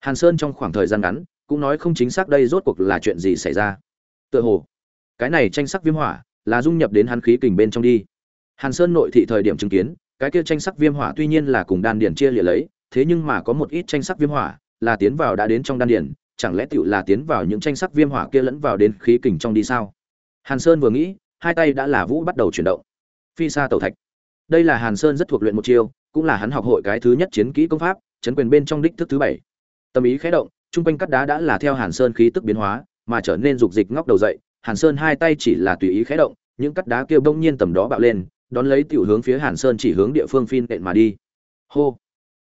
hàn sơn trong khoảng thời gian ngắn cũng nói không chính xác đây rốt cuộc là chuyện gì xảy ra. Tựa hồ, cái này tranh sắc viêm hỏa là dung nhập đến hắn khí kình bên trong đi. Hàn sơn nội thị thời điểm chứng kiến, cái kia tranh sắc viêm hỏa tuy nhiên là cùng đan điền chia lịa lấy, thế nhưng mà có một ít tranh sắc viêm hỏa là tiến vào đã đến trong đan điền, chẳng lẽ tựu là tiến vào những tranh sắc viêm hỏa kia lẫn vào đến khí kình trong đi sao? Hàn sơn vừa nghĩ, hai tay đã là vũ bắt đầu chuyển động. Phi xa tẩu thạch. Đây là hàn sơn rất thuộc luyện một chiêu, cũng là hắn học hội cái thứ nhất chiến kỹ công pháp, chấn quyền bên trong đích thức thứ bảy tâm ý khẽ động trung quanh cắt đá đã là theo hàn sơn khí tức biến hóa, mà trở nên rục dịch ngóc đầu dậy, hàn sơn hai tay chỉ là tùy ý khẽ động, những cắt đá kia bỗng nhiên tầm đó bạo lên, đón lấy tiểu hướng phía hàn sơn chỉ hướng địa phương phin nện mà đi. Hô!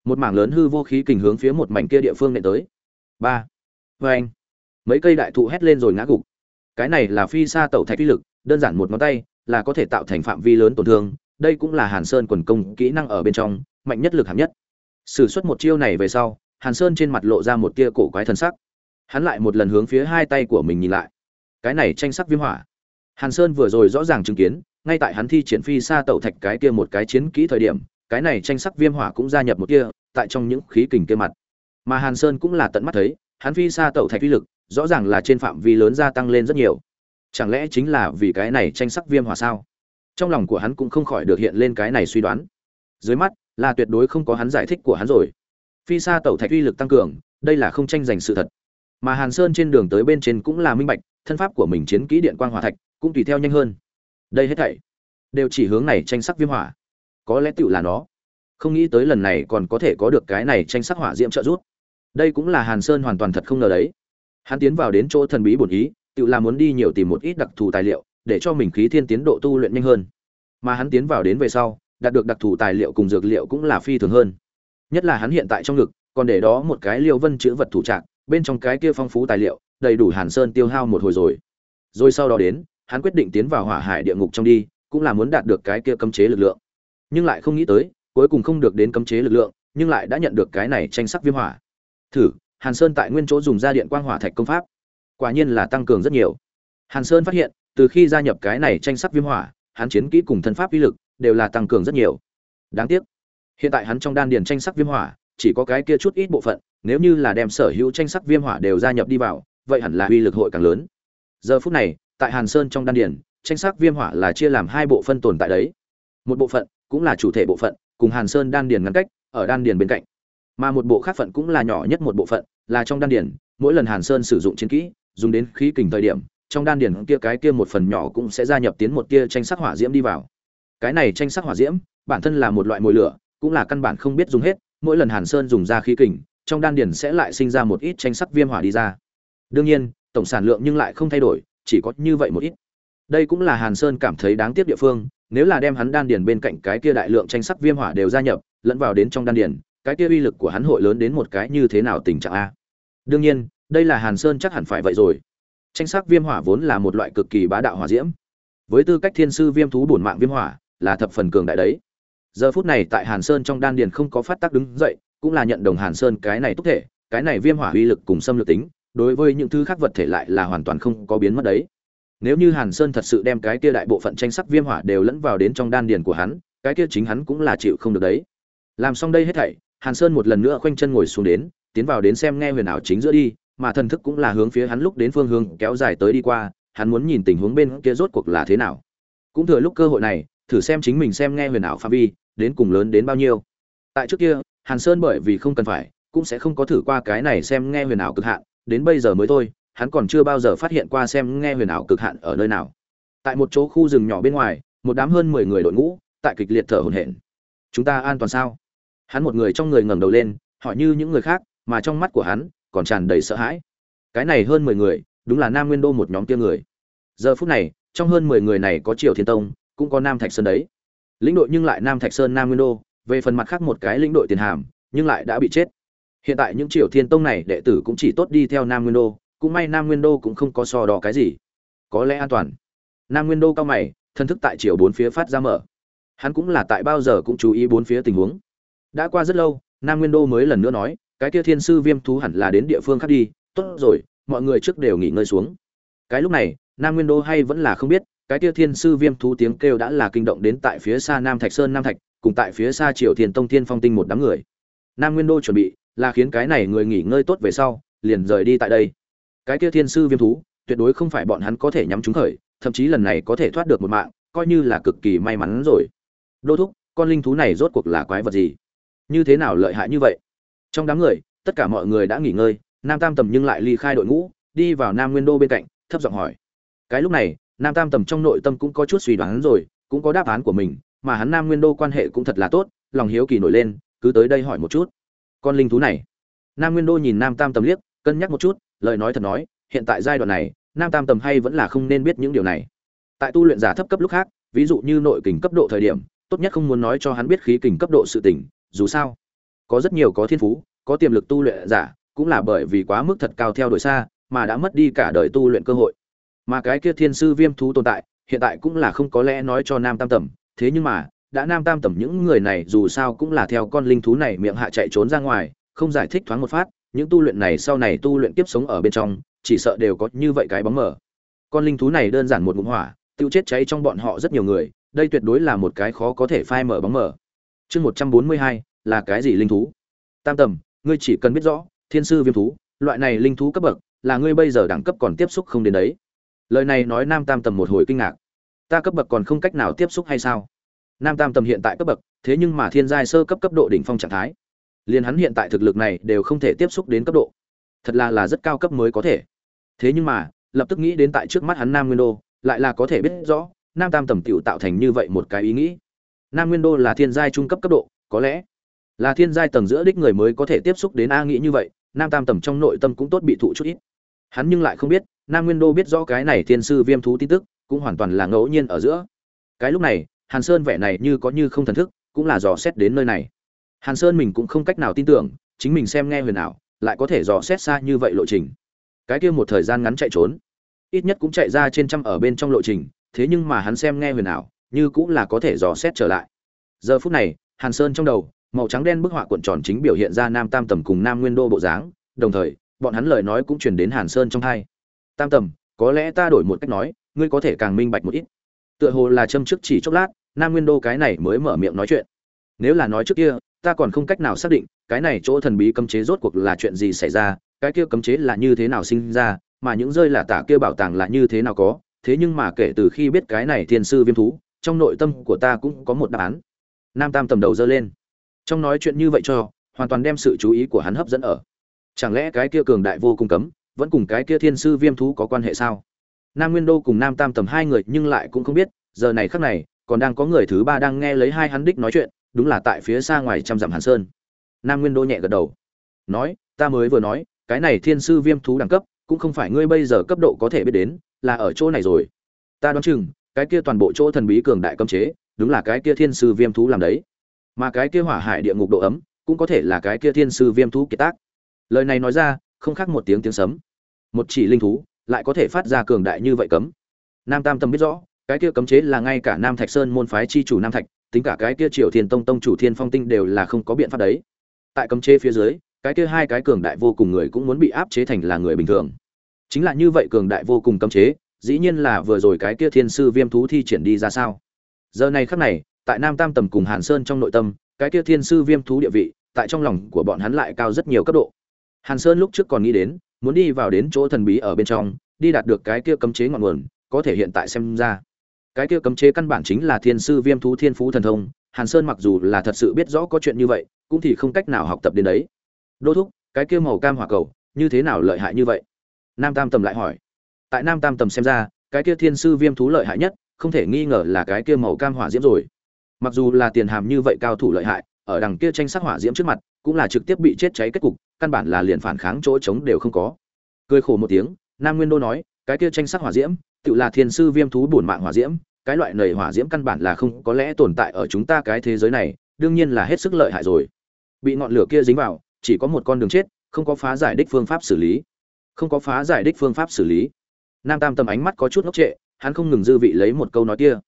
Một mảng lớn hư vô khí kình hướng phía một mảnh kia địa phương nện tới. Ba! Vê anh! Mấy cây đại thụ hét lên rồi ngã gục. Cái này là phi xa tẩu thạch uy lực, đơn giản một ngón tay là có thể tạo thành phạm vi lớn tổn thương, đây cũng là hàn sơn quần công kỹ năng ở bên trong, mạnh nhất lực hạng nhất. Sử xuất một chiêu này về sau hàn sơn trên mặt lộ ra một tia cổ quái thân sắc. Hắn lại một lần hướng phía hai tay của mình nhìn lại. Cái này tranh sắc viêm hỏa. Hàn sơn vừa rồi rõ ràng chứng kiến, ngay tại hắn thi triển phi xa tẩu thạch cái kia một cái chiến kỹ thời điểm, cái này tranh sắc viêm hỏa cũng gia nhập một kia, tại trong những khí kình kia mặt. Mà hàn sơn cũng là tận mắt thấy, hắn phi xa tẩu thạch uy lực, rõ ràng là trên phạm vi lớn gia tăng lên rất nhiều. Chẳng lẽ chính là vì cái này tranh sắc viêm hỏa sao? Trong lòng của hắn cũng không khỏi được hiện lên cái này suy đoán. Dưới mắt, là tuyệt đối không có hắn giải thích của hắn rồi phi xa tẩu thạch uy lực tăng cường, đây là không tranh giành sự thật. Mà hàn sơn trên đường tới bên trên cũng là minh bạch, thân pháp của mình chiến kỹ điện quang hỏa thạch cũng tùy theo nhanh hơn. Đây hết thảy đều chỉ hướng này tranh sắc viêm hỏa. Có lẽ tựu là nó. Không nghĩ tới lần này còn có thể có được cái này tranh sắc hỏa diễm trợ giúp. Đây cũng là hàn sơn hoàn toàn thật không ngờ đấy. Hắn tiến vào đến chỗ thần bí bổn ý tự là muốn đi nhiều tìm một ít đặc thù tài liệu, để cho mình khí thiên tiến độ tu luyện nhanh hơn. Mà hắn tiến vào đến về sau, đạt được đặc thù tài liệu cùng dược liệu cũng là phi thường hơn nhất là hắn hiện tại trong ngực, còn để đó một cái liêu vân chữ vật thủ trạng bên trong cái kia phong phú tài liệu, đầy đủ hàn sơn tiêu hao một hồi rồi. Rồi sau đó đến, hắn quyết định tiến vào hỏa hải địa ngục trong đi, cũng là muốn đạt được cái kia cấm chế lực lượng. Nhưng lại không nghĩ tới, cuối cùng không được đến cấm chế lực lượng, nhưng lại đã nhận được cái này tranh sắc viêm hỏa. Thử, hàn sơn tại nguyên chỗ dùng ra điện quang hỏa thạch công pháp. Quả nhiên là tăng cường rất nhiều. Hàn sơn phát hiện, từ khi gia nhập cái này tranh sắc viêm hỏa, hắn chiến kỹ cùng thân pháp uy lực đều là tăng cường rất nhiều. Đáng tiếc hiện tại hắn trong đan điền tranh sắc viêm hỏa, chỉ có cái kia chút ít bộ phận, nếu như là đem sở hữu tranh sắc viêm hỏa đều gia nhập đi vào, vậy hẳn là uy lực hội càng lớn. Giờ phút này, tại hàn sơn trong đan điền, tranh sắc viêm hỏa là chia làm hai bộ phân tồn tại đấy. Một bộ phận cũng là chủ thể bộ phận, cùng hàn sơn đan điền ngăn cách, ở đan điền bên cạnh. Mà một bộ khác phận cũng là nhỏ nhất một bộ phận, là trong đan điền, mỗi lần hàn sơn sử dụng chiến kỹ, dùng đến khí kình thời điểm, trong đan điền kia cái kia một phần nhỏ cũng sẽ gia nhập tiến một tia tranh sắc hỏa diễm đi vào. Cái này tranh sắc hỏa diễm, bản thân là một loại mồi lửa cũng là căn bản không biết dùng hết, mỗi lần hàn sơn dùng ra khí kình, trong đan điền sẽ lại sinh ra một ít tranh sắc viêm hỏa đi ra. Đương nhiên, tổng sản lượng nhưng lại không thay đổi, chỉ có như vậy một ít. Đây cũng là hàn sơn cảm thấy đáng tiếc địa phương, nếu là đem hắn đan điền bên cạnh cái kia đại lượng tranh sắc viêm hỏa đều gia nhập, lẫn vào đến trong đan điền, cái kia uy lực của hắn hội lớn đến một cái như thế nào tình trạng a? Đương nhiên, đây là hàn sơn chắc hẳn phải vậy rồi. Tranh sắc viêm hỏa vốn là một loại cực kỳ bá đạo hỏa diễm. Với tư cách thiên sư viêm thú bổn mạng viêm hỏa, là thập phần cường đại đấy giờ phút này tại hàn sơn trong đan điền không có phát tác đứng dậy, cũng là nhận đồng hàn sơn cái này túc thể, cái này viêm hỏa uy lực cùng xâm lược tính, đối với những thứ khác vật thể lại là hoàn toàn không có biến mất đấy. Nếu như hàn sơn thật sự đem cái kia đại bộ phận tranh sắc viêm hỏa đều lẫn vào đến trong đan điền của hắn, cái kia chính hắn cũng là chịu không được đấy. Làm xong đây hết thảy, hàn sơn một lần nữa khoanh chân ngồi xuống đến, tiến vào đến xem nghe huyền ảo chính giữa đi, mà thần thức cũng là hướng phía hắn lúc đến phương hướng kéo dài tới đi qua, hắn muốn nhìn tình huống bên kia rốt cuộc là thế nào. Cũng thừa lúc cơ hội này, thử xem chính mình xem nghe huyền ảo phạm vi đến cùng lớn đến bao nhiêu. Tại trước kia, hàn sơn bởi vì không cần phải, cũng sẽ không có thử qua cái này xem nghe huyền ảo cực hạn, đến bây giờ mới thôi, hắn còn chưa bao giờ phát hiện qua xem nghe huyền ảo cực hạn ở nơi nào. Tại một chỗ khu rừng nhỏ bên ngoài, một đám hơn mười người đội ngũ, tại kịch liệt thở hổn hển. Chúng ta an toàn sao? Hắn một người trong người ngẩng đầu lên, hỏi như những người khác, mà trong mắt của hắn còn tràn đầy sợ hãi. Cái này hơn mười người, đúng là nam nguyên đô một nhóm kia người. Giờ phút này, trong hơn mười người này có triều thiên tông, cũng có nam thạch sơn đấy lĩnh đội nhưng lại nam thạch sơn, nam nguyên đô, về phần mặt khác một cái lĩnh đội tiền hàm, nhưng lại đã bị chết. Hiện tại những triều thiên tông này đệ tử cũng chỉ tốt đi theo nam nguyên đô, cũng may nam nguyên đô cũng không có so đỏ cái gì. Có lẽ an toàn. Nam nguyên đô cao mày thân thức tại triều bốn phía phát ra mở. Hắn cũng là tại bao giờ cũng chú ý bốn phía tình huống. Đã qua rất lâu, nam nguyên đô mới lần nữa nói, cái kia thiên sư viêm thú hẳn là đến địa phương khác đi, tốt rồi, mọi người trước đều nghỉ ngơi xuống. Cái lúc này, nam nguyên đô hay vẫn là không biết cái kia thiên sư viêm thú tiếng kêu đã là kinh động đến tại phía xa nam thạch sơn nam thạch, cùng tại phía xa triều thiên tông thiên phong tinh một đám người. Nam nguyên đô chuẩn bị, là khiến cái này người nghỉ ngơi tốt về sau, liền rời đi tại đây. Cái kia thiên sư viêm thú, tuyệt đối không phải bọn hắn có thể nhắm trúng khởi, thậm chí lần này có thể thoát được một mạng, coi như là cực kỳ may mắn rồi. Đô thúc, con linh thú này rốt cuộc là quái vật gì? Như thế nào lợi hại như vậy? Trong đám người, tất cả mọi người đã nghỉ ngơi, nam tam tầm nhưng lại ly khai đội ngũ, đi vào nam nguyên đô bên cạnh, thấp giọng hỏi. Cái lúc này nam tam tầm trong nội tâm cũng có chút suy đoán rồi, cũng có đáp án của mình, mà hắn nam nguyên đô quan hệ cũng thật là tốt, lòng hiếu kỳ nổi lên, cứ tới đây hỏi một chút. Con linh thú này. Nam nguyên đô nhìn nam tam tầm liếc, cân nhắc một chút, lời nói thật nói, hiện tại giai đoạn này, nam tam tầm hay vẫn là không nên biết những điều này. Tại tu luyện giả thấp cấp lúc khác, ví dụ như nội kình cấp độ thời điểm, tốt nhất không muốn nói cho hắn biết khí kình cấp độ sự tỉnh dù sao, có rất nhiều có thiên phú, có tiềm lực tu luyện giả, cũng là bởi vì quá mức thật cao theo đuổi xa, mà đã mất đi cả đời tu luyện cơ hội mà cái kia thiên sư viêm thú tồn tại, hiện tại cũng là không có lẽ nói cho nam tam tẩm. Thế nhưng mà, đã nam tam tẩm những người này dù sao cũng là theo con linh thú này miệng hạ chạy trốn ra ngoài, không giải thích thoáng một phát, những tu luyện này sau này tu luyện tiếp sống ở bên trong, chỉ sợ đều có như vậy cái bóng mở con linh thú này đơn giản một ngụm hỏa, tiêu chết cháy trong bọn họ rất nhiều người, đây tuyệt đối là một cái khó có thể phai mở bóng mở chương một trăm bốn mươi hai, là cái gì linh thú? Tam tầm ngươi chỉ cần biết rõ, thiên sư viêm thú, loại này linh thú cấp bậc, là ngươi bây giờ đẳng cấp còn tiếp xúc không đến đấy lời này nói nam tam tầm một hồi kinh ngạc. Ta cấp bậc còn không cách nào tiếp xúc hay sao? Nam tam tầm hiện tại cấp bậc, thế nhưng mà thiên giai sơ cấp cấp độ đỉnh phong trạng thái. Liền hắn hiện tại thực lực này đều không thể tiếp xúc đến cấp độ. Thật là là rất cao cấp mới có thể. Thế nhưng mà, lập tức nghĩ đến tại trước mắt hắn nam nguyên đô, lại là có thể biết rõ, nam tam tầm tiểu tạo thành như vậy một cái ý nghĩ. Nam nguyên đô là thiên giai trung cấp cấp độ, có lẽ là thiên giai tầng giữa đích người mới có thể tiếp xúc đến a nghĩ như vậy, nam tam tầm trong nội tâm cũng tốt bị thụ chút ít. Hắn nhưng lại không biết nam nguyên đô biết rõ cái này thiên sư viêm thú tin tức, cũng hoàn toàn là ngẫu nhiên ở giữa. Cái lúc này, hàn sơn vẻ này như có như không thần thức, cũng là dò xét đến nơi này. Hàn sơn mình cũng không cách nào tin tưởng, chính mình xem nghe huyền ảo, lại có thể dò xét xa như vậy lộ trình. Cái kia một thời gian ngắn chạy trốn, ít nhất cũng chạy ra trên trăm ở bên trong lộ trình, thế nhưng mà hắn xem nghe huyền ảo, như cũng là có thể dò xét trở lại. Giờ phút này, hàn sơn trong đầu, màu trắng đen bức họa cuộn tròn chính biểu hiện ra nam tam tầm cùng nam nguyên đô bộ dáng, đồng thời, bọn hắn lời nói cũng truyền đến hàn sơn trong hai tam tầm, có lẽ ta đổi một cách nói, ngươi có thể càng minh bạch một ít. Tựa hồ là châm trước chỉ chốc lát, nam nguyên đô cái này mới mở miệng nói chuyện. Nếu là nói trước kia, ta còn không cách nào xác định, cái này chỗ thần bí cấm chế rốt cuộc là chuyện gì xảy ra, cái kia cấm chế là như thế nào sinh ra, mà những rơi là tả kia bảo tàng là như thế nào có, thế nhưng mà kể từ khi biết cái này thiên sư viêm thú, trong nội tâm của ta cũng có một đáp án. Nam tam tầm đầu dơ lên. Trong nói chuyện như vậy cho, hoàn toàn đem sự chú ý của hắn hấp dẫn ở. Chẳng lẽ cái kia cường đại vô cùng cấm vẫn cùng cái kia thiên sư viêm thú có quan hệ sao? Nam nguyên đô cùng nam tam tầm hai người nhưng lại cũng không biết, giờ này khắc này, còn đang có người thứ ba đang nghe lấy hai hắn đích nói chuyện, đúng là tại phía xa ngoài trăm dặm hàn sơn. Nam nguyên đô nhẹ gật đầu. Nói, ta mới vừa nói, cái này thiên sư viêm thú đẳng cấp, cũng không phải ngươi bây giờ cấp độ có thể biết đến, là ở chỗ này rồi. Ta đoán chừng, cái kia toàn bộ chỗ thần bí cường đại cấm chế, đúng là cái kia thiên sư viêm thú làm đấy. Mà cái kia hỏa hải địa ngục độ ấm, cũng có thể là cái kia thiên sư viêm thú kiệt tác. Lời này nói ra không khác một tiếng tiếng sấm. Một chỉ linh thú, lại có thể phát ra cường đại như vậy cấm. Nam tam tâm biết rõ, cái kia cấm chế là ngay cả nam thạch sơn môn phái chi chủ nam thạch, tính cả cái kia triều thiên tông tông chủ thiên phong tinh đều là không có biện pháp đấy. Tại cấm chế phía dưới, cái kia hai cái cường đại vô cùng người cũng muốn bị áp chế thành là người bình thường. Chính là như vậy cường đại vô cùng cấm chế, dĩ nhiên là vừa rồi cái kia thiên sư viêm thú thi triển đi ra sao? Giờ này khắc này, tại nam tam tầm cùng hàn sơn trong nội tâm, cái kia thiên sư viêm thú địa vị, tại trong lòng của bọn hắn lại cao rất nhiều cấp độ hàn sơn lúc trước còn nghĩ đến, muốn đi vào đến chỗ thần bí ở bên trong, đi đạt được cái kia cấm chế ngọn nguồn, có thể hiện tại xem ra. Cái kia cấm chế căn bản chính là thiên sư viêm thú thiên phú thần thông, hàn sơn mặc dù là thật sự biết rõ có chuyện như vậy, cũng thì không cách nào học tập đến đấy. Đô thúc, cái kia màu cam hỏa cầu, như thế nào lợi hại như vậy? Nam tam tầm lại hỏi. Tại nam tam tầm xem ra, cái kia thiên sư viêm thú lợi hại nhất, không thể nghi ngờ là cái kia màu cam hỏa diễm rồi. Mặc dù là tiền hàm như vậy cao thủ lợi hại, ở đằng kia tranh sắc hỏa diễm trước mặt, cũng là trực tiếp bị chết cháy kết cục căn bản là liền phản kháng chỗ trống đều không có. Cười khổ một tiếng, nam nguyên đô nói, cái kia tranh sắc hỏa diễm, tự là thiên sư viêm thú bổn mạng hỏa diễm, cái loại nầy hỏa diễm căn bản là không có lẽ tồn tại ở chúng ta cái thế giới này, đương nhiên là hết sức lợi hại rồi. Bị ngọn lửa kia dính vào, chỉ có một con đường chết, không có phá giải đích phương pháp xử lý. Không có phá giải đích phương pháp xử lý. Nam tam tầm ánh mắt có chút ngốc trệ, hắn không ngừng dư vị lấy một câu nói kia.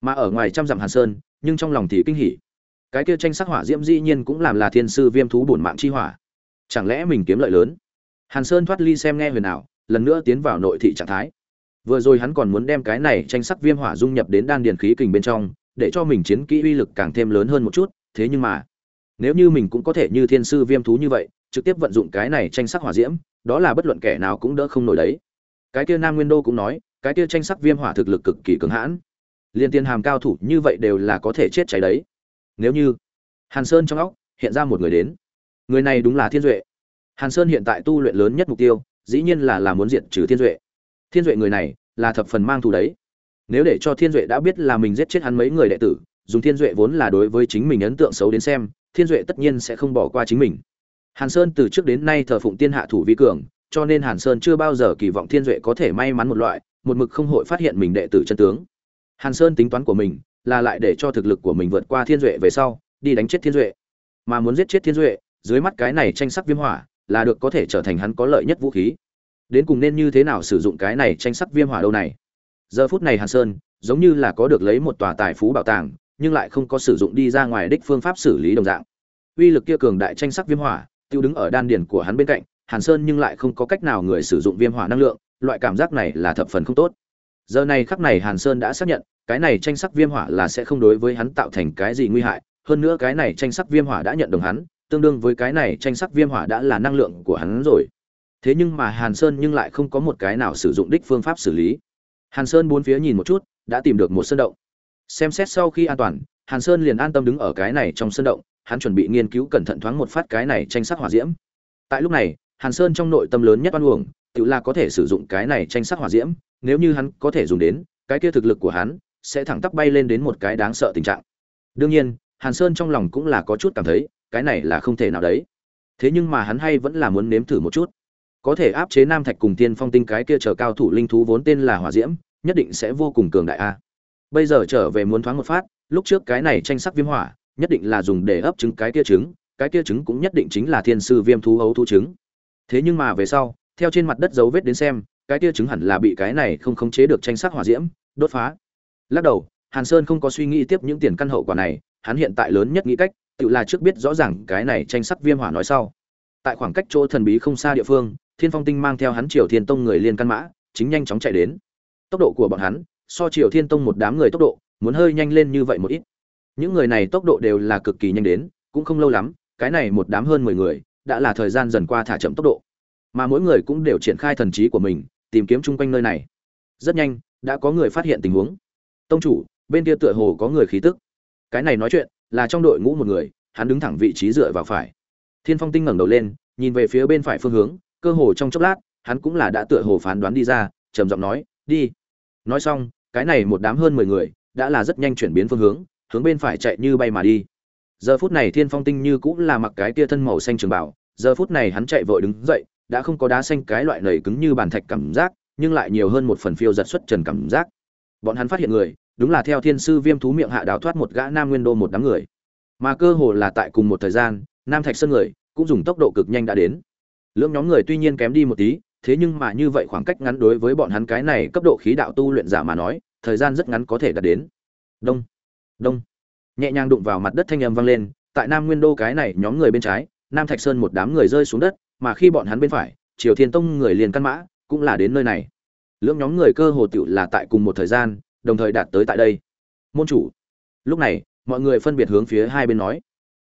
Mà ở ngoài trăm dặm hàn sơn, nhưng trong lòng thì kinh hỉ. Cái kia tranh sắc hỏa diễm dĩ nhiên cũng làm là thiên sư viêm thú bổn mạng chi hỏa chẳng lẽ mình kiếm lợi lớn? Hàn sơn thoát ly xem nghe huyền ảo, lần nữa tiến vào nội thị trạng thái. Vừa rồi hắn còn muốn đem cái này tranh sắc viêm hỏa dung nhập đến đan điền khí kình bên trong, để cho mình chiến kỹ uy lực càng thêm lớn hơn một chút, thế nhưng mà, nếu như mình cũng có thể như thiên sư viêm thú như vậy, trực tiếp vận dụng cái này tranh sắc hỏa diễm, đó là bất luận kẻ nào cũng đỡ không nổi đấy. Cái kia nam nguyên đô cũng nói, cái kia tranh sắc viêm hỏa thực lực cực kỳ cứng hãn. Liên tiên hàm cao thủ như vậy đều là có thể chết cháy đấy. Nếu như hàn sơn trong óc hiện ra một người đến người này đúng là thiên duệ. Hàn sơn hiện tại tu luyện lớn nhất mục tiêu, dĩ nhiên là là muốn diệt trừ thiên duệ. Thiên duệ người này là thập phần mang thù đấy. Nếu để cho thiên duệ đã biết là mình giết chết hắn mấy người đệ tử, dùng thiên duệ vốn là đối với chính mình ấn tượng xấu đến xem, thiên duệ tất nhiên sẽ không bỏ qua chính mình. Hàn sơn từ trước đến nay thờ phụng tiên hạ thủ vi cường, cho nên hàn sơn chưa bao giờ kỳ vọng thiên duệ có thể may mắn một loại, một mực không hội phát hiện mình đệ tử chân tướng. Hàn sơn tính toán của mình là lại để cho thực lực của mình vượt qua thiên duệ về sau, đi đánh chết thiên duệ. Mà muốn giết chết thiên duệ dưới mắt cái này tranh sắc viêm hỏa là được có thể trở thành hắn có lợi nhất vũ khí. Đến cùng nên như thế nào sử dụng cái này tranh sắc viêm hỏa đâu này? Giờ phút này hàn sơn giống như là có được lấy một tòa tài phú bảo tàng, nhưng lại không có sử dụng đi ra ngoài đích phương pháp xử lý đồng dạng. Uy lực kia cường đại tranh sắc viêm hỏa, tiêu đứng ở đan điền của hắn bên cạnh, hàn sơn nhưng lại không có cách nào người sử dụng viêm hỏa năng lượng, loại cảm giác này là thập phần không tốt. Giờ này khắc này hàn sơn đã xác nhận, cái này tranh sắc viêm hỏa là sẽ không đối với hắn tạo thành cái gì nguy hại, hơn nữa cái này tranh sắc viêm hỏa đã nhận đồng hắn tương đương với cái này tranh sắc viêm hỏa đã là năng lượng của hắn rồi. Thế nhưng mà hàn sơn nhưng lại không có một cái nào sử dụng đích phương pháp xử lý. Hàn sơn bốn phía nhìn một chút, đã tìm được một sân động. Xem xét sau khi an toàn, hàn sơn liền an tâm đứng ở cái này trong sân động, hắn chuẩn bị nghiên cứu cẩn thận thoáng một phát cái này tranh sắc hỏa diễm. Tại lúc này, hàn sơn trong nội tâm lớn nhất oan uổng, tự là có thể sử dụng cái này tranh sắc hỏa diễm, nếu như hắn có thể dùng đến, cái kia thực lực của hắn sẽ thẳng tắp bay lên đến một cái đáng sợ tình trạng. Đương nhiên, hàn sơn trong lòng cũng là có chút cảm thấy cái này là không thể nào đấy. Thế nhưng mà hắn hay vẫn là muốn nếm thử một chút. Có thể áp chế nam thạch cùng tiên phong tinh cái kia chờ cao thủ linh thú vốn tên là hỏa diễm, nhất định sẽ vô cùng cường đại a. Bây giờ trở về muốn thoáng một phát, lúc trước cái này tranh sắc viêm hỏa, nhất định là dùng để ấp trứng cái kia trứng, cái kia trứng cũng nhất định chính là thiên sư viêm thú ấu thú trứng. Thế nhưng mà về sau, theo trên mặt đất dấu vết đến xem, cái kia trứng hẳn là bị cái này không khống chế được tranh sắc hỏa diễm, đốt phá. Lắc đầu, hàn sơn không có suy nghĩ tiếp những tiền căn hậu quả này, hắn hiện tại lớn nhất nghĩ cách tự là trước biết rõ ràng cái này tranh sắc viêm hỏa nói sau. Tại khoảng cách chỗ thần bí không xa địa phương, thiên phong tinh mang theo hắn triều thiên tông người liên căn mã, chính nhanh chóng chạy đến. Tốc độ của bọn hắn, so triều thiên tông một đám người tốc độ, muốn hơi nhanh lên như vậy một ít. Những người này tốc độ đều là cực kỳ nhanh đến, cũng không lâu lắm, cái này một đám hơn mười người, đã là thời gian dần qua thả chậm tốc độ. Mà mỗi người cũng đều triển khai thần trí của mình, tìm kiếm chung quanh nơi này. Rất nhanh, đã có người phát hiện tình huống. Tông chủ, bên kia tựa hồ có người khí tức. Cái này nói chuyện là trong đội ngũ một người, hắn đứng thẳng vị trí dựa vào phải. Thiên phong tinh ngẩng đầu lên, nhìn về phía bên phải phương hướng, cơ hồ trong chốc lát, hắn cũng là đã tựa hồ phán đoán đi ra, trầm giọng nói, đi. Nói xong, cái này một đám hơn mười người, đã là rất nhanh chuyển biến phương hướng hướng bên phải chạy như bay mà đi. Giờ phút này thiên phong tinh như cũng là mặc cái tia thân màu xanh trường bảo, giờ phút này hắn chạy vội đứng dậy, đã không có đá xanh cái loại nảy cứng như bàn thạch cảm giác, nhưng lại nhiều hơn một phần phiêu giật xuất trần cảm giác. Bọn hắn phát hiện người đúng là theo thiên sư viêm thú miệng hạ đào thoát một gã nam nguyên đô một đám người. Mà cơ hồ là tại cùng một thời gian, nam thạch sơn người cũng dùng tốc độ cực nhanh đã đến. Lưỡng nhóm người tuy nhiên kém đi một tí, thế nhưng mà như vậy khoảng cách ngắn đối với bọn hắn cái này cấp độ khí đạo tu luyện giả mà nói, thời gian rất ngắn có thể đạt đến. Đông đông. Nhẹ nhàng đụng vào mặt đất thanh âm vang lên, tại nam nguyên đô cái này nhóm người bên trái, nam thạch sơn một đám người rơi xuống đất, mà khi bọn hắn bên phải, triều thiên tông người liền căn mã, cũng là đến nơi này. Lưỡng nhóm người cơ hồ tựu là tại cùng một thời gian đồng thời đạt tới tại đây. Môn chủ. Lúc này, mọi người phân biệt hướng phía hai bên nói.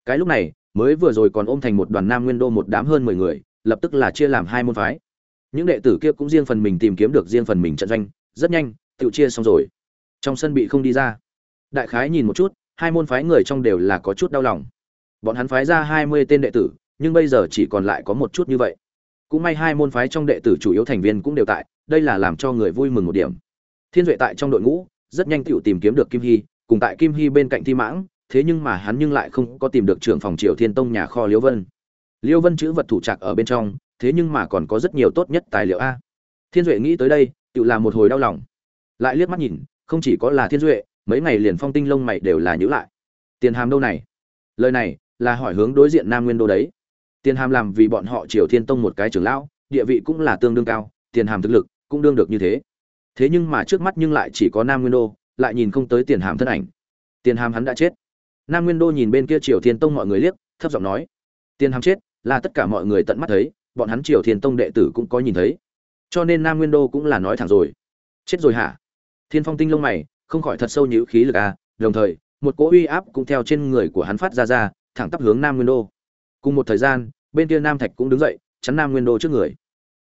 Cái lúc này, mới vừa rồi còn ôm thành một đoàn nam nguyên đô một đám hơn mười người, lập tức là chia làm hai môn phái. Những đệ tử kia cũng riêng phần mình tìm kiếm được riêng phần mình trận doanh. Rất nhanh tự chia xong rồi. Trong sân bị không đi ra. Đại khái nhìn một chút, hai môn phái người trong đều là có chút đau lòng. Bọn hắn phái ra hai mươi tên đệ tử, nhưng bây giờ chỉ còn lại có một chút như vậy. Cũng may hai môn phái trong đệ tử chủ yếu thành viên cũng đều tại, đây là làm cho người vui mừng một điểm thiên duệ tại trong đội ngũ, rất nhanh tựu tìm kiếm được kim hy, cùng tại kim hy bên cạnh thi mãng, thế nhưng mà hắn nhưng lại không có tìm được trưởng phòng triều thiên tông nhà kho liễu vân. Liễu vân chữ vật thủ trạc ở bên trong, thế nhưng mà còn có rất nhiều tốt nhất tài liệu a. Thiên duệ nghĩ tới đây, tự làm một hồi đau lòng. Lại liếc mắt nhìn, không chỉ có là thiên duệ, mấy ngày liền phong tinh lông mày đều là nhữ lại. Tiền hàm đâu này? Lời này là hỏi hướng đối diện nam nguyên đô đấy. Tiền hàm làm vì bọn họ triều thiên tông một cái trưởng lão, địa vị cũng là tương đương cao, tiền hàm thực lực cũng đương được như thế thế nhưng mà trước mắt nhưng lại chỉ có nam nguyên đô, lại nhìn không tới tiền hàm thân ảnh. Tiền hàm hắn đã chết. Nam nguyên đô nhìn bên kia triều thiên tông mọi người liếc, thấp giọng nói, tiền hàm chết, là tất cả mọi người tận mắt thấy, bọn hắn triều thiên tông đệ tử cũng có nhìn thấy. Cho nên nam nguyên đô cũng là nói thẳng rồi. Chết rồi hả? Thiên phong tinh lông mày, không khỏi thật sâu nhữ khí lực à đồng thời, một cỗ uy áp cũng theo trên người của hắn phát ra ra, thẳng tắp hướng nam nguyên đô. Cùng một thời gian, bên kia nam thạch cũng đứng dậy, chắn nam nguyên đô trước người.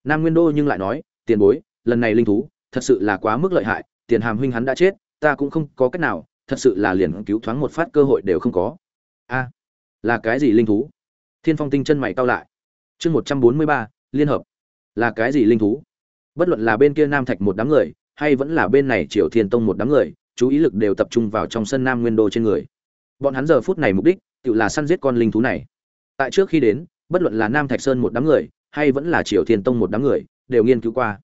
Nam nguyên đô nhưng lại nói, tiền bối, lần này linh thú thật sự là quá mức lợi hại, tiền hàm huynh hắn đã chết, ta cũng không có cách nào, thật sự là liền cứu thoáng một phát cơ hội đều không có. A, là cái gì linh thú? Thiên phong tinh chân mày cao lại. Chương một trăm bốn mươi ba, liên hợp. Là cái gì linh thú? Bất luận là bên kia nam thạch một đám người, hay vẫn là bên này triều thiên tông một đám người, chú ý lực đều tập trung vào trong sân nam nguyên đô trên người. Bọn hắn giờ phút này mục đích, tự là săn giết con linh thú này. Tại trước khi đến, bất luận là nam thạch sơn một đám người, hay vẫn là triều thiên tông một đám người, đều nghiên cứu qua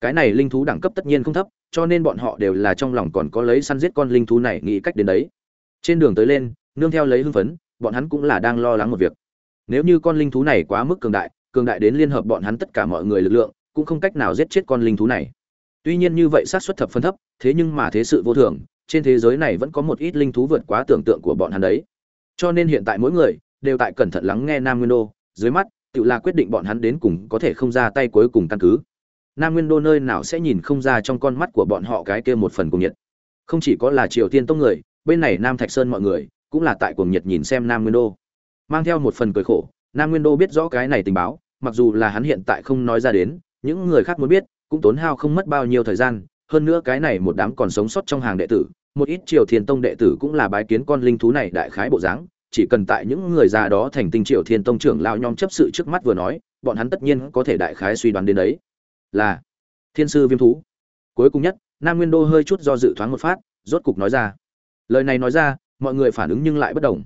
cái này linh thú đẳng cấp tất nhiên không thấp, cho nên bọn họ đều là trong lòng còn có lấy săn giết con linh thú này nghĩ cách đến đấy. Trên đường tới lên, nương theo lấy hưng phấn, bọn hắn cũng là đang lo lắng một việc. Nếu như con linh thú này quá mức cường đại cường đại đến liên hợp bọn hắn tất cả mọi người lực lượng, cũng không cách nào giết chết con linh thú này. Tuy nhiên như vậy sát suất thập phân thấp, thế nhưng mà thế sự vô thường, trên thế giới này vẫn có một ít linh thú vượt quá tưởng tượng của bọn hắn đấy. Cho nên hiện tại mỗi người đều tại cẩn thận lắng nghe nam nguyên đô, dưới mắt, tự là quyết định bọn hắn đến cùng có thể không ra tay cuối cùng căn cứ nam nguyên đô nơi nào sẽ nhìn không ra trong con mắt của bọn họ cái kia một phần cùng nhiệt. Không chỉ có là triều tiên tông người, bên này nam thạch sơn mọi người, cũng là tại cuồng nhiệt nhìn xem nam nguyên đô. Mang theo một phần cười khổ, nam nguyên đô biết rõ cái này tình báo, mặc dù là hắn hiện tại không nói ra đến, những người khác muốn biết, cũng tốn hao không mất bao nhiêu thời gian. Hơn nữa cái này một đám còn sống sót trong hàng đệ tử, một ít triều thiên tông đệ tử cũng là bái kiến con linh thú này đại khái bộ dáng. Chỉ cần tại những người già đó thành tinh triều thiên tông trưởng lao nhom chấp sự trước mắt vừa nói, bọn hắn tất nhiên có thể đại khái suy đoán đến đấy là thiên sư viêm thú. Cuối cùng nhất, nam nguyên đô hơi chút do dự thoáng một phát, rốt cục nói ra. Lời này nói ra, mọi người phản ứng nhưng lại bất đồng.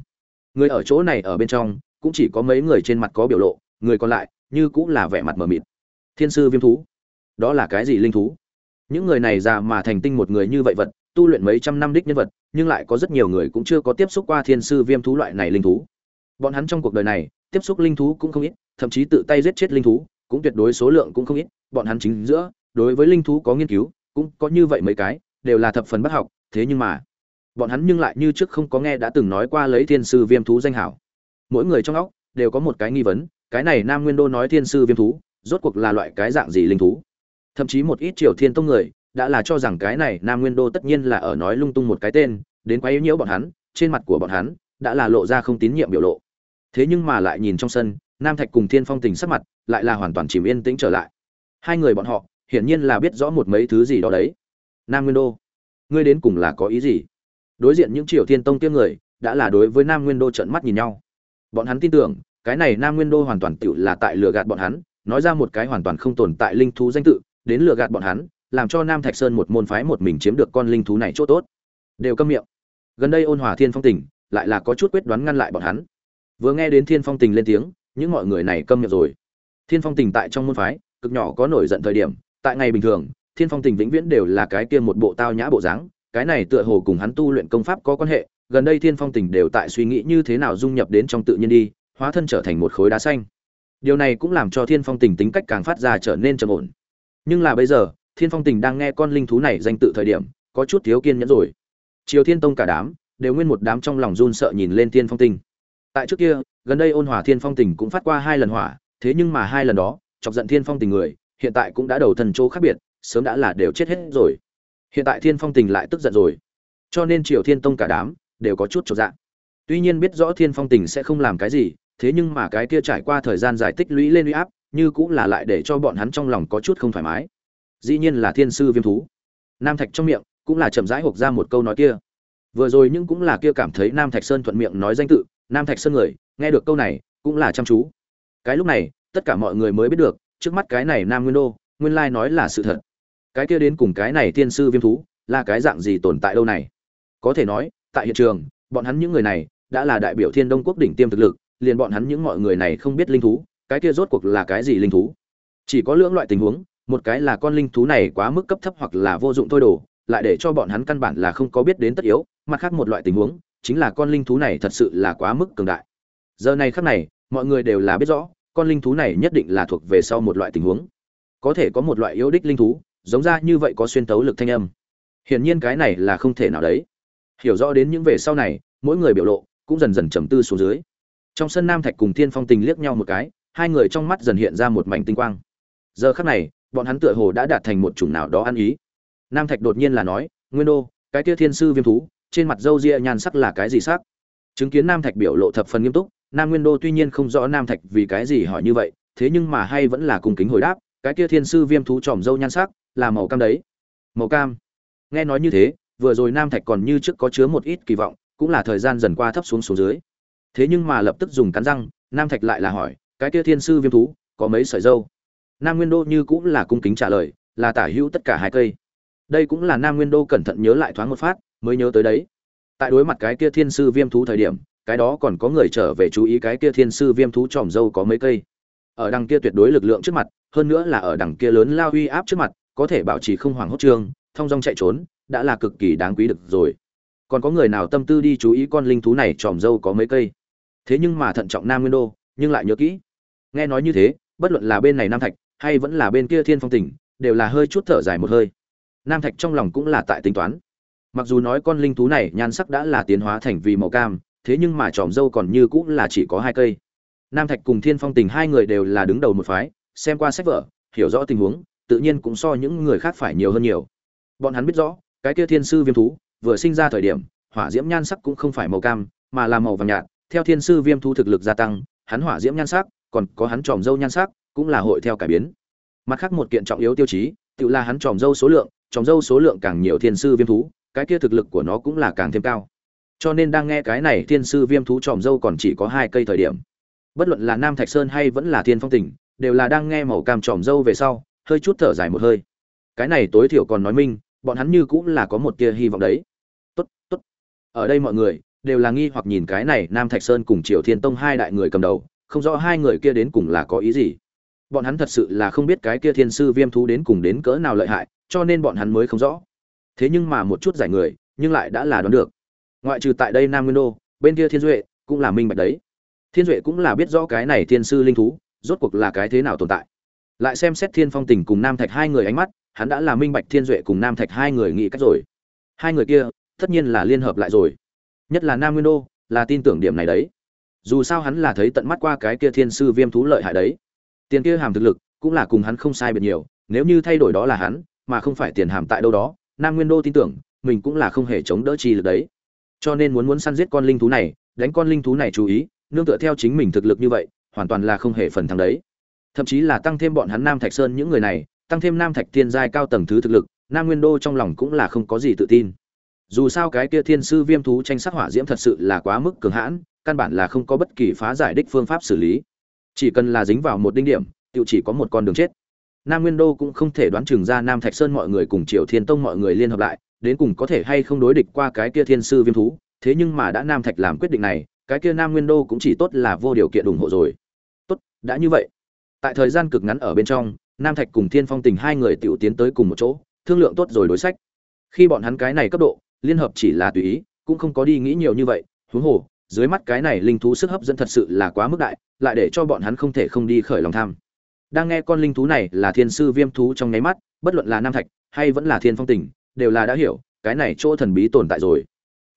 Người ở chỗ này ở bên trong, cũng chỉ có mấy người trên mặt có biểu lộ, người còn lại, như cũng là vẻ mặt mờ mịt. Thiên sư viêm thú? Đó là cái gì linh thú? Những người này già mà thành tinh một người như vậy vật, tu luyện mấy trăm năm đích nhân vật, nhưng lại có rất nhiều người cũng chưa có tiếp xúc qua thiên sư viêm thú loại này linh thú. Bọn hắn trong cuộc đời này, tiếp xúc linh thú cũng không ít, thậm chí tự tay giết chết linh thú cũng tuyệt đối số lượng cũng không ít, bọn hắn chính giữa, đối với linh thú có nghiên cứu, cũng có như vậy mấy cái, đều là thập phần bất học, thế nhưng mà, bọn hắn nhưng lại như trước không có nghe đã từng nói qua lấy thiên sư viêm thú danh hảo. Mỗi người trong óc, đều có một cái nghi vấn, cái này nam nguyên đô nói thiên sư viêm thú, rốt cuộc là loại cái dạng gì linh thú? Thậm chí một ít triều thiên tông người, đã là cho rằng cái này nam nguyên đô tất nhiên là ở nói lung tung một cái tên, đến quấy nhiễu bọn hắn, trên mặt của bọn hắn, đã là lộ ra không tín nhiệm biểu lộ. Thế nhưng mà lại nhìn trong sân nam thạch cùng thiên phong tình sắc mặt lại là hoàn toàn chìm yên tĩnh trở lại. Hai người bọn họ, hiển nhiên là biết rõ một mấy thứ gì đó đấy. Nam nguyên đô, ngươi đến cùng là có ý gì? Đối diện những triều thiên tông tiêm người, đã là đối với nam nguyên đô trợn mắt nhìn nhau. Bọn hắn tin tưởng, cái này nam nguyên đô hoàn toàn tựu là tại lừa gạt bọn hắn, nói ra một cái hoàn toàn không tồn tại linh thú danh tự, đến lừa gạt bọn hắn, làm cho nam thạch sơn một môn phái một mình chiếm được con linh thú này chỗ tốt. Đều câm miệng. Gần đây ôn hòa thiên phong tình, lại là có chút quyết đoán ngăn lại bọn hắn. Vừa nghe đến thiên phong tình lên tiếng những mọi người này câm miệng rồi. Thiên phong tình tại trong môn phái, cực nhỏ có nổi giận thời điểm, tại ngày bình thường, thiên phong tình vĩnh viễn đều là cái kia một bộ tao nhã bộ dáng, cái này tựa hồ cùng hắn tu luyện công pháp có quan hệ, gần đây thiên phong tình đều tại suy nghĩ như thế nào dung nhập đến trong tự nhiên đi, hóa thân trở thành một khối đá xanh. Điều này cũng làm cho thiên phong tình tính cách càng phát ra trở nên trầm ổn. Nhưng là bây giờ, thiên phong tình đang nghe con linh thú này danh tự thời điểm, có chút thiếu kiên nhẫn rồi. Triều thiên tông cả đám, đều nguyên một đám trong lòng run sợ nhìn lên thiên phong tình. Tại trước kia gần đây ôn hòa thiên phong tình cũng phát qua hai lần hỏa, thế nhưng mà hai lần đó, chọc giận thiên phong tình người, hiện tại cũng đã đầu thần chỗ khác biệt, sớm đã là đều chết hết rồi. Hiện tại thiên phong tình lại tức giận rồi. Cho nên triều thiên tông cả đám đều có chút trọn dạng tuy nhiên biết rõ thiên phong tình sẽ không làm cái gì, thế nhưng mà cái kia trải qua thời gian dài tích lũy lên uy áp, như cũng là lại để cho bọn hắn trong lòng có chút không thoải mái. Dĩ nhiên là thiên sư viêm thú. Nam thạch trong miệng cũng là chậm rãi hộp ra một câu nói kia. Vừa rồi nhưng cũng là kia cảm thấy nam thạch sơn thuận miệng nói danh tự nam thạch sơn người, nghe được câu này, cũng là chăm chú. Cái lúc này, tất cả mọi người mới biết được, trước mắt cái này nam nguyên đô, nguyên lai nói là sự thật. Cái kia đến cùng cái này thiên sư viêm thú, là cái dạng gì tồn tại đâu này? Có thể nói, tại hiện trường, bọn hắn những người này, đã là đại biểu thiên đông quốc đỉnh tiêm thực lực, liền bọn hắn những mọi người này không biết linh thú, cái kia rốt cuộc là cái gì linh thú? Chỉ có lưỡng loại tình huống, một cái là con linh thú này quá mức cấp thấp hoặc là vô dụng thôi đồ, lại để cho bọn hắn căn bản là không có biết đến tất yếu, mặt khác một loại tình huống chính là con linh thú này thật sự là quá mức cường đại. Giờ này khắc này, mọi người đều là biết rõ, con linh thú này nhất định là thuộc về sau một loại tình huống. Có thể có một loại yếu đích linh thú, giống ra như vậy có xuyên tấu lực thanh âm. Hiển nhiên cái này là không thể nào đấy. Hiểu rõ đến những về sau này, mỗi người biểu lộ cũng dần dần trầm tư xuống dưới. Trong sân nam thạch cùng thiên phong tình liếc nhau một cái, hai người trong mắt dần hiện ra một mảnh tinh quang. Giờ khắc này, bọn hắn tựa hồ đã đạt thành một chủng nào đó ăn ý. Nam thạch đột nhiên là nói, nguyên đô, cái kia thiên sư viêm thú trên mặt râu ria nhan sắc là cái gì sắc? Chứng kiến nam thạch biểu lộ thập phần nghiêm túc, nam nguyên đô tuy nhiên không rõ nam thạch vì cái gì hỏi như vậy, thế nhưng mà hay vẫn là cung kính hồi đáp, cái kia thiên sư viêm thú tròm dâu nhan sắc là màu cam đấy. Màu cam. Nghe nói như thế, vừa rồi nam thạch còn như trước có chứa một ít kỳ vọng, cũng là thời gian dần qua thấp xuống xuống dưới. Thế nhưng mà lập tức dùng cắn răng, nam thạch lại là hỏi, cái kia thiên sư viêm thú, có mấy sợi dâu? Nam nguyên đô như cũng là cung kính trả lời, là tả hữu tất cả hai cây. Đây cũng là nam nguyên đô cẩn thận nhớ lại thoáng một phát mới nhớ tới đấy. Tại đối mặt cái kia thiên sư viêm thú thời điểm, cái đó còn có người trở về chú ý cái kia thiên sư viêm thú tròm dâu có mấy cây. Ở đằng kia tuyệt đối lực lượng trước mặt, hơn nữa là ở đằng kia lớn lao uy áp trước mặt, có thể bảo trì không hoảng hốt trương thông dong chạy trốn, đã là cực kỳ đáng quý được rồi. Còn có người nào tâm tư đi chú ý con linh thú này tròm dâu có mấy cây? Thế nhưng mà thận trọng nam nguyên đô, nhưng lại nhớ kỹ. Nghe nói như thế, bất luận là bên này nam thạch, hay vẫn là bên kia thiên phong tỉnh, đều là hơi chút thở dài một hơi. Nam thạch trong lòng cũng là tại tính toán mặc dù nói con linh thú này nhan sắc đã là tiến hóa thành vì màu cam, thế nhưng mà tròm dâu còn như cũng là chỉ có hai cây. Nam thạch cùng thiên phong tình hai người đều là đứng đầu một phái, xem qua sách vở, hiểu rõ tình huống, tự nhiên cũng so những người khác phải nhiều hơn nhiều. Bọn hắn biết rõ, cái kia thiên sư viêm thú, vừa sinh ra thời điểm, hỏa diễm nhan sắc cũng không phải màu cam, mà là màu vàng nhạt, theo thiên sư viêm thú thực lực gia tăng, hắn hỏa diễm nhan sắc, còn có hắn tròm dâu nhan sắc, cũng là hội theo cải biến. Mặt khác một kiện trọng yếu tiêu chí, tự là hắn tròm dâu số lượng, tròm dâu số lượng càng nhiều thiên sư viêm thú cái kia thực lực của nó cũng là càng thêm cao. Cho nên đang nghe cái này thiên sư viêm thú tròm dâu còn chỉ có hai cây thời điểm. Bất luận là nam thạch sơn hay vẫn là thiên phong tỉnh, đều là đang nghe màu cam tròm dâu về sau, hơi chút thở dài một hơi. Cái này tối thiểu còn nói minh, bọn hắn như cũng là có một tia hy vọng đấy. Tốt tốt. Ở đây mọi người, đều là nghi hoặc nhìn cái này nam thạch sơn cùng triều thiên tông hai đại người cầm đầu, không rõ hai người kia đến cùng là có ý gì. Bọn hắn thật sự là không biết cái kia thiên sư viêm thú đến cùng đến cỡ nào lợi hại, cho nên bọn hắn mới không rõ thế nhưng mà một chút giải người, nhưng lại đã là đoán được. Ngoại trừ tại đây nam nguyên đô, bên kia thiên duệ cũng là minh bạch đấy. Thiên duệ cũng là biết rõ cái này thiên sư linh thú, rốt cuộc là cái thế nào tồn tại. Lại xem xét thiên phong tình cùng nam thạch hai người ánh mắt, hắn đã là minh bạch thiên duệ cùng nam thạch hai người nghĩ cách rồi. Hai người kia, tất nhiên là liên hợp lại rồi. Nhất là nam nguyên đô, là tin tưởng điểm này đấy. Dù sao hắn là thấy tận mắt qua cái kia thiên sư viêm thú lợi hại đấy. Tiền kia hàm thực lực, cũng là cùng hắn không sai biệt nhiều, nếu như thay đổi đó là hắn, mà không phải tiền hàm tại đâu đó nam nguyên đô tin tưởng, mình cũng là không hề chống đỡ chi lực đấy. Cho nên muốn muốn săn giết con linh thú này, đánh con linh thú này chú ý, nương tựa theo chính mình thực lực như vậy, hoàn toàn là không hề phần thắng đấy. Thậm chí là tăng thêm bọn hắn nam thạch sơn những người này, tăng thêm nam thạch thiên giai cao tầng thứ thực lực, nam nguyên đô trong lòng cũng là không có gì tự tin. Dù sao cái kia thiên sư viêm thú tranh sắc hỏa diễm thật sự là quá mức cường hãn, căn bản là không có bất kỳ phá giải đích phương pháp xử lý. Chỉ cần là dính vào một đinh điểm tự chỉ có một con đường chết nam nguyên đô cũng không thể đoán chừng ra nam thạch sơn mọi người cùng triều thiên tông mọi người liên hợp lại, đến cùng có thể hay không đối địch qua cái kia thiên sư viêm thú, thế nhưng mà đã nam thạch làm quyết định này, cái kia nam nguyên đô cũng chỉ tốt là vô điều kiện ủng hộ rồi. Tốt, đã như vậy. Tại thời gian cực ngắn ở bên trong, nam thạch cùng thiên phong tình hai người tiểu tiến tới cùng một chỗ, thương lượng tốt rồi đối sách. Khi bọn hắn cái này cấp độ, liên hợp chỉ là tùy ý, cũng không có đi nghĩ nhiều như vậy huống hồ, dưới mắt cái này linh thú sức hấp dẫn thật sự là quá mức đại, lại để cho bọn hắn không thể không đi khởi lòng tham đang nghe con linh thú này là thiên sư viêm thú trong nháy mắt, bất luận là nam thạch hay vẫn là thiên phong tình đều là đã hiểu, cái này chỗ thần bí tồn tại rồi.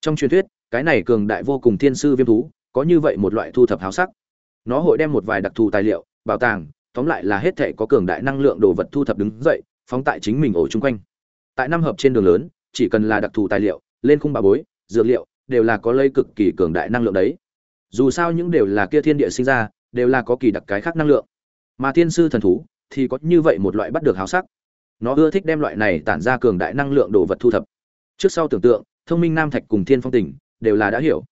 Trong truyền thuyết, cái này cường đại vô cùng thiên sư viêm thú, có như vậy một loại thu thập háo sắc. Nó hội đem một vài đặc thù tài liệu, bảo tàng, tóm lại là hết thể có cường đại năng lượng đồ vật thu thập đứng dậy, phóng tại chính mình ổ chung quanh. Tại năm hợp trên đường lớn, chỉ cần là đặc thù tài liệu, lên khung bà bối, dược liệu, đều là có lây cực kỳ cường đại năng lượng đấy. Dù sao những đều là kia thiên địa sinh ra, đều là có kỳ đặc cái khác năng lượng mà thiên sư thần thú thì có như vậy một loại bắt được háo sắc. Nó ưa thích đem loại này tản ra cường đại năng lượng đồ vật thu thập. Trước sau tưởng tượng, thông minh nam thạch cùng thiên phong tỉnh đều là đã hiểu.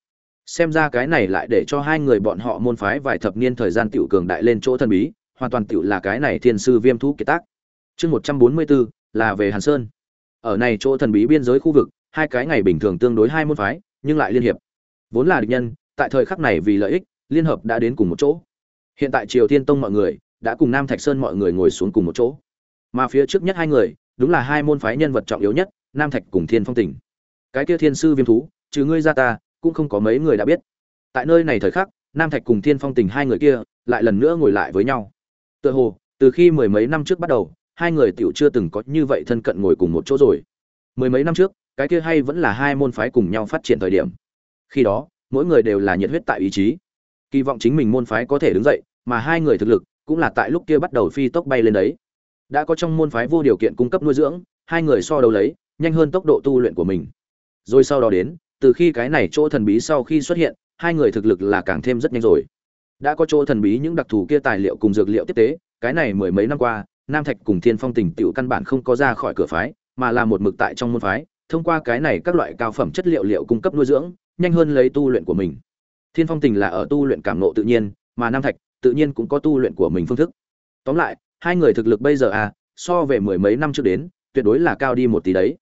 Xem ra cái này lại để cho hai người bọn họ môn phái vài thập niên thời gian tiểu cường đại lên chỗ thần bí, hoàn toàn tiểu là cái này thiên sư viêm thú kiệt tác. Chương một trăm bốn mươi bốn là về hàn sơn. Ở này chỗ thần bí biên giới khu vực, hai cái ngày bình thường tương đối hai môn phái, nhưng lại liên hiệp. Vốn là địch nhân, tại thời khắc này vì lợi ích, liên hợp đã đến cùng một chỗ. Hiện tại triều thiên tông mọi người đã cùng nam thạch sơn mọi người ngồi xuống cùng một chỗ. Mà phía trước nhất hai người, đúng là hai môn phái nhân vật trọng yếu nhất, nam thạch cùng thiên phong tỉnh. Cái kia thiên sư viêm thú, trừ ngươi ra ta, cũng không có mấy người đã biết. Tại nơi này thời khắc, nam thạch cùng thiên phong Tỉnh hai người kia, lại lần nữa ngồi lại với nhau. Tựa hồ, từ khi mười mấy năm trước bắt đầu, hai người tiểu chưa từng có như vậy thân cận ngồi cùng một chỗ rồi. Mười mấy năm trước, cái kia hay vẫn là hai môn phái cùng nhau phát triển thời điểm. Khi đó, mỗi người đều là nhiệt huyết tại ý chí. Kỳ vọng chính mình môn phái có thể đứng dậy, mà hai người thực lực cũng là tại lúc kia bắt đầu phi tốc bay lên đấy. Đã có trong môn phái vô điều kiện cung cấp nuôi dưỡng, hai người so đấu lấy, nhanh hơn tốc độ tu luyện của mình. Rồi sau đó đến, từ khi cái này chỗ thần bí sau khi xuất hiện, hai người thực lực là càng thêm rất nhanh rồi. Đã có chỗ thần bí những đặc thù kia tài liệu cùng dược liệu tiếp tế, cái này mười mấy năm qua, nam thạch cùng thiên phong tình tựu căn bản không có ra khỏi cửa phái, mà là một mực tại trong môn phái, thông qua cái này các loại cao phẩm chất liệu liệu cung cấp nuôi dưỡng, nhanh hơn lấy tu luyện của mình. Thiên phong tình là ở tu luyện cảm nộ tự nhiên, mà nam thạch tự nhiên cũng có tu luyện của mình phương thức. Tóm lại, hai người thực lực bây giờ à so về mười mấy năm trước đến, tuyệt đối là cao đi một tí đấy.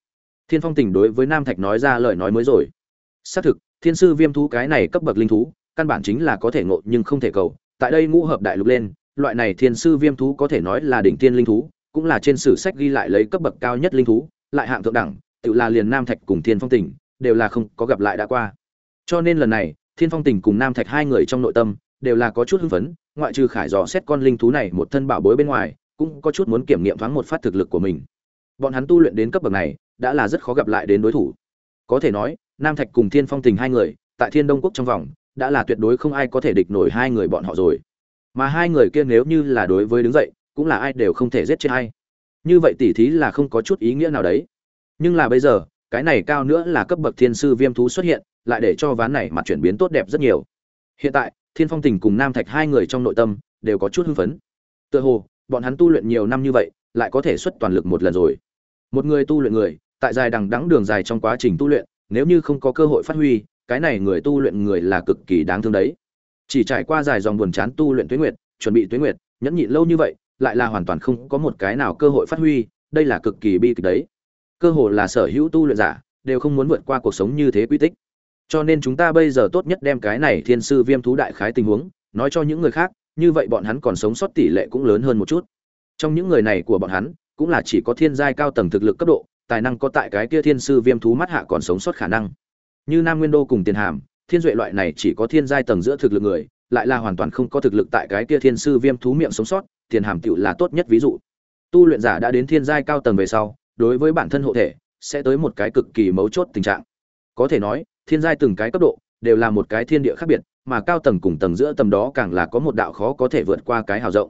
Thiên phong tình đối với nam thạch nói ra lời nói mới rồi. Xác thực, thiên sư viêm thú cái này cấp bậc linh thú, căn bản chính là có thể ngộ nhưng không thể cầu. Tại đây ngũ hợp đại lục lên, loại này thiên sư viêm thú có thể nói là đỉnh tiên linh thú, cũng là trên sử sách ghi lại lấy cấp bậc cao nhất linh thú, lại hạng thượng đẳng, tự là liền nam thạch cùng thiên phong tỉnh, đều là không có gặp lại đã qua. Cho nên lần này, thiên phong tỉnh cùng nam thạch hai người trong nội tâm, đều là có chút hưng phấn ngoại trừ khải dò xét con linh thú này một thân bảo bối bên ngoài, cũng có chút muốn kiểm nghiệm thoáng một phát thực lực của mình. Bọn hắn tu luyện đến cấp bậc này, đã là rất khó gặp lại đến đối thủ. Có thể nói, nam thạch cùng thiên phong tình hai người, tại thiên đông quốc trong vòng, đã là tuyệt đối không ai có thể địch nổi hai người bọn họ rồi. Mà hai người kia nếu như là đối với đứng dậy, cũng là ai đều không thể giết chết hay như vậy tỉ thí là không có chút ý nghĩa nào đấy. Nhưng là bây giờ, cái này cao nữa là cấp bậc thiên sư viêm thú xuất hiện, lại để cho ván này mặt chuyển biến tốt đẹp rất nhiều. Hiện tại thiên phong tình cùng nam thạch hai người trong nội tâm đều có chút hưng phấn. Tựa hồ, bọn hắn tu luyện nhiều năm như vậy, lại có thể xuất toàn lực một lần rồi. Một người tu luyện người, tại dài đằng đắng đường dài trong quá trình tu luyện, nếu như không có cơ hội phát huy, cái này người tu luyện người là cực kỳ đáng thương đấy. Chỉ trải qua dài dòng buồn chán tu luyện tuyến nguyệt, chuẩn bị tuyến nguyệt, nhẫn nhịn lâu như vậy, lại là hoàn toàn không có một cái nào cơ hội phát huy, đây là cực kỳ bi kịch đấy. Cơ hội là sở hữu tu luyện giả đều không muốn vượt qua cuộc sống như thế quy tích cho nên chúng ta bây giờ tốt nhất đem cái này thiên sư viêm thú đại khái tình huống, nói cho những người khác, như vậy bọn hắn còn sống sót tỷ lệ cũng lớn hơn một chút. Trong những người này của bọn hắn, cũng là chỉ có thiên giai cao tầng thực lực cấp độ, tài năng có tại cái kia thiên sư viêm thú mắt hạ còn sống sót khả năng. Như nam nguyên đô cùng tiền hàm, thiên duệ loại này chỉ có thiên giai tầng giữa thực lực người, lại là hoàn toàn không có thực lực tại cái kia thiên sư viêm thú miệng sống sót, tiền hàm tựu là tốt nhất ví dụ. Tu luyện giả đã đến thiên giai cao tầng về sau, đối với bản thân hộ thể, sẽ tới một cái cực kỳ mấu chốt tình trạng. Có thể nói thiên giai từng cái cấp độ, đều là một cái thiên địa khác biệt, mà cao tầng cùng tầng giữa tầm đó càng là có một đạo khó có thể vượt qua cái hào rộng.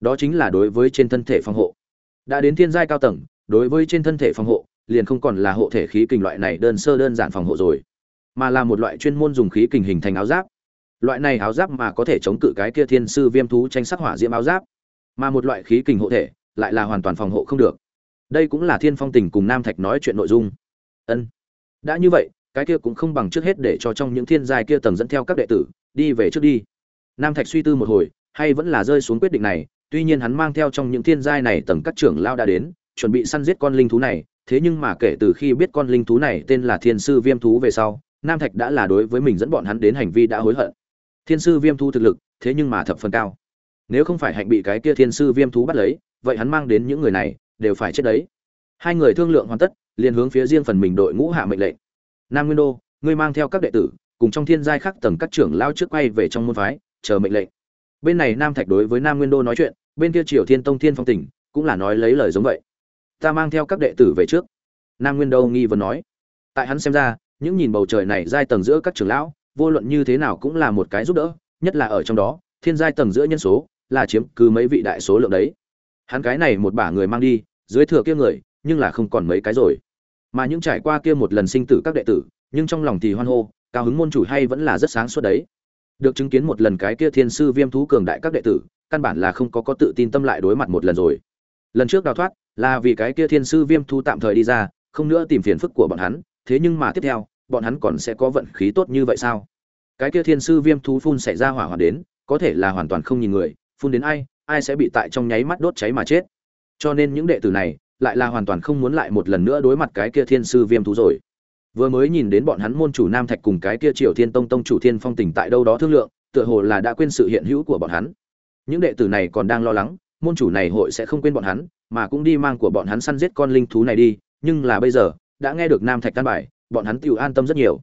Đó chính là đối với trên thân thể phòng hộ. Đã đến thiên giai cao tầng, đối với trên thân thể phòng hộ, liền không còn là hộ thể khí kình loại này đơn sơ đơn giản phòng hộ rồi, mà là một loại chuyên môn dùng khí kình hình thành áo giáp. Loại này áo giáp mà có thể chống cự cái kia thiên sư viêm thú tranh sắc hỏa diễm áo giáp, mà một loại khí kình hộ thể, lại là hoàn toàn phòng hộ không được. Đây cũng là thiên phong tình cùng nam thạch nói chuyện nội dung. Ân, đã như vậy cái kia cũng không bằng trước hết để cho trong những thiên giai kia tầng dẫn theo các đệ tử, đi về trước đi. Nam thạch suy tư một hồi, hay vẫn là rơi xuống quyết định này, tuy nhiên hắn mang theo trong những thiên giai này tầng các trưởng lao đã đến, chuẩn bị săn giết con linh thú này, thế nhưng mà kể từ khi biết con linh thú này tên là thiên sư viêm thú về sau, nam thạch đã là đối với mình dẫn bọn hắn đến hành vi đã hối hận. Thiên sư viêm thú thực lực, thế nhưng mà thập phần cao. Nếu không phải hạnh bị cái kia thiên sư viêm thú bắt lấy, vậy hắn mang đến những người này, đều phải chết đấy. Hai người thương lượng hoàn tất, liền hướng phía riêng phần mình đội ngũ hạ mệnh lệnh nam nguyên đô, ngươi mang theo các đệ tử, cùng trong thiên giai khắc tầng các trưởng lao trước quay về trong môn phái, chờ mệnh lệnh. Bên này nam thạch đối với nam nguyên đô nói chuyện, bên kia triều thiên tông thiên phong tỉnh cũng là nói lấy lời giống vậy. Ta mang theo các đệ tử về trước. Nam nguyên đô nghi vấn nói. Tại hắn xem ra, những nhìn bầu trời này giai tầng giữa các trưởng lão, vô luận như thế nào cũng là một cái giúp đỡ, nhất là ở trong đó, thiên giai tầng giữa nhân số là chiếm cứ mấy vị đại số lượng đấy. Hắn cái này một bả người mang đi, dưới thừa kia người, nhưng là không còn mấy cái rồi mà những trải qua kia một lần sinh tử các đệ tử, nhưng trong lòng thì hoan hô, cao hứng môn chủ hay vẫn là rất sáng suốt đấy. Được chứng kiến một lần cái kia thiên sư viêm thú cường đại các đệ tử, căn bản là không có có tự tin tâm lại đối mặt một lần rồi. Lần trước đào thoát, là vì cái kia thiên sư viêm thú tạm thời đi ra, không nữa tìm phiền phức của bọn hắn, thế nhưng mà tiếp theo, bọn hắn còn sẽ có vận khí tốt như vậy sao? Cái kia thiên sư viêm thú phun xảy ra hỏa hoạn đến, có thể là hoàn toàn không nhìn người, phun đến ai ai sẽ bị tại trong nháy mắt đốt cháy mà chết. Cho nên những đệ tử này lại là hoàn toàn không muốn lại một lần nữa đối mặt cái kia thiên sư viêm thú rồi. Vừa mới nhìn đến bọn hắn môn chủ nam thạch cùng cái kia triều thiên tông tông chủ thiên phong tỉnh tại đâu đó thương lượng, tựa hồ là đã quên sự hiện hữu của bọn hắn. Những đệ tử này còn đang lo lắng, môn chủ này hội sẽ không quên bọn hắn, mà cũng đi mang của bọn hắn săn giết con linh thú này đi, nhưng là bây giờ, đã nghe được nam thạch căn bài, bọn hắn tự an tâm rất nhiều.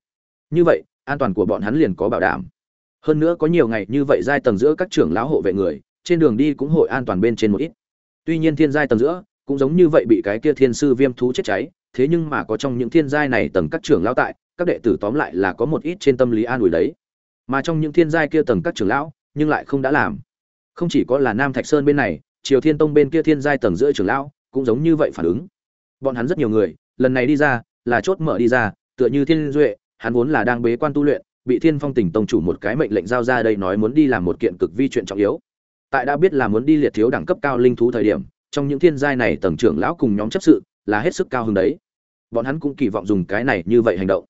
Như vậy, an toàn của bọn hắn liền có bảo đảm. Hơn nữa có nhiều ngày như vậy giai tầng giữa các trưởng lão hộ vệ người, trên đường đi cũng hội an toàn bên trên một ít. Tuy nhiên thiên giai tầng giữa cũng giống như vậy bị cái kia thiên sư viêm thú chết cháy, thế nhưng mà có trong những thiên giai này tầng các trưởng lão tại, các đệ tử tóm lại là có một ít trên tâm lý an ủi đấy. Mà trong những thiên giai kia tầng các trưởng lão, nhưng lại không đã làm. Không chỉ có là nam thạch sơn bên này, triều thiên tông bên kia thiên giai tầng giữa trưởng lão cũng giống như vậy phản ứng. Bọn hắn rất nhiều người, lần này đi ra, là chốt mở đi ra, tựa như thiên duệ, hắn vốn là đang bế quan tu luyện, bị thiên phong tỉnh tông chủ một cái mệnh lệnh giao ra đây nói muốn đi làm một kiện cực vi chuyện trọng yếu. Tại đã biết là muốn đi liệt thiếu đẳng cấp cao linh thú thời điểm trong những thiên giai này tầng trưởng lão cùng nhóm chấp sự là hết sức cao hơn đấy. Bọn hắn cũng kỳ vọng dùng cái này như vậy hành động.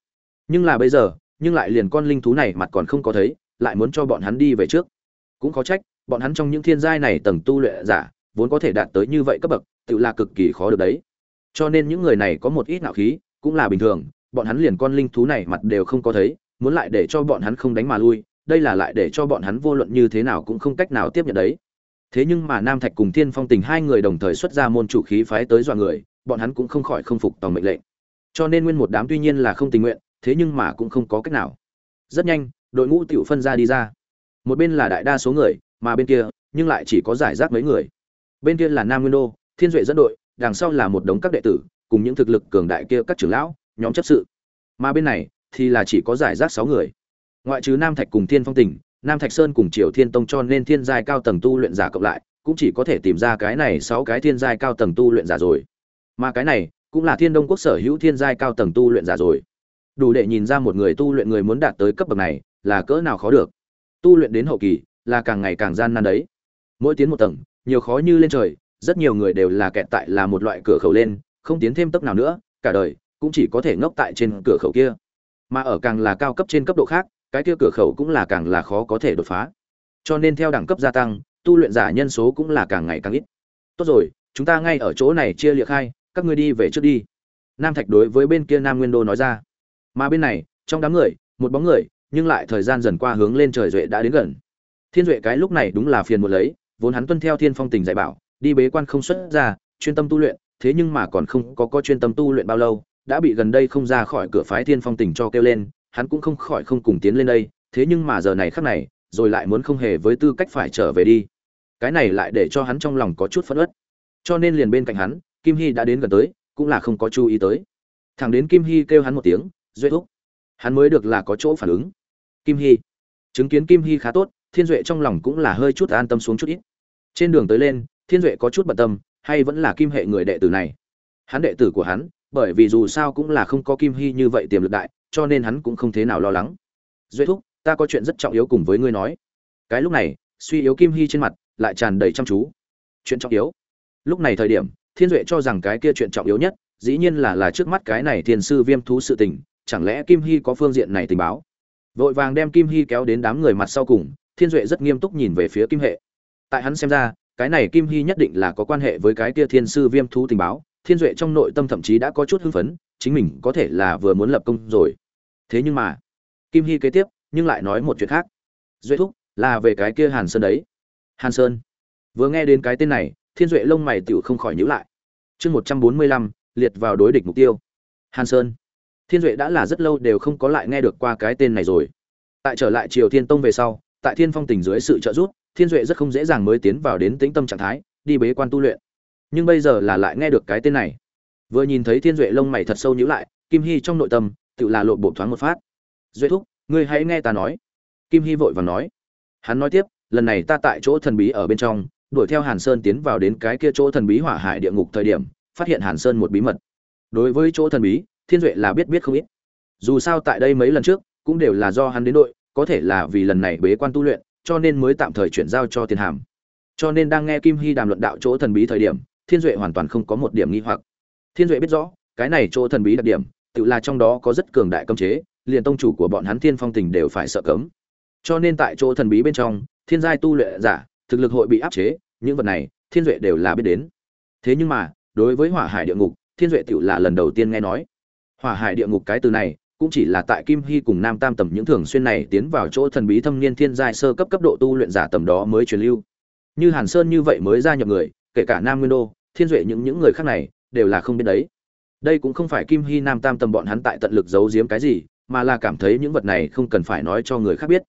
Nhưng là bây giờ, nhưng lại liền con linh thú này mặt còn không có thấy, lại muốn cho bọn hắn đi về trước. Cũng có trách, bọn hắn trong những thiên giai này tầng tu luyện giả, vốn có thể đạt tới như vậy cấp bậc, tự là cực kỳ khó được đấy. Cho nên những người này có một ít nạo khí, cũng là bình thường, bọn hắn liền con linh thú này mặt đều không có thấy, muốn lại để cho bọn hắn không đánh mà lui, đây là lại để cho bọn hắn vô luận như thế nào cũng không cách nào tiếp nhận đấy thế nhưng mà nam thạch cùng thiên phong tình hai người đồng thời xuất ra môn chủ khí phái tới dọa người, bọn hắn cũng không khỏi không phục tòng mệnh lệnh. Cho nên nguyên một đám tuy nhiên là không tình nguyện, thế nhưng mà cũng không có cách nào. Rất nhanh, đội ngũ tiểu phân ra đi ra. Một bên là đại đa số người, mà bên kia, nhưng lại chỉ có giải rác mấy người. Bên kia là nam nguyên đô, thiên duệ dẫn đội, đằng sau là một đống các đệ tử, cùng những thực lực cường đại kia các trưởng lão, nhóm chấp sự. Mà bên này thì là chỉ có giải rác sáu người. Ngoại trừ nam thạch cùng thiên phong tỉnh nam thạch sơn cùng triều thiên tông cho nên thiên giai cao tầng tu luyện giả cộng lại, cũng chỉ có thể tìm ra cái này sáu cái thiên giai cao tầng tu luyện giả rồi. Mà cái này, cũng là thiên đông quốc sở hữu thiên giai cao tầng tu luyện giả rồi. Đủ để nhìn ra một người tu luyện người muốn đạt tới cấp bậc này, là cỡ nào khó được. Tu luyện đến hậu kỳ, là càng ngày càng gian nan đấy. Mỗi tiến một tầng, nhiều khó như lên trời, rất nhiều người đều là kẹt tại là một loại cửa khẩu lên, không tiến thêm tốc nào nữa, cả đời, cũng chỉ có thể ngốc tại trên cửa khẩu kia. Mà ở càng là cao cấp trên cấp độ khác cái kia cửa khẩu cũng là càng là khó có thể đột phá. Cho nên theo đẳng cấp gia tăng, tu luyện giả nhân số cũng là càng ngày càng ít. Tốt rồi, chúng ta ngay ở chỗ này chia liệt hai các ngươi đi về trước đi. Nam thạch đối với bên kia nam nguyên đô nói ra. Mà bên này, trong đám người, một bóng người, nhưng lại thời gian dần qua hướng lên trời duệ đã đến gần. Thiên duệ cái lúc này đúng là phiền một lấy, vốn hắn tuân theo thiên phong tình dạy bảo, đi bế quan không xuất ra, chuyên tâm tu luyện, thế nhưng mà còn không có có chuyên tâm tu luyện bao lâu, đã bị gần đây không ra khỏi cửa phái thiên phong tình cho kêu lên hắn cũng không khỏi không cùng tiến lên đây, thế nhưng mà giờ này khắc này, rồi lại muốn không hề với tư cách phải trở về đi. Cái này lại để cho hắn trong lòng có chút phẫn uất. Cho nên liền bên cạnh hắn, kim hy đã đến gần tới, cũng là không có chú ý tới. Thẳng đến kim hy kêu hắn một tiếng, duệ thúc. Hắn mới được là có chỗ phản ứng. Kim hy. Chứng kiến kim hy khá tốt, thiên duệ trong lòng cũng là hơi chút an tâm xuống chút ít. Trên đường tới lên, thiên duệ có chút bận tâm, hay vẫn là kim hệ người đệ tử này. Hắn đệ tử của hắn bởi vì dù sao cũng là không có kim hy như vậy tiềm lực đại, cho nên hắn cũng không thế nào lo lắng. Duệ thúc, ta có chuyện rất trọng yếu cùng với ngươi nói. Cái lúc này, suy yếu kim hy trên mặt, lại tràn đầy chăm chú. Chuyện trọng yếu. Lúc này thời điểm, thiên duệ cho rằng cái kia chuyện trọng yếu nhất, dĩ nhiên là là trước mắt cái này thiên sư viêm thú sự tình, chẳng lẽ kim hy có phương diện này tình báo? Vội vàng đem kim hy kéo đến đám người mặt sau cùng, thiên duệ rất nghiêm túc nhìn về phía kim hệ. Tại hắn xem ra, cái này kim hy nhất định là có quan hệ với cái kia thiên sư viêm thú tình báo thiên duệ trong nội tâm thậm chí đã có chút hưng phấn, chính mình có thể là vừa muốn lập công rồi. Thế nhưng mà, kim hy kế tiếp, nhưng lại nói một chuyện khác. Duệ thúc, là về cái kia hàn sơn đấy. Hàn sơn. Vừa nghe đến cái tên này, thiên duệ lông mày tựu không khỏi nhữ lại. Chương một trăm bốn mươi lăm, liệt vào đối địch mục tiêu. Hàn sơn. Thiên duệ đã là rất lâu đều không có lại nghe được qua cái tên này rồi. Tại trở lại triều thiên tông về sau, tại thiên phong tỉnh dưới sự trợ giúp, thiên duệ rất không dễ dàng mới tiến vào đến tĩnh tâm trạng thái, đi bế quan tu luyện nhưng bây giờ là lại nghe được cái tên này. Vừa nhìn thấy thiên duệ lông mày thật sâu nhữ lại, kim hy trong nội tâm, tự là lộn bột thoáng một phát. Duệ thúc, ngươi hãy nghe ta nói. Kim hy vội và nói. Hắn nói tiếp, lần này ta tại chỗ thần bí ở bên trong, đuổi theo hàn sơn tiến vào đến cái kia chỗ thần bí hỏa hải địa ngục thời điểm, phát hiện hàn sơn một bí mật. Đối với chỗ thần bí, thiên duệ là biết biết không ít. Dù sao tại đây mấy lần trước, cũng đều là do hắn đến đội, có thể là vì lần này bế quan tu luyện, cho nên mới tạm thời chuyển giao cho tiền hàm. Cho nên đang nghe kim hy đàm luận đạo chỗ thần bí thời điểm thiên duệ hoàn toàn không có một điểm nghi hoặc. Thiên duệ biết rõ, cái này chỗ thần bí đặc điểm, tự là trong đó có rất cường đại cấm chế, liền tông chủ của bọn hắn thiên phong tình đều phải sợ cấm. Cho nên tại chỗ thần bí bên trong, thiên giai tu luyện giả, thực lực hội bị áp chế, những vật này, thiên duệ đều là biết đến. Thế nhưng mà, đối với hỏa hải địa ngục, thiên duệ tự là lần đầu tiên nghe nói. Hỏa hải địa ngục cái từ này, cũng chỉ là tại kim hy cùng nam tam tầm những thường xuyên này tiến vào chỗ thần bí thâm niên thiên giai sơ cấp cấp độ tu luyện giả tầm đó mới truyền lưu. Như hàn sơn như vậy mới gia nhập người, kể cả nam nguyên đô thiên duệ những những người khác này, đều là không biết đấy. Đây cũng không phải kim hy nam tam tầm bọn hắn tại tận lực giấu giếm cái gì, mà là cảm thấy những vật này không cần phải nói cho người khác biết.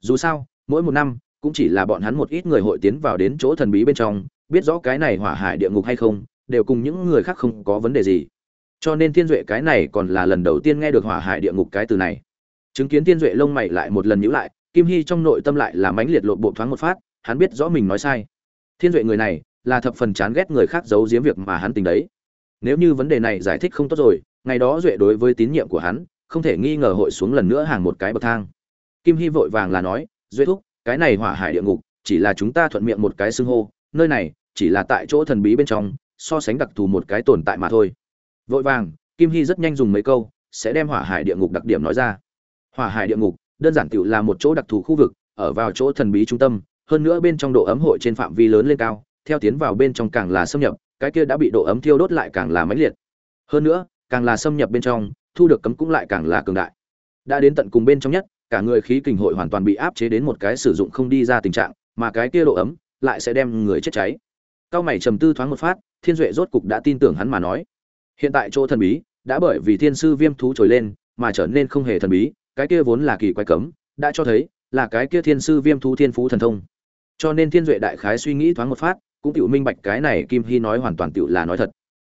Dù sao, mỗi một năm, cũng chỉ là bọn hắn một ít người hội tiến vào đến chỗ thần bí bên trong, biết rõ cái này hỏa hải địa ngục hay không, đều cùng những người khác không có vấn đề gì. Cho nên thiên duệ cái này còn là lần đầu tiên nghe được hỏa hải địa ngục cái từ này. Chứng kiến thiên duệ lông mày lại một lần nhữ lại, kim hy trong nội tâm lại là mãnh liệt lộn bộ thoáng một phát, hắn biết rõ mình nói sai. Thiên duệ người này là thập phần chán ghét người khác giấu giếm việc mà hắn tình đấy. Nếu như vấn đề này giải thích không tốt rồi, ngày đó duệ đối với tín nhiệm của hắn, không thể nghi ngờ hội xuống lần nữa hàng một cái bậc thang. Kim hy vội vàng là nói, duệ thúc, cái này hỏa hải địa ngục, chỉ là chúng ta thuận miệng một cái xưng hô, nơi này chỉ là tại chỗ thần bí bên trong, so sánh đặc thù một cái tồn tại mà thôi. Vội vàng, kim hy rất nhanh dùng mấy câu, sẽ đem hỏa hải địa ngục đặc điểm nói ra. Hỏa hải địa ngục, đơn giản tự là một chỗ đặc thù khu vực, ở vào chỗ thần bí trung tâm, hơn nữa bên trong độ ấm hội trên phạm vi lớn lên cao theo tiến vào bên trong càng là xâm nhập, cái kia đã bị độ ấm thiêu đốt lại càng là mãnh liệt. Hơn nữa, càng là xâm nhập bên trong, thu được cấm cũng lại càng là cường đại. Đã đến tận cùng bên trong nhất, cả người khí kình hội hoàn toàn bị áp chế đến một cái sử dụng không đi ra tình trạng, mà cái kia độ ấm lại sẽ đem người chết cháy. Cao mày trầm tư thoáng một phát, thiên duệ rốt cục đã tin tưởng hắn mà nói. Hiện tại chỗ thần bí đã bởi vì thiên sư viêm thú trồi lên mà trở nên không hề thần bí, cái kia vốn là kỳ quái cấm, đã cho thấy là cái kia thiên sư viêm thú thiên phú thần thông. Cho nên thiên duệ đại khái suy nghĩ thoáng một phát cũng tự minh bạch cái này kim hy nói hoàn toàn tự là nói thật.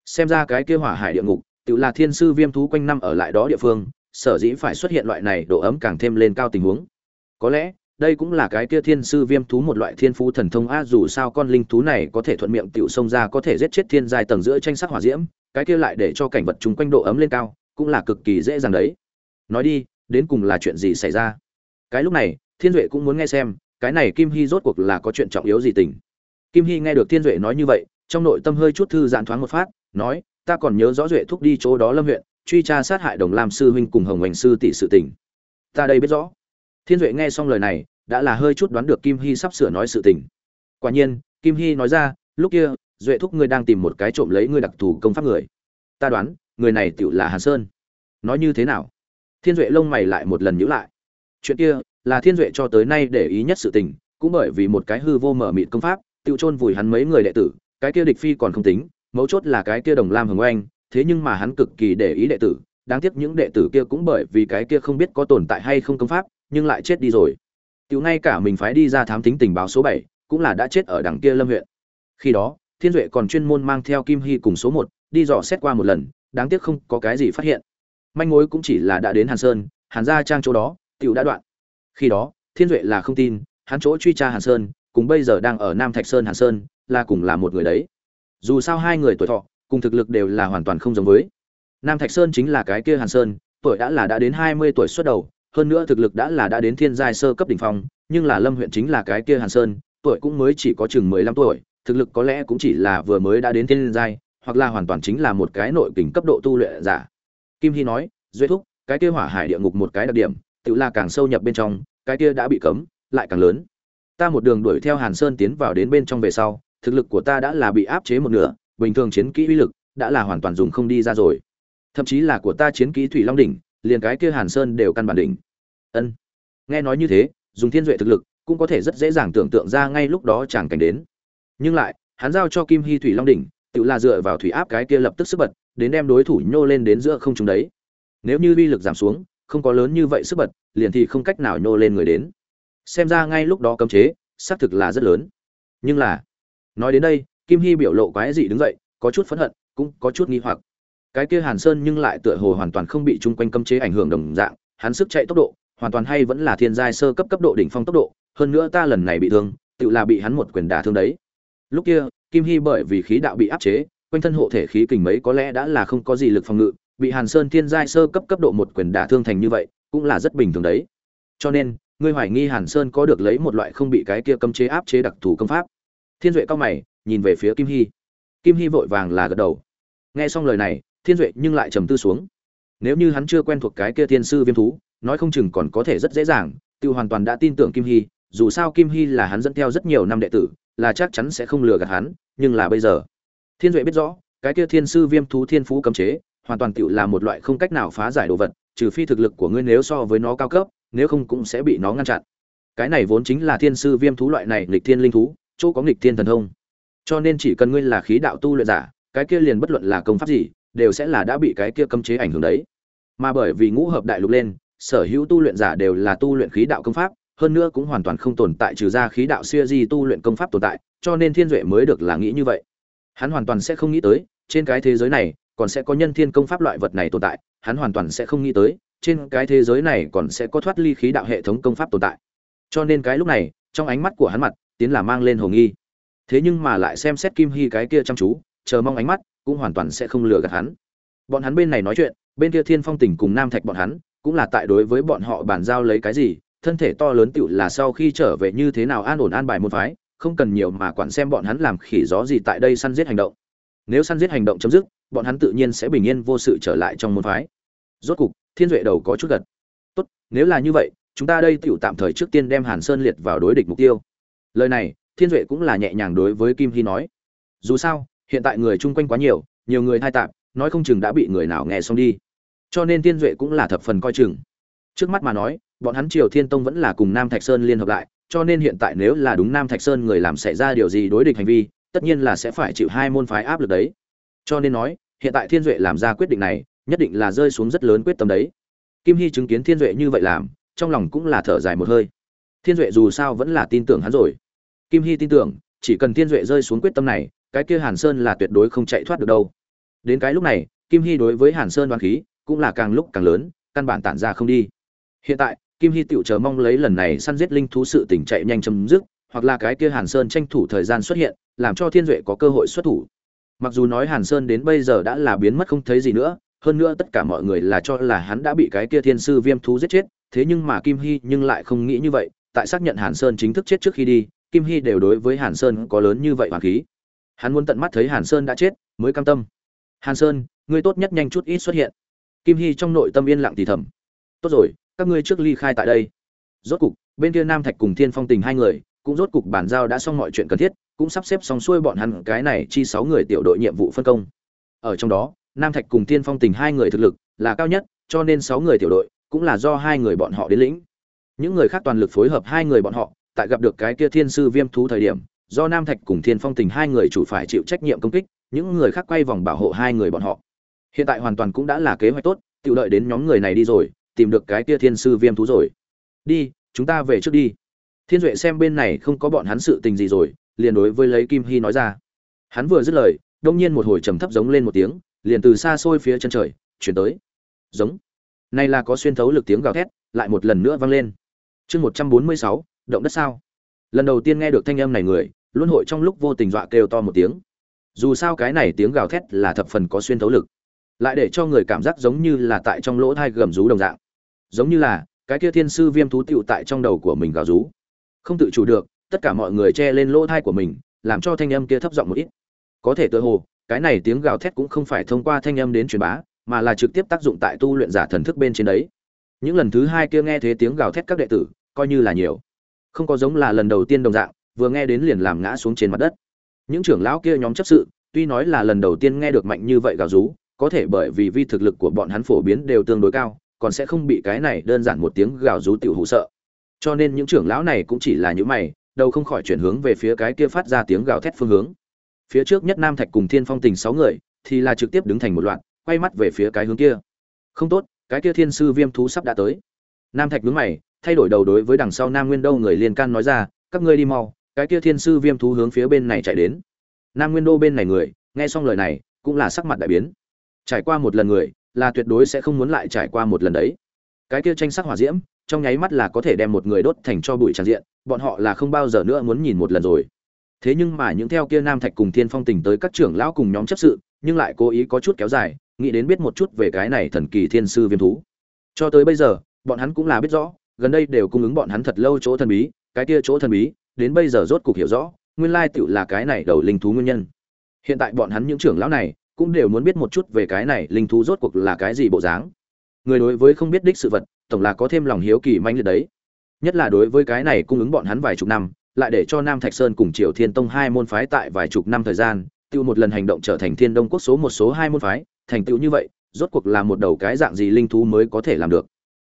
Xem ra cái kia hỏa hải địa ngục tự là thiên sư viêm thú quanh năm ở lại đó địa phương, sở dĩ phải xuất hiện loại này độ ấm càng thêm lên cao tình huống. Có lẽ, đây cũng là cái kia thiên sư viêm thú một loại thiên phú thần thông a dù sao con linh thú này có thể thuận miệng tiểu xông ra có thể giết chết thiên giai tầng giữa tranh sắc hỏa diễm, cái kia lại để cho cảnh vật chung quanh độ ấm lên cao, cũng là cực kỳ dễ dàng đấy. Nói đi, đến cùng là chuyện gì xảy ra? Cái lúc này, thiên duệ cũng muốn nghe xem, cái này kim hy rốt cuộc là có chuyện trọng yếu gì tình kim hy nghe được thiên duệ nói như vậy, trong nội tâm hơi chút thư giãn thoáng một phát, nói, ta còn nhớ rõ duệ thúc đi chỗ đó lâm huyện, truy tra sát hại đồng lam sư huynh cùng hồng hoành sư tỷ sự tình. Ta đây biết rõ. Thiên duệ nghe xong lời này, đã là hơi chút đoán được kim hy sắp sửa nói sự tình. Quả nhiên, kim hy nói ra, lúc kia, duệ thúc ngươi đang tìm một cái trộm lấy ngươi đặc thù công pháp người. Ta đoán, người này tựu là hàn sơn. Nói như thế nào? Thiên duệ lông mày lại một lần nhữ lại. Chuyện kia, là thiên duệ cho tới nay để ý nhất sự tình, cũng bởi vì một cái hư vô mở mịt công pháp tựu chôn vùi hắn mấy người đệ tử, cái kia địch phi còn không tính, mấu chốt là cái kia đồng lam hồng oanh, thế nhưng mà hắn cực kỳ để ý đệ tử, đáng tiếc những đệ tử kia cũng bởi vì cái kia không biết có tồn tại hay không công pháp, nhưng lại chết đi rồi. Tiểu ngay cả mình phái đi ra thám tính tình báo số bảy, cũng là đã chết ở đằng kia lâm huyện. Khi đó, thiên duệ còn chuyên môn mang theo kim hy cùng số một, đi dò xét qua một lần, đáng tiếc không có cái gì phát hiện. Manh mối cũng chỉ là đã đến hàn sơn, hàn gia trang chỗ đó, tiểu đã đoạn. Khi đó, thiên duệ là không tin, hắn chỗ truy tra hàn sơn cùng bây giờ đang ở nam thạch sơn hàn sơn, là cùng là một người đấy. Dù sao hai người tuổi thọ, cùng thực lực đều là hoàn toàn không giống với. Nam thạch sơn chính là cái kia hàn sơn, tuổi đã là đã đến hai mươi tuổi xuất đầu, hơn nữa thực lực đã là đã đến thiên giai sơ cấp đỉnh phong, nhưng là lâm huyện chính là cái kia hàn sơn, tuổi cũng mới chỉ có chừng mười lăm tuổi, thực lực có lẽ cũng chỉ là vừa mới đã đến thiên giai, hoặc là hoàn toàn chính là một cái nội kình cấp độ tu luyện giả. Kim hy nói duy thúc, cái kia hỏa hải địa ngục một cái đặc điểm, tự là càng sâu nhập bên trong, cái kia đã bị cấm, lại càng lớn ta một đường đuổi theo hàn sơn tiến vào đến bên trong về sau, thực lực của ta đã là bị áp chế một nửa, bình thường chiến kỹ uy lực đã là hoàn toàn dùng không đi ra rồi. Thậm chí là của ta chiến kỹ thủy long đỉnh, liền cái kia hàn sơn đều căn bản đỉnh. Ân, nghe nói như thế, dùng thiên duệ thực lực cũng có thể rất dễ dàng tưởng tượng ra ngay lúc đó chẳng cảnh đến. Nhưng lại, hắn giao cho kim hy thủy long đỉnh, tự là dựa vào thủy áp cái kia lập tức sức bật, đến đem đối thủ nhô lên đến giữa không trung đấy. Nếu như uy lực giảm xuống, không có lớn như vậy sức bật, liền thì không cách nào nhô lên người đến xem ra ngay lúc đó cấm chế, xác thực là rất lớn. Nhưng là, nói đến đây, kim hy biểu lộ quái dị đứng dậy, có chút phẫn hận, cũng có chút nghi hoặc. Cái kia hàn sơn nhưng lại tựa hồ hoàn toàn không bị chung quanh cấm chế ảnh hưởng đồng dạng, hắn sức chạy tốc độ, hoàn toàn hay vẫn là thiên giai sơ cấp cấp độ đỉnh phong tốc độ, hơn nữa ta lần này bị thương, tự là bị hắn một quyền đả thương đấy. Lúc kia, kim hy bởi vì khí đạo bị áp chế, quanh thân hộ thể khí kình mấy có lẽ đã là không có gì lực phòng ngự, bị hàn sơn thiên giai sơ cấp cấp độ một quyền đả thương thành như vậy, cũng là rất bình thường đấy. Cho nên ngươi hoài nghi hàn sơn có được lấy một loại không bị cái kia cấm chế áp chế đặc thù công pháp. Thiên duệ cao mày, nhìn về phía kim hy. Kim hy vội vàng là gật đầu. Nghe xong lời này, thiên duệ nhưng lại trầm tư xuống. Nếu như hắn chưa quen thuộc cái kia thiên sư viêm thú, nói không chừng còn có thể rất dễ dàng, tiêu hoàn toàn đã tin tưởng kim hy, dù sao kim hy là hắn dẫn theo rất nhiều năm đệ tử, là chắc chắn sẽ không lừa gạt hắn, nhưng là bây giờ, thiên duệ biết rõ, cái kia thiên sư viêm thú thiên phú cấm chế, hoàn toàn tiểu là một loại không cách nào phá giải đồ vật, trừ phi thực lực của ngươi nếu so với nó cao cấp nếu không cũng sẽ bị nó ngăn chặn. Cái này vốn chính là thiên sư viêm thú loại này nghịch thiên linh thú, chỗ có nghịch thiên thần thông. Cho nên chỉ cần ngươi là khí đạo tu luyện giả, cái kia liền bất luận là công pháp gì, đều sẽ là đã bị cái kia cấm chế ảnh hưởng đấy. Mà bởi vì ngũ hợp đại lục lên, sở hữu tu luyện giả đều là tu luyện khí đạo công pháp, hơn nữa cũng hoàn toàn không tồn tại trừ ra khí đạo siêu di tu luyện công pháp tồn tại, cho nên thiên duệ mới được là nghĩ như vậy. Hắn hoàn toàn sẽ không nghĩ tới, trên cái thế giới này, còn sẽ có nhân thiên công pháp loại vật này tồn tại, hắn hoàn toàn sẽ không nghĩ tới trên cái thế giới này còn sẽ có thoát ly khí đạo hệ thống công pháp tồn tại. Cho nên cái lúc này, trong ánh mắt của hắn mặt, tiến là mang lên hồ nghi. Thế nhưng mà lại xem xét kim hy cái kia chăm chú, chờ mong ánh mắt, cũng hoàn toàn sẽ không lừa gạt hắn. Bọn hắn bên này nói chuyện, bên kia thiên phong tỉnh cùng nam thạch bọn hắn, cũng là tại đối với bọn họ bàn giao lấy cái gì, thân thể to lớn tựu là sau khi trở về như thế nào an ổn an bài môn phái, không cần nhiều mà quản xem bọn hắn làm khỉ gió gì tại đây săn giết hành động. Nếu săn giết hành động chấm dứt, bọn hắn tự nhiên sẽ bình yên vô sự trở lại trong môn phái. Rốt cục thiên duệ đầu có chút gật. Tốt, nếu là như vậy, chúng ta đây tựu tạm thời trước tiên đem hàn sơn liệt vào đối địch mục tiêu. Lời này, thiên duệ cũng là nhẹ nhàng đối với kim hy nói. Dù sao, hiện tại người chung quanh quá nhiều nhiều người thai tạm nói không chừng đã bị người nào nghe xong đi. Cho nên thiên duệ cũng là thập phần coi chừng. Trước mắt mà nói, bọn hắn triều thiên tông vẫn là cùng nam thạch sơn liên hợp lại, cho nên hiện tại nếu là đúng nam thạch sơn người làm xảy ra điều gì đối địch hành vi, tất nhiên là sẽ phải chịu hai môn phái áp lực đấy. Cho nên nói, hiện tại thiên duệ làm ra quyết định này nhất định là rơi xuống rất lớn quyết tâm đấy. Kim hy chứng kiến thiên duệ như vậy làm, trong lòng cũng là thở dài một hơi. Thiên duệ dù sao vẫn là tin tưởng hắn rồi. Kim hy tin tưởng, chỉ cần thiên duệ rơi xuống quyết tâm này, cái kia hàn sơn là tuyệt đối không chạy thoát được đâu. Đến cái lúc này, kim hy đối với hàn sơn đoán khí cũng là càng lúc càng lớn, căn bản tản ra không đi. Hiện tại, kim hy tựu chờ mong lấy lần này săn giết linh thú sự tỉnh chạy nhanh chấm dứt, hoặc là cái kia hàn sơn tranh thủ thời gian xuất hiện, làm cho thiên duệ có cơ hội xuất thủ. Mặc dù nói hàn sơn đến bây giờ đã là biến mất không thấy gì nữa hơn nữa tất cả mọi người là cho là hắn đã bị cái kia thiên sư viêm thú giết chết, thế nhưng mà kim hy nhưng lại không nghĩ như vậy, tại xác nhận hàn sơn chính thức chết trước khi đi, kim hy đều đối với hàn sơn có lớn như vậy hoàng khí. Hắn muốn tận mắt thấy hàn sơn đã chết, mới cam tâm. Hàn sơn, ngươi tốt nhất nhanh chút ít xuất hiện. Kim hy trong nội tâm yên lặng thì thầm. Tốt rồi, các ngươi trước ly khai tại đây. Rốt cục, bên kia nam thạch cùng thiên phong tình hai người, cũng rốt cục bàn giao đã xong mọi chuyện cần thiết, cũng sắp xếp xong xuôi bọn hắn cái này chi sáu người tiểu đội nhiệm vụ phân công. Ở trong đó nam thạch cùng thiên phong tình hai người thực lực là cao nhất, cho nên sáu người tiểu đội cũng là do hai người bọn họ đến lĩnh. Những người khác toàn lực phối hợp hai người bọn họ, tại gặp được cái kia thiên sư viêm thú thời điểm, do nam thạch cùng thiên phong tình hai người chủ phải chịu trách nhiệm công kích, những người khác quay vòng bảo hộ hai người bọn họ. Hiện tại hoàn toàn cũng đã là kế hoạch tốt tự đợi đến nhóm người này đi rồi, tìm được cái kia thiên sư viêm thú rồi. Đi, chúng ta về trước đi. Thiên duệ xem bên này không có bọn hắn sự tình gì rồi, liền đối với lấy kim hy nói ra. Hắn vừa dứt lời, đông nhiên một hồi trầm thấp giống lên một tiếng liền từ xa xôi phía chân trời, chuyển tới. Giống. Này là có xuyên thấu lực tiếng gào thét, lại một lần nữa vang lên. Chương một trăm bốn mươi sáu, động đất sao? Lần đầu tiên nghe được thanh âm này người luôn hội trong lúc vô tình dọa kêu to một tiếng. Dù sao cái này tiếng gào thét là thập phần có xuyên thấu lực. Lại để cho người cảm giác giống như là tại trong lỗ thai gầm rú đồng dạng. Giống như là, cái kia thiên sư viêm thú tựu tại trong đầu của mình gào rú. Không tự chủ được, tất cả mọi người che lên lỗ thai của mình, làm cho thanh âm kia thấp giọng một ít. Có thể tự hồ cái này tiếng gào thét cũng không phải thông qua thanh âm đến truyền bá, mà là trực tiếp tác dụng tại tu luyện giả thần thức bên trên đấy. Những lần thứ hai kia nghe thấy tiếng gào thét các đệ tử, coi như là nhiều. Không có giống là lần đầu tiên đồng dạng, vừa nghe đến liền làm ngã xuống trên mặt đất. Những trưởng lão kia nhóm chấp sự, tuy nói là lần đầu tiên nghe được mạnh như vậy gào rú, có thể bởi vì vi thực lực của bọn hắn phổ biến đều tương đối cao, còn sẽ không bị cái này đơn giản một tiếng gào rú tiểu hù sợ. Cho nên những trưởng lão này cũng chỉ là những mày, đầu không khỏi chuyển hướng về phía cái kia phát ra tiếng gào thét phương hướng phía trước nhất nam thạch cùng thiên phong tình sáu người, thì là trực tiếp đứng thành một loạt, quay mắt về phía cái hướng kia. Không tốt, cái kia thiên sư viêm thú sắp đã tới. Nam thạch đứng mày, thay đổi đầu đối với đằng sau nam nguyên đô người liên can nói ra, các ngươi đi mau, cái kia thiên sư viêm thú hướng phía bên này chạy đến. Nam nguyên đô bên này người, nghe xong lời này, cũng là sắc mặt đại biến. Trải qua một lần người, là tuyệt đối sẽ không muốn lại trải qua một lần đấy. Cái kia tranh sắc hỏa diễm, trong nháy mắt là có thể đem một người đốt thành cho bụi tràn diện, bọn họ là không bao giờ nữa muốn nhìn một lần rồi thế nhưng mà những theo kia nam thạch cùng thiên phong tình tới các trưởng lão cùng nhóm chấp sự, nhưng lại cố ý có chút kéo dài, nghĩ đến biết một chút về cái này thần kỳ thiên sư viêm thú. Cho tới bây giờ, bọn hắn cũng là biết rõ, gần đây đều cung ứng bọn hắn thật lâu chỗ thần bí, cái kia chỗ thần bí, đến bây giờ rốt cục hiểu rõ, nguyên lai tựu là cái này đầu linh thú nguyên nhân. Hiện tại bọn hắn những trưởng lão này, cũng đều muốn biết một chút về cái này linh thú rốt cuộc là cái gì bộ dáng. Người đối với không biết đích sự vật, tổng là có thêm lòng hiếu kỳ manh liệt đấy. Nhất là đối với cái này cung ứng bọn hắn vài chục năm lại để cho nam thạch sơn cùng triều thiên tông hai môn phái tại vài chục năm thời gian, tiêu một lần hành động trở thành thiên đông quốc số một số hai môn phái, thành tựu như vậy, rốt cuộc là một đầu cái dạng gì linh thú mới có thể làm được.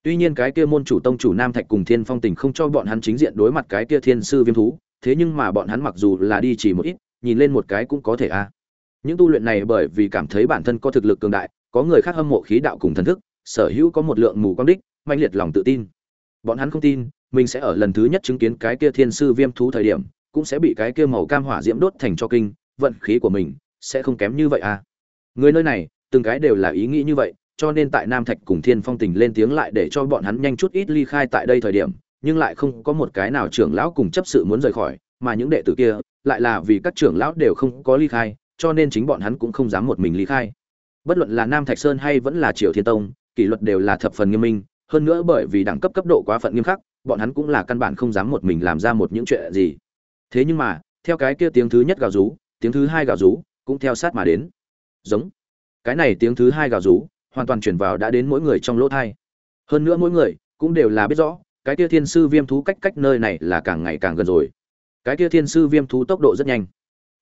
Tuy nhiên cái kia môn chủ tông chủ nam thạch cùng thiên phong tình không cho bọn hắn chính diện đối mặt cái kia thiên sư viêm thú, thế nhưng mà bọn hắn mặc dù là đi chỉ một ít, nhìn lên một cái cũng có thể a. Những tu luyện này bởi vì cảm thấy bản thân có thực lực cường đại, có người khác hâm mộ khí đạo cùng thần thức, sở hữu có một lượng mù quang đích manh liệt lòng tự tin bọn hắn không tin, mình sẽ ở lần thứ nhất chứng kiến cái kia thiên sư viêm thú thời điểm, cũng sẽ bị cái kia màu cam hỏa diễm đốt thành cho kinh, vận khí của mình sẽ không kém như vậy à. Người nơi này, từng cái đều là ý nghĩ như vậy, cho nên tại nam thạch cùng thiên phong tình lên tiếng lại để cho bọn hắn nhanh chút ít ly khai tại đây thời điểm, nhưng lại không có một cái nào trưởng lão cùng chấp sự muốn rời khỏi, mà những đệ tử kia lại là vì các trưởng lão đều không có ly khai, cho nên chính bọn hắn cũng không dám một mình ly khai. Bất luận là nam thạch sơn hay vẫn là triều thiên tông, kỷ luật đều là thập phần nghiêm minh hơn nữa bởi vì đẳng cấp cấp độ quá phận nghiêm khắc, bọn hắn cũng là căn bản không dám một mình làm ra một những chuyện gì. Thế nhưng mà, theo cái kia tiếng thứ nhất gào rú, tiếng thứ hai gào rú cũng theo sát mà đến. Giống. Cái này tiếng thứ hai gào rú hoàn toàn chuyển vào đã đến mỗi người trong lỗ thai. Hơn nữa mỗi người cũng đều là biết rõ, cái kia thiên sư viêm thú cách cách nơi này là càng ngày càng gần rồi. Cái kia thiên sư viêm thú tốc độ rất nhanh.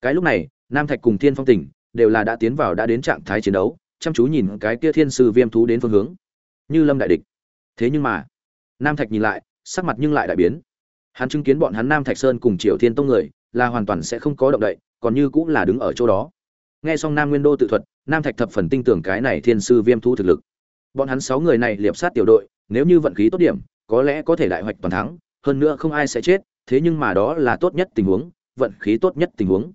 Cái lúc này, nam thạch cùng thiên phong tỉnh đều là đã tiến vào đã đến trạng thái chiến đấu, chăm chú nhìn cái kia thiên sư viêm thú đến phương hướng. Như lâm đại địch thế nhưng mà, nam thạch nhìn lại, sắc mặt nhưng lại đại biến. Hắn chứng kiến bọn hắn nam thạch sơn cùng triều thiên tông người, là hoàn toàn sẽ không có động đậy, còn như cũng là đứng ở chỗ đó. Nghe xong nam nguyên đô tự thuật, nam thạch thập phần tin tưởng cái này thiên sư viêm Thu thực lực. Bọn hắn sáu người này liệp sát tiểu đội, nếu như vận khí tốt điểm, có lẽ có thể đại hoạch toàn thắng, hơn nữa không ai sẽ chết, thế nhưng mà đó là tốt nhất tình huống, vận khí tốt nhất tình huống.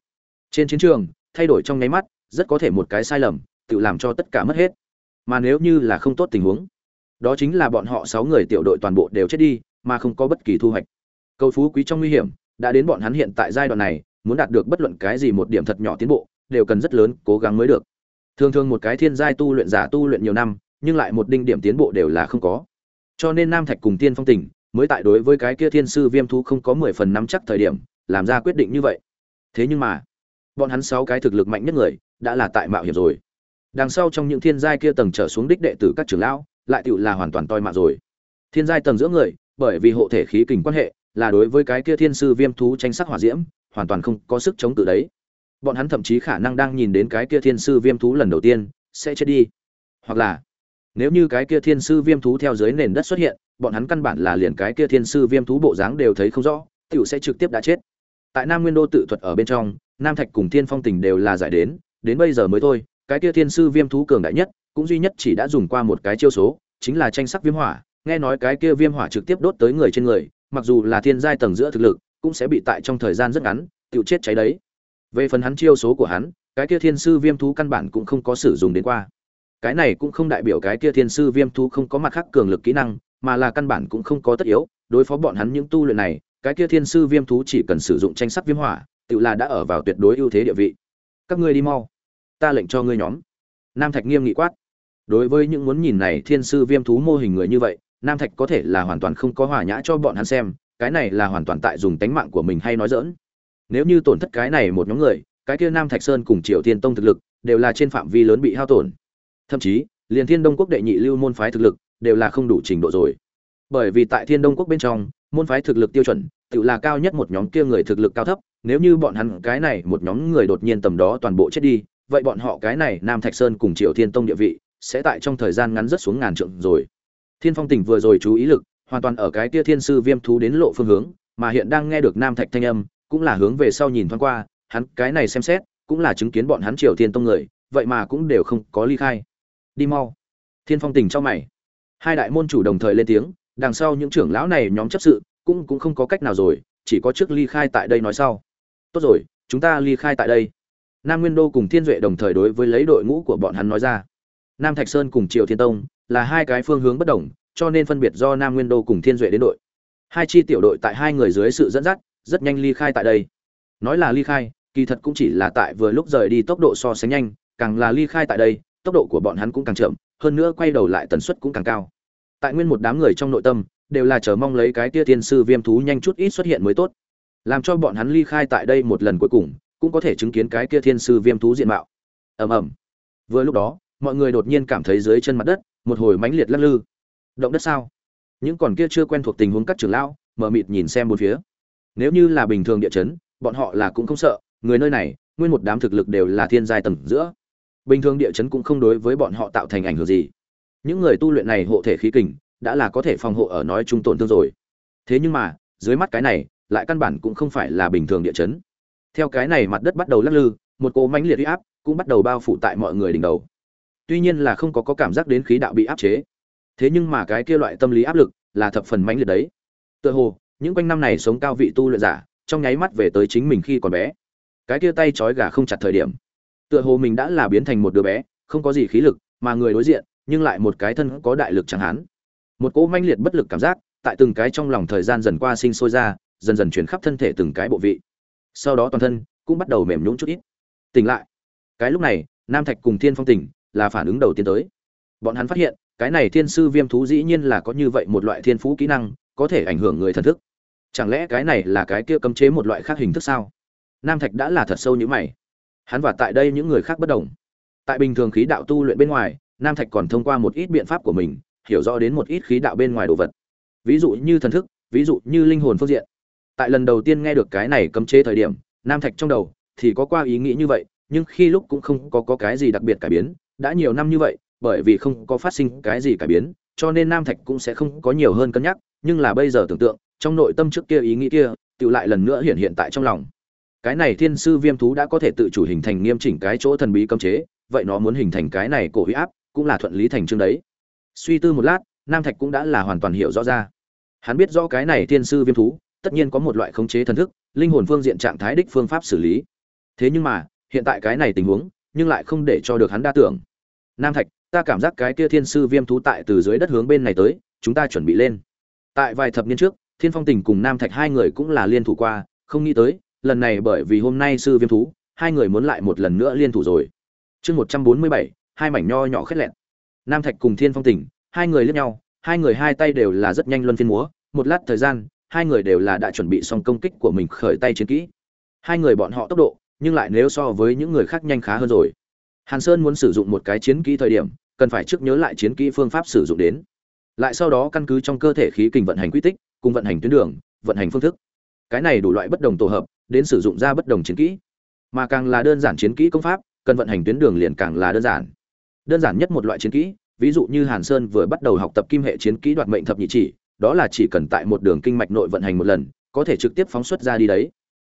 Trên chiến trường, thay đổi trong nháy mắt, rất có thể một cái sai lầm, tự làm cho tất cả mất hết. Mà nếu như là không tốt tình huống đó chính là bọn họ sáu người tiểu đội toàn bộ đều chết đi, mà không có bất kỳ thu hoạch. Cầu phú quý trong nguy hiểm, đã đến bọn hắn hiện tại giai đoạn này, muốn đạt được bất luận cái gì một điểm thật nhỏ tiến bộ, đều cần rất lớn cố gắng mới được. Thường thường một cái thiên giai tu luyện giả tu luyện nhiều năm, nhưng lại một đinh điểm tiến bộ đều là không có. Cho nên nam thạch cùng tiên phong tỉnh, mới tại đối với cái kia thiên sư viêm thú không có mười phần nắm chắc thời điểm, làm ra quyết định như vậy. Thế nhưng mà, bọn hắn sáu cái thực lực mạnh nhất người, đã là tại mạo hiểm rồi. Đằng sau trong những thiên giai kia tầng trở xuống đích đệ tử các trưởng lão lại tựu là hoàn toàn toi mạng rồi. Thiên giai tầng giữa người, bởi vì hộ thể khí kình quan hệ, là đối với cái kia thiên sư viêm thú tranh sắc hỏa diễm, hoàn toàn không có sức chống cự đấy. Bọn hắn thậm chí khả năng đang nhìn đến cái kia thiên sư viêm thú lần đầu tiên, sẽ chết đi. Hoặc là, nếu như cái kia thiên sư viêm thú theo dưới nền đất xuất hiện, bọn hắn căn bản là liền cái kia thiên sư viêm thú bộ dáng đều thấy không rõ tiểu sẽ trực tiếp đã chết. Tại nam nguyên đô tự thuật ở bên trong, nam thạch cùng thiên phong tình đều là giải đến đến bây giờ mới thôi, cái kia thiên sư viêm thú cường đại nhất cũng duy nhất chỉ đã dùng qua một cái chiêu số, chính là tranh sắc viêm hỏa. Nghe nói cái kia viêm hỏa trực tiếp đốt tới người trên người, mặc dù là thiên giai tầng giữa thực lực, cũng sẽ bị tại trong thời gian rất ngắn tự chết cháy đấy. Về phần hắn chiêu số của hắn, cái kia thiên sư viêm thú căn bản cũng không có sử dụng đến qua. Cái này cũng không đại biểu cái kia thiên sư viêm thú không có mặt khác cường lực kỹ năng, mà là căn bản cũng không có tất yếu. Đối phó bọn hắn những tu luyện này, cái kia thiên sư viêm thú chỉ cần sử dụng tranh sắc viêm hỏa, tự là đã ở vào tuyệt đối ưu thế địa vị. Các ngươi đi mau. Ta lệnh cho ngươi nhóm. Nam thạch nghiêm nghị quát đối với những muốn nhìn này thiên sư viêm thú mô hình người như vậy, nam thạch có thể là hoàn toàn không có hòa nhã cho bọn hắn xem, cái này là hoàn toàn tại dùng tánh mạng của mình hay nói dỡn nếu như tổn thất cái này một nhóm người, cái kia nam thạch sơn cùng triều tiên tông thực lực, đều là trên phạm vi lớn bị hao tổn. Thậm chí, liền thiên đông quốc đệ nhị lưu môn phái thực lực, đều là không đủ trình độ rồi. Bởi vì tại thiên đông quốc bên trong, môn phái thực lực tiêu chuẩn, tự là cao nhất một nhóm kia người thực lực cao thấp, nếu như bọn hắn cái này một nhóm người đột nhiên tầm đó toàn bộ chết đi, vậy bọn họ cái này nam thạch sơn cùng triều thiên tông địa vị sẽ tại trong thời gian ngắn rất xuống ngàn trượng rồi. Thiên phong tỉnh vừa rồi chú ý lực, hoàn toàn ở cái kia thiên sư viêm thú đến lộ phương hướng, mà hiện đang nghe được nam thạch thanh âm, cũng là hướng về sau nhìn thoáng qua, hắn cái này xem xét, cũng là chứng kiến bọn hắn triều thiên tông người, vậy mà cũng đều không có ly khai. Đi mau. Thiên phong tỉnh cho mày. Hai đại môn chủ đồng thời lên tiếng, đằng sau những trưởng lão này nhóm chấp sự, cũng cũng không có cách nào rồi, chỉ có trước ly khai tại đây nói sau. Tốt rồi, chúng ta ly khai tại đây. Nam nguyên đô cùng thiên duệ đồng thời đối với lấy đội ngũ của bọn hắn nói ra nam thạch sơn cùng triều thiên tông là hai cái phương hướng bất đồng, cho nên phân biệt do nam nguyên đô cùng thiên duệ đến đội. Hai chi tiểu đội tại hai người dưới sự dẫn dắt, rất nhanh ly khai tại đây. Nói là ly khai, kỳ thật cũng chỉ là tại vừa lúc rời đi tốc độ so sánh nhanh, càng là ly khai tại đây, tốc độ của bọn hắn cũng càng chậm, hơn nữa quay đầu lại tần suất cũng càng cao. Tại nguyên một đám người trong nội tâm, đều là chờ mong lấy cái tia tiên sư viêm thú nhanh chút ít xuất hiện mới tốt. Làm cho bọn hắn ly khai tại đây một lần cuối cùng, cũng có thể chứng kiến cái kia thiên sư viêm thú diện mạo. Ầm ầm. Vừa lúc đó mọi người đột nhiên cảm thấy dưới chân mặt đất, một hồi mãnh liệt lắc lư. Động đất sao? Những còn kia chưa quen thuộc tình huống các trưởng lão, mở mịt nhìn xem bốn phía. Nếu như là bình thường địa chấn, bọn họ là cũng không sợ, người nơi này, nguyên một đám thực lực đều là thiên giai tầng giữa. Bình thường địa chấn cũng không đối với bọn họ tạo thành ảnh hưởng gì. Những người tu luyện này hộ thể khí kình, đã là có thể phòng hộ ở nói chung tổn thương rồi. Thế nhưng mà, dưới mắt cái này, lại căn bản cũng không phải là bình thường địa chấn. Theo cái này mặt đất bắt đầu lắc lư, một cỗ mãnh liệt huy áp cũng bắt đầu bao phủ tại mọi người đỉnh đầu tuy nhiên là không có, có cảm giác đến khí đạo bị áp chế. Thế nhưng mà cái kia loại tâm lý áp lực là thập phần mãnh liệt đấy. Tựa hồ những quanh năm này sống cao vị tu luyện giả trong nháy mắt về tới chính mình khi còn bé. Cái kia tay trói gà không chặt thời điểm. Tựa hồ mình đã là biến thành một đứa bé không có gì khí lực mà người đối diện nhưng lại một cái thân có đại lực chẳng hán một cỗ manh liệt bất lực cảm giác tại từng cái trong lòng thời gian dần qua sinh sôi ra dần dần chuyển khắp thân thể từng cái bộ vị. Sau đó toàn thân cũng bắt đầu mềm nhũn chút ít. Tỉnh lại. Cái lúc này nam thạch cùng thiên phong tỉnh là phản ứng đầu tiên tới. Bọn hắn phát hiện cái này thiên sư viêm thú dĩ nhiên là có như vậy một loại thiên phú kỹ năng có thể ảnh hưởng người thần thức. Chẳng lẽ cái này là cái kia cấm chế một loại khác hình thức sao? Nam thạch đã là thật sâu như mày. Hắn và tại đây những người khác bất đồng. Tại bình thường khí đạo tu luyện bên ngoài nam thạch còn thông qua một ít biện pháp của mình hiểu rõ đến một ít khí đạo bên ngoài đồ vật. Ví dụ như thần thức ví dụ như linh hồn phương diện. Tại lần đầu tiên nghe được cái này cấm chế thời điểm nam thạch trong đầu thì có qua ý nghĩ như vậy nhưng khi lúc cũng không có, có cái gì đặc biệt cải biến đã nhiều năm như vậy, bởi vì không có phát sinh cái gì cải biến, cho nên nam thạch cũng sẽ không có nhiều hơn cân nhắc, nhưng là bây giờ tưởng tượng, trong nội tâm trước kia ý nghĩ kia, tự lại lần nữa hiện hiện tại trong lòng. Cái này thiên sư viêm thú đã có thể tự chủ hình thành nghiêm chỉnh cái chỗ thần bí cấm chế, vậy nó muốn hình thành cái này cổ huy áp, cũng là thuận lý thành chương đấy. Suy tư một lát, nam thạch cũng đã là hoàn toàn hiểu rõ ra. Hắn biết rõ cái này thiên sư viêm thú, tất nhiên có một loại khống chế thần thức, linh hồn phương diện trạng thái đích phương pháp xử lý. Thế nhưng mà, hiện tại cái này tình huống nhưng lại không để cho được hắn đa tưởng. Nam thạch, ta cảm giác cái kia thiên sư viêm thú tại từ dưới đất hướng bên này tới, chúng ta chuẩn bị lên. Tại vài thập niên trước, thiên phong tình cùng nam thạch hai người cũng là liên thủ qua, không nghĩ tới, lần này bởi vì hôm nay sư viêm thú, hai người muốn lại một lần nữa liên thủ rồi. Chương một trăm bốn mươi bảy, hai mảnh nho nhỏ khét lẹn nam thạch cùng thiên phong tình, hai người liếc nhau, hai người hai tay đều là rất nhanh luân phiên múa, một lát thời gian, hai người đều là đã chuẩn bị xong công kích của mình khởi tay chiến kỹ. Hai người bọn họ tốc độ nhưng lại nếu so với những người khác nhanh khá hơn rồi. Hàn sơn muốn sử dụng một cái chiến kỹ thời điểm, cần phải trước nhớ lại chiến kỹ phương pháp sử dụng đến. Lại sau đó căn cứ trong cơ thể khí kình vận hành quy tích, cùng vận hành tuyến đường, vận hành phương thức. Cái này đủ loại bất đồng tổ hợp, đến sử dụng ra bất đồng chiến kỹ. Mà càng là đơn giản chiến kỹ công pháp, cần vận hành tuyến đường liền càng là đơn giản. Đơn giản nhất một loại chiến kỹ, ví dụ như hàn sơn vừa bắt đầu học tập kim hệ chiến kỹ đoạt mệnh thập nhị chỉ, đó là chỉ cần tại một đường kinh mạch nội vận hành một lần, có thể trực tiếp phóng xuất ra đi đấy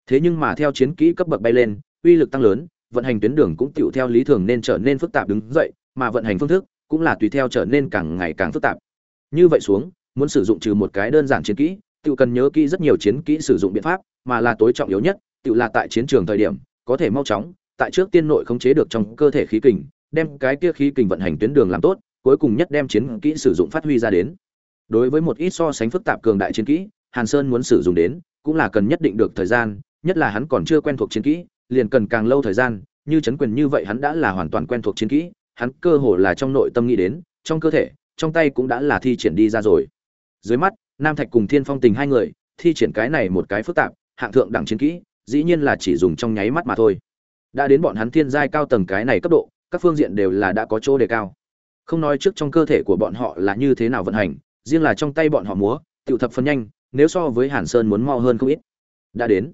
thế nhưng mà theo chiến kỹ cấp bậc bay lên, uy lực tăng lớn, vận hành tuyến đường cũng tựu theo lý thường nên trở nên phức tạp đứng dậy, mà vận hành phương thức cũng là tùy theo trở nên càng ngày càng phức tạp. Như vậy xuống, muốn sử dụng trừ một cái đơn giản chiến kỹ tự cần nhớ kỹ rất nhiều chiến kỹ sử dụng biện pháp, mà là tối trọng yếu nhất tự là tại chiến trường thời điểm, có thể mau chóng, tại trước tiên nội khống chế được trong cơ thể khí kình, đem cái kia khí kình vận hành tuyến đường làm tốt, cuối cùng nhất đem chiến kỹ sử dụng phát huy ra đến. Đối với một ít so sánh phức tạp cường đại chiến kỹ, hàn sơn muốn sử dụng đến, cũng là cần nhất định được thời gian nhất là hắn còn chưa quen thuộc chiến kỹ, liền cần càng lâu thời gian, như chấn quyền như vậy hắn đã là hoàn toàn quen thuộc chiến kỹ, hắn cơ hồ là trong nội tâm nghĩ đến, trong cơ thể, trong tay cũng đã là thi triển đi ra rồi. Dưới mắt, nam thạch cùng thiên phong tình hai người, thi triển cái này một cái phức tạp, hạng thượng đẳng chiến kỹ, dĩ nhiên là chỉ dùng trong nháy mắt mà thôi. Đã đến bọn hắn thiên giai cao tầng cái này cấp độ, các phương diện đều là đã có chỗ đề cao. Không nói trước trong cơ thể của bọn họ là như thế nào vận hành, riêng là trong tay bọn họ múa tiểu thập phân nhanh, nếu so với hàn sơn muốn mau hơn không ít. Đã đến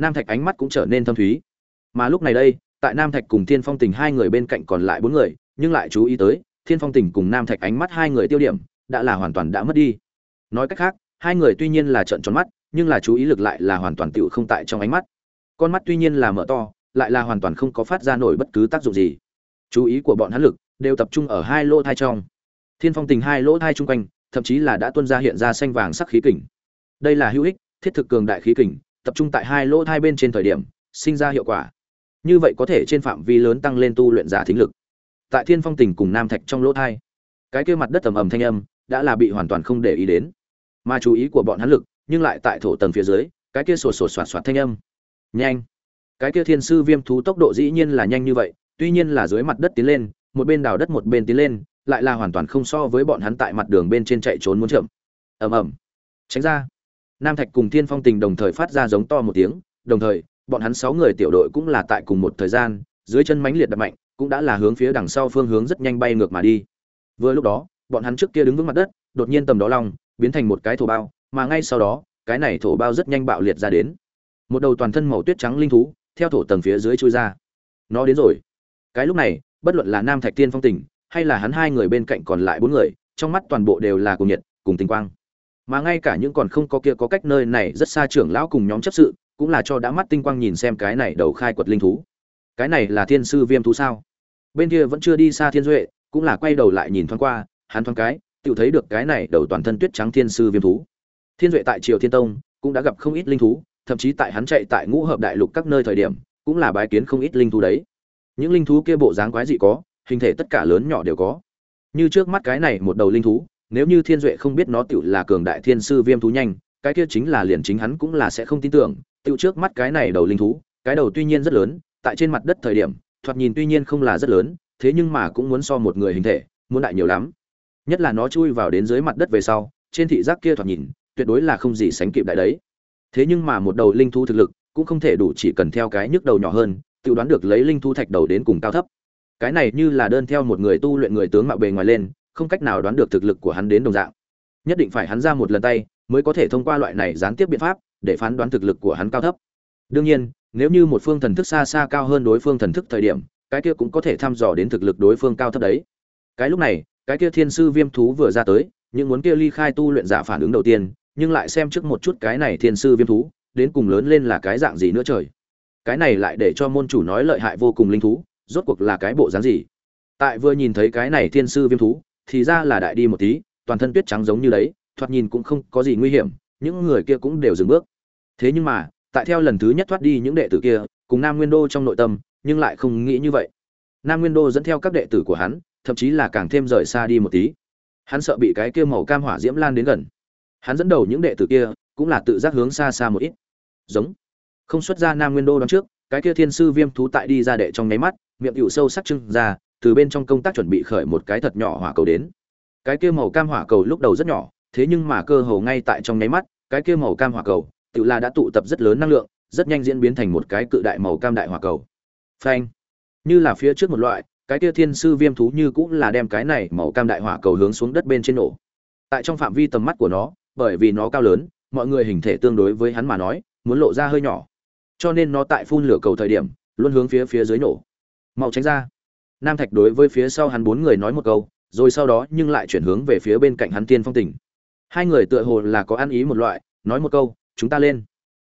nam thạch ánh mắt cũng trở nên thâm thúy. Mà lúc này đây, tại nam thạch cùng thiên phong tình hai người bên cạnh còn lại bốn người, nhưng lại chú ý tới, thiên phong tình cùng nam thạch ánh mắt hai người tiêu điểm, đã là hoàn toàn đã mất đi. Nói cách khác, hai người tuy nhiên là trợn tròn mắt, nhưng là chú ý lực lại là hoàn toàn tựu không tại trong ánh mắt. Con mắt tuy nhiên là mở to, lại là hoàn toàn không có phát ra nổi bất cứ tác dụng gì. Chú ý của bọn hắn lực đều tập trung ở hai lỗ thai trong. Thiên phong tình hai lỗ thai chung quanh, thậm chí là đã tuân ra hiện ra xanh vàng sắc khí kình. Đây là hữu ích, thiết thực cường đại khí kình tập trung tại hai lỗ thai bên trên thời điểm, sinh ra hiệu quả. Như vậy có thể trên phạm vi lớn tăng lên tu luyện giả thính lực. Tại thiên phong tình cùng nam thạch trong lỗ thai, cái kia mặt đất ầm ầm thanh âm đã là bị hoàn toàn không để ý đến. Mà chú ý của bọn hắn lực, nhưng lại tại thổ tầng phía dưới, cái kia sổ sổ soạt soạt thanh âm. Nhanh! Cái kia thiên sư viêm thú tốc độ dĩ nhiên là nhanh như vậy, tuy nhiên là dưới mặt đất tiến lên, một bên đào đất một bên tiến lên, lại là hoàn toàn không so với bọn hắn tại mặt đường bên trên chạy trốn muốn chậm. Ầm ầm. Tránh ra nam thạch cùng thiên phong tình đồng thời phát ra giống to một tiếng, đồng thời, bọn hắn sáu người tiểu đội cũng là tại cùng một thời gian, dưới chân mãnh liệt đập mạnh, cũng đã là hướng phía đằng sau phương hướng rất nhanh bay ngược mà đi. Vừa lúc đó, bọn hắn trước kia đứng vững mặt đất, đột nhiên tầm đó long, biến thành một cái thổ bao, mà ngay sau đó, cái này thổ bao rất nhanh bạo liệt ra đến. Một đầu toàn thân màu tuyết trắng linh thú, theo thổ tầng phía dưới chui ra. Nó đến rồi. Cái lúc này, bất luận là nam thạch tiên phong tình, hay là hắn hai người bên cạnh còn lại bốn người, trong mắt toàn bộ đều là cùng nhiệt, cùng tình quang mà ngay cả những còn không có kia có cách nơi này rất xa trưởng lão cùng nhóm chấp sự, cũng là cho đã mắt tinh quang nhìn xem cái này đầu khai quật linh thú. Cái này là thiên sư viêm thú sao? Bên kia vẫn chưa đi xa thiên duệ, cũng là quay đầu lại nhìn thoáng qua, hắn thoáng cái, tự thấy được cái này đầu toàn thân tuyết trắng thiên sư viêm thú. Thiên duệ tại triều thiên tông, cũng đã gặp không ít linh thú, thậm chí tại hắn chạy tại ngũ hợp đại lục các nơi thời điểm, cũng là bái kiến không ít linh thú đấy. Những linh thú kia bộ dáng quái dị có, hình thể tất cả lớn nhỏ đều có. Như trước mắt cái này một đầu linh thú nếu như thiên duệ không biết nó tựu là cường đại thiên sư viêm thú nhanh, cái kia chính là liền chính hắn cũng là sẽ không tin tưởng. Tựu trước mắt cái này đầu linh thú, cái đầu tuy nhiên rất lớn, tại trên mặt đất thời điểm, thoạt nhìn tuy nhiên không là rất lớn, thế nhưng mà cũng muốn so một người hình thể, muốn đại nhiều lắm. Nhất là nó chui vào đến dưới mặt đất về sau, trên thị giác kia thoạt nhìn, tuyệt đối là không gì sánh kịp đại đấy. Thế nhưng mà một đầu linh thú thực lực, cũng không thể đủ chỉ cần theo cái nhức đầu nhỏ hơn tự đoán được lấy linh thú thạch đầu đến cùng cao thấp. Cái này như là đơn theo một người tu luyện người tướng mạo bề ngoài lên không cách nào đoán được thực lực của hắn đến đồng dạng. Nhất định phải hắn ra một lần tay mới có thể thông qua loại này gián tiếp biện pháp để phán đoán thực lực của hắn cao thấp. Đương nhiên, nếu như một phương thần thức xa xa cao hơn đối phương thần thức thời điểm, cái kia cũng có thể thăm dò đến thực lực đối phương cao thấp đấy. Cái lúc này, cái kia thiên sư viêm thú vừa ra tới nhưng muốn kia ly khai tu luyện giả phản ứng đầu tiên, nhưng lại xem trước một chút cái này thiên sư viêm thú, đến cùng lớn lên là cái dạng gì nữa trời. Cái này lại để cho môn chủ nói lợi hại vô cùng linh thú, rốt cuộc là cái bộ dáng gì? Tại vừa nhìn thấy cái này thiên sư viêm thú thì ra là đại đi một tí, toàn thân tuyết trắng giống như đấy, thoạt nhìn cũng không có gì nguy hiểm, những người kia cũng đều dừng bước. Thế nhưng mà, tại theo lần thứ nhất thoát đi những đệ tử kia, cùng nam nguyên đô trong nội tâm, nhưng lại không nghĩ như vậy. Nam nguyên đô dẫn theo các đệ tử của hắn, thậm chí là càng thêm rời xa đi một tí. Hắn sợ bị cái kia màu cam hỏa diễm lan đến gần. Hắn dẫn đầu những đệ tử kia, cũng là tự giác hướng xa xa một ít. Giống. Không xuất ra nam nguyên đô đón trước, cái kia thiên sư viêm thú tại đi ra đệ trong nháy mắt, miệng cựu sâu sắc trưng ra từ bên trong công tác chuẩn bị khởi một cái thật nhỏ hỏa cầu đến. Cái kia màu cam hỏa cầu lúc đầu rất nhỏ, thế nhưng mà cơ hồ ngay tại trong nháy mắt, cái kia màu cam hỏa cầu, tự là đã tụ tập rất lớn năng lượng, rất nhanh diễn biến thành một cái cự đại màu cam đại hỏa cầu. Phanh! Như là phía trước một loại, cái kia thiên sư viêm thú như cũng là đem cái này màu cam đại hỏa cầu hướng xuống đất bên trên nổ. Tại trong phạm vi tầm mắt của nó, bởi vì nó cao lớn, mọi người hình thể tương đối với hắn mà nói, muốn lộ ra hơi nhỏ. Cho nên nó tại phun lửa cầu thời điểm, luôn hướng phía phía dưới nổ. Mau tránh ra! Nam thạch đối với phía sau hắn bốn người nói một câu, rồi sau đó nhưng lại chuyển hướng về phía bên cạnh hắn tiên phong tỉnh. Hai người tựa hồ là có ăn ý một loại, nói một câu, chúng ta lên.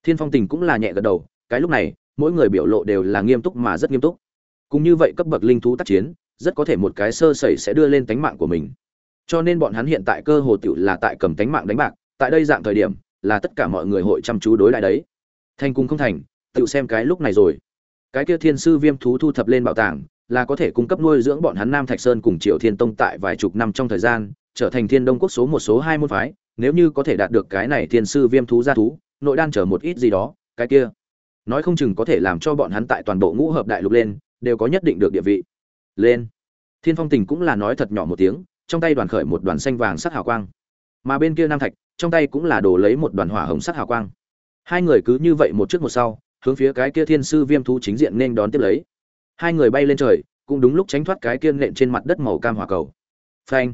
Thiên phong tình cũng là nhẹ gật đầu, cái lúc này, mỗi người biểu lộ đều là nghiêm túc mà rất nghiêm túc. Cũng như vậy cấp bậc linh thú tác chiến, rất có thể một cái sơ sẩy sẽ đưa lên tánh mạng của mình. Cho nên bọn hắn hiện tại cơ hồ tiểu là tại cầm tánh mạng đánh bạc, tại đây dạng thời điểm, là tất cả mọi người hội chăm chú đối lại đấy. Thành cung không thành tự xem cái lúc này rồi. Cái kia thiên sư viêm thú thu thập lên bảo tàng là có thể cung cấp nuôi dưỡng bọn hắn nam thạch sơn cùng triệu thiên tông tại vài chục năm trong thời gian, trở thành thiên đông quốc số một, số hai môn phái, nếu như có thể đạt được cái này thiên sư viêm thú gia thú, nội đan trở một ít gì đó, cái kia. Nói không chừng có thể làm cho bọn hắn tại toàn bộ ngũ hợp đại lục lên, đều có nhất định được địa vị. Lên. Thiên phong tình cũng là nói thật nhỏ một tiếng, trong tay đoàn khởi một đoàn xanh vàng sắc hào quang. Mà bên kia nam thạch, trong tay cũng là đổ lấy một đoàn hỏa hồng sắc hào quang. Hai người cứ như vậy một trước một sau, hướng phía cái kia thiên sư viêm thú chính diện nên đón tiếp lấy hai người bay lên trời, cũng đúng lúc tránh thoát cái kiên nện trên mặt đất màu cam hỏa cầu. Phanh!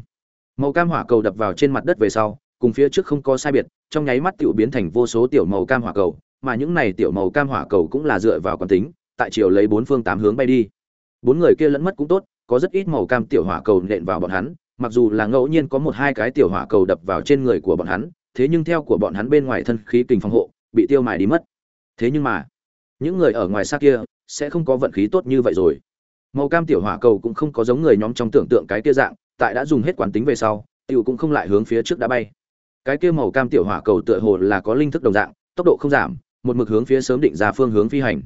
Màu cam hỏa cầu đập vào trên mặt đất về sau, cùng phía trước không có sai biệt, trong nháy mắt tiểu biến thành vô số tiểu màu cam hỏa cầu, mà những này tiểu màu cam hỏa cầu cũng là dựa vào quán tính, tại chiều lấy bốn phương tám hướng bay đi. Bốn người kia lẫn mất cũng tốt, có rất ít màu cam tiểu hỏa cầu nện vào bọn hắn, mặc dù là ngẫu nhiên có một hai cái tiểu hỏa cầu đập vào trên người của bọn hắn, thế nhưng theo của bọn hắn bên ngoài thân khí kình phòng hộ, bị tiêu mài đi mất. Thế nhưng mà, những người ở ngoài xa kia sẽ không có vận khí tốt như vậy rồi. Màu cam tiểu hỏa cầu cũng không có giống người nhóm trong tưởng tượng cái kia dạng, tại đã dùng hết quán tính về sau, tiểu cũng không lại hướng phía trước đã bay. Cái kia màu cam tiểu hỏa cầu tựa hồ là có linh thức đồng dạng, tốc độ không giảm, một mực hướng phía sớm định ra phương hướng phi hành.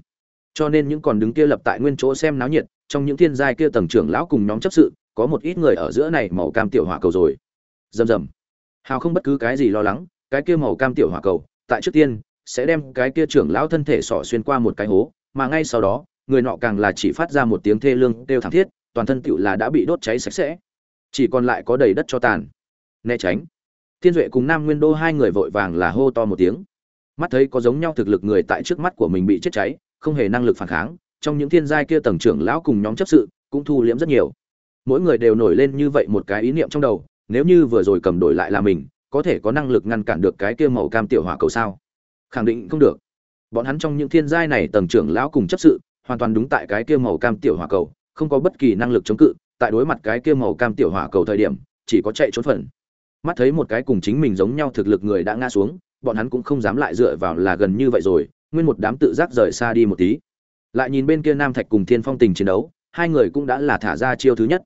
Cho nên những còn đứng kia lập tại nguyên chỗ xem náo nhiệt, trong những thiên giai kia tầng trưởng lão cùng nhóm chấp sự, có một ít người ở giữa này màu cam tiểu hỏa cầu rồi. Rầm rầm. Hào không bất cứ cái gì lo lắng, cái kia màu cam tiểu hỏa cầu, tại trước tiên, sẽ đem cái kia trưởng lão thân thể sỏ xuyên qua một cái hố mà ngay sau đó, người nọ càng là chỉ phát ra một tiếng thê lương kêu thảm thiết, toàn thân tựu là đã bị đốt cháy sạch sẽ. Chỉ còn lại có đầy đất cho tàn. Né tránh. Thiên duệ cùng nam nguyên đô hai người vội vàng là hô to một tiếng. Mắt thấy có giống nhau thực lực người tại trước mắt của mình bị chết cháy, không hề năng lực phản kháng, trong những thiên giai kia tầng trưởng lão cùng nhóm chấp sự cũng thu liễm rất nhiều. Mỗi người đều nổi lên như vậy một cái ý niệm trong đầu, nếu như vừa rồi cầm đổi lại là mình, có thể có năng lực ngăn cản được cái kia màu cam tiểu hỏa cầu sao? Khẳng định không được bọn hắn trong những thiên giai này tầng trưởng lão cùng chấp sự, hoàn toàn đúng tại cái kia màu cam tiểu hỏa cầu, không có bất kỳ năng lực chống cự, tại đối mặt cái kia màu cam tiểu hỏa cầu thời điểm, chỉ có chạy trốn phần. Mắt thấy một cái cùng chính mình giống nhau thực lực người đã ngã xuống, bọn hắn cũng không dám lại dựa vào là gần như vậy rồi, nguyên một đám tự giác rời xa đi một tí. Lại nhìn bên kia nam thạch cùng thiên phong tình chiến đấu, hai người cũng đã là thả ra chiêu thứ nhất.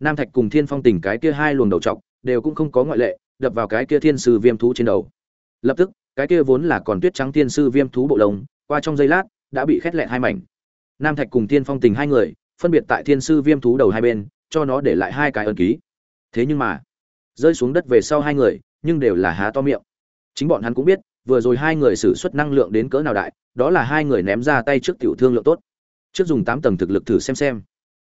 Nam thạch cùng thiên phong tình cái kia hai luồng đầu trọc, đều cũng không có ngoại lệ, đập vào cái kia thiên sư viêm thú trên đầu lập tức cái kia vốn là còn tuyết trắng tiên sư viêm thú bộ lông, qua trong giây lát, đã bị khét lẹn hai mảnh. Nam thạch cùng thiên phong tình hai người, phân biệt tại thiên sư viêm thú đầu hai bên, cho nó để lại hai cái ân ký. Thế nhưng mà, rơi xuống đất về sau hai người, nhưng đều là há to miệng. Chính bọn hắn cũng biết, vừa rồi hai người sử xuất năng lượng đến cỡ nào đại, đó là hai người ném ra tay trước tiểu thương lượng tốt. Trước dùng tám tầng thực lực thử xem xem.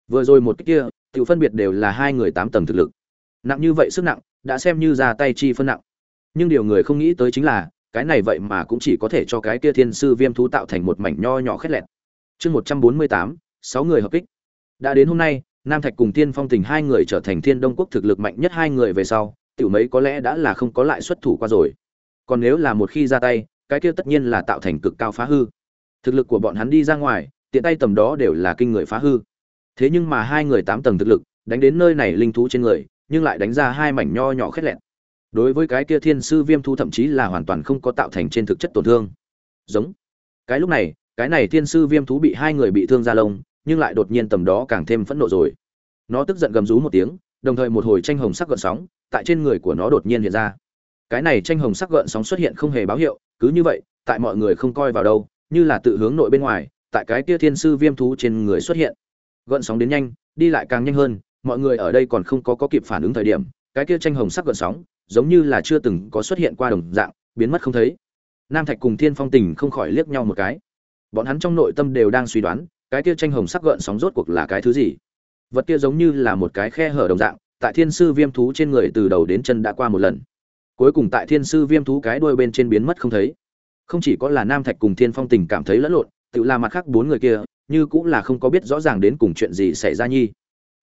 Vừa rồi một cái kia, tiểu phân biệt đều là hai người tám tầng thực lực. Nặng như vậy sức nặng, đã xem như ra tay chi phân nặng. Nhưng điều người không nghĩ tới chính là cái này vậy mà cũng chỉ có thể cho cái kia thiên sư viêm thú tạo thành một mảnh nho nhỏ khét lẹt. Chương một trăm bốn mươi tám, sáu người hợp kích. Đã đến hôm nay, nam thạch cùng tiên phong tình hai người trở thành thiên đông quốc thực lực mạnh nhất hai người về sau, tiểu mấy có lẽ đã là không có lại xuất thủ qua rồi. Còn nếu là một khi ra tay, cái kia tất nhiên là tạo thành cực cao phá hư. Thực lực của bọn hắn đi ra ngoài, tiện tay tầm đó đều là kinh người phá hư. Thế nhưng mà hai người tám tầng thực lực, đánh đến nơi này linh thú trên người, nhưng lại đánh ra hai mảnh nho nhỏ khét lẹn đối với cái kia thiên sư viêm thú thậm chí là hoàn toàn không có tạo thành trên thực chất tổn thương. Giống. Cái lúc này, cái này thiên sư viêm thú bị hai người bị thương ra lông, nhưng lại đột nhiên tầm đó càng thêm phẫn nộ rồi. Nó tức giận gầm rú một tiếng, đồng thời một hồi tranh hồng sắc gợn sóng tại trên người của nó đột nhiên hiện ra. Cái này tranh hồng sắc gợn sóng xuất hiện không hề báo hiệu, cứ như vậy, tại mọi người không coi vào đâu, như là tự hướng nội bên ngoài, tại cái kia thiên sư viêm thú trên người xuất hiện. Gợn sóng đến nhanh, đi lại càng nhanh hơn, mọi người ở đây còn không có có kịp phản ứng thời điểm, cái kia tranh hồng sắc gợn sóng giống như là chưa từng có xuất hiện qua đồng dạng, biến mất không thấy. Nam thạch cùng thiên phong tình không khỏi liếc nhau một cái. Bọn hắn trong nội tâm đều đang suy đoán, cái kia tranh hồng sắc gợn sóng rốt cuộc là cái thứ gì? Vật kia giống như là một cái khe hở đồng dạng, tại thiên sư viêm thú trên người từ đầu đến chân đã qua một lần. Cuối cùng tại thiên sư viêm thú cái đuôi bên trên biến mất không thấy. Không chỉ có là nam thạch cùng thiên phong tình cảm thấy lẫn lộn, tự là mặt khác bốn người kia, như cũng là không có biết rõ ràng đến cùng chuyện gì xảy ra nhi.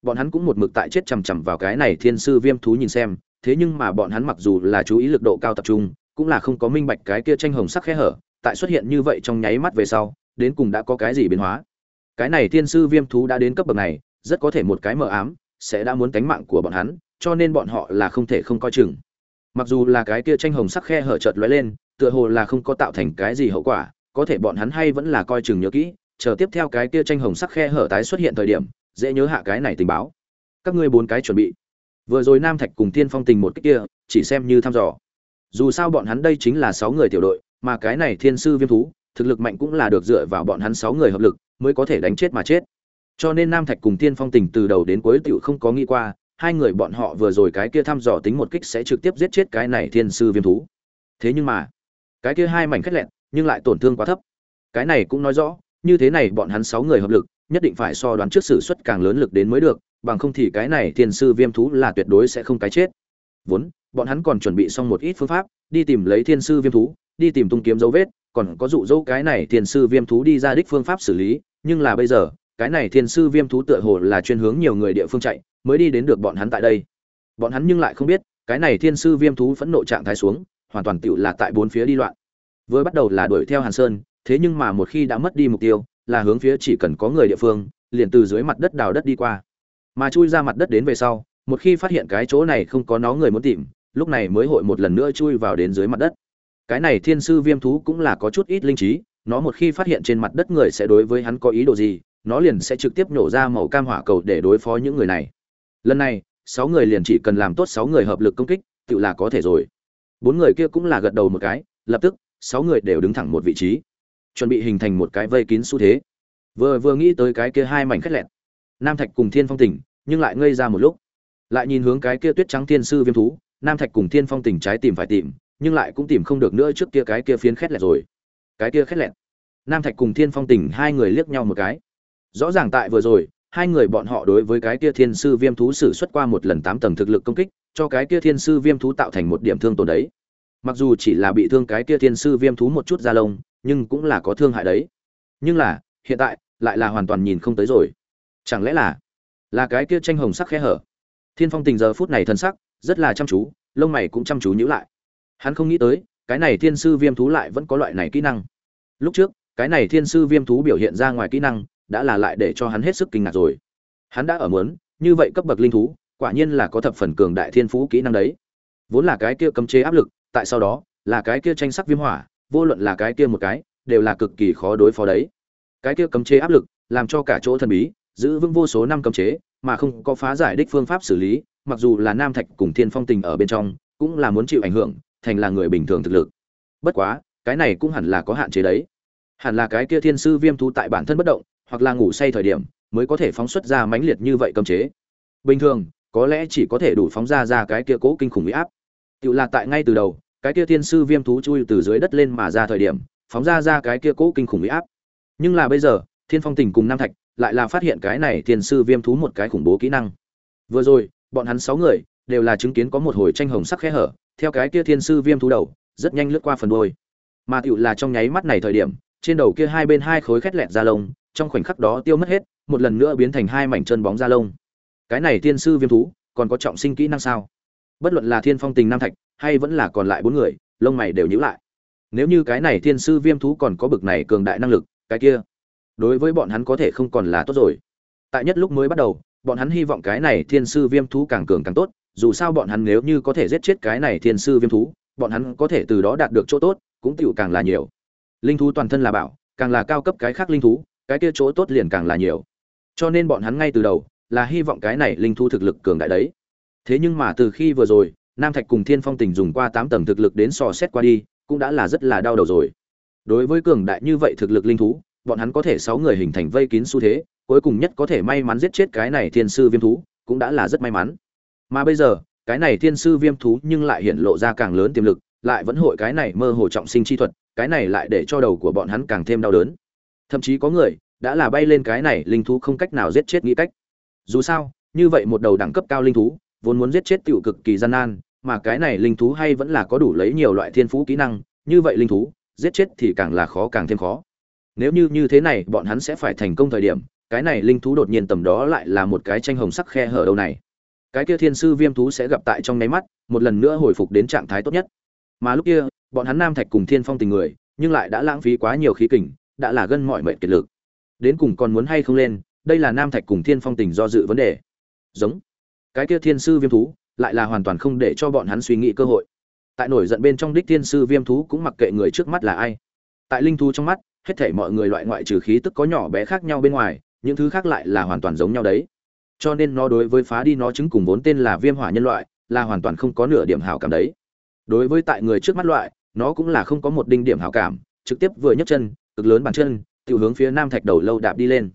Bọn hắn cũng một mực tại chết chằm chằm vào cái này thiên sư viêm thú nhìn xem thế nhưng mà bọn hắn mặc dù là chú ý lực độ cao tập trung, cũng là không có minh bạch cái kia tranh hồng sắc khe hở, tại xuất hiện như vậy trong nháy mắt về sau, đến cùng đã có cái gì biến hóa. Cái này thiên sư viêm thú đã đến cấp bậc này, rất có thể một cái mờ ám, sẽ đã muốn cánh mạng của bọn hắn, cho nên bọn họ là không thể không coi chừng. Mặc dù là cái kia tranh hồng sắc khe hở chợt lóe lên, tựa hồ là không có tạo thành cái gì hậu quả, có thể bọn hắn hay vẫn là coi chừng nhớ kỹ, chờ tiếp theo cái kia tranh hồng sắc khe hở tái xuất hiện thời điểm, dễ nhớ hạ cái này tình báo. Các ngươi bốn cái chuẩn bị vừa rồi nam thạch cùng thiên phong tình một cách kia, chỉ xem như thăm dò. Dù sao bọn hắn đây chính là sáu người tiểu đội, mà cái này thiên sư viêm thú, thực lực mạnh cũng là được dựa vào bọn hắn sáu người hợp lực, mới có thể đánh chết mà chết. Cho nên nam thạch cùng thiên phong tình từ đầu đến cuối tiểu không có nghĩ qua, hai người bọn họ vừa rồi cái kia thăm dò tính một kích sẽ trực tiếp giết chết cái này thiên sư viêm thú. Thế nhưng mà, cái kia hai mảnh khét lẹn, nhưng lại tổn thương quá thấp. Cái này cũng nói rõ, như thế này bọn hắn sáu người hợp lực nhất định phải so đoán trước sự xuất càng lớn lực đến mới được, bằng không thì cái này thiên sư viêm thú là tuyệt đối sẽ không cái chết. Vốn, bọn hắn còn chuẩn bị xong một ít phương pháp, đi tìm lấy thiên sư viêm thú, đi tìm tung kiếm dấu vết, còn có dụ dỗ cái này thiên sư viêm thú đi ra đích phương pháp xử lý, nhưng là bây giờ, cái này thiên sư viêm thú tựa hồ là chuyên hướng nhiều người địa phương chạy, mới đi đến được bọn hắn tại đây. Bọn hắn nhưng lại không biết, cái này thiên sư viêm thú phẫn nộ trạng thái xuống, hoàn toàn tựu là tại bốn phía đi loạn. Vừa bắt đầu là đuổi theo hàn sơn, thế nhưng mà một khi đã mất đi mục tiêu là hướng phía chỉ cần có người địa phương, liền từ dưới mặt đất đào đất đi qua. Mà chui ra mặt đất đến về sau, một khi phát hiện cái chỗ này không có nó người muốn tìm, lúc này mới hội một lần nữa chui vào đến dưới mặt đất. Cái này thiên sư viêm thú cũng là có chút ít linh trí, nó một khi phát hiện trên mặt đất người sẽ đối với hắn có ý đồ gì, nó liền sẽ trực tiếp nổ ra màu cam hỏa cầu để đối phó những người này. Lần này, sáu người liền chỉ cần làm tốt sáu người hợp lực công kích, tự là có thể rồi. Bốn người kia cũng là gật đầu một cái, lập tức, sáu người đều đứng thẳng một vị trí chuẩn bị hình thành một cái vây kín xu thế. Vừa vừa nghĩ tới cái kia hai mảnh khét lẹt nam thạch cùng thiên phong tỉnh, nhưng lại ngây ra một lúc. Lại nhìn hướng cái kia tuyết trắng thiên sư viêm thú, nam thạch cùng thiên phong tỉnh trái tìm phải tìm, nhưng lại cũng tìm không được nữa trước kia cái kia phiến khét lẹt rồi. Cái kia khét lẹt nam thạch cùng thiên phong tỉnh hai người liếc nhau một cái. Rõ ràng tại vừa rồi, hai người bọn họ đối với cái kia thiên sư viêm thú sử xuất qua một lần tám tầng thực lực công kích, cho cái kia thiên sư viêm thú tạo thành một điểm thương tổn đấy. Mặc dù chỉ là bị thương cái kia thiên sư viêm thú một chút da lông nhưng cũng là có thương hại đấy. Nhưng là, hiện tại, lại là hoàn toàn nhìn không tới rồi. Chẳng lẽ là là cái kia tranh hồng sắc khe hở? Thiên phong tình giờ phút này thân sắc, rất là chăm chú, lông mày cũng chăm chú nhữ lại. Hắn không nghĩ tới, cái này thiên sư viêm thú lại vẫn có loại này kỹ năng. Lúc trước, cái này thiên sư viêm thú biểu hiện ra ngoài kỹ năng, đã là lại để cho hắn hết sức kinh ngạc rồi. Hắn đã ở muốn, như vậy cấp bậc linh thú, quả nhiên là có thập phần cường đại thiên phú kỹ năng đấy. Vốn là cái kia cấm chế áp lực, tại sau đó, là cái kia tranh sắc viêm hỏa vô luận là cái kia một cái, đều là cực kỳ khó đối phó đấy. Cái kia cấm chế áp lực, làm cho cả chỗ thần bí, giữ vững vô số năm cấm chế, mà không có phá giải đích phương pháp xử lý, mặc dù là nam thạch cùng thiên phong tình ở bên trong, cũng là muốn chịu ảnh hưởng, thành là người bình thường thực lực. Bất quá, cái này cũng hẳn là có hạn chế đấy. Hẳn là cái kia thiên sư viêm thú tại bản thân bất động, hoặc là ngủ say thời điểm, mới có thể phóng xuất ra mãnh liệt như vậy cấm chế. Bình thường, có lẽ chỉ có thể đủ phóng ra ra cái kia cố kinh khủng uy áp. Tự là tại ngay từ đầu cái kia thiên sư viêm thú chui từ dưới đất lên mà ra thời điểm, phóng ra ra cái kia cỗ kinh khủng bị áp. Nhưng là bây giờ, thiên phong tình cùng nam thạch lại là phát hiện cái này thiên sư viêm thú một cái khủng bố kỹ năng. Vừa rồi, bọn hắn sáu người đều là chứng kiến có một hồi tranh hồng sắc khe hở, theo cái kia thiên sư viêm thú đầu, rất nhanh lướt qua phần đôi mà tựu là trong nháy mắt này thời điểm, trên đầu kia hai bên hai khối khét lẹt da lông, trong khoảnh khắc đó tiêu mất hết, một lần nữa biến thành hai mảnh chân bóng da lông. Cái này thiên sư viêm thú còn có trọng sinh kỹ năng sao? Bất luận là thiên phong tình nam thạch hay vẫn là còn lại bốn người, lông mày đều nhíu lại. Nếu như cái này thiên sư viêm thú còn có bực này cường đại năng lực, cái kia, đối với bọn hắn có thể không còn là tốt rồi. Tại nhất lúc mới bắt đầu, bọn hắn hy vọng cái này thiên sư viêm thú càng cường càng tốt, dù sao bọn hắn nếu như có thể giết chết cái này thiên sư viêm thú, bọn hắn có thể từ đó đạt được chỗ tốt, cũng tựu càng là nhiều. Linh thú toàn thân là bảo, càng là cao cấp cái khác linh thú, cái kia chỗ tốt liền càng là nhiều. Cho nên bọn hắn ngay từ đầu là hy vọng cái này linh thú thực lực cường đại đấy. Thế nhưng mà từ khi vừa rồi nam thạch cùng thiên phong tình dùng qua tám tầng thực lực đến sò xét qua đi, cũng đã là rất là đau đầu rồi. Đối với cường đại như vậy thực lực linh thú, bọn hắn có thể sáu người hình thành vây kín xu thế, cuối cùng nhất có thể may mắn giết chết cái này thiên sư viêm thú, cũng đã là rất may mắn. Mà bây giờ, cái này thiên sư viêm thú nhưng lại hiện lộ ra càng lớn tiềm lực, lại vẫn hội cái này mơ hồ trọng sinh chi thuật, cái này lại để cho đầu của bọn hắn càng thêm đau đớn. Thậm chí có người đã là bay lên cái này linh thú không cách nào giết chết nghĩ cách. Dù sao, như vậy một đầu đẳng cấp cao linh thú vốn muốn giết chết tiểu cực kỳ gian nan, mà cái này linh thú hay vẫn là có đủ lấy nhiều loại thiên phú kỹ năng, như vậy linh thú, giết chết thì càng là khó càng thêm khó. Nếu như như thế này, bọn hắn sẽ phải thành công thời điểm, cái này linh thú đột nhiên tầm đó lại là một cái tranh hồng sắc khe hở đâu này. Cái kia thiên sư viêm thú sẽ gặp tại trong nháy mắt, một lần nữa hồi phục đến trạng thái tốt nhất. Mà lúc kia, bọn hắn nam thạch cùng thiên phong tình người, nhưng lại đã lãng phí quá nhiều khí kình, đã là gân mọi mệnh kiệt lực. Đến cùng còn muốn hay không lên, đây là nam thạch cùng thiên phong tình do dự vấn đề. Giống cái kia thiên sư viêm thú lại là hoàn toàn không để cho bọn hắn suy nghĩ cơ hội. Tại nổi giận bên trong đích thiên sư viêm thú cũng mặc kệ người trước mắt là ai. Tại linh thú trong mắt, hết thảy mọi người loại ngoại trừ khí tức có nhỏ bé khác nhau bên ngoài, những thứ khác lại là hoàn toàn giống nhau đấy. Cho nên nó đối với phá đi nó chứng cùng vốn tên là viêm hỏa nhân loại, là hoàn toàn không có nửa điểm hảo cảm đấy. Đối với tại người trước mắt loại, nó cũng là không có một đinh điểm hảo cảm, trực tiếp vừa nhấc chân, cực lớn bàn chân tự hướng phía nam thạch đầu lâu đạp đi lên.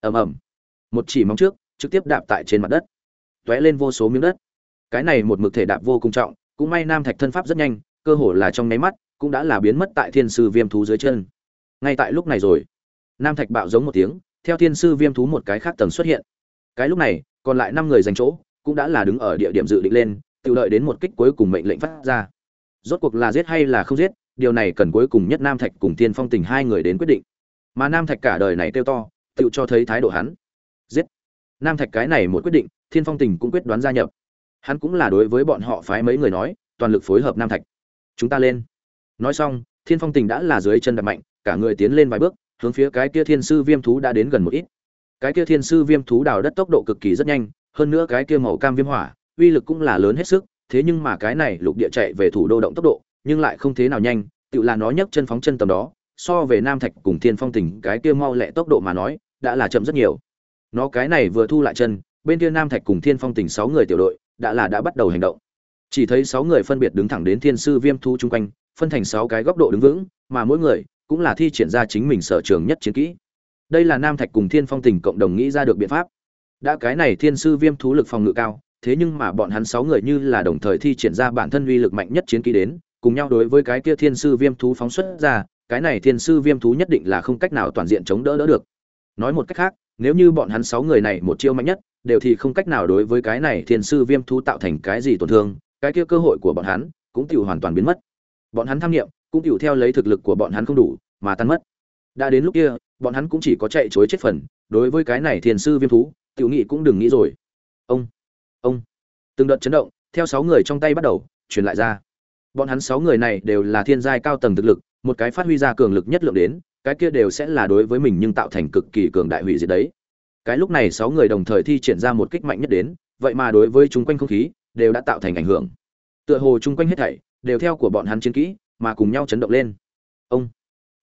Ầm ầm. Một chỉ móng trước, trực tiếp đạp tại trên mặt đất tóe lên vô số miếng đất. Cái này một mực thể đạp vô cùng trọng, cũng may nam thạch thân pháp rất nhanh, cơ hồ là trong nháy mắt, cũng đã là biến mất tại thiên sư viêm thú dưới chân. Ngay tại lúc này rồi, nam thạch bạo giống một tiếng, theo thiên sư viêm thú một cái khác tầng xuất hiện. Cái lúc này, còn lại năm người giành chỗ, cũng đã là đứng ở địa điểm dự định lên, tự đợi đến một kích cuối cùng mệnh lệnh phát ra. Rốt cuộc là giết hay là không giết, điều này cần cuối cùng nhất nam thạch cùng tiên phong tình hai người đến quyết định. Mà nam thạch cả đời này kêu to, tự cho thấy thái độ hắn nam thạch cái này một quyết định, thiên phong tình cũng quyết đoán gia nhập. Hắn cũng là đối với bọn họ phái mấy người nói, toàn lực phối hợp nam thạch. Chúng ta lên. Nói xong, thiên phong tình đã là dưới chân đập mạnh, cả người tiến lên vài bước, hướng phía cái kia thiên sư viêm thú đã đến gần một ít. Cái kia thiên sư viêm thú đào đất tốc độ cực kỳ rất nhanh, hơn nữa cái kia màu cam viêm hỏa, uy lực cũng là lớn hết sức, thế nhưng mà cái này lục địa chạy về thủ đô động tốc độ, nhưng lại không thế nào nhanh tự là nó nhấc chân phóng chân tầm đó, so về nam thạch cùng thiên phong tình cái kia mau lẹ tốc độ mà nói, đã là chậm rất nhiều nó cái này vừa thu lại chân, bên kia nam thạch cùng thiên phong tình sáu người tiểu đội, đã là đã bắt đầu hành động. Chỉ thấy sáu người phân biệt đứng thẳng đến thiên sư viêm thu chung quanh, phân thành sáu cái góc độ đứng vững, mà mỗi người cũng là thi triển ra chính mình sở trường nhất chiến kỹ. Đây là nam thạch cùng thiên phong tình cộng đồng nghĩ ra được biện pháp. Đã cái này thiên sư viêm thú lực phòng ngự cao, thế nhưng mà bọn hắn sáu người như là đồng thời thi triển ra bản thân uy lực mạnh nhất chiến kỹ đến, cùng nhau đối với cái kia thiên sư viêm thú phóng xuất ra, cái này thiên sư viêm thú nhất định là không cách nào toàn diện chống đỡ đỡ được. Nói một cách khác nếu như bọn hắn sáu người này một chiêu mạnh nhất, đều thì không cách nào đối với cái này thiên sư viêm thú tạo thành cái gì tổn thương, cái kia cơ hội của bọn hắn cũng tiểu hoàn toàn biến mất. Bọn hắn tham nghiệm, cũng tiểu theo lấy thực lực của bọn hắn không đủ, mà tan mất. Đã đến lúc kia, bọn hắn cũng chỉ có chạy chối chết phần, đối với cái này thiên sư viêm thú, tiểu nghị cũng đừng nghĩ rồi. Ông ông. Từng đợt chấn động, theo sáu người trong tay bắt đầu, truyền lại ra. Bọn hắn sáu người này đều là thiên giai cao tầng thực lực, một cái phát huy ra cường lực nhất lượng đến cái kia đều sẽ là đối với mình nhưng tạo thành cực kỳ cường đại hủy diệt đấy. Cái lúc này sáu người đồng thời thi triển ra một kích mạnh nhất đến, vậy mà đối với chúng quanh không khí, đều đã tạo thành ảnh hưởng. Tựa hồ chung quanh hết thảy, đều theo của bọn hắn chiến kỹ, mà cùng nhau chấn động lên. Ông!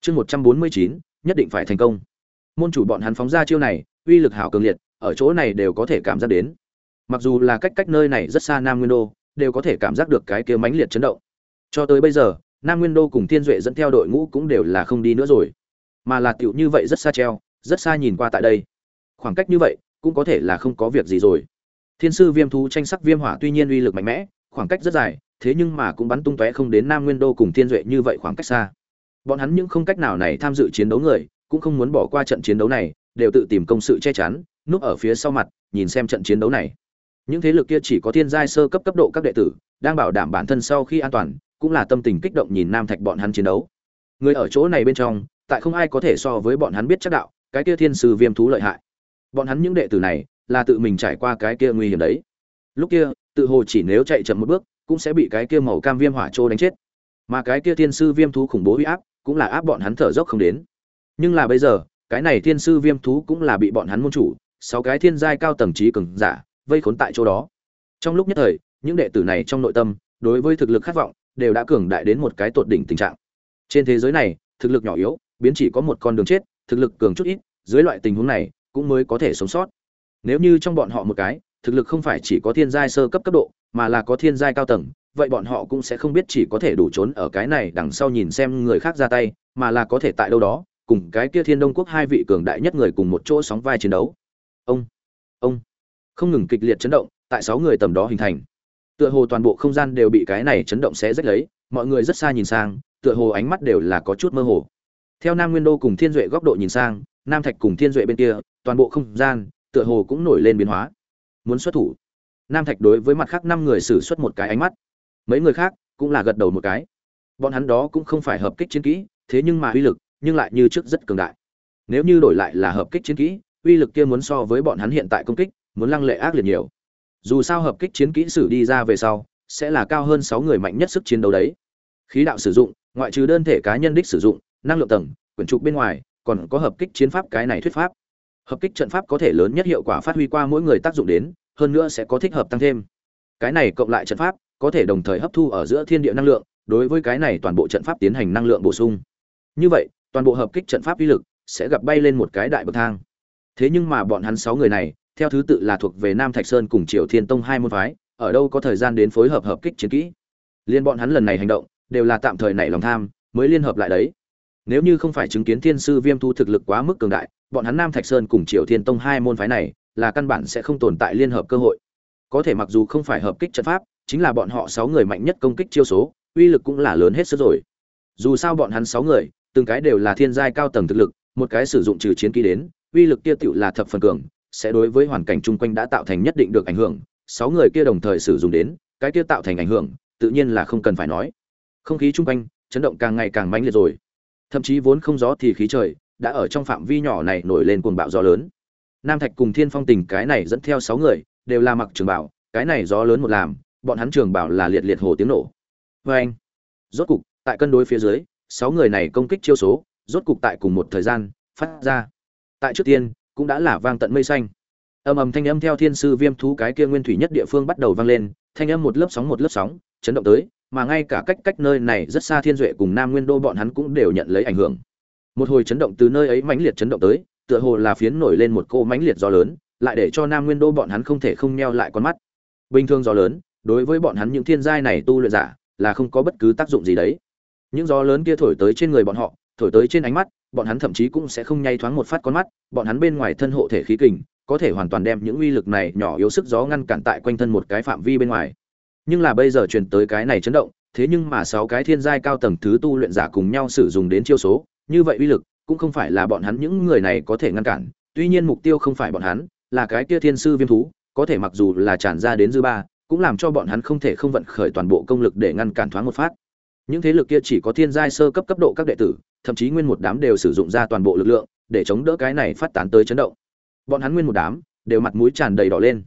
Chương một trăm bốn mươi chín, nhất định phải thành công. Môn chủ bọn hắn phóng ra chiêu này, uy lực hảo cường liệt, ở chỗ này đều có thể cảm giác đến. Mặc dù là cách cách nơi này rất xa nam nguyên đô, đều có thể cảm giác được cái kia mãnh liệt chấn động. Cho tới bây giờ, nam nguyên đô cùng thiên duệ dẫn theo đội ngũ cũng đều là không đi nữa rồi mà là tiểu như vậy rất xa treo, rất xa nhìn qua tại đây. Khoảng cách như vậy, cũng có thể là không có việc gì rồi. Thiên sư viêm thú tranh sắc viêm hỏa tuy nhiên uy lực mạnh mẽ, khoảng cách rất dài, thế nhưng mà cũng bắn tung tóe không đến nam nguyên đô cùng thiên duệ như vậy khoảng cách xa. Bọn hắn những không cách nào này tham dự chiến đấu người, cũng không muốn bỏ qua trận chiến đấu này, đều tự tìm công sự che chắn, núp ở phía sau mặt, nhìn xem trận chiến đấu này. Những thế lực kia chỉ có thiên giai sơ cấp cấp độ các đệ tử, đang bảo đảm bản thân sau khi an toàn, cũng là tâm tình kích động nhìn nam thạch bọn hắn chiến đấu. Người ở chỗ này bên trong tại không ai có thể so với bọn hắn biết chắc đạo, cái kia thiên sư viêm thú lợi hại. Bọn hắn những đệ tử này, là tự mình trải qua cái kia nguy hiểm đấy. Lúc kia, tự hồ chỉ nếu chạy chậm một bước, cũng sẽ bị cái kia màu cam viêm hỏa trô đánh chết. Mà cái kia thiên sư viêm thú khủng bố uy áp, cũng là áp bọn hắn thở dốc không đến. Nhưng là bây giờ, cái này thiên sư viêm thú cũng là bị bọn hắn môn chủ, sáu cái thiên giai cao tầng trí cường giả, vây khốn tại chỗ đó. Trong lúc nhất thời, những đệ tử này trong nội tâm, đối với thực lực khát vọng, đều đã cường đại đến một cái tột đỉnh tình trạng. Trên thế giới này, thực lực nhỏ yếu biến chỉ có một con đường chết, thực lực cường chút ít, dưới loại tình huống này, cũng mới có thể sống sót. Nếu như trong bọn họ một cái, thực lực không phải chỉ có thiên giai sơ cấp cấp độ, mà là có thiên giai cao tầng, vậy bọn họ cũng sẽ không biết chỉ có thể đủ trốn ở cái này đằng sau nhìn xem người khác ra tay, mà là có thể tại đâu đó, cùng cái kia thiên đông quốc hai vị cường đại nhất người cùng một chỗ sóng vai chiến đấu. Ông ông. Không ngừng kịch liệt chấn động, tại sáu người tầm đó hình thành. Tựa hồ toàn bộ không gian đều bị cái này chấn động xé rách lấy, mọi người rất xa nhìn sang, tựa hồ ánh mắt đều là có chút mơ hồ theo nam nguyên đô cùng thiên duệ góc độ nhìn sang, nam thạch cùng thiên duệ bên kia, toàn bộ không gian, tựa hồ cũng nổi lên biến hóa. Muốn xuất thủ. Nam thạch đối với mặt khác năm người xử xuất một cái ánh mắt. Mấy người khác cũng là gật đầu một cái. Bọn hắn đó cũng không phải hợp kích chiến kỹ, thế nhưng mà uy lực, nhưng lại như trước rất cường đại. Nếu như đổi lại là hợp kích chiến kỹ, uy lực kia muốn so với bọn hắn hiện tại công kích, muốn lăng lệ ác liệt nhiều. Dù sao hợp kích chiến kỹ sử đi ra về sau, sẽ là cao hơn sáu người mạnh nhất sức chiến đấu đấy. Khí đạo sử dụng, ngoại trừ đơn thể cá nhân đích sử dụng năng lượng tầng, quyển trục bên ngoài, còn có hợp kích chiến pháp cái này thuyết pháp. Hợp kích trận pháp có thể lớn nhất hiệu quả phát huy qua mỗi người tác dụng đến, hơn nữa sẽ có thích hợp tăng thêm. Cái này cộng lại trận pháp, có thể đồng thời hấp thu ở giữa thiên địa năng lượng, đối với cái này toàn bộ trận pháp tiến hành năng lượng bổ sung. Như vậy, toàn bộ hợp kích trận pháp uy lực sẽ gặp bay lên một cái đại bậc thang. Thế nhưng mà bọn hắn sáu người này, theo thứ tự là thuộc về nam thạch sơn cùng triều thiên tông hai môn phái, ở đâu có thời gian đến phối hợp hợp kích chiến kỹ. Liên bọn hắn lần này hành động, đều là tạm thời nảy lòng tham, mới liên hợp lại đấy nếu như không phải chứng kiến thiên sư viêm thu thực lực quá mức cường đại, bọn hắn nam thạch sơn cùng triều thiên tông hai môn phái này là căn bản sẽ không tồn tại liên hợp cơ hội. Có thể mặc dù không phải hợp kích trận pháp, chính là bọn họ sáu người mạnh nhất công kích chiêu số, uy lực cũng là lớn hết sức rồi. Dù sao bọn hắn sáu người, từng cái đều là thiên giai cao tầng thực lực, một cái sử dụng trừ chiến ký đến, uy lực kia tựu là thập phần cường, sẽ đối với hoàn cảnh chung quanh đã tạo thành nhất định được ảnh hưởng, sáu người kia đồng thời sử dụng đến, cái kia tạo thành ảnh hưởng, tự nhiên là không cần phải nói. Không khí chung quanh, chấn động càng ngày càng mãnh liệt rồi thậm chí vốn không gió thì khí trời, đã ở trong phạm vi nhỏ này nổi lên cuồng bạo gió lớn. Nam thạch cùng thiên phong tình cái này dẫn theo sáu người, đều là mặc trường bảo, cái này gió lớn một làm, bọn hắn trường bảo là liệt liệt hồ tiếng nổ. Vê anh, rốt cục, tại cân đối phía dưới, sáu người này công kích chiêu số, rốt cục tại cùng một thời gian, phát ra. Tại trước tiên, cũng đã là vang tận mây xanh. Âm ầm thanh âm theo thiên sư viêm thú cái kia nguyên thủy nhất địa phương bắt đầu vang lên, thanh âm một lớp sóng một lớp sóng, chấn động tới mà ngay cả cách cách nơi này rất xa thiên duệ cùng nam nguyên đô bọn hắn cũng đều nhận lấy ảnh hưởng. Một hồi chấn động từ nơi ấy mãnh liệt chấn động tới, tựa hồ là phiến nổi lên một cô mãnh liệt gió lớn, lại để cho nam nguyên đô bọn hắn không thể không neo lại con mắt. Bình thường gió lớn, đối với bọn hắn những thiên giai này tu luyện giả, là không có bất cứ tác dụng gì đấy. Những gió lớn kia thổi tới trên người bọn họ, thổi tới trên ánh mắt, bọn hắn thậm chí cũng sẽ không nhay thoáng một phát con mắt, bọn hắn bên ngoài thân hộ thể khí kình, có thể hoàn toàn đem những uy lực này nhỏ yếu sức gió ngăn cản tại quanh thân một cái phạm vi bên ngoài nhưng là bây giờ truyền tới cái này chấn động, thế nhưng mà sáu cái thiên giai cao tầng thứ tu luyện giả cùng nhau sử dụng đến chiêu số, như vậy uy lực, cũng không phải là bọn hắn những người này có thể ngăn cản. Tuy nhiên mục tiêu không phải bọn hắn, là cái kia thiên sư viêm thú, có thể mặc dù là tràn ra đến dư ba, cũng làm cho bọn hắn không thể không vận khởi toàn bộ công lực để ngăn cản thoáng một phát. Những thế lực kia chỉ có thiên giai sơ cấp cấp độ các đệ tử, thậm chí nguyên một đám đều sử dụng ra toàn bộ lực lượng, để chống đỡ cái này phát tán tới chấn động. Bọn hắn nguyên một đám, đều mặt mũi tràn đầy đỏ lên.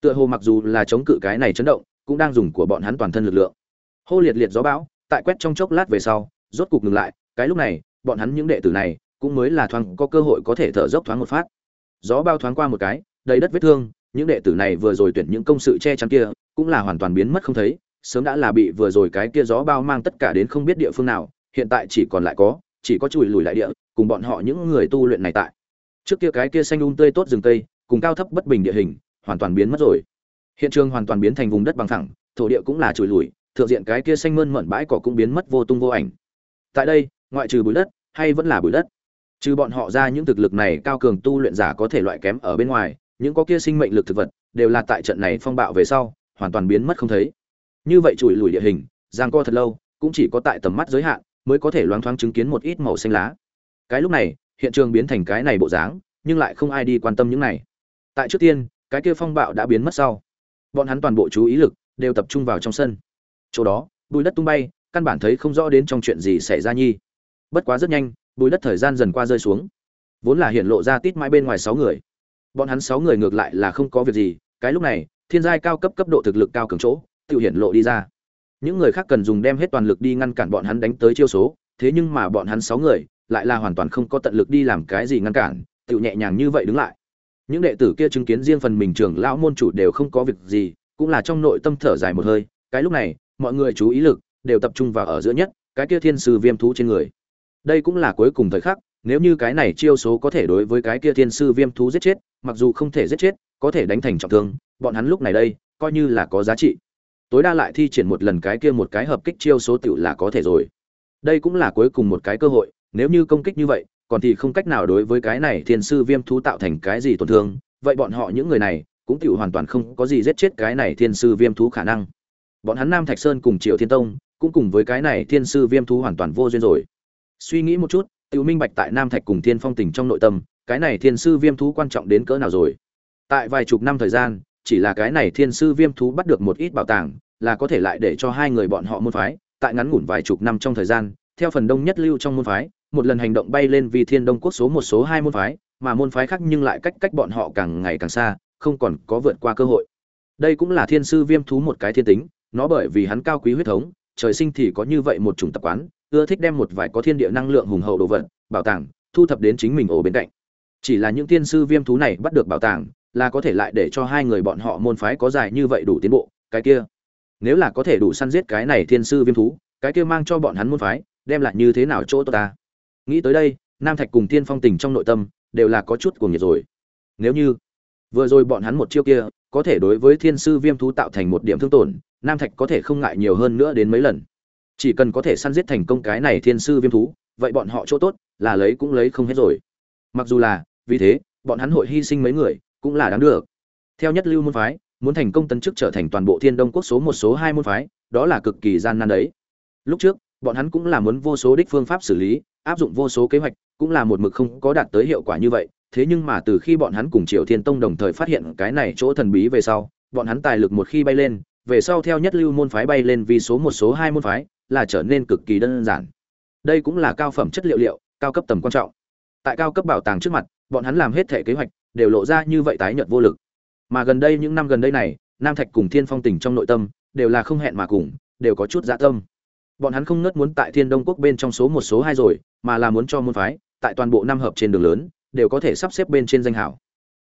Tựa hồ mặc dù là chống cự cái này chấn động cũng đang dùng của bọn hắn toàn thân lực lượng. Hô liệt liệt gió bão, tại quét trong chốc lát về sau, rốt cục ngừng lại, cái lúc này, bọn hắn những đệ tử này cũng mới là thoáng có cơ hội có thể thở dốc thoáng một phát. Gió bao thoáng qua một cái, đầy đất vết thương, những đệ tử này vừa rồi tuyển những công sự che chắn kia, cũng là hoàn toàn biến mất không thấy, sớm đã là bị vừa rồi cái kia gió bao mang tất cả đến không biết địa phương nào, hiện tại chỉ còn lại có, chỉ có chùi lùi lại địa, cùng bọn họ những người tu luyện này tại. Trước kia cái kia xanh um tươi tốt rừng cây, cùng cao thấp bất bình địa hình, hoàn toàn biến mất rồi hiện trường hoàn toàn biến thành vùng đất bằng thẳng, thổ địa cũng là trùi lùi, thượng diện cái kia xanh mơn mận bãi cỏ cũng biến mất vô tung vô ảnh. Tại đây, ngoại trừ bụi đất, hay vẫn là bụi đất? Trừ bọn họ ra những thực lực này cao cường tu luyện giả có thể loại kém ở bên ngoài, những có kia sinh mệnh lực thực vật, đều là tại trận này phong bạo về sau, hoàn toàn biến mất không thấy. Như vậy chùi lùi địa hình, giang co thật lâu, cũng chỉ có tại tầm mắt giới hạn, mới có thể loáng thoáng chứng kiến một ít màu xanh lá. Cái lúc này, hiện trường biến thành cái này bộ dáng, nhưng lại không ai đi quan tâm những này. Tại trước tiên, cái kia phong bạo đã biến mất sau bọn hắn toàn bộ chú ý lực đều tập trung vào trong sân. Chỗ đó, bùi đất tung bay, căn bản thấy không rõ đến trong chuyện gì xảy ra nhi. Bất quá rất nhanh, bùi đất thời gian dần qua rơi xuống. Vốn là hiện lộ ra tít mãi bên ngoài sáu người. Bọn hắn sáu người ngược lại là không có việc gì, cái lúc này, thiên giai cao cấp cấp độ thực lực cao cường chỗ, tự hiện lộ đi ra. Những người khác cần dùng đem hết toàn lực đi ngăn cản bọn hắn đánh tới chiêu số, thế nhưng mà bọn hắn sáu người lại là hoàn toàn không có tận lực đi làm cái gì ngăn cản, tự nhẹ nhàng như vậy đứng lại những đệ tử kia chứng kiến riêng phần mình trưởng lão môn chủ đều không có việc gì, cũng là trong nội tâm thở dài một hơi, cái lúc này, mọi người chú ý lực đều tập trung vào ở giữa nhất, cái kia thiên sư viêm thú trên người. Đây cũng là cuối cùng thời khắc, nếu như cái này chiêu số có thể đối với cái kia thiên sư viêm thú giết chết, mặc dù không thể giết chết, có thể đánh thành trọng thương, bọn hắn lúc này đây, coi như là có giá trị. Tối đa lại thi triển một lần cái kia một cái hợp kích chiêu số tựu là có thể rồi. Đây cũng là cuối cùng một cái cơ hội, nếu như công kích như vậy còn thì không cách nào đối với cái này thiên sư viêm thú tạo thành cái gì tổn thương, vậy bọn họ những người này cũng tự hoàn toàn không có gì giết chết cái này thiên sư viêm thú khả năng. Bọn hắn nam thạch sơn cùng triệu thiên tông cũng cùng với cái này thiên sư viêm thú hoàn toàn vô duyên rồi. Suy nghĩ một chút tự minh bạch tại nam thạch cùng thiên phong tình trong nội tâm, cái này thiên sư viêm thú quan trọng đến cỡ nào rồi? Tại vài chục năm thời gian, chỉ là cái này thiên sư viêm thú bắt được một ít bảo tàng, là có thể lại để cho hai người bọn họ môn phái, tại ngắn ngủn vài chục năm trong thời gian, theo phần đông nhất lưu trong môn phái một lần hành động bay lên vì thiên đông quốc số một số hai môn phái, mà môn phái khác nhưng lại cách cách bọn họ càng ngày càng xa, không còn có vượt qua cơ hội. Đây cũng là thiên sư viêm thú một cái thiên tính, nó bởi vì hắn cao quý huyết thống, trời sinh thì có như vậy một chủng tập quán, ưa thích đem một vài có thiên địa năng lượng hùng hậu đồ vật, bảo tàng, thu thập đến chính mình ổ bên cạnh. Chỉ là những thiên sư viêm thú này bắt được bảo tàng, là có thể lại để cho hai người bọn họ môn phái có dài như vậy đủ tiến bộ, cái kia. Nếu là có thể đủ săn giết cái này thiên sư viêm thú, cái kia mang cho bọn hắn môn phái, đem lại như thế nào chỗ tốt ta? Nghĩ tới đây, nam thạch cùng tiên phong tình trong nội tâm đều là có chút cuồng nhiệt rồi. Nếu như vừa rồi bọn hắn một chiêu kia có thể đối với thiên sư viêm thú tạo thành một điểm thương tổn, nam thạch có thể không ngại nhiều hơn nữa đến mấy lần. Chỉ cần có thể săn giết thành công cái này thiên sư viêm thú, vậy bọn họ chỗ tốt là lấy cũng lấy không hết rồi. Mặc dù là, vì thế, bọn hắn hội hy sinh mấy người cũng là đáng được. Theo nhất lưu môn phái, muốn thành công tấn chức trở thành toàn bộ thiên đông quốc số một, số hai môn phái, đó là cực kỳ gian nan đấy. Lúc trước bọn hắn cũng là muốn vô số đích phương pháp xử lý, áp dụng vô số kế hoạch, cũng là một mực không có đạt tới hiệu quả như vậy. Thế nhưng mà từ khi bọn hắn cùng triều thiên tông đồng thời phát hiện cái này chỗ thần bí về sau, bọn hắn tài lực một khi bay lên, về sau theo nhất lưu môn phái bay lên vì số một, số hai môn phái, là trở nên cực kỳ đơn giản. Đây cũng là cao phẩm chất liệu liệu, cao cấp tầm quan trọng. Tại cao cấp bảo tàng trước mặt, bọn hắn làm hết thể kế hoạch, đều lộ ra như vậy tái nhợt vô lực. Mà gần đây những năm gần đây này, nam thạch cùng thiên phong tỉnh trong nội tâm, đều là không hẹn mà cùng, đều có chút dạ tâm bọn hắn không ngớt muốn tại thiên đông quốc bên trong số một số hai rồi, mà là muốn cho môn phái, tại toàn bộ năm hợp trên đường lớn, đều có thể sắp xếp bên trên danh hảo.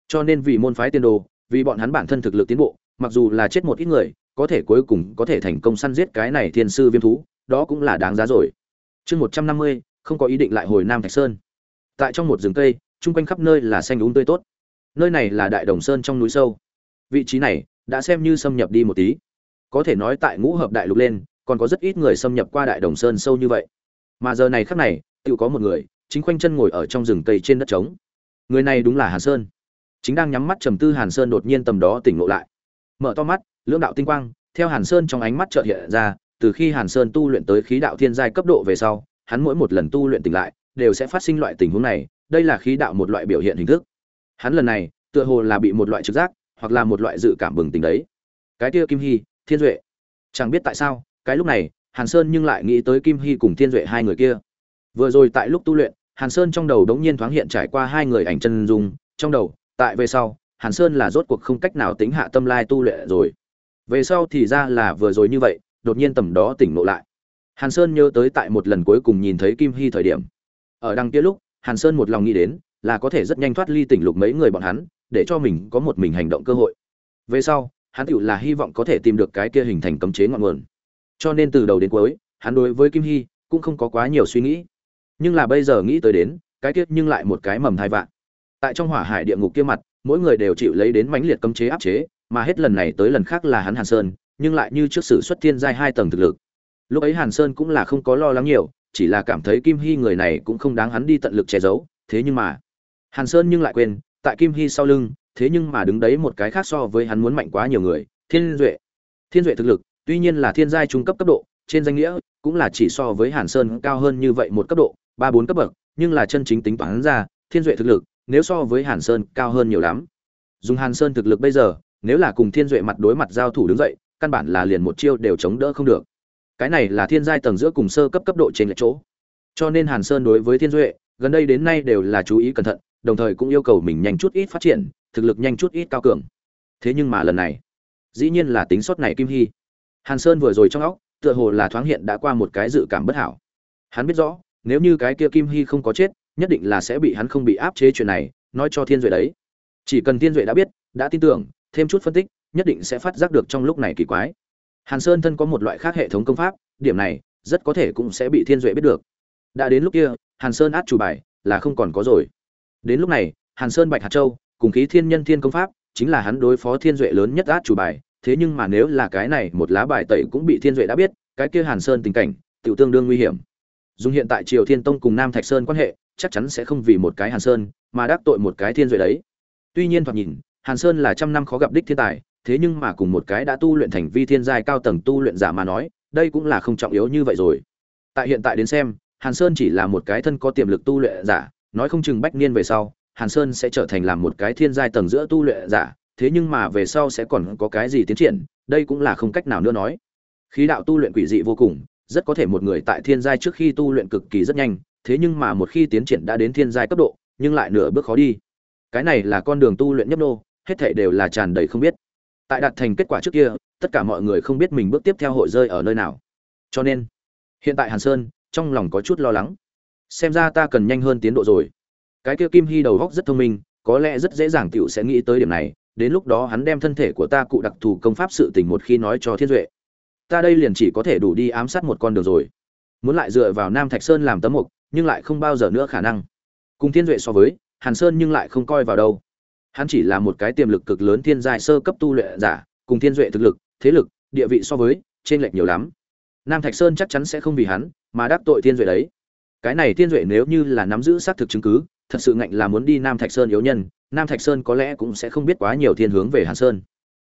Cho nên vì môn phái tiên đồ, vì bọn hắn bản thân thực lực tiến bộ, mặc dù là chết một ít người, có thể cuối cùng có thể thành công săn giết cái này thiên sư viêm thú, đó cũng là đáng giá rồi. Chương một trăm năm mươi, không có ý định lại hồi nam thạch sơn. Tại trong một rừng cây, chung quanh khắp nơi là xanh úng tươi tốt. Nơi này là đại đồng sơn trong núi sâu. Vị trí này, đã xem như xâm nhập đi một tí. Có thể nói tại ngũ hợp đại lục lên còn có rất ít người xâm nhập qua đại đồng sơn sâu như vậy. Mà giờ này khắc này, tự có một người, chính khoanh chân ngồi ở trong rừng cây trên đất trống. Người này đúng là hàn sơn. Chính đang nhắm mắt trầm tư hàn sơn đột nhiên tầm đó tỉnh ngộ lại. Mở to mắt, lưỡng đạo tinh quang, theo hàn sơn trong ánh mắt chợt hiện ra, từ khi hàn sơn tu luyện tới khí đạo thiên giai cấp độ về sau, hắn mỗi một lần tu luyện tỉnh lại, đều sẽ phát sinh loại tình huống này, đây là khí đạo một loại biểu hiện hình thức. Hắn lần này, tựa hồ là bị một loại trực giác, hoặc là một loại dự cảm bừng tỉnh đấy. Cái kia kim hy, thiên duệ, chẳng biết tại sao cái lúc này, hàn sơn nhưng lại nghĩ tới kim hy cùng thiên duệ hai người kia. Vừa rồi tại lúc tu luyện, hàn sơn trong đầu đống nhiên thoáng hiện trải qua hai người ảnh chân dung. Trong đầu, tại về sau, hàn sơn là rốt cuộc không cách nào tính hạ tâm lai tu luyện rồi. Về sau thì ra là vừa rồi như vậy, đột nhiên tầm đó tỉnh ngộ lại. Hàn sơn nhớ tới tại một lần cuối cùng nhìn thấy kim hy thời điểm. Ở đằng kia lúc, hàn sơn một lòng nghĩ đến, là có thể rất nhanh thoát ly tỉnh lục mấy người bọn hắn, để cho mình có một mình hành động cơ hội. Về sau, hắn tựu là hy vọng có thể tìm được cái kia hình thành cấm chế ngọn nguồn cho nên từ đầu đến cuối, hắn đối với kim hy cũng không có quá nhiều suy nghĩ. Nhưng là bây giờ nghĩ tới đến, cái tiết nhưng lại một cái mầm thai vạn. Tại trong hỏa hải địa ngục kia mặt, mỗi người đều chịu lấy đến mãnh liệt cấm chế áp chế, mà hết lần này tới lần khác là hắn hàn sơn, nhưng lại như trước sự xuất thiên giai hai tầng thực lực. Lúc ấy hàn sơn cũng là không có lo lắng nhiều, chỉ là cảm thấy kim hy người này cũng không đáng hắn đi tận lực che giấu, thế nhưng mà, hàn sơn nhưng lại quên, tại kim hy sau lưng, thế nhưng mà đứng đấy một cái khác so với hắn muốn mạnh quá nhiều người, thiên duệ. Thiên duệ thực lực tuy nhiên là thiên giai trung cấp cấp độ, trên danh nghĩa cũng là chỉ so với hàn sơn cao hơn như vậy một cấp độ, ba bốn cấp bậc, nhưng là chân chính tính toán ra, thiên duệ thực lực nếu so với hàn sơn cao hơn nhiều lắm. Dùng hàn sơn thực lực bây giờ, nếu là cùng thiên duệ mặt đối mặt giao thủ đứng dậy, căn bản là liền một chiêu đều chống đỡ không được. Cái này là thiên giai tầng giữa cùng sơ cấp cấp độ trên lệch chỗ. Cho nên hàn sơn đối với thiên duệ, gần đây đến nay đều là chú ý cẩn thận, đồng thời cũng yêu cầu mình nhanh chút ít phát triển, thực lực nhanh chút ít cao cường. Thế nhưng mà lần này, dĩ nhiên là tính sót này kim hy hàn sơn vừa rồi trong óc, tựa hồ là thoáng hiện đã qua một cái dự cảm bất hảo. Hắn biết rõ, nếu như cái kia kim hy không có chết, nhất định là sẽ bị hắn không bị áp chế chuyện này, nói cho thiên duệ đấy. Chỉ cần thiên duệ đã biết, đã tin tưởng, thêm chút phân tích, nhất định sẽ phát giác được trong lúc này kỳ quái. Hàn sơn thân có một loại khác hệ thống công pháp, điểm này, rất có thể cũng sẽ bị thiên duệ biết được. Đã đến lúc kia, hàn sơn át chủ bài, là không còn có rồi. Đến lúc này, hàn sơn bạch hạt châu, cùng khí thiên nhân thiên công pháp, chính là hắn đối phó thiên duệ lớn nhất át chủ bài thế nhưng mà nếu là cái này một lá bài tẩy cũng bị thiên duệ đã biết, cái kia hàn sơn tình cảnh tự tương đương nguy hiểm. Dùng hiện tại triều thiên tông cùng nam thạch sơn quan hệ, chắc chắn sẽ không vì một cái hàn sơn mà đắc tội một cái thiên duệ đấy. Tuy nhiên thoạt nhìn, hàn sơn là trăm năm khó gặp đích thiên tài, thế nhưng mà cùng một cái đã tu luyện thành vi thiên giai cao tầng tu luyện giả mà nói, đây cũng là không trọng yếu như vậy rồi. Tại hiện tại đến xem, hàn sơn chỉ là một cái thân có tiềm lực tu luyện giả, nói không chừng bách niên về sau, hàn sơn sẽ trở thành làm một cái thiên giai tầng giữa tu luyện giả thế nhưng mà về sau sẽ còn có cái gì tiến triển, đây cũng là không cách nào nữa nói. Khí đạo tu luyện quỷ dị vô cùng, rất có thể một người tại thiên giai trước khi tu luyện cực kỳ rất nhanh, thế nhưng mà một khi tiến triển đã đến thiên giai cấp độ, nhưng lại nửa bước khó đi. Cái này là con đường tu luyện nhấp nô, hết thảy đều là tràn đầy không biết. Tại đạt thành kết quả trước kia, tất cả mọi người không biết mình bước tiếp theo hội rơi ở nơi nào. Cho nên, hiện tại hàn sơn, trong lòng có chút lo lắng. Xem ra ta cần nhanh hơn tiến độ rồi. Cái kia kim hy đầu góc rất thông minh, có lẽ rất dễ dàng Tiểu sẽ nghĩ tới điểm này đến lúc đó hắn đem thân thể của ta cụ đặc thù công pháp sự tình một khi nói cho thiên duệ. Ta đây liền chỉ có thể đủ đi ám sát một con đường rồi. Muốn lại dựa vào nam thạch sơn làm tấm mục, nhưng lại không bao giờ nữa khả năng. Cùng thiên duệ so với, hàn sơn nhưng lại không coi vào đâu. Hắn chỉ là một cái tiềm lực cực lớn thiên giai sơ cấp tu luyện giả, cùng thiên duệ thực lực, thế lực, địa vị so với trên lệch nhiều lắm. Nam thạch sơn chắc chắn sẽ không vì hắn, mà đắc tội thiên duệ đấy cái này thiên duệ nếu như là nắm giữ xác thực chứng cứ, thật sự ngạnh là muốn đi nam thạch sơn yếu nhân, nam thạch sơn có lẽ cũng sẽ không biết quá nhiều thiên hướng về hàn sơn.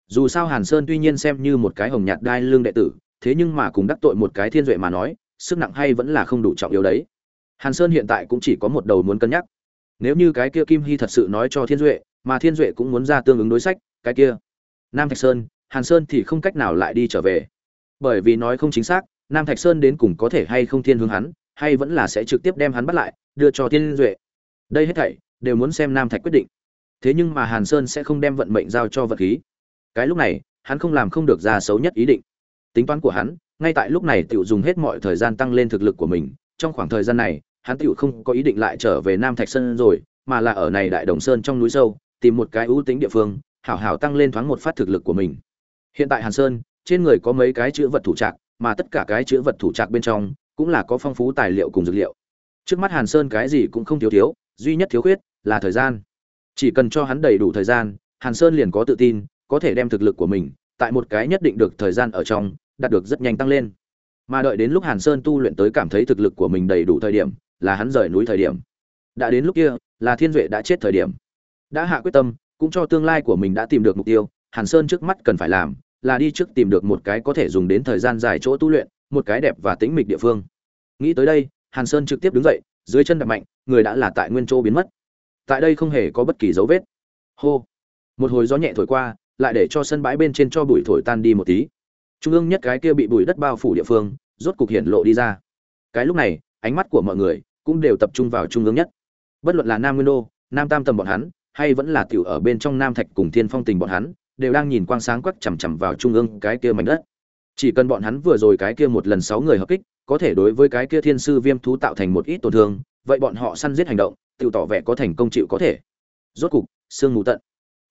Dù sao hàn sơn tuy nhiên xem như một cái hồng nhạt đai lương đệ tử, thế nhưng mà cùng đắc tội một cái thiên duệ mà nói, sức nặng hay vẫn là không đủ trọng yếu đấy. Hàn sơn hiện tại cũng chỉ có một đầu muốn cân nhắc. Nếu như cái kia kim hy thật sự nói cho thiên duệ, mà thiên duệ cũng muốn ra tương ứng đối sách, cái kia nam thạch sơn, hàn sơn thì không cách nào lại đi trở về. Bởi vì nói không chính xác, nam thạch sơn đến cùng có thể hay không thiên hướng hắn hay vẫn là sẽ trực tiếp đem hắn bắt lại, đưa cho thiên duệ. Đây hết thảy đều muốn xem nam thạch quyết định. Thế nhưng mà hàn sơn sẽ không đem vận mệnh giao cho vật khí. Cái lúc này, hắn không làm không được ra xấu nhất ý định. Tính toán của hắn, ngay tại lúc này tiểu dùng hết mọi thời gian tăng lên thực lực của mình. Trong khoảng thời gian này, hắn tiểu không có ý định lại trở về nam thạch sơn rồi, mà là ở này đại đồng sơn trong núi sâu, tìm một cái ưu tính địa phương, hảo hảo tăng lên thoáng một phát thực lực của mình. Hiện tại hàn sơn, trên người có mấy cái chữ vật thủ trạc, mà tất cả cái chữ vật thủ trạc bên trong cũng là có phong phú tài liệu cùng dược liệu. Trước mắt hàn sơn cái gì cũng không thiếu thiếu, duy nhất thiếu khuyết là thời gian. Chỉ cần cho hắn đầy đủ thời gian, hàn sơn liền có tự tin, có thể đem thực lực của mình tại một cái nhất định được thời gian ở trong, đạt được rất nhanh tăng lên. Mà đợi đến lúc hàn sơn tu luyện tới cảm thấy thực lực của mình đầy đủ thời điểm, là hắn rời núi thời điểm. Đã đến lúc kia, là thiên duệ đã chết thời điểm. Đã hạ quyết tâm, cũng cho tương lai của mình đã tìm được mục tiêu, hàn sơn trước mắt cần phải làm, là đi trước tìm được một cái có thể dùng đến thời gian dài chỗ tu luyện một cái đẹp và tĩnh mịch địa phương. Nghĩ tới đây, hàn sơn trực tiếp đứng dậy, dưới chân đập mạnh, người đã là tại nguyên chỗ biến mất. Tại đây không hề có bất kỳ dấu vết. Hô. Một hồi gió nhẹ thổi qua, lại để cho sân bãi bên trên cho bụi thổi tan đi một tí. Trung ương nhất cái kia bị bụi đất bao phủ địa phương, rốt cục hiển lộ đi ra. Cái lúc này, ánh mắt của mọi người cũng đều tập trung vào trung ương nhất. Bất luận là nam nguyên đô, nam tam tầm bọn hắn, hay vẫn là tiểu ở bên trong nam thạch cùng thiên phong tình bọn hắn, đều đang nhìn quang sáng quắc chằm chằm vào trung ương cái kia mảnh đất chỉ cần bọn hắn vừa rồi cái kia một lần sáu người hợp kích, có thể đối với cái kia thiên sư viêm thú tạo thành một ít tổn thương, vậy bọn họ săn giết hành động, tự tỏ vẻ có thành công chịu có thể. Rốt cục, sương mù tận.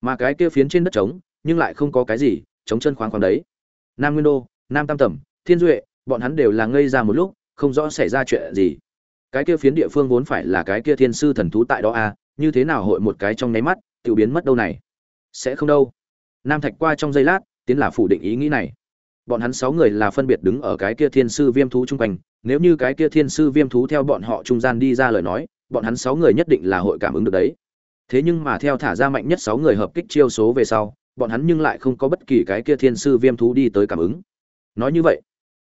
Mà cái kia phiến trên đất trống, nhưng lại không có cái gì chống chân khoáng khoáng đấy. Nam nguyên đô, nam tam tẩm, thiên duệ, bọn hắn đều là ngây ra một lúc, không rõ xảy ra chuyện gì. Cái kia phiến địa phương vốn phải là cái kia thiên sư thần thú tại đó à như thế nào hội một cái trong nháy mắt, tự biến mất đâu này? Sẽ không đâu. Nam thạch qua trong giây lát, tiến là phủ định ý nghĩ này bọn hắn sáu người là phân biệt đứng ở cái kia thiên sư viêm thú trung quanh. Nếu như cái kia thiên sư viêm thú theo bọn họ trung gian đi ra lời nói, bọn hắn sáu người nhất định là hội cảm ứng được đấy. Thế nhưng mà theo thả ra mạnh nhất sáu người hợp kích chiêu số về sau, bọn hắn nhưng lại không có bất kỳ cái kia thiên sư viêm thú đi tới cảm ứng. Nói như vậy,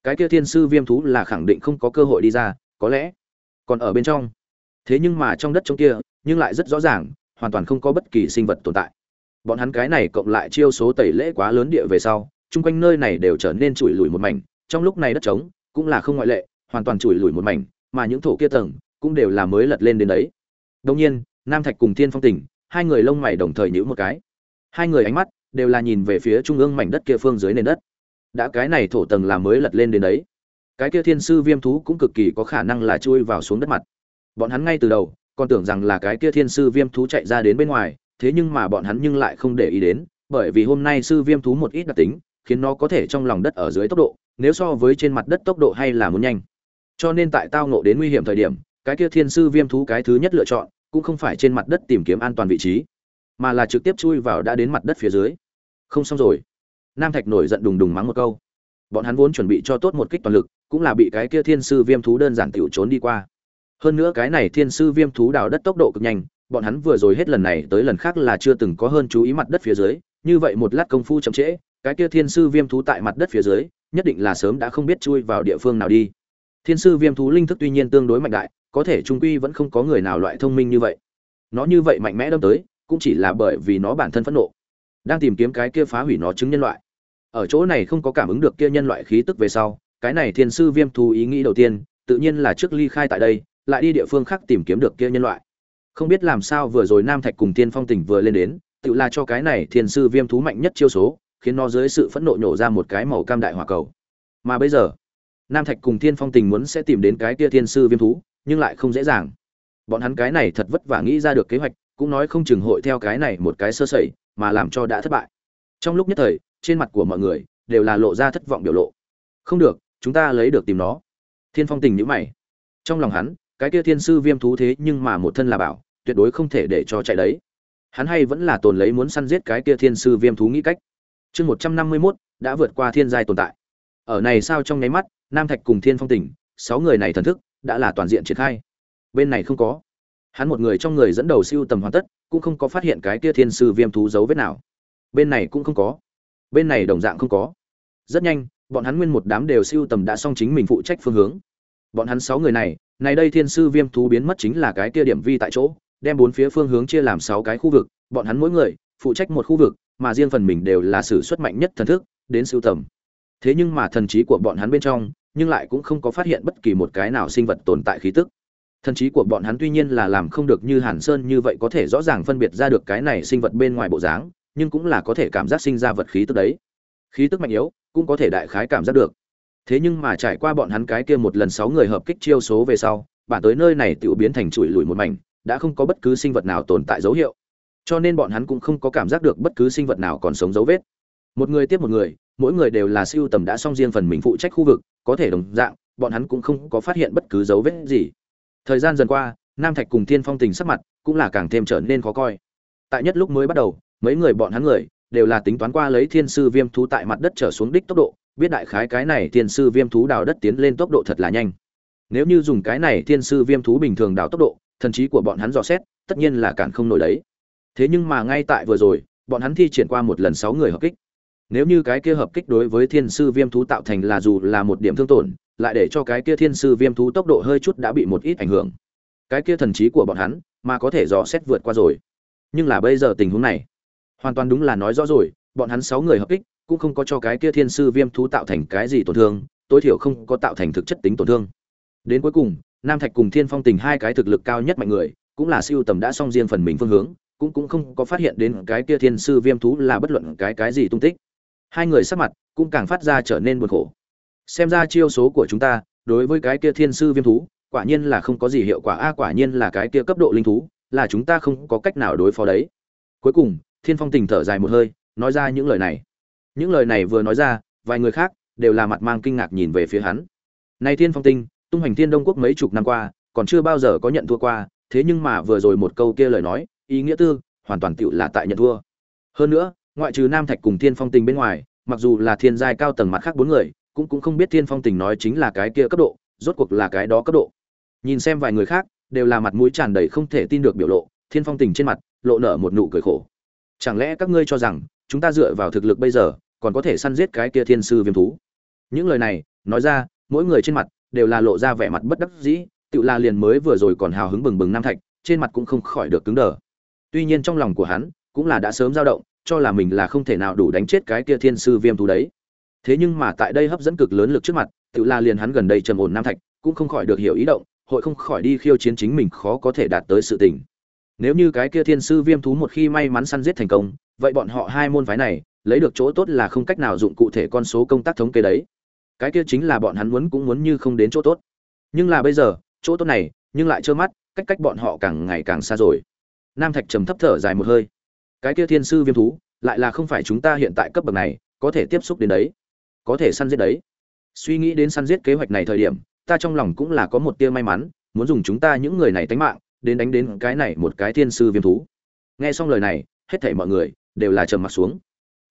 cái kia thiên sư viêm thú là khẳng định không có cơ hội đi ra, có lẽ còn ở bên trong. Thế nhưng mà trong đất trong kia, nhưng lại rất rõ ràng, hoàn toàn không có bất kỳ sinh vật tồn tại. Bọn hắn cái này cộng lại chiêu số tẩy lễ quá lớn địa về sau chung quanh nơi này đều trở nên chùi lùi một mảnh, trong lúc này đất trống cũng là không ngoại lệ, hoàn toàn chùi lùi một mảnh, mà những thổ kia tầng cũng đều là mới lật lên đến đấy. Đông nhiên, nam thạch cùng thiên phong tỉnh, hai người lông mày đồng thời nhíu một cái. Hai người ánh mắt đều là nhìn về phía trung ương mảnh đất kia phương dưới nền đất. Đã cái này thổ tầng là mới lật lên đến đấy. Cái kia thiên sư viêm thú cũng cực kỳ có khả năng là chui vào xuống đất mặt. Bọn hắn ngay từ đầu còn tưởng rằng là cái kia thiên sư viêm thú chạy ra đến bên ngoài, thế nhưng mà bọn hắn nhưng lại không để ý đến, bởi vì hôm nay sư viêm thú một ít đặc tính khiến nó có thể trong lòng đất ở dưới tốc độ, nếu so với trên mặt đất tốc độ hay là muốn nhanh. Cho nên tại tao ngộ đến nguy hiểm thời điểm, cái kia thiên sư viêm thú cái thứ nhất lựa chọn, cũng không phải trên mặt đất tìm kiếm an toàn vị trí, mà là trực tiếp chui vào đã đến mặt đất phía dưới. Không xong rồi. Nam thạch nổi giận đùng đùng mắng một câu. Bọn hắn vốn chuẩn bị cho tốt một kích toàn lực, cũng là bị cái kia thiên sư viêm thú đơn giản tiểu trốn đi qua. Hơn nữa cái này thiên sư viêm thú đào đất tốc độ cực nhanh, bọn hắn vừa rồi hết lần này tới lần khác là chưa từng có hơn chú ý mặt đất phía dưới, như vậy một lát công phu chậm trễ cái kia thiên sư viêm thú tại mặt đất phía dưới, nhất định là sớm đã không biết chui vào địa phương nào đi. Thiên sư viêm thú linh thức tuy nhiên tương đối mạnh đại, có thể trung quy vẫn không có người nào loại thông minh như vậy. Nó như vậy mạnh mẽ đâm tới, cũng chỉ là bởi vì nó bản thân phẫn nộ, đang tìm kiếm cái kia phá hủy nó chứng nhân loại. Ở chỗ này không có cảm ứng được kia nhân loại khí tức về sau, cái này thiên sư viêm thú ý nghĩ đầu tiên, tự nhiên là trước ly khai tại đây, lại đi địa phương khác tìm kiếm được kia nhân loại. Không biết làm sao vừa rồi nam thạch cùng tiên phong tỉnh vừa lên đến, tự là cho cái này thiên sư viêm thú mạnh nhất chiêu số khiến nó dưới sự phẫn nộ nhổ ra một cái màu cam đại hỏa cầu. Mà bây giờ, nam thạch cùng thiên phong tình muốn sẽ tìm đến cái kia thiên sư viêm thú, nhưng lại không dễ dàng. Bọn hắn cái này thật vất vả nghĩ ra được kế hoạch, cũng nói không chừng hội theo cái này một cái sơ sẩy, mà làm cho đã thất bại. Trong lúc nhất thời, trên mặt của mọi người đều là lộ ra thất vọng biểu lộ. Không được, chúng ta lấy được tìm nó. Thiên phong tình nhíu mày. Trong lòng hắn, cái kia thiên sư viêm thú thế nhưng mà một thân là bảo, tuyệt đối không thể để cho chạy đấy. Hắn hay vẫn là tồn lấy muốn săn giết cái kia thiên sư viêm thú nghĩ cách chương một trăm năm mươi mốt đã vượt qua thiên giai tồn tại. Ở này sao trong nháy mắt, nam thạch cùng thiên phong tỉnh, sáu người này thần thức đã là toàn diện triển khai. Bên này không có. Hắn một người trong người dẫn đầu siêu tầm hoàn tất, cũng không có phát hiện cái kia thiên sư viêm thú dấu vết nào. Bên này cũng không có. Bên này đồng dạng không có. Rất nhanh, bọn hắn nguyên một đám đều siêu tầm đã xong chính mình phụ trách phương hướng. Bọn hắn sáu người này này đây thiên sư viêm thú biến mất chính là cái kia điểm vi tại chỗ, đem bốn phía phương hướng chia làm sáu cái khu vực, bọn hắn mỗi người phụ trách một khu vực mà riêng phần mình đều là sử xuất mạnh nhất thần thức, đến siêu tầm. Thế nhưng mà thần trí của bọn hắn bên trong, nhưng lại cũng không có phát hiện bất kỳ một cái nào sinh vật tồn tại khí tức. Thần trí của bọn hắn tuy nhiên là làm không được như hàn sơn như vậy có thể rõ ràng phân biệt ra được cái này sinh vật bên ngoài bộ dáng, nhưng cũng là có thể cảm giác sinh ra vật khí tức đấy. Khí tức mạnh yếu, cũng có thể đại khái cảm giác được. Thế nhưng mà trải qua bọn hắn cái kia một lần sáu người hợp kích chiêu số về sau, bản tới nơi này tự biến thành chuỗi lùi một mảnh, đã không có bất cứ sinh vật nào tồn tại dấu hiệu cho nên bọn hắn cũng không có cảm giác được bất cứ sinh vật nào còn sống dấu vết. Một người tiếp một người, mỗi người đều là siêu tầm đã xong riêng phần mình phụ trách khu vực, có thể đồng dạng, bọn hắn cũng không có phát hiện bất cứ dấu vết gì. Thời gian dần qua, nam thạch cùng thiên phong tình sắc mặt cũng là càng thêm trở nên khó coi. Tại nhất lúc mới bắt đầu, mấy người bọn hắn người đều là tính toán qua lấy thiên sư viêm thú tại mặt đất trở xuống đích tốc độ, biết đại khái cái này thiên sư viêm thú đào đất tiến lên tốc độ thật là nhanh. Nếu như dùng cái này thiên sư viêm thú bình thường đào tốc độ, thần trí của bọn hắn dò xét, tất nhiên là cản không nổi đấy thế nhưng mà ngay tại vừa rồi, bọn hắn thi triển qua một lần sáu người hợp kích. Nếu như cái kia hợp kích đối với thiên sư viêm thú tạo thành là dù là một điểm thương tổn, lại để cho cái kia thiên sư viêm thú tốc độ hơi chút đã bị một ít ảnh hưởng. Cái kia thần trí của bọn hắn mà có thể dò xét vượt qua rồi. Nhưng là bây giờ tình huống này, hoàn toàn đúng là nói rõ rồi, bọn hắn sáu người hợp kích cũng không có cho cái kia thiên sư viêm thú tạo thành cái gì tổn thương, tối thiểu không có tạo thành thực chất tính tổn thương. Đến cuối cùng, nam thạch cùng thiên phong tình hai cái thực lực cao nhất mạnh người, cũng là siêu tầm đã xong riêng phần mình phương hướng cũng cũng không có phát hiện đến cái kia thiên sư viêm thú là bất luận cái cái gì tung tích. Hai người sắc mặt cũng càng phát ra trở nên buồn khổ. Xem ra chiêu số của chúng ta đối với cái kia thiên sư viêm thú, quả nhiên là không có gì hiệu quả. A, quả nhiên là cái kia cấp độ linh thú là chúng ta không có cách nào đối phó đấy. Cuối cùng, thiên phong tình thở dài một hơi, nói ra những lời này. Những lời này vừa nói ra, vài người khác đều là mặt mang kinh ngạc nhìn về phía hắn. Này thiên phong tinh, tung hành thiên đông quốc mấy chục năm qua, còn chưa bao giờ có nhận thua qua, thế nhưng mà vừa rồi một câu kia lời nói ý nghĩa tư, hoàn toàn tựu là tại nhận thua. Hơn nữa, ngoại trừ nam thạch cùng thiên phong tình bên ngoài, mặc dù là thiên giai cao tầng mặt khác bốn người, cũng cũng không biết thiên phong tình nói chính là cái kia cấp độ, rốt cuộc là cái đó cấp độ. Nhìn xem vài người khác, đều là mặt mũi tràn đầy không thể tin được biểu lộ, thiên phong tình trên mặt lộ nở một nụ cười khổ. Chẳng lẽ các ngươi cho rằng, chúng ta dựa vào thực lực bây giờ, còn có thể săn giết cái kia thiên sư viêm thú? Những lời này, nói ra, mỗi người trên mặt đều là lộ ra vẻ mặt bất đắc dĩ tự là liền mới vừa rồi còn hào hứng bừng bừng nam thạch, trên mặt cũng không khỏi được cứng đờ tuy nhiên trong lòng của hắn cũng là đã sớm dao động, cho là mình là không thể nào đủ đánh chết cái kia thiên sư viêm thú đấy. Thế nhưng mà tại đây hấp dẫn cực lớn lực trước mặt, tự là liền hắn gần đây trầm ổn nam thạch, cũng không khỏi được hiểu ý động, hội không khỏi đi khiêu chiến chính mình khó có thể đạt tới sự tình. Nếu như cái kia thiên sư viêm thú một khi may mắn săn giết thành công, vậy bọn họ hai môn phái này lấy được chỗ tốt là không cách nào dụng cụ thể con số công tác thống kê đấy. Cái kia chính là bọn hắn muốn cũng muốn như không đến chỗ tốt. Nhưng là bây giờ, chỗ tốt này nhưng lại trơ mắt, cách cách bọn họ càng ngày càng xa rồi nam thạch trầm thấp thở dài một hơi. Cái kia thiên sư viêm thú, lại là không phải chúng ta hiện tại cấp bậc này, có thể tiếp xúc đến đấy, có thể săn giết đấy. Suy nghĩ đến săn giết kế hoạch này thời điểm, ta trong lòng cũng là có một tia may mắn, muốn dùng chúng ta những người này tánh mạng, đến đánh đến cái này một cái thiên sư viêm thú. Nghe xong lời này, hết thảy mọi người đều là trầm mặt xuống.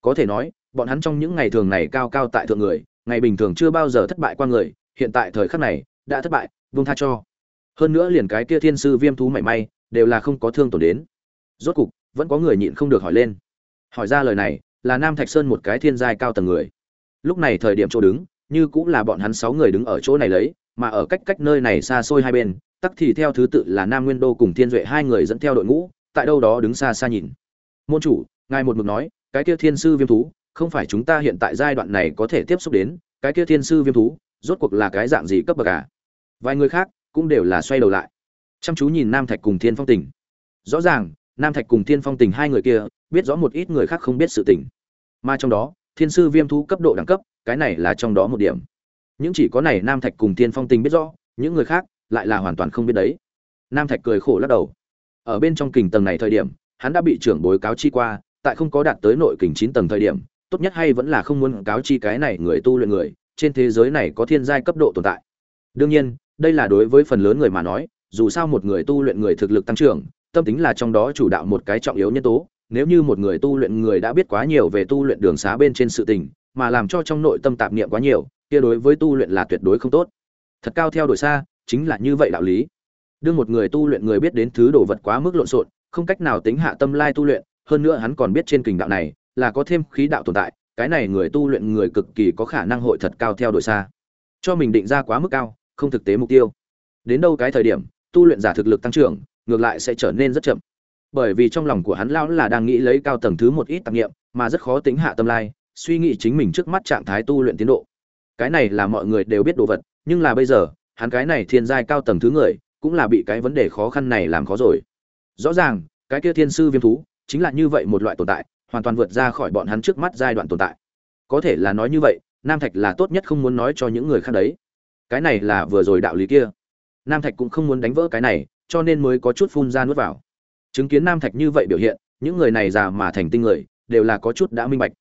Có thể nói, bọn hắn trong những ngày thường này cao cao tại thượng người, ngày bình thường chưa bao giờ thất bại qua người, hiện tại thời khắc này, đã thất bại, buông tha cho. Hơn nữa liền cái kia thiên sư viêm thú mảy may đều là không có thương tổn đến. Rốt cục, vẫn có người nhịn không được hỏi lên. Hỏi ra lời này, là nam thạch sơn một cái thiên giai cao tầng người. Lúc này thời điểm chỗ đứng, như cũng là bọn hắn sáu người đứng ở chỗ này lấy, mà ở cách cách nơi này xa xôi hai bên, tắc thì theo thứ tự là nam nguyên đô cùng thiên duệ hai người dẫn theo đội ngũ, tại đâu đó đứng xa xa nhìn. Môn chủ, ngài một mực nói, cái kia thiên sư viêm thú, không phải chúng ta hiện tại giai đoạn này có thể tiếp xúc đến, cái kia thiên sư viêm thú, rốt cuộc là cái dạng gì cấp bậc à? Vài người khác cũng đều là xoay đầu lại chăm chú nhìn nam thạch cùng thiên phong tình. Rõ ràng, nam thạch cùng thiên phong tình hai người kia, biết rõ một ít người khác không biết sự tình. Mà trong đó, thiên sư viêm thú cấp độ đẳng cấp, cái này là trong đó một điểm. Những chỉ có này nam thạch cùng thiên phong tình biết rõ, những người khác lại là hoàn toàn không biết đấy. Nam thạch cười khổ lắc đầu. Ở bên trong kình tầng này thời điểm, hắn đã bị trưởng bối cáo chi qua, tại không có đạt tới nội kình chín tầng thời điểm, tốt nhất hay vẫn là không muốn cáo chi cái này người tu luyện người, trên thế giới này có thiên giai cấp độ tồn tại. Đương nhiên, đây là đối với phần lớn người mà nói dù sao một người tu luyện người thực lực tăng trưởng, tâm tính là trong đó chủ đạo một cái trọng yếu nhân tố. Nếu như một người tu luyện người đã biết quá nhiều về tu luyện đường xá bên trên sự tình, mà làm cho trong nội tâm tạp niệm quá nhiều, kia đối với tu luyện là tuyệt đối không tốt. Thật cao theo đuổi xa, chính là như vậy đạo lý. Đương một người tu luyện người biết đến thứ đồ vật quá mức lộn xộn, không cách nào tính hạ tâm lai tu luyện, hơn nữa hắn còn biết trên kình đạo này là có thêm khí đạo tồn tại, cái này người tu luyện người cực kỳ có khả năng hội thật cao theo đuổi xa. Cho mình định ra quá mức cao, không thực tế mục tiêu. Đến đâu cái thời điểm tu luyện giả thực lực tăng trưởng, ngược lại sẽ trở nên rất chậm. Bởi vì trong lòng của hắn lão là đang nghĩ lấy cao tầng thứ một ít tạp nghiệm, mà rất khó tính hạ tâm lai, suy nghĩ chính mình trước mắt trạng thái tu luyện tiến độ. Cái này là mọi người đều biết đồ vật, nhưng là bây giờ, hắn cái này thiên giai cao tầng thứ người, cũng là bị cái vấn đề khó khăn này làm khó rồi. Rõ ràng, cái kia thiên sư viêm thú, chính là như vậy một loại tồn tại, hoàn toàn vượt ra khỏi bọn hắn trước mắt giai đoạn tồn tại. Có thể là nói như vậy, nam thạch là tốt nhất không muốn nói cho những người khác đấy. Cái này là vừa rồi đạo lý kia nam thạch cũng không muốn đánh vỡ cái này, cho nên mới có chút phun ra nuốt vào. Chứng kiến nam thạch như vậy biểu hiện, những người này già mà thành tinh người, đều là có chút đã minh bạch.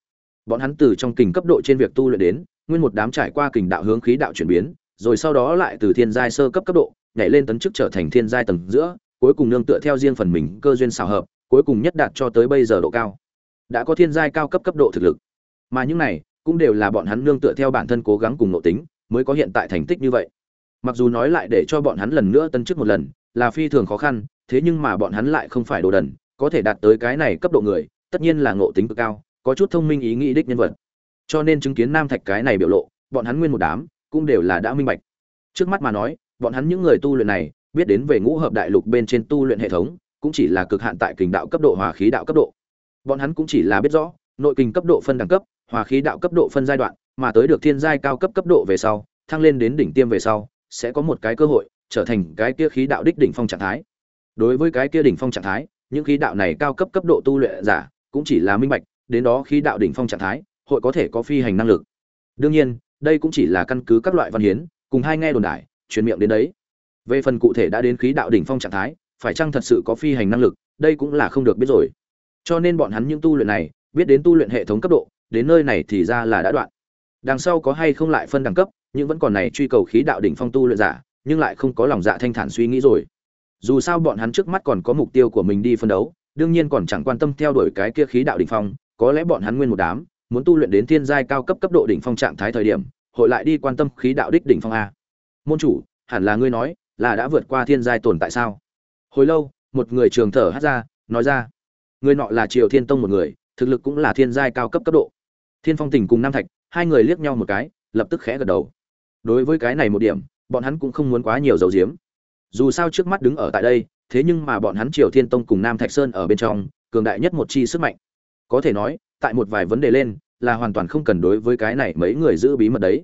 Bọn hắn từ trong kình cấp độ trên việc tu luyện đến, nguyên một đám trải qua kình đạo hướng khí đạo chuyển biến, rồi sau đó lại từ thiên giai sơ cấp cấp độ, nhảy lên tấn chức trở thành thiên giai tầng giữa, cuối cùng nương tựa theo riêng phần mình cơ duyên xào hợp, cuối cùng nhất đạt cho tới bây giờ độ cao. Đã có thiên giai cao cấp cấp độ thực lực. Mà những này, cũng đều là bọn hắn nương tựa theo bản thân cố gắng cùng nội tính, mới có hiện tại thành tích như vậy mặc dù nói lại để cho bọn hắn lần nữa tân chức một lần, là phi thường khó khăn, thế nhưng mà bọn hắn lại không phải đồ đần, có thể đạt tới cái này cấp độ người, tất nhiên là ngộ tính cực cao, có chút thông minh ý nghĩ đích nhân vật. Cho nên chứng kiến nam thạch cái này biểu lộ, bọn hắn nguyên một đám cũng đều là đã minh bạch. Trước mắt mà nói, bọn hắn những người tu luyện này, biết đến về ngũ hợp đại lục bên trên tu luyện hệ thống, cũng chỉ là cực hạn tại kình đạo cấp độ, hòa khí đạo cấp độ. Bọn hắn cũng chỉ là biết rõ, nội kình cấp độ phân đẳng cấp, hòa khí đạo cấp độ phân giai đoạn, mà tới được thiên giai cao cấp cấp độ về sau, thăng lên đến đỉnh tiêm về sau sẽ có một cái cơ hội, trở thành cái kia khí đạo đích đỉnh phong trạng thái. Đối với cái kia đỉnh phong trạng thái, những khí đạo này cao cấp cấp độ tu luyện giả cũng chỉ là minh bạch, đến đó khí đạo đỉnh phong trạng thái, hội có thể có phi hành năng lực. Đương nhiên, đây cũng chỉ là căn cứ các loại văn hiến, cùng hai nghe đồn đại truyền miệng đến đấy. Về phần cụ thể đã đến khí đạo đỉnh phong trạng thái, phải chăng thật sự có phi hành năng lực, đây cũng là không được biết rồi. Cho nên bọn hắn những tu luyện này, biết đến tu luyện hệ thống cấp độ, đến nơi này thì ra là đã đoạn. Đằng sau có hay không lại phân đẳng cấp nhưng vẫn còn này truy cầu khí đạo đỉnh phong tu luyện giả, nhưng lại không có lòng dạ thanh thản suy nghĩ rồi. Dù sao bọn hắn trước mắt còn có mục tiêu của mình đi phân đấu, đương nhiên còn chẳng quan tâm theo đuổi cái kia khí đạo đỉnh phong, có lẽ bọn hắn nguyên một đám, muốn tu luyện đến thiên giai cao cấp cấp độ đỉnh phong trạng thái thời điểm, hội lại đi quan tâm khí đạo đích đỉnh phong a. Môn chủ, hẳn là ngươi nói, là đã vượt qua thiên giai tồn tại sao? Hồi lâu, một người trường thở hát ra, nói ra người nọ là triều thiên tông một người, thực lực cũng là thiên giai cao cấp cấp độ. Thiên phong tỉnh cùng nam thạch, hai người liếc nhau một cái, lập tức khẽ gật đầu đối với cái này một điểm, bọn hắn cũng không muốn quá nhiều dầu diếm dù sao trước mắt đứng ở tại đây, thế nhưng mà bọn hắn triều thiên tông cùng nam thạch sơn ở bên trong, cường đại nhất một chi sức mạnh. Có thể nói, tại một vài vấn đề lên, là hoàn toàn không cần đối với cái này mấy người giữ bí mật đấy.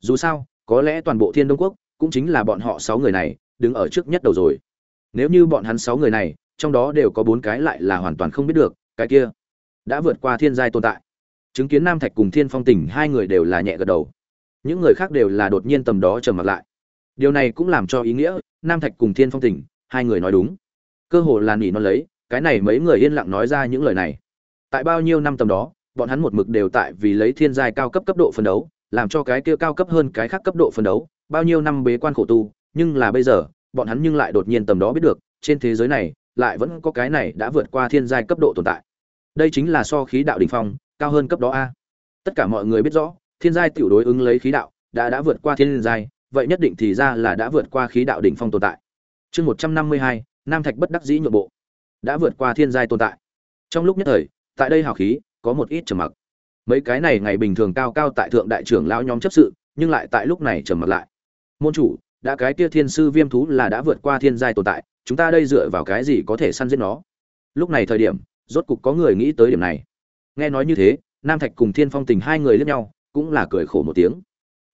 Dù sao, có lẽ toàn bộ thiên đông quốc cũng chính là bọn họ sáu người này, đứng ở trước nhất đầu rồi. Nếu như bọn hắn sáu người này, trong đó đều có bốn cái lại là hoàn toàn không biết được, cái kia đã vượt qua thiên giai tồn tại. Chứng kiến nam thạch cùng thiên phong tỉnh hai người đều là nhẹ gật đầu những người khác đều là đột nhiên tầm đó trầm mặt lại. Điều này cũng làm cho ý nghĩa, nam thạch cùng thiên phong tỉnh, hai người nói đúng. Cơ hồ là nỉ non lấy, cái này mấy người yên lặng nói ra những lời này. Tại bao nhiêu năm tầm đó, bọn hắn một mực đều tại vì lấy thiên giai cao cấp cấp độ phân đấu, làm cho cái kia cao cấp hơn cái khác cấp độ phân đấu, bao nhiêu năm bế quan khổ tu, nhưng là bây giờ, bọn hắn nhưng lại đột nhiên tầm đó biết được, trên thế giới này, lại vẫn có cái này đã vượt qua thiên giai cấp độ tồn tại. Đây chính là so khí đạo đỉnh phong, cao hơn cấp đó a. Tất cả mọi người biết rõ thiên giai tiểu đối ứng lấy khí đạo, đã đã vượt qua thiên giai, vậy nhất định thì ra là đã vượt qua khí đạo đỉnh phong tồn tại. Chương một trăm năm mươi hai, nam thạch bất đắc dĩ nhượng bộ. Đã vượt qua thiên giai tồn tại. Trong lúc nhất thời, tại đây hào khí, có một ít trầm mặc. Mấy cái này ngày bình thường cao cao tại thượng đại trưởng lão nhóm chấp sự, nhưng lại tại lúc này trầm mặc lại. Môn chủ, đã cái kia thiên sư viêm thú là đã vượt qua thiên giai tồn tại, chúng ta đây dựa vào cái gì có thể săn giết nó? Lúc này thời điểm, rốt cục có người nghĩ tới điểm này. Nghe nói như thế, nam thạch cùng thiên phong tình hai người lướt nhau cũng là cười khổ một tiếng.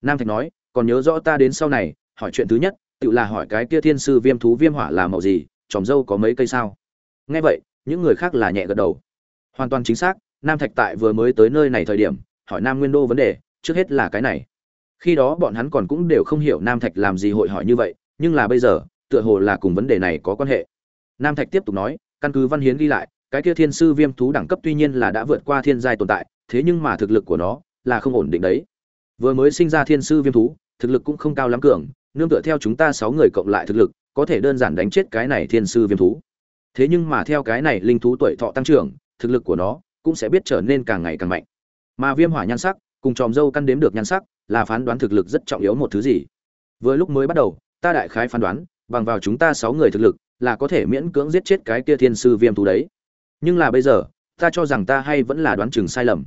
Nam thạch nói, còn nhớ rõ ta đến sau này, hỏi chuyện thứ nhất, tự là hỏi cái kia thiên sư viêm thú viêm hỏa là màu gì, tròm dâu có mấy cây sao? Nghe vậy, những người khác là nhẹ gật đầu. Hoàn toàn chính xác, nam thạch tại vừa mới tới nơi này thời điểm, hỏi nam nguyên đô vấn đề, trước hết là cái này. Khi đó bọn hắn còn cũng đều không hiểu nam thạch làm gì hội hỏi như vậy, nhưng là bây giờ, tựa hồ là cùng vấn đề này có quan hệ. Nam thạch tiếp tục nói, căn cứ văn hiến ghi lại, cái kia thiên sư viêm thú đẳng cấp tuy nhiên là đã vượt qua thiên giai tồn tại, thế nhưng mà thực lực của nó là không ổn định đấy. Vừa mới sinh ra thiên sư viêm thú, thực lực cũng không cao lắm cường, nương tựa theo chúng ta sáu người cộng lại thực lực, có thể đơn giản đánh chết cái này thiên sư viêm thú. Thế nhưng mà theo cái này linh thú tuổi thọ tăng trưởng, thực lực của nó cũng sẽ biết trở nên càng ngày càng mạnh. Mà viêm hỏa nhan sắc, cùng tròm dâu căn đếm được nhan sắc, là phán đoán thực lực rất trọng yếu một thứ gì. Vừa lúc mới bắt đầu, ta đại khái phán đoán, bằng vào chúng ta sáu người thực lực, là có thể miễn cưỡng giết chết cái kia thiên sư viêm thú đấy. Nhưng là bây giờ, ta cho rằng ta hay vẫn là đoán chừng sai lầm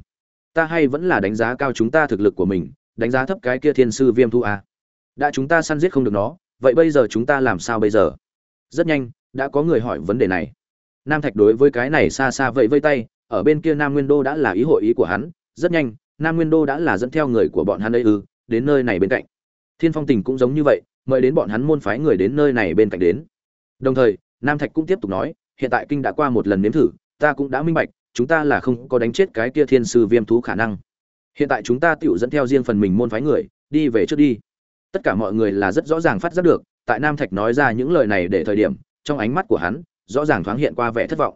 ta hay vẫn là đánh giá cao chúng ta thực lực của mình, đánh giá thấp cái kia thiên sư viêm thu à. đã chúng ta săn giết không được nó, vậy bây giờ chúng ta làm sao bây giờ? Rất nhanh, đã có người hỏi vấn đề này. Nam thạch đối với cái này xa xa vậy vây tay, ở bên kia nam nguyên đô đã là ý hội ý của hắn. Rất nhanh, nam nguyên đô đã là dẫn theo người của bọn hắn đây ư, đến nơi này bên cạnh. Thiên phong tình cũng giống như vậy, mời đến bọn hắn môn phái người đến nơi này bên cạnh đến. Đồng thời, nam thạch cũng tiếp tục nói, hiện tại kinh đã qua một lần nếm thử, ta cũng đã minh bạch chúng ta là không có đánh chết cái kia thiên sư viêm thú khả năng. Hiện tại chúng ta tự dẫn theo riêng phần mình môn phái người, đi về trước đi. Tất cả mọi người là rất rõ ràng phát giác được, tại nam thạch nói ra những lời này để thời điểm, trong ánh mắt của hắn, rõ ràng thoáng hiện qua vẻ thất vọng.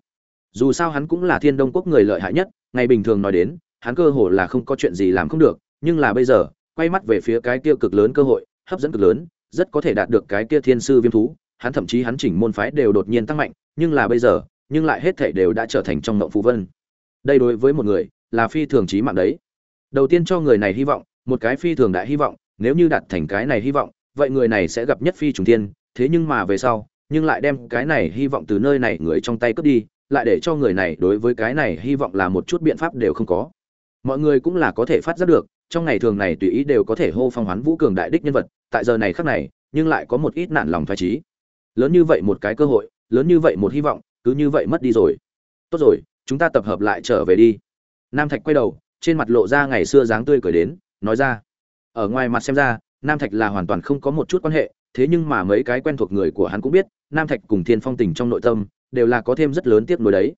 Dù sao hắn cũng là thiên đông quốc người lợi hại nhất, ngày bình thường nói đến, hắn cơ hồ là không có chuyện gì làm không được, nhưng là bây giờ, quay mắt về phía cái kia cực lớn cơ hội, hấp dẫn cực lớn, rất có thể đạt được cái kia thiên sư viêm thú, hắn thậm chí hắn chỉnh môn phái đều đột nhiên tăng mạnh, nhưng là bây giờ nhưng lại hết thảy đều đã trở thành trong ngộng phù vân. Đây đối với một người, là phi thường chí mạng đấy. Đầu tiên cho người này hy vọng, một cái phi thường đại hy vọng, nếu như đạt thành cái này hy vọng, vậy người này sẽ gặp nhất phi trùng thiên, thế nhưng mà về sau, nhưng lại đem cái này hy vọng từ nơi này người trong tay cướp đi, lại để cho người này đối với cái này hy vọng là một chút biện pháp đều không có. Mọi người cũng là có thể phát giác được, trong ngày thường này tùy ý đều có thể hô phong hoán vũ cường đại đích nhân vật, tại giờ này khắc này, nhưng lại có một ít nản lòng phách trí lớn như vậy một cái cơ hội, lớn như vậy một hy vọng cứ như vậy mất đi rồi. Tốt rồi, chúng ta tập hợp lại trở về đi. Nam thạch quay đầu, trên mặt lộ ra ngày xưa dáng tươi cười đến, nói ra. Ở ngoài mặt xem ra, nam thạch là hoàn toàn không có một chút quan hệ, thế nhưng mà mấy cái quen thuộc người của hắn cũng biết, nam thạch cùng thiên phong tình trong nội tâm, đều là có thêm rất lớn tiếp nối đấy.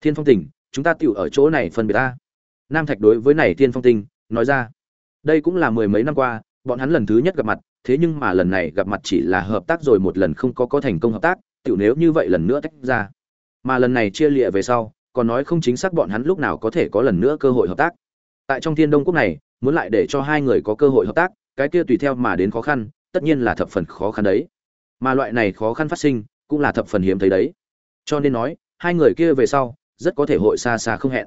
Thiên phong tình, chúng ta tựu ở chỗ này phân biệt ta. Nam thạch đối với này thiên phong tình, nói ra. Đây cũng là mười mấy năm qua, bọn hắn lần thứ nhất gặp mặt, thế nhưng mà lần này gặp mặt chỉ là hợp tác rồi một lần không có có thành công hợp tác tựu nếu như vậy lần nữa tách ra mà lần này chia lịa về sau, còn nói không chính xác bọn hắn lúc nào có thể có lần nữa cơ hội hợp tác. Tại trong thiên đông quốc này, muốn lại để cho hai người có cơ hội hợp tác, cái kia tùy theo mà đến khó khăn, tất nhiên là thập phần khó khăn đấy. Mà loại này khó khăn phát sinh, cũng là thập phần hiếm thấy đấy. Cho nên nói, hai người kia về sau, rất có thể hội xa xa không hẹn.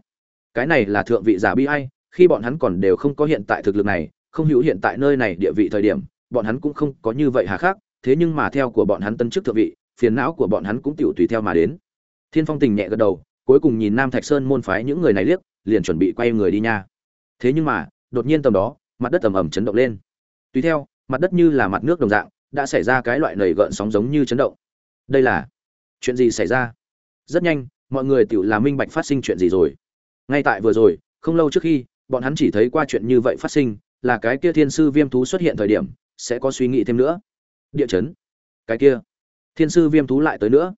Cái này là thượng vị giả bi ai, khi bọn hắn còn đều không có hiện tại thực lực này, không hữu hiện tại nơi này địa vị thời điểm, bọn hắn cũng không có như vậy hà khác thế nhưng mà theo của bọn hắn tân chức thượng vị, phiền não của bọn hắn cũng tiểu tùy theo mà đến thiên phong tình nhẹ gật đầu, cuối cùng nhìn nam thạch sơn môn phái những người này liếc, liền chuẩn bị quay người đi nha. Thế nhưng mà, đột nhiên tầm đó, mặt đất ầm ầm chấn động lên. Tùy theo, mặt đất như là mặt nước đồng dạng, đã xảy ra cái loại nầy gợn sóng giống như chấn động. Đây là chuyện gì xảy ra? Rất nhanh, mọi người tự là minh bạch phát sinh chuyện gì rồi. Ngay tại vừa rồi, không lâu trước khi, bọn hắn chỉ thấy qua chuyện như vậy phát sinh, là cái kia thiên sư viêm thú xuất hiện thời điểm, sẽ có suy nghĩ thêm nữa. Địa chấn. Cái kia. Thiên sư viêm thú lại tới nữa.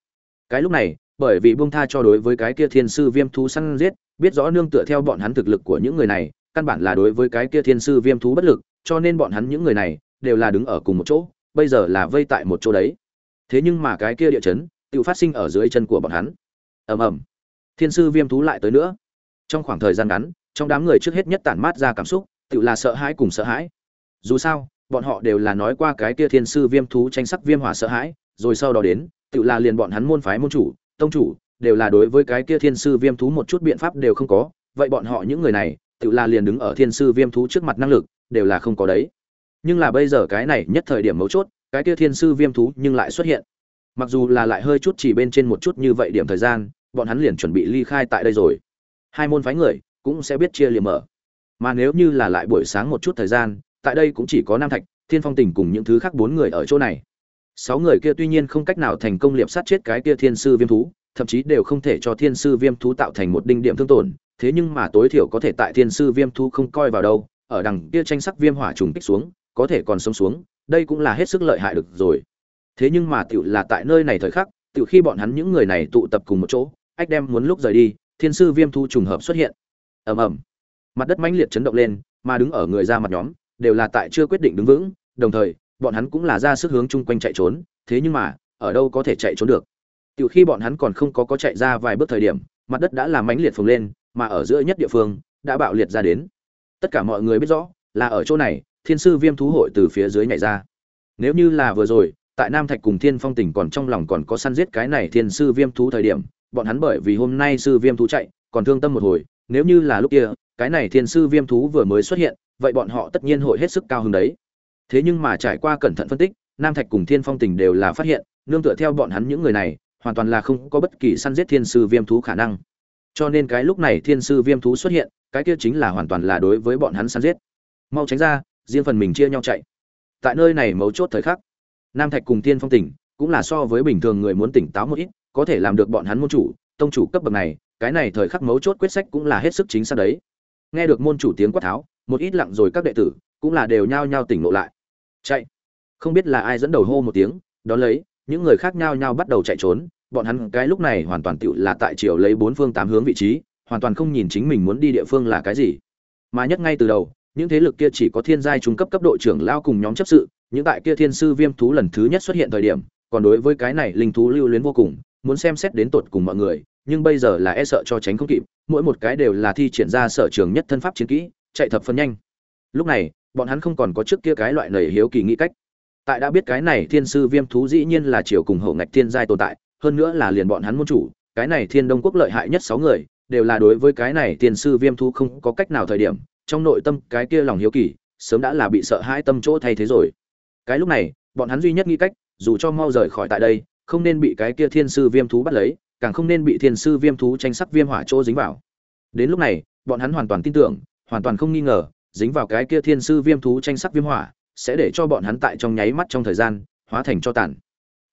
Cái lúc này bởi vì buông tha cho đối với cái kia thiên sư viêm thú săn giết, biết rõ nương tựa theo bọn hắn thực lực của những người này, căn bản là đối với cái kia thiên sư viêm thú bất lực, cho nên bọn hắn những người này đều là đứng ở cùng một chỗ, bây giờ là vây tại một chỗ đấy. Thế nhưng mà cái kia địa chấn, tự phát sinh ở dưới chân của bọn hắn. Ầm ầm. Thiên sư viêm thú lại tới nữa. Trong khoảng thời gian ngắn, trong đám người trước hết nhất tản mát ra cảm xúc, tự là sợ hãi cùng sợ hãi. Dù sao, bọn họ đều là nói qua cái kia thiên sư viêm thú tranh sắc viêm hỏa sợ hãi, rồi sau đó đến, tự là liền bọn hắn môn phái môn chủ tông chủ, đều là đối với cái kia thiên sư viêm thú một chút biện pháp đều không có, vậy bọn họ những người này, tự là liền đứng ở thiên sư viêm thú trước mặt năng lực, đều là không có đấy. Nhưng là bây giờ cái này nhất thời điểm mấu chốt, cái kia thiên sư viêm thú nhưng lại xuất hiện. Mặc dù là lại hơi chút chỉ bên trên một chút như vậy điểm thời gian, bọn hắn liền chuẩn bị ly khai tại đây rồi. Hai môn phái người cũng sẽ biết chia liềm mở. Mà nếu như là lại buổi sáng một chút thời gian, tại đây cũng chỉ có nam thạch, thiên phong tình cùng những thứ khác bốn người ở chỗ này sáu người kia tuy nhiên không cách nào thành công liệp sát chết cái kia thiên sư viêm thú, thậm chí đều không thể cho thiên sư viêm thú tạo thành một đinh điểm thương tổn, thế nhưng mà tối thiểu có thể tại thiên sư viêm thú không coi vào đâu, ở đằng kia tranh sắc viêm hỏa trùng kích xuống, có thể còn sống xuống, đây cũng là hết sức lợi hại được rồi. Thế nhưng mà tựu là tại nơi này thời khắc tựu khi bọn hắn những người này tụ tập cùng một chỗ, ách đem muốn lúc rời đi, thiên sư viêm thú trùng hợp xuất hiện. Ầm ầm. Mặt đất mãnh liệt chấn động lên, mà đứng ở người ra mặt nhóm, đều là tại chưa quyết định đứng vững, đồng thời bọn hắn cũng là ra sức hướng chung quanh chạy trốn thế nhưng mà ở đâu có thể chạy trốn được Tiểu khi bọn hắn còn không có có chạy ra vài bước thời điểm, mặt đất đã làm mãnh liệt phồng lên, mà ở giữa nhất địa phương đã bạo liệt ra đến. Tất cả mọi người biết rõ, là ở chỗ này, Thiên sư Viêm thú hội từ phía dưới nhảy ra. Nếu như là vừa rồi, tại Nam Thạch cùng Thiên Phong tỉnh còn trong lòng còn có săn giết cái này Thiên sư Viêm thú thời điểm, bọn hắn bởi vì hôm nay sư Viêm thú chạy, còn thương tâm một hồi, nếu như là lúc kia, cái này Thiên sư Viêm thú vừa mới xuất hiện, vậy bọn họ tất nhiên hội hết sức cao hứng đấy. Thế nhưng mà trải qua cẩn thận phân tích, Nam Thạch cùng Thiên Phong tỉnh đều là phát hiện, nương tựa theo bọn hắn những người này, hoàn toàn là không có bất kỳ săn giết thiên sư viêm thú khả năng. Cho nên cái lúc này thiên sư viêm thú xuất hiện cái kia chính là hoàn toàn là đối với bọn hắn săn giết. Mau tránh ra riêng phần mình chia nhau chạy. Tại nơi này mấu chốt thời khắc nam thạch cùng Thiên phong tỉnh cũng là so với bình thường người muốn tỉnh táo một ít có thể làm được bọn hắn môn chủ tông chủ cấp bậc này cái này thời khắc mấu chốt quyết sách cũng là hết sức chính xác đấy. Nghe được môn chủ tiếng quát tháo một ít lặng rồi các đệ tử cũng là đều nhao nhao tỉnh lộ lại chạy. Không biết là ai dẫn đầu hô một tiếng, đón lấy, những người khác nhao nhao bắt đầu chạy trốn. Bọn hắn cái lúc này hoàn toàn tựu là tại chiều lấy bốn phương tám hướng vị trí, hoàn toàn không nhìn chính mình muốn đi địa phương là cái gì. Mà nhất ngay từ đầu, những thế lực kia chỉ có thiên giai trung cấp cấp độ trưởng lao cùng nhóm chấp sự, những tại kia thiên sư viêm thú lần thứ nhất xuất hiện thời điểm, còn đối với cái này linh thú lưu luyến vô cùng, muốn xem xét đến tột cùng mọi người, nhưng bây giờ là e sợ cho tránh không kịp, mỗi một cái đều là thi triển ra sở trường nhất thân pháp chiến kỹ, chạy thập phân nhanh. Lúc này bọn hắn không còn có trước kia cái loại nầy hiếu kỳ nghĩ cách. Tại đã biết cái này thiên sư viêm thú dĩ nhiên là chiều cùng hậu ngạch thiên giai tồn tại, hơn nữa là liền bọn hắn môn chủ, cái này thiên đông quốc lợi hại nhất sáu người, đều là đối với cái này thiên sư viêm thú không có cách nào thời điểm, trong nội tâm cái kia lòng hiếu kỳ, sớm đã là bị sợ hãi tâm chỗ thay thế rồi. Cái lúc này, bọn hắn duy nhất nghĩ cách, dù cho mau rời khỏi tại đây, không nên bị cái kia thiên sư viêm thú bắt lấy, càng không nên bị thiên sư viêm thú tranh sắc viêm hỏa chỗ dính vào. Đến lúc này, bọn hắn hoàn toàn tin tưởng, hoàn toàn không nghi ngờ dính vào cái kia thiên sư viêm thú tranh sắc viêm hỏa, sẽ để cho bọn hắn tại trong nháy mắt trong thời gian, hóa thành cho tàn.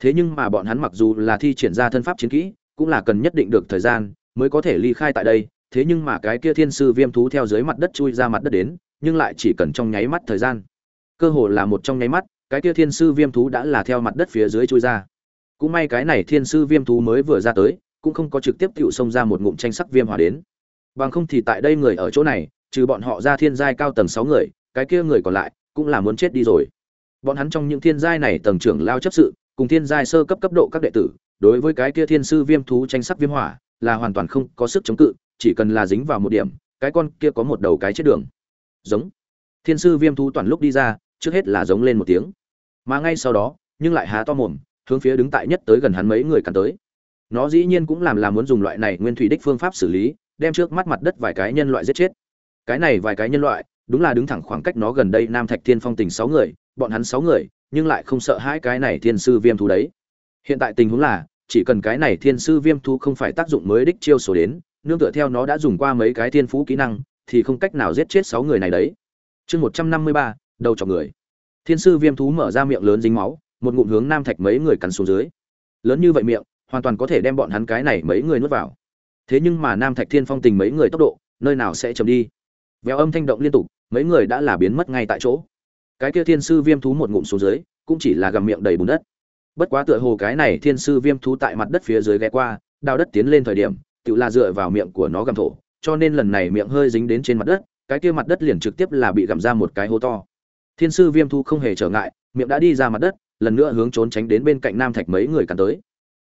Thế nhưng mà bọn hắn mặc dù là thi triển ra thân pháp chiến kỹ, cũng là cần nhất định được thời gian mới có thể ly khai tại đây. Thế nhưng mà cái kia thiên sư viêm thú theo dưới mặt đất chui ra mặt đất đến, nhưng lại chỉ cần trong nháy mắt thời gian. Cơ hồ là một trong nháy mắt, cái kia thiên sư viêm thú đã là theo mặt đất phía dưới chui ra. Cũng may cái này thiên sư viêm thú mới vừa ra tới, cũng không có trực tiếp tựu xông ra một ngụm tranh sắc viêm hỏa đến. Bằng không thì tại đây người ở chỗ này trừ bọn họ ra thiên giai cao tầng sáu người, cái kia người còn lại cũng là muốn chết đi rồi. Bọn hắn trong những thiên giai này tầng trưởng lao chấp sự, cùng thiên giai sơ cấp cấp độ các đệ tử, đối với cái kia thiên sư viêm thú tranh sắc viêm hỏa, là hoàn toàn không có sức chống cự, chỉ cần là dính vào một điểm, cái con kia có một đầu cái chết đường. Giống. Thiên sư viêm thú toàn lúc đi ra, trước hết là giống lên một tiếng. Mà ngay sau đó, nhưng lại há to mồm, hướng phía đứng tại nhất tới gần hắn mấy người cắn tới. Nó dĩ nhiên cũng làm là muốn dùng loại này nguyên thủy đích phương pháp xử lý, đem trước mắt mặt đất vài cái nhân loại giết chết cái này vài cái nhân loại, đúng là đứng thẳng khoảng cách nó gần đây nam thạch thiên phong tình sáu người, bọn hắn sáu người, nhưng lại không sợ hãi cái này thiên sư viêm thú đấy. Hiện tại tình huống là, chỉ cần cái này thiên sư viêm thú không phải tác dụng mới đích chiêu số đến, nương tựa theo nó đã dùng qua mấy cái thiên phú kỹ năng, thì không cách nào giết chết sáu người này đấy. Chương một trăm năm mươi ba, đầu chọc người. Thiên sư viêm thú mở ra miệng lớn dính máu, một ngụm hướng nam thạch mấy người cắn xuống dưới. Lớn như vậy miệng, hoàn toàn có thể đem bọn hắn cái này mấy người nuốt vào. Thế nhưng mà nam thạch thiên phong tình mấy người tốc độ, nơi nào sẽ chấm đi? Vèo âm thanh động liên tục, mấy người đã là biến mất ngay tại chỗ. Cái kia thiên sư viêm thú một ngụm xuống dưới, cũng chỉ là gầm miệng đầy bùn đất. Bất quá tựa hồ cái này thiên sư viêm thú tại mặt đất phía dưới ghé qua, đào đất tiến lên thời điểm tự là dựa vào miệng của nó gầm thổ, cho nên lần này miệng hơi dính đến trên mặt đất, cái kia mặt đất liền trực tiếp là bị gặm ra một cái hố to. Thiên sư viêm thú không hề trở ngại, miệng đã đi ra mặt đất, lần nữa hướng trốn tránh đến bên cạnh nam thạch mấy người cản tới.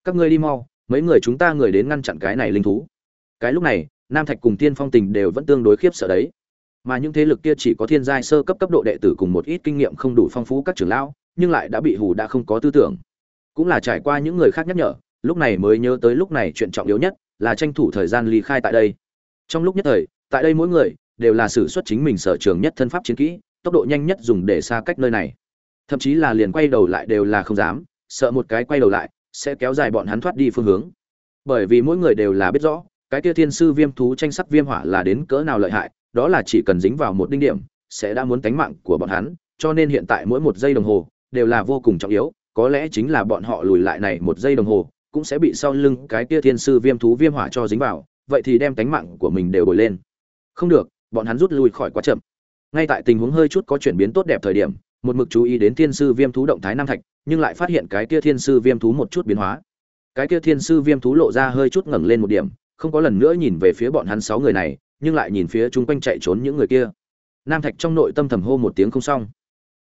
Các ngươi đi mau, mấy người chúng ta người đến ngăn chặn cái này linh thú. Cái lúc này, nam thạch cùng tiên phong tình đều vẫn tương đối khiếp sợ đấy mà những thế lực kia chỉ có thiên giai sơ cấp cấp độ đệ tử cùng một ít kinh nghiệm không đủ phong phú các trưởng lão, nhưng lại đã bị hù đã không có tư tưởng. Cũng là trải qua những người khác nhắc nhở, lúc này mới nhớ tới lúc này chuyện trọng yếu nhất là tranh thủ thời gian ly khai tại đây. Trong lúc nhất thời, tại đây mỗi người đều là sử xuất chính mình sở trường nhất thân pháp chiến kỹ, tốc độ nhanh nhất dùng để xa cách nơi này. Thậm chí là liền quay đầu lại đều là không dám, sợ một cái quay đầu lại sẽ kéo dài bọn hắn thoát đi phương hướng. Bởi vì mỗi người đều là biết rõ, cái kia thiên sư viêm thú tranh sắc viêm hỏa là đến cỡ nào lợi hại đó là chỉ cần dính vào một đinh điểm, sẽ đã muốn tánh mạng của bọn hắn, cho nên hiện tại mỗi một giây đồng hồ đều là vô cùng trọng yếu, có lẽ chính là bọn họ lùi lại này một giây đồng hồ, cũng sẽ bị sau lưng cái kia thiên sư viêm thú viêm hỏa cho dính vào, vậy thì đem tánh mạng của mình đều bồi lên. Không được, bọn hắn rút lui khỏi quá chậm. Ngay tại tình huống hơi chút có chuyển biến tốt đẹp thời điểm, một mực chú ý đến thiên sư viêm thú động thái nam thạch, nhưng lại phát hiện cái kia thiên sư viêm thú một chút biến hóa. Cái kia thiên sư viêm thú lộ ra hơi chút ngẩng lên một điểm, không có lần nữa nhìn về phía bọn hắn sáu người này nhưng lại nhìn phía chúng quanh chạy trốn những người kia. Nam thạch trong nội tâm thầm hô một tiếng không xong.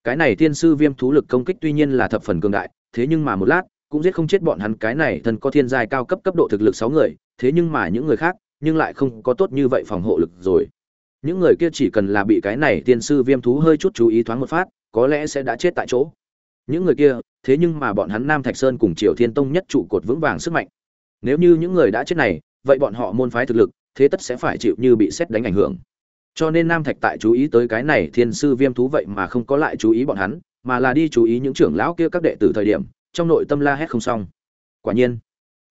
Cái này thiên sư viêm thú lực công kích tuy nhiên là thập phần cường đại, thế nhưng mà một lát, cũng giết không chết bọn hắn. Cái này thần có thiên giai cao cấp cấp độ thực lực sáu người, thế nhưng mà những người khác, nhưng lại không có tốt như vậy phòng hộ lực rồi. Những người kia chỉ cần là bị cái này tiên sư viêm thú hơi chút chú ý thoáng một phát, có lẽ sẽ đã chết tại chỗ. Những người kia, thế nhưng mà bọn hắn nam thạch sơn cùng triều thiên tông nhất trụ cột vững vàng sức mạnh. Nếu như những người đã chết này, vậy bọn họ môn phái thực lực thế tất sẽ phải chịu như bị xét đánh ảnh hưởng. Cho nên nam thạch tại chú ý tới cái này thiên sư viêm thú vậy mà không có lại chú ý bọn hắn, mà là đi chú ý những trưởng lão kia các đệ tử thời điểm, trong nội tâm la hét không xong. Quả nhiên,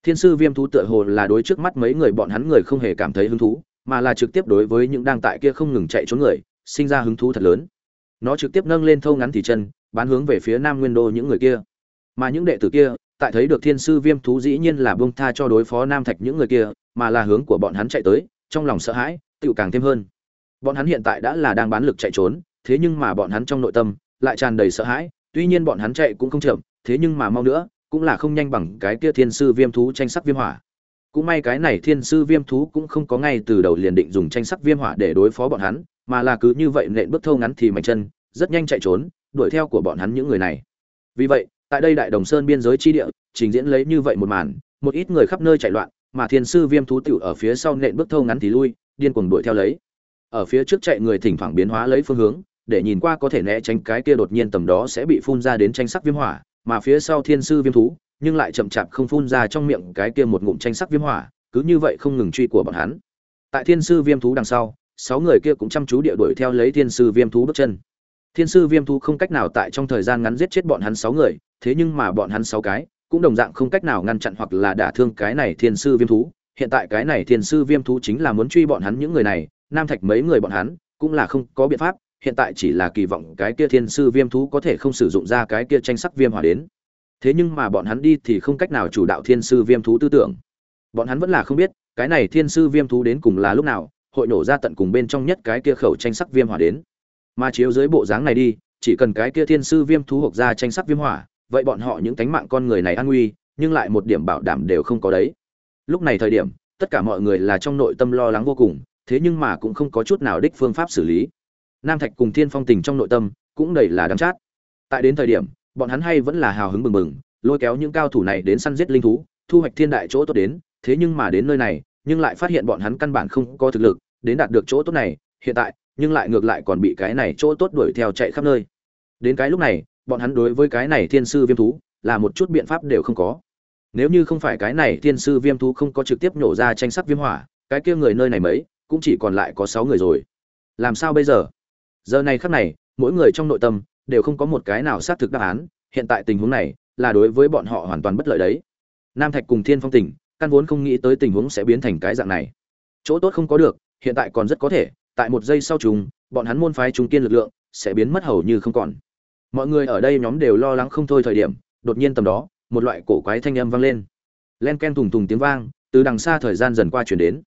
thiên sư viêm thú tựa hồ là đối trước mắt mấy người bọn hắn người không hề cảm thấy hứng thú, mà là trực tiếp đối với những đang tại kia không ngừng chạy trốn người, sinh ra hứng thú thật lớn. Nó trực tiếp nâng lên thâu ngắn thì chân bán hướng về phía nam nguyên đô những người kia. Mà những đệ tử kia tại thấy được thiên sư viêm thú dĩ nhiên là bông tha cho đối phó nam thạch những người kia, mà là hướng của bọn hắn chạy tới, trong lòng sợ hãi tự càng thêm hơn. Bọn hắn hiện tại đã là đang bán lực chạy trốn, thế nhưng mà bọn hắn trong nội tâm lại tràn đầy sợ hãi, tuy nhiên bọn hắn chạy cũng không chậm, thế nhưng mà mau nữa, cũng là không nhanh bằng cái kia thiên sư viêm thú tranh sắc viêm hỏa. Cũng may cái này thiên sư viêm thú cũng không có ngay từ đầu liền định dùng tranh sắc viêm hỏa để đối phó bọn hắn, mà là cứ như vậy nện bước thâu ngắn thì mạch chân, rất nhanh chạy trốn, đuổi theo của bọn hắn những người này. Vì vậy tại đây đại đồng sơn biên giới chi địa, trình diễn lấy như vậy một màn, một ít người khắp nơi chạy loạn, mà thiên sư viêm thú tiểu ở phía sau nện bước thâu ngắn thì lui, điên cuồng đuổi theo lấy. Ở phía trước chạy người thỉnh thoảng biến hóa lấy phương hướng, để nhìn qua có thể né tránh cái kia đột nhiên tầm đó sẽ bị phun ra đến tranh sắc viêm hỏa, mà phía sau thiên sư viêm thú, nhưng lại chậm chạp không phun ra trong miệng cái kia một ngụm tranh sắc viêm hỏa, cứ như vậy không ngừng truy của bọn hắn. Tại thiên sư viêm thú đằng sau, sáu người kia cũng chăm chú địa đuổi theo lấy thiên sư viêm thú bước chân. Thiên sư viêm thú không cách nào tại trong thời gian ngắn giết chết bọn hắn sáu người thế nhưng mà bọn hắn sáu cái, cũng đồng dạng không cách nào ngăn chặn hoặc là đả thương cái này thiên sư viêm thú. Hiện tại cái này thiên sư viêm thú chính là muốn truy bọn hắn những người này, nam thạch mấy người bọn hắn, cũng là không có biện pháp, hiện tại chỉ là kỳ vọng cái kia thiên sư viêm thú có thể không sử dụng ra cái kia tranh sắc viêm hỏa đến. Thế nhưng mà bọn hắn đi thì không cách nào chủ đạo thiên sư viêm thú tư tưởng. Bọn hắn vẫn là không biết, cái này thiên sư viêm thú đến cùng là lúc nào, hội nổ ra tận cùng bên trong nhất cái kia khẩu tranh sắc viêm hỏa đến. Mà chiếu dưới bộ dáng này đi, chỉ cần cái kia thiên sư viêm thú hộp ra tranh sắc viêm hỏa vậy bọn họ những cánh mạng con người này an nguy, nhưng lại một điểm bảo đảm đều không có đấy. Lúc này thời điểm, tất cả mọi người là trong nội tâm lo lắng vô cùng, thế nhưng mà cũng không có chút nào đích phương pháp xử lý. Nam thạch cùng thiên phong tình trong nội tâm cũng đầy là đắm chát. Tại đến thời điểm, bọn hắn hay vẫn là hào hứng bừng bừng, lôi kéo những cao thủ này đến săn giết linh thú, thu hoạch thiên đại chỗ tốt đến, thế nhưng mà đến nơi này, nhưng lại phát hiện bọn hắn căn bản không có thực lực đến đạt được chỗ tốt này, hiện tại, nhưng lại ngược lại còn bị cái này chỗ tốt đuổi theo chạy khắp nơi. Đến cái lúc này bọn hắn đối với cái này thiên sư viêm thú là một chút biện pháp đều không có. Nếu như không phải cái này thiên sư viêm thú không có trực tiếp nổ ra tranh sắc viêm hỏa, cái kia người nơi này mấy, cũng chỉ còn lại có sáu người rồi. Làm sao bây giờ? Giờ này khắc này, mỗi người trong nội tâm đều không có một cái nào xác thực đáp án, hiện tại tình huống này là đối với bọn họ hoàn toàn bất lợi đấy. Nam thạch cùng thiên phong tỉnh, căn vốn không nghĩ tới tình huống sẽ biến thành cái dạng này. Chỗ tốt không có được, hiện tại còn rất có thể, tại một giây sau chúng bọn hắn môn phái trung kiên lực lượng sẽ biến mất hầu như không còn mọi người ở đây nhóm đều lo lắng không thôi thời điểm, đột nhiên tầm đó, một loại cổ quái thanh âm vang lên. Len ken thùng thùng tiếng vang, từ đằng xa thời gian dần qua chuyển đến.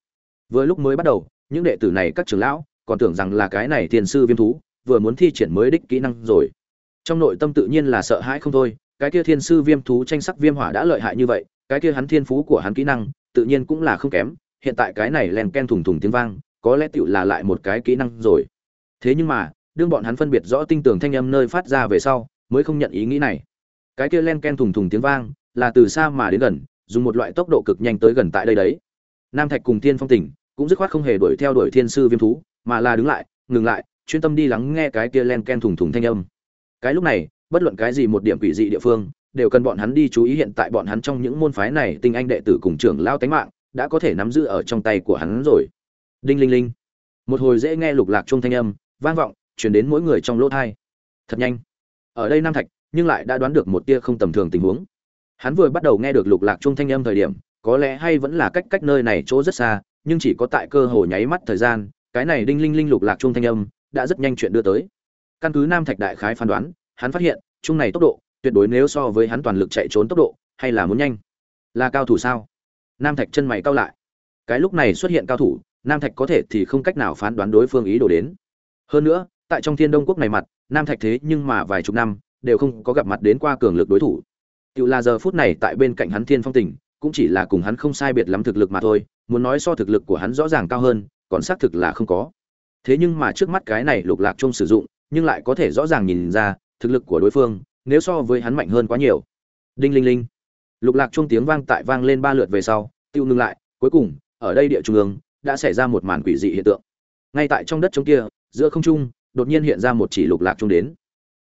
Vừa lúc mới bắt đầu, những đệ tử này các trưởng lão, còn tưởng rằng là cái này thiền sư viêm thú, vừa muốn thi triển mới đích kỹ năng rồi. Trong nội tâm tự nhiên là sợ hãi không thôi, cái kia thiên sư viêm thú tranh sắc viêm hỏa đã lợi hại như vậy, cái kia hắn thiên phú của hắn kỹ năng, tự nhiên cũng là không kém. Hiện tại cái này len ken thùng thùng tiếng vang, có lẽ tựu là lại một cái kỹ năng rồi. Thế nhưng mà đương bọn hắn phân biệt rõ tinh tường thanh âm nơi phát ra về sau, mới không nhận ý nghĩ này. Cái kia len ken thùng thùng tiếng vang, là từ xa mà đến gần, dùng một loại tốc độ cực nhanh tới gần tại đây đấy. Nam thạch cùng thiên phong tỉnh, cũng dứt khoát không hề đuổi theo đuổi thiên sư viêm thú, mà là đứng lại, ngừng lại, chuyên tâm đi lắng nghe cái kia len ken thùng thùng thanh âm. Cái lúc này, bất luận cái gì một điểm quỷ dị địa phương, đều cần bọn hắn đi chú ý hiện tại bọn hắn trong những môn phái này tinh anh đệ tử cùng trưởng lao tánh mạng, đã có thể nắm giữ ở trong tay của hắn rồi. Đinh linh linh. Một hồi dễ nghe lục lạc trung thanh âm, vang vọng chuyển đến mỗi người trong lỗ thai. Thật nhanh. Ở đây nam thạch, nhưng lại đã đoán được một tia không tầm thường tình huống. Hắn vừa bắt đầu nghe được lục lạc chung thanh âm thời điểm, có lẽ hay vẫn là cách cách nơi này chỗ rất xa, nhưng chỉ có tại cơ hội nháy mắt thời gian, cái này đinh linh linh lục lạc chung thanh âm đã rất nhanh chuyện đưa tới. Căn cứ nam thạch đại khái phán đoán, hắn phát hiện chung này tốc độ tuyệt đối nếu so với hắn toàn lực chạy trốn tốc độ, hay là muốn nhanh. Là cao thủ sao? Nam thạch chân mày cao lại. Cái lúc này xuất hiện cao thủ, nam thạch có thể thì không cách nào phán đoán đối phương ý đồ đến. Hơn nữa tại trong thiên đông quốc này mặt, nam thạch thế nhưng mà vài chục năm, đều không có gặp mặt đến qua cường lực đối thủ. Tự là giờ phút này tại bên cạnh hắn thiên phong tỉnh, cũng chỉ là cùng hắn không sai biệt lắm thực lực mà thôi, muốn nói so thực lực của hắn rõ ràng cao hơn, còn xác thực là không có. Thế nhưng mà trước mắt cái này lục lạc chung sử dụng, nhưng lại có thể rõ ràng nhìn ra, thực lực của đối phương, nếu so với hắn mạnh hơn quá nhiều. Đinh linh linh. Lục lạc chung tiếng vang tại vang lên ba lượt về sau, tiêu ngưng lại, cuối cùng, ở đây địa trung ương, đã xảy ra một màn quỷ dị hiện tượng. Ngay tại trong đất trống kia, giữa không trung đột nhiên hiện ra một chỉ lục lạc chung đến.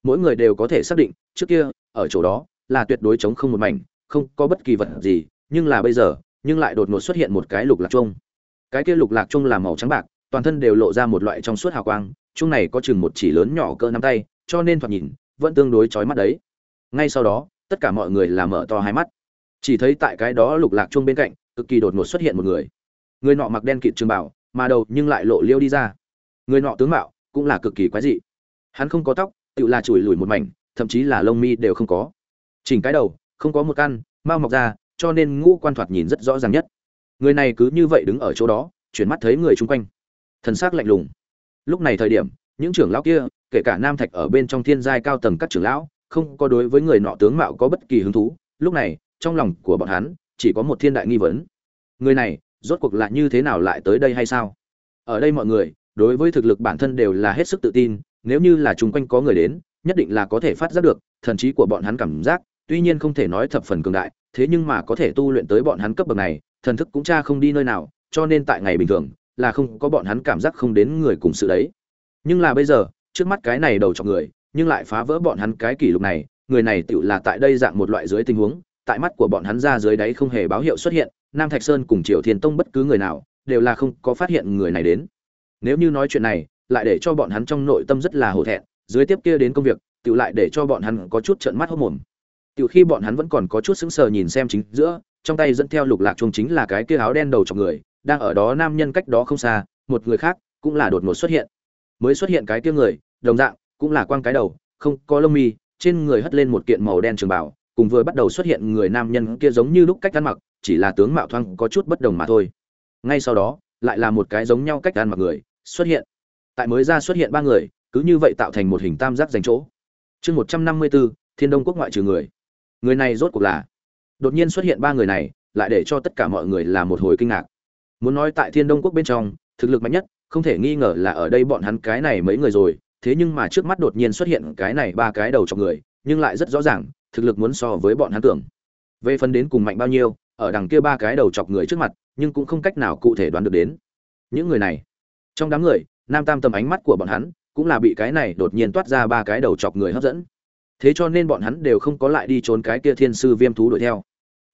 Mỗi người đều có thể xác định, trước kia, ở chỗ đó, là tuyệt đối trống không một mảnh, không có bất kỳ vật gì, nhưng là bây giờ, nhưng lại đột ngột xuất hiện một cái lục lạc chung. Cái kia lục lạc chung là màu trắng bạc, toàn thân đều lộ ra một loại trong suốt hào quang, chung này có chừng một chỉ lớn nhỏ cỡ nắm tay, cho nên thoạt nhìn, vẫn tương đối chói mắt đấy. Ngay sau đó, tất cả mọi người là mở to hai mắt. Chỉ thấy tại cái đó lục lạc chung bên cạnh, cực kỳ đột ngột xuất hiện một người. Người nọ mặc đen kịt trường bảo mà đầu nhưng lại lộ liêu đi ra. Người nọ tướng mạo cũng là cực kỳ quái dị. Hắn không có tóc tự là chùi lùi một mảnh, thậm chí là lông mi đều không có. Chỉnh cái đầu, không có một căn, mau mọc ra, cho nên ngũ quan thoạt nhìn rất rõ ràng nhất. Người này cứ như vậy đứng ở chỗ đó, chuyển mắt thấy người chung quanh. Thần s ắ c lạnh lùng. Lúc này thời điểm, những trưởng lão kia, kể cả nam thạch ở bên trong thiên giai cao tầng các trưởng lão, không có đối với người nọ tướng mạo có bất kỳ hứng thú. Lúc này, trong lòng của bọn hắn, chỉ có một thiên đại nghi vấn. Người này, rốt cuộc lại như thế nào lại tới đây hay sao? Ở đây mọi người đối với thực lực bản thân đều là hết sức tự tin, nếu như là chung quanh có người đến, nhất định là có thể phát giác được, thần trí của bọn hắn cảm giác, tuy nhiên không thể nói thập phần cường đại, thế nhưng mà có thể tu luyện tới bọn hắn cấp bậc này, thần thức cũng cha không đi nơi nào, cho nên tại ngày bình thường, là không có bọn hắn cảm giác không đến người cùng sự đấy. Nhưng là bây giờ, trước mắt cái này đầu chọc người, nhưng lại phá vỡ bọn hắn cái kỷ lục này, người này tựu là tại đây dạng một loại dưới tình huống, tại mắt của bọn hắn ra dưới đáy không hề báo hiệu xuất hiện, nam thạch sơn cùng triều thiên tông bất cứ người nào, đều là không có phát hiện người này đến nếu như nói chuyện này, lại để cho bọn hắn trong nội tâm rất là hổ thẹn, dưới tiếp kia đến công việc tự lại để cho bọn hắn có chút trợn mắt hốc mồm. Tự khi bọn hắn vẫn còn có chút sững sờ nhìn xem chính giữa, trong tay dẫn theo lục lạc chuông chính là cái kia áo đen đầu trong người, đang ở đó nam nhân cách đó không xa, một người khác cũng là đột ngột xuất hiện. Mới xuất hiện cái kia người, đồng dạng, cũng là quang cái đầu, không có lông mi, trên người hất lên một kiện màu đen trường bảo cùng vừa bắt đầu xuất hiện người nam nhân kia giống như lúc cách ăn mặc, chỉ là tướng mạo thoang có chút bất đồng mà thôi. Ngay sau đó, lại là một cái giống nhau cách ăn mặc người xuất hiện. Tại mới ra xuất hiện ba người, cứ như vậy tạo thành một hình tam giác dành chỗ. Chương một trăm năm mươi bốn thiên đông quốc ngoại trừ người. Người này rốt cuộc là? Đột nhiên xuất hiện ba người này, lại để cho tất cả mọi người là một hồi kinh ngạc. Muốn nói tại thiên đông quốc bên trong, thực lực mạnh nhất, không thể nghi ngờ là ở đây bọn hắn cái này mấy người rồi, thế nhưng mà trước mắt đột nhiên xuất hiện cái này ba cái đầu trong người, nhưng lại rất rõ ràng, thực lực muốn so với bọn hắn tưởng. Về phần đến cùng mạnh bao nhiêu, ở đằng kia ba cái đầu chọc người trước mặt, nhưng cũng không cách nào cụ thể đoán được đến. Những người này trong đám người, nam tam tầm ánh mắt của bọn hắn cũng là bị cái này đột nhiên toát ra ba cái đầu chọc người hấp dẫn. Thế cho nên bọn hắn đều không có lại đi trốn cái kia thiên sư viêm thú đuổi theo.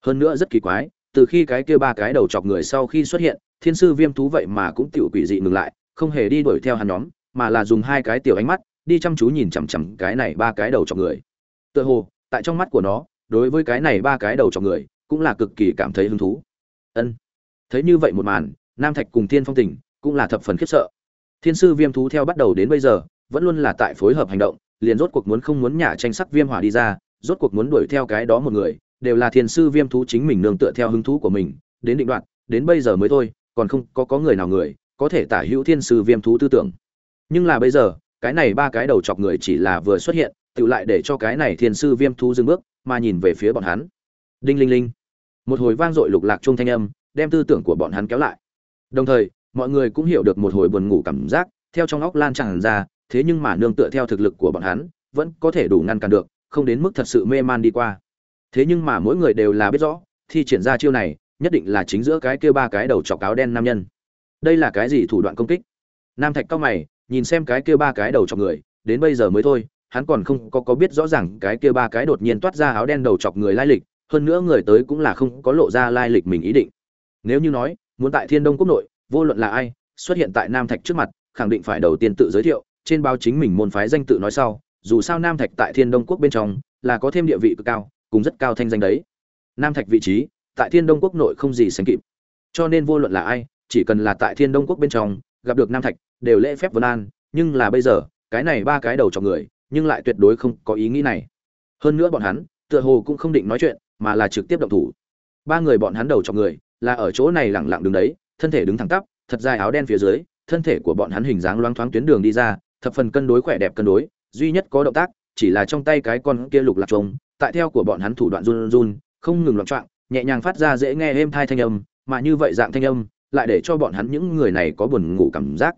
Hơn nữa rất kỳ quái, từ khi cái kia ba cái đầu chọc người sau khi xuất hiện, thiên sư viêm thú vậy mà cũng tiểu quỷ dị ngừng lại, không hề đi đuổi theo hắn nhóm, mà là dùng hai cái tiểu ánh mắt đi chăm chú nhìn chằm chằm cái này ba cái đầu chọc người. Tựa hồ, tại trong mắt của nó, đối với cái này ba cái đầu chọc người cũng là cực kỳ cảm thấy hứng thú. Ân. Thấy như vậy một màn, nam thạch cùng thiên phong tình cũng là thập phần khiếp sợ. Thiên sư viêm thú theo bắt đầu đến bây giờ, vẫn luôn là tại phối hợp hành động, liền rốt cuộc muốn không muốn nhả tranh sắc viêm hỏa đi ra, rốt cuộc muốn đuổi theo cái đó một người, đều là thiên sư viêm thú chính mình nương tựa theo hứng thú của mình, đến định đoạn, đến bây giờ mới thôi, còn không có có người nào người có thể tả hữu thiên sư viêm thú tư tưởng. Nhưng là bây giờ, cái này ba cái đầu chọc người chỉ là vừa xuất hiện, tự lại để cho cái này thiên sư viêm thú dừng bước, mà nhìn về phía bọn hắn. Đinh linh linh. Một hồi vang dội lục lạc trung thanh âm, đem tư tưởng của bọn hắn kéo lại. Đồng thời mọi người cũng hiểu được một hồi buồn ngủ cảm giác, theo trong óc lan tràn ra, thế nhưng mà nương tựa theo thực lực của bọn hắn, vẫn có thể đủ ngăn cản được, không đến mức thật sự mê man đi qua. Thế nhưng mà mỗi người đều là biết rõ, thi triển ra chiêu này, nhất định là chính giữa cái kia ba cái đầu chọc áo đen nam nhân. Đây là cái gì thủ đoạn công kích? Nam thạch cao mày, nhìn xem cái kia ba cái đầu chọc người, đến bây giờ mới thôi, hắn còn không có có biết rõ ràng cái kia ba cái đột nhiên toát ra áo đen đầu chọc người lai lịch, hơn nữa người tới cũng là không có lộ ra lai lịch mình ý định. Nếu như nói, muốn tại thiên đông quốc nội vô luận là ai, xuất hiện tại nam thạch trước mặt, khẳng định phải đầu tiên tự giới thiệu, trên báo chính mình môn phái danh tự nói sau, dù sao nam thạch tại thiên đông quốc bên trong, là có thêm địa vị cực cao, cùng rất cao thanh danh đấy. Nam thạch vị trí, tại thiên đông quốc nội không gì sánh kịp. Cho nên vô luận là ai, chỉ cần là tại thiên đông quốc bên trong, gặp được nam thạch, đều lễ phép vân an. Nhưng là bây giờ, cái này ba cái đầu cho người, nhưng lại tuyệt đối không có ý nghĩ này. Hơn nữa bọn hắn, tựa hồ cũng không định nói chuyện, mà là trực tiếp động thủ. Ba người bọn hắn đầu cho người, là ở chỗ này lẳng lặng đứng đấy thân thể đứng thẳng tắp, thật dài áo đen phía dưới, thân thể của bọn hắn hình dáng loáng thoáng tuyến đường đi ra, thập phần cân đối, khỏe đẹp cân đối, duy nhất có động tác, chỉ là trong tay cái con kia lục lạc trống tại theo của bọn hắn thủ đoạn run run, không ngừng loạn trọng nhẹ nhàng phát ra dễ nghe êm thai thanh âm, mà như vậy dạng thanh âm, lại để cho bọn hắn những người này có buồn ngủ cảm giác.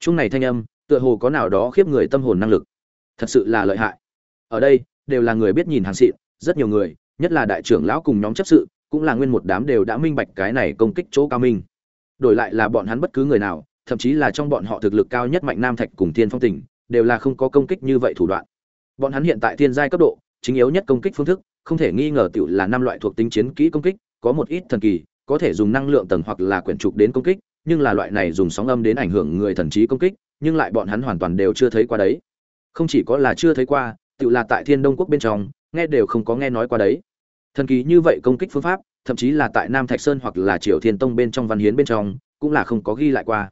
Chung này thanh âm, tựa hồ có nào đó khiếp người tâm hồn năng lực. Thật sự là lợi hại. Ở đây, đều là người biết nhìn hàng xịn, rất nhiều người, nhất là đại trưởng lão cùng nhóm chấp sự, cũng là nguyên một đám đều đã minh bạch cái này công kích chỗ cao minh đổi lại là bọn hắn bất cứ người nào, thậm chí là trong bọn họ thực lực cao nhất mạnh nam thạch cùng thiên phong tỉnh đều là không có công kích như vậy thủ đoạn. Bọn hắn hiện tại thiên giai cấp độ, chính yếu nhất công kích phương thức, không thể nghi ngờ tiểu là năm loại thuộc tính chiến kỹ công kích, có một ít thần kỳ, có thể dùng năng lượng tầng hoặc là quyển trục đến công kích, nhưng là loại này dùng sóng âm đến ảnh hưởng người thần trí công kích, nhưng lại bọn hắn hoàn toàn đều chưa thấy qua đấy. Không chỉ có là chưa thấy qua tự là tại thiên đông quốc bên trong, nghe đều không có nghe nói qua đấy thần kỳ như vậy công kích phương pháp, thậm chí là tại nam thạch sơn hoặc là triều thiên tông bên trong văn hiến bên trong, cũng là không có ghi lại qua.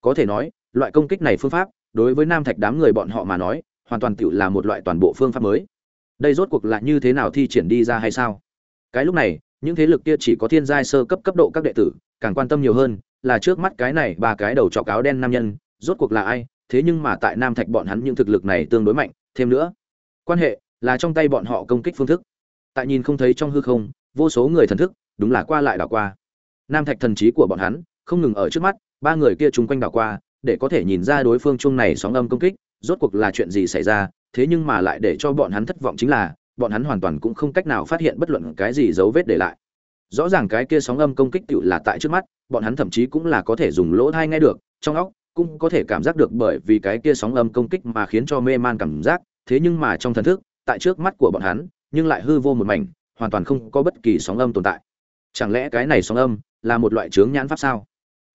Có thể nói, loại công kích này phương pháp, đối với nam thạch đám người bọn họ mà nói, hoàn toàn tự là một loại toàn bộ phương pháp mới. Đây rốt cuộc là như thế nào thi triển đi ra hay sao? Cái lúc này, những thế lực kia chỉ có thiên giai sơ cấp cấp độ các đệ tử, càng quan tâm nhiều hơn là trước mắt cái này ba cái đầu trọc áo đen nam nhân, rốt cuộc là ai? Thế nhưng mà tại nam thạch bọn hắn những thực lực này tương đối mạnh, thêm nữa, quan hệ là trong tay bọn họ công kích phương thức tại nhìn không thấy trong hư không, vô số người thần thức, đúng là qua lại đảo qua. Nam thạch thần trí của bọn hắn, không ngừng ở trước mắt, ba người kia chung quanh đảo qua, để có thể nhìn ra đối phương chung này sóng âm công kích, rốt cuộc là chuyện gì xảy ra, thế nhưng mà lại để cho bọn hắn thất vọng chính là, bọn hắn hoàn toàn cũng không cách nào phát hiện bất luận cái gì dấu vết để lại. Rõ ràng cái kia sóng âm công kích tự là tại trước mắt, bọn hắn thậm chí cũng là có thể dùng lỗ thai nghe được, trong óc cũng có thể cảm giác được bởi vì cái kia sóng âm công kích mà khiến cho mê man cảm giác, thế nhưng mà trong thần thức, tại trước mắt của bọn hắn nhưng lại hư vô một mảnh, hoàn toàn không có bất kỳ sóng âm tồn tại. Chẳng lẽ cái này sóng âm là một loại chướng nhãn pháp sao?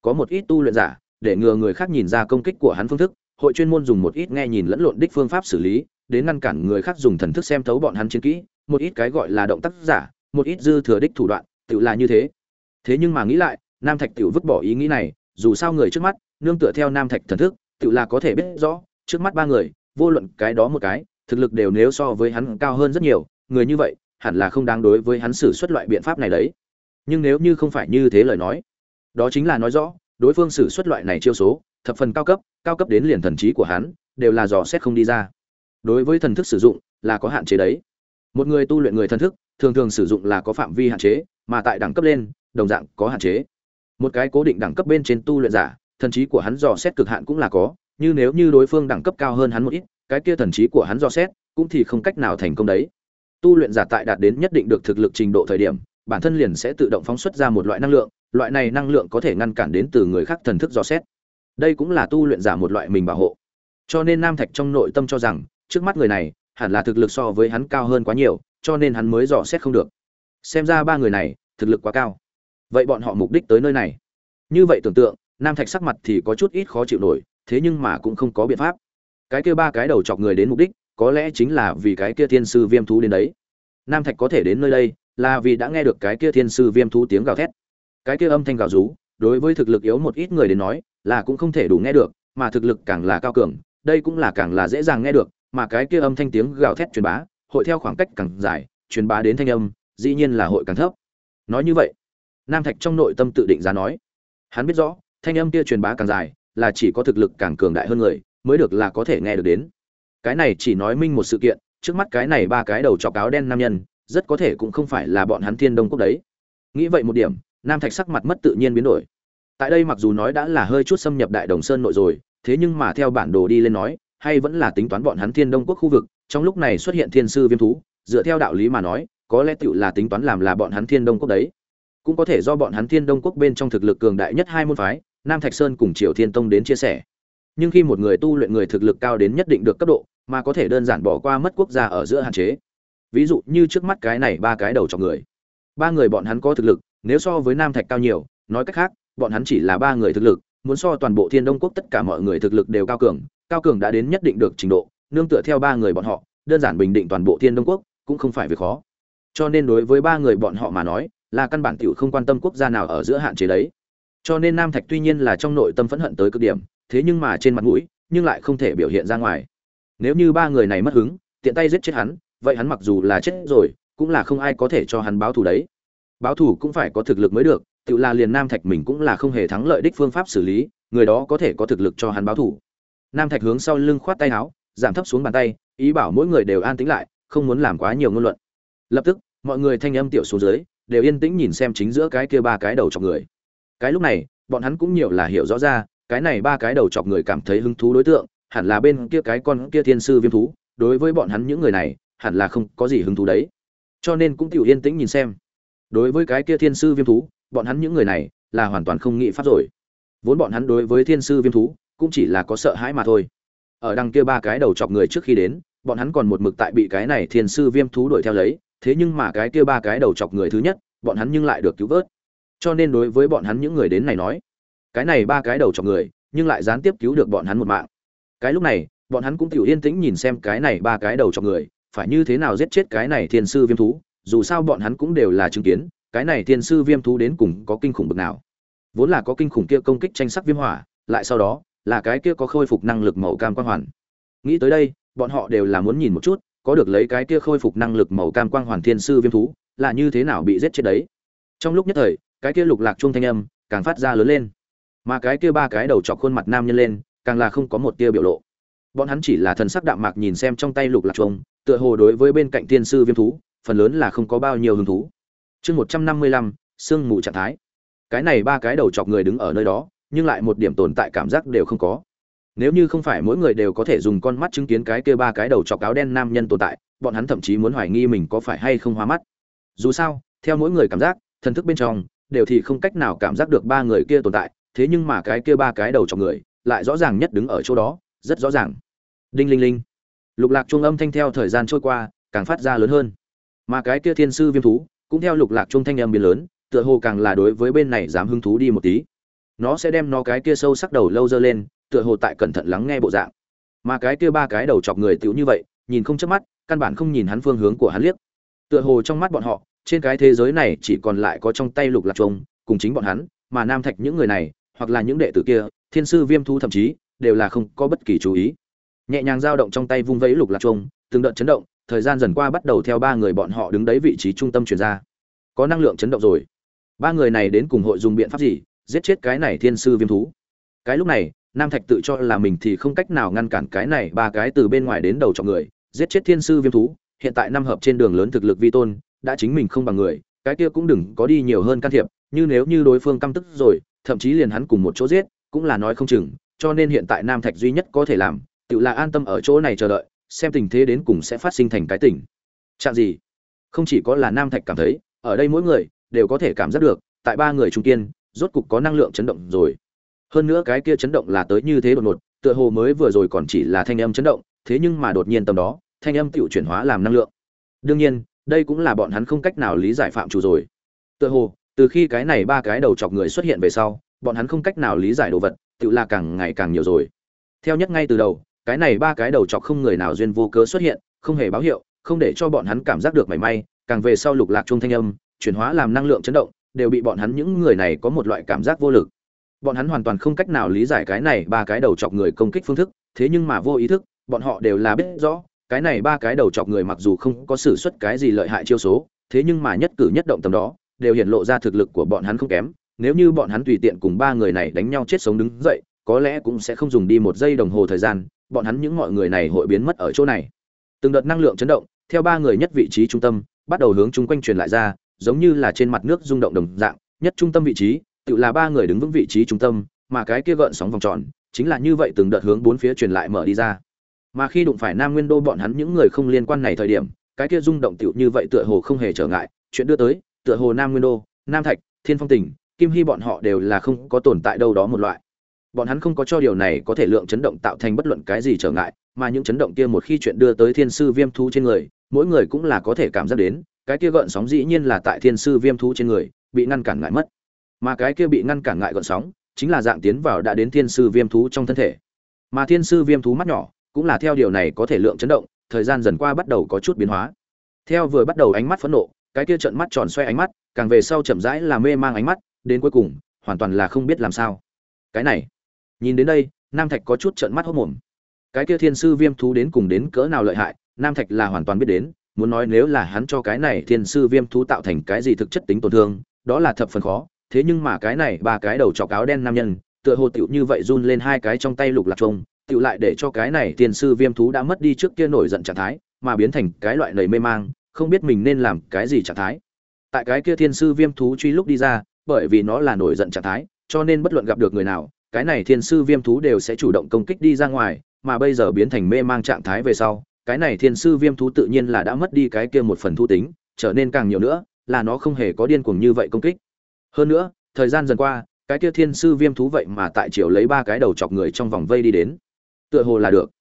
Có một ít tu luyện giả, để ngừa người khác nhìn ra công kích của hắn phương thức, hội chuyên môn dùng một ít nghe nhìn lẫn lộn đích phương pháp xử lý, đến ngăn cản người khác dùng thần thức xem thấu bọn hắn chiến kỹ. Một ít cái gọi là động tác giả, một ít dư thừa đích thủ đoạn, tự là như thế. Thế nhưng mà nghĩ lại, nam thạch tiểu vứt bỏ ý nghĩ này, dù sao người trước mắt, nương tựa theo nam thạch thần thức, tự là có thể biết rõ, trước mắt ba người, vô luận cái đó một cái, thực lực đều nếu so với hắn cao hơn rất nhiều người như vậy, hẳn là không đáng đối với hắn xử xuất loại biện pháp này đấy. Nhưng nếu như không phải như thế lời nói, đó chính là nói rõ, đối phương xử xuất loại này chiêu số, thập phần cao cấp cao cấp đến liền thần trí của hắn, đều là dò xét không đi ra. Đối với thần thức sử dụng, là có hạn chế đấy. Một người tu luyện người thần thức, thường thường sử dụng là có phạm vi hạn chế, mà tại đẳng cấp lên, đồng dạng có hạn chế. Một cái cố định đẳng cấp bên trên tu luyện giả, thần trí của hắn dò xét cực hạn cũng là có, như nếu như đối phương đẳng cấp cao hơn hắn một ít, cái kia thần trí của hắn dò xét, cũng thì không cách nào thành công đấy tu luyện giả tại đạt đến nhất định được thực lực trình độ thời điểm, bản thân liền sẽ tự động phóng xuất ra một loại năng lượng, loại này năng lượng có thể ngăn cản đến từ người khác thần thức dò xét. Đây cũng là tu luyện giả một loại mình bảo hộ. Cho nên nam thạch trong nội tâm cho rằng, trước mắt người này, hẳn là thực lực so với hắn cao hơn quá nhiều, cho nên hắn mới dò xét không được. Xem ra ba người này, thực lực quá cao. Vậy bọn họ mục đích tới nơi này? Như vậy tưởng tượng, nam thạch sắc mặt thì có chút ít khó chịu nổi, thế nhưng mà cũng không có biện pháp. Cái kia ba cái đầu chọc người đến mục đích có lẽ chính là vì cái kia thiên sư viêm thú đến đấy. Nam thạch có thể đến nơi đây là vì đã nghe được cái kia thiên sư viêm thú tiếng gào thét. Cái kia âm thanh gào rú, đối với thực lực yếu một ít người đến nói, là cũng không thể đủ nghe được, mà thực lực càng là cao cường, đây cũng là càng là dễ dàng nghe được, mà cái kia âm thanh tiếng gào thét truyền bá, hội theo khoảng cách càng dài, truyền bá đến thanh âm, dĩ nhiên là hội càng thấp. Nói như vậy, nam thạch trong nội tâm tự định giá nói, hắn biết rõ, thanh âm kia truyền bá càng dài, là chỉ có thực lực càng cường đại hơn người, mới được là có thể nghe được đến cái này chỉ nói minh một sự kiện, trước mắt cái này ba cái đầu chọc áo đen nam nhân, rất có thể cũng không phải là bọn hắn thiên đông quốc đấy. Nghĩ vậy một điểm, nam thạch sắc mặt mất tự nhiên biến đổi. Tại đây mặc dù nói đã là hơi chút xâm nhập đại đồng sơn nội rồi, thế nhưng mà theo bản đồ đi lên nói, hay vẫn là tính toán bọn hắn thiên đông quốc khu vực, trong lúc này xuất hiện thiên sư viêm thú, dựa theo đạo lý mà nói, có lẽ tựu là tính toán làm là bọn hắn thiên đông quốc đấy. Cũng có thể do bọn hắn thiên đông quốc bên trong thực lực cường đại nhất hai môn phái, nam thạch sơn cùng triều thiên tông đến chia sẻ. Nhưng khi một người tu luyện người thực lực cao đến nhất định được cấp độ mà có thể đơn giản bỏ qua mất quốc gia ở giữa hạn chế. Ví dụ như trước mắt cái này ba cái đầu cho người. Ba người bọn hắn có thực lực, nếu so với nam thạch cao nhiều, nói cách khác, bọn hắn chỉ là ba người thực lực, muốn so toàn bộ thiên đông quốc tất cả mọi người thực lực đều cao cường cao cường đã đến nhất định được trình độ, nương tựa theo ba người bọn họ, đơn giản bình định toàn bộ thiên đông quốc, cũng không phải việc khó. Cho nên đối với ba người bọn họ mà nói, là căn bản tiểu không quan tâm quốc gia nào ở giữa hạn chế đấy. Cho nên nam thạch tuy nhiên là trong nội tâm phẫn hận tới cực điểm, thế nhưng mà trên mặt mũi, nhưng lại không thể biểu hiện ra ngoài nếu như ba người này mất hứng, tiện tay giết chết hắn, vậy hắn mặc dù là chết rồi, cũng là không ai có thể cho hắn báo thù đấy. Báo thù cũng phải có thực lực mới được, tự là liền nam thạch mình cũng là không hề thắng lợi đích phương pháp xử lý, người đó có thể có thực lực cho hắn báo thù. Nam thạch hướng sau lưng khoát tay áo, giảm thấp xuống bàn tay, ý bảo mỗi người đều an tĩnh lại, không muốn làm quá nhiều ngôn luận. Lập tức, mọi người thanh âm tiểu xuống dưới, đều yên tĩnh nhìn xem chính giữa cái kia ba cái đầu chọc người. Cái lúc này, bọn hắn cũng nhiều là hiểu rõ ra, cái này ba cái đầu chọc người cảm thấy hứng thú đối tượng hẳn là bên kia cái con kia thiên sư viêm thú, đối với bọn hắn những người này, hẳn là không có gì hứng thú đấy. Cho nên cũng tiểu yên tĩnh nhìn xem. Đối với cái kia thiên sư viêm thú, bọn hắn những người này là hoàn toàn không nghĩ pháp rồi. Vốn bọn hắn đối với thiên sư viêm thú cũng chỉ là có sợ hãi mà thôi. Ở đằng kia ba cái đầu chọc người trước khi đến, bọn hắn còn một mực tại bị cái này thiên sư viêm thú đuổi theo lấy, thế nhưng mà cái kia ba cái đầu chọc người thứ nhất, bọn hắn nhưng lại được cứu vớt. Cho nên đối với bọn hắn những người đến này nói, cái này ba cái đầu chọc người, nhưng lại gián tiếp cứu được bọn hắn một mạng cái lúc này, bọn hắn cũng tiểu yên tĩnh nhìn xem cái này ba cái đầu chọc người, phải như thế nào giết chết cái này thiên sư viêm thú, dù sao bọn hắn cũng đều là chứng kiến, cái này thiên sư viêm thú đến cùng có kinh khủng bực nào. Vốn là có kinh khủng kia công kích tranh sắc viêm hỏa, lại sau đó, là cái kia có khôi phục năng lực màu cam quang hoàn. Nghĩ tới đây, bọn họ đều là muốn nhìn một chút, có được lấy cái kia khôi phục năng lực màu cam quang hoàn thiên sư viêm thú, là như thế nào bị giết chết đấy. Trong lúc nhất thời, cái kia lục lạc chuông thanh âm càng phát ra lớn lên. Mà cái kia ba cái đầu chọc khuôn mặt nam nhân lên càng là không có một tia biểu lộ. Bọn hắn chỉ là thần sắc đạm mạc nhìn xem trong tay lục lạc chuông tựa hồ đối với bên cạnh tiên sư viêm thú, phần lớn là không có bao nhiêu hứng thú. Chương một trăm năm mươi lăm, sương mù trạng thái. Cái này ba cái đầu chọc người đứng ở nơi đó, nhưng lại một điểm tồn tại cảm giác đều không có. Nếu như không phải mỗi người đều có thể dùng con mắt chứng kiến cái kia ba cái đầu chọc áo đen nam nhân tồn tại, bọn hắn thậm chí muốn hoài nghi mình có phải hay không hóa mắt. Dù sao, theo mỗi người cảm giác, thần thức bên trong, đều thì không cách nào cảm giác được ba người kia tồn tại, thế nhưng mà cái kia ba cái đầu chọc người lại rõ ràng nhất đứng ở chỗ đó, rất rõ ràng. Đinh linh linh. Lục lạc trung âm thanh theo thời gian trôi qua, càng phát ra lớn hơn. Mà cái kia thiên sư viêm thú, cũng theo lục lạc trung thanh âm biến lớn, tựa hồ càng là đối với bên này dám hứng thú đi một tí. Nó sẽ đem nó cái kia sâu sắc đầu lâu dơ lên, tựa hồ tại cẩn thận lắng nghe bộ dạng. Mà cái kia ba cái đầu chọc người tiểu như vậy, nhìn không chớp mắt, căn bản không nhìn hắn phương hướng của hắn liếc. Tựa hồ trong mắt bọn họ, trên cái thế giới này chỉ còn lại có trong tay lục lạc trung cùng chính bọn hắn, mà nam thạch những người này, hoặc là những đệ tử kia thiên sư viêm thu thậm chí đều là không có bất kỳ chú ý. Nhẹ nhàng dao động trong tay vung vẫy lục lạc trung từng đợt chấn động, thời gian dần qua bắt đầu theo ba người bọn họ đứng đấy vị trí trung tâm chuyển ra. Có năng lượng chấn động rồi. Ba người này đến cùng hội dùng biện pháp gì, giết chết cái này thiên sư viêm thú? Cái lúc này, nam thạch tự cho là mình thì không cách nào ngăn cản cái này ba cái từ bên ngoài đến đầu cho người, giết chết thiên sư viêm thú. Hiện tại năm hợp trên đường lớn thực lực vi tôn, đã chính mình không bằng người, cái kia cũng đừng có đi nhiều hơn can thiệp, như nếu như đối phương căm tức rồi, thậm chí liền hắn cùng một chỗ giết cũng là nói không chừng, cho nên hiện tại nam thạch duy nhất có thể làm, tự là an tâm ở chỗ này chờ đợi, xem tình thế đến cùng sẽ phát sinh thành cái tình. Trạng gì? Không chỉ có là nam thạch cảm thấy, ở đây mỗi người đều có thể cảm giác được, tại ba người trung kiên, rốt cục có năng lượng chấn động rồi. Hơn nữa cái kia chấn động là tới như thế đột ngột, tựa hồ mới vừa rồi còn chỉ là thanh âm chấn động, thế nhưng mà đột nhiên tầm đó, thanh âm tựu chuyển hóa làm năng lượng. Đương nhiên, đây cũng là bọn hắn không cách nào lý giải phạm chủ rồi. Tựa hồ, từ khi cái này ba cái đầu chọc người xuất hiện về sau bọn hắn không cách nào lý giải đồ vật, tự là càng ngày càng nhiều rồi. Theo nhất ngay từ đầu, cái này ba cái đầu chọc không người nào duyên vô cớ xuất hiện, không hề báo hiệu, không để cho bọn hắn cảm giác được mảy may, càng về sau lục lạc trung thanh âm, chuyển hóa làm năng lượng chấn động, đều bị bọn hắn những người này có một loại cảm giác vô lực. Bọn hắn hoàn toàn không cách nào lý giải cái này ba cái đầu chọc người công kích phương thức, thế nhưng mà vô ý thức, bọn họ đều là biết rõ, cái này ba cái đầu chọc người mặc dù không có sử xuất cái gì lợi hại chiêu số, thế nhưng mà nhất cử nhất động tầm đó, đều hiện lộ ra thực lực của bọn hắn không kém nếu như bọn hắn tùy tiện cùng ba người này đánh nhau chết sống đứng dậy, có lẽ cũng sẽ không dùng đi một giây đồng hồ thời gian, bọn hắn những mọi người này hội biến mất ở chỗ này. Từng đợt năng lượng chấn động, theo ba người nhất vị trí trung tâm, bắt đầu hướng chung quanh truyền lại ra, giống như là trên mặt nước rung động đồng dạng, nhất trung tâm vị trí, tự là ba người đứng vững vị trí trung tâm, mà cái kia gợn sóng vòng tròn, chính là như vậy từng đợt hướng bốn phía truyền lại mở đi ra. Mà khi đụng phải nam nguyên đô bọn hắn những người không liên quan này thời điểm, cái kia rung động tựu như vậy tựa hồ không hề trở ngại, chuyện đưa tới, tựa hồ nam nguyên đô, nam thạch, thiên phong tỉnh kim hy bọn họ đều là không có tồn tại đâu đó một loại. Bọn hắn không có cho điều này có thể lượng chấn động tạo thành bất luận cái gì trở ngại, mà những chấn động kia một khi chuyện đưa tới thiên sư viêm thú trên người, mỗi người cũng là có thể cảm giác đến, cái kia gợn sóng dĩ nhiên là tại thiên sư viêm thú trên người, bị ngăn cản ngại mất. Mà cái kia bị ngăn cản ngại gợn sóng, chính là dạng tiến vào đã đến thiên sư viêm thú trong thân thể. Mà thiên sư viêm thú mắt nhỏ, cũng là theo điều này có thể lượng chấn động, thời gian dần qua bắt đầu có chút biến hóa. Theo vừa bắt đầu ánh mắt phẫn nộ, cái kia trận mắt tròn xoay ánh mắt, càng về sau chậm rãi là mê mang ánh mắt đến cuối cùng, hoàn toàn là không biết làm sao. Cái này, nhìn đến đây, nam thạch có chút trợn mắt hốc mồm. Cái kia thiên sư viêm thú đến cùng đến cỡ nào lợi hại, nam thạch là hoàn toàn biết đến, muốn nói nếu là hắn cho cái này thiên sư viêm thú tạo thành cái gì thực chất tính tổn thương, đó là thập phần khó. Thế nhưng mà cái này, ba cái đầu chọc áo đen nam nhân, tựa hồ tựu như vậy run lên hai cái trong tay lục lạc trông tựu lại để cho cái này thiên sư viêm thú đã mất đi trước kia nổi giận trạng thái, mà biến thành cái loại nầy mê mang, không biết mình nên làm cái gì trạng thái. Tại cái kia thiên sư viêm thú truy lúc đi ra bởi vì nó là nổi giận trạng thái, cho nên bất luận gặp được người nào, cái này thiên sư viêm thú đều sẽ chủ động công kích đi ra ngoài, mà bây giờ biến thành mê mang trạng thái về sau, cái này thiên sư viêm thú tự nhiên là đã mất đi cái kia một phần thu tính, trở nên càng nhiều nữa, là nó không hề có điên cuồng như vậy công kích. Hơn nữa, thời gian dần qua, cái kia thiên sư viêm thú vậy mà tại chiều lấy ba cái đầu chọc người trong vòng vây đi đến. Tựa hồ là được.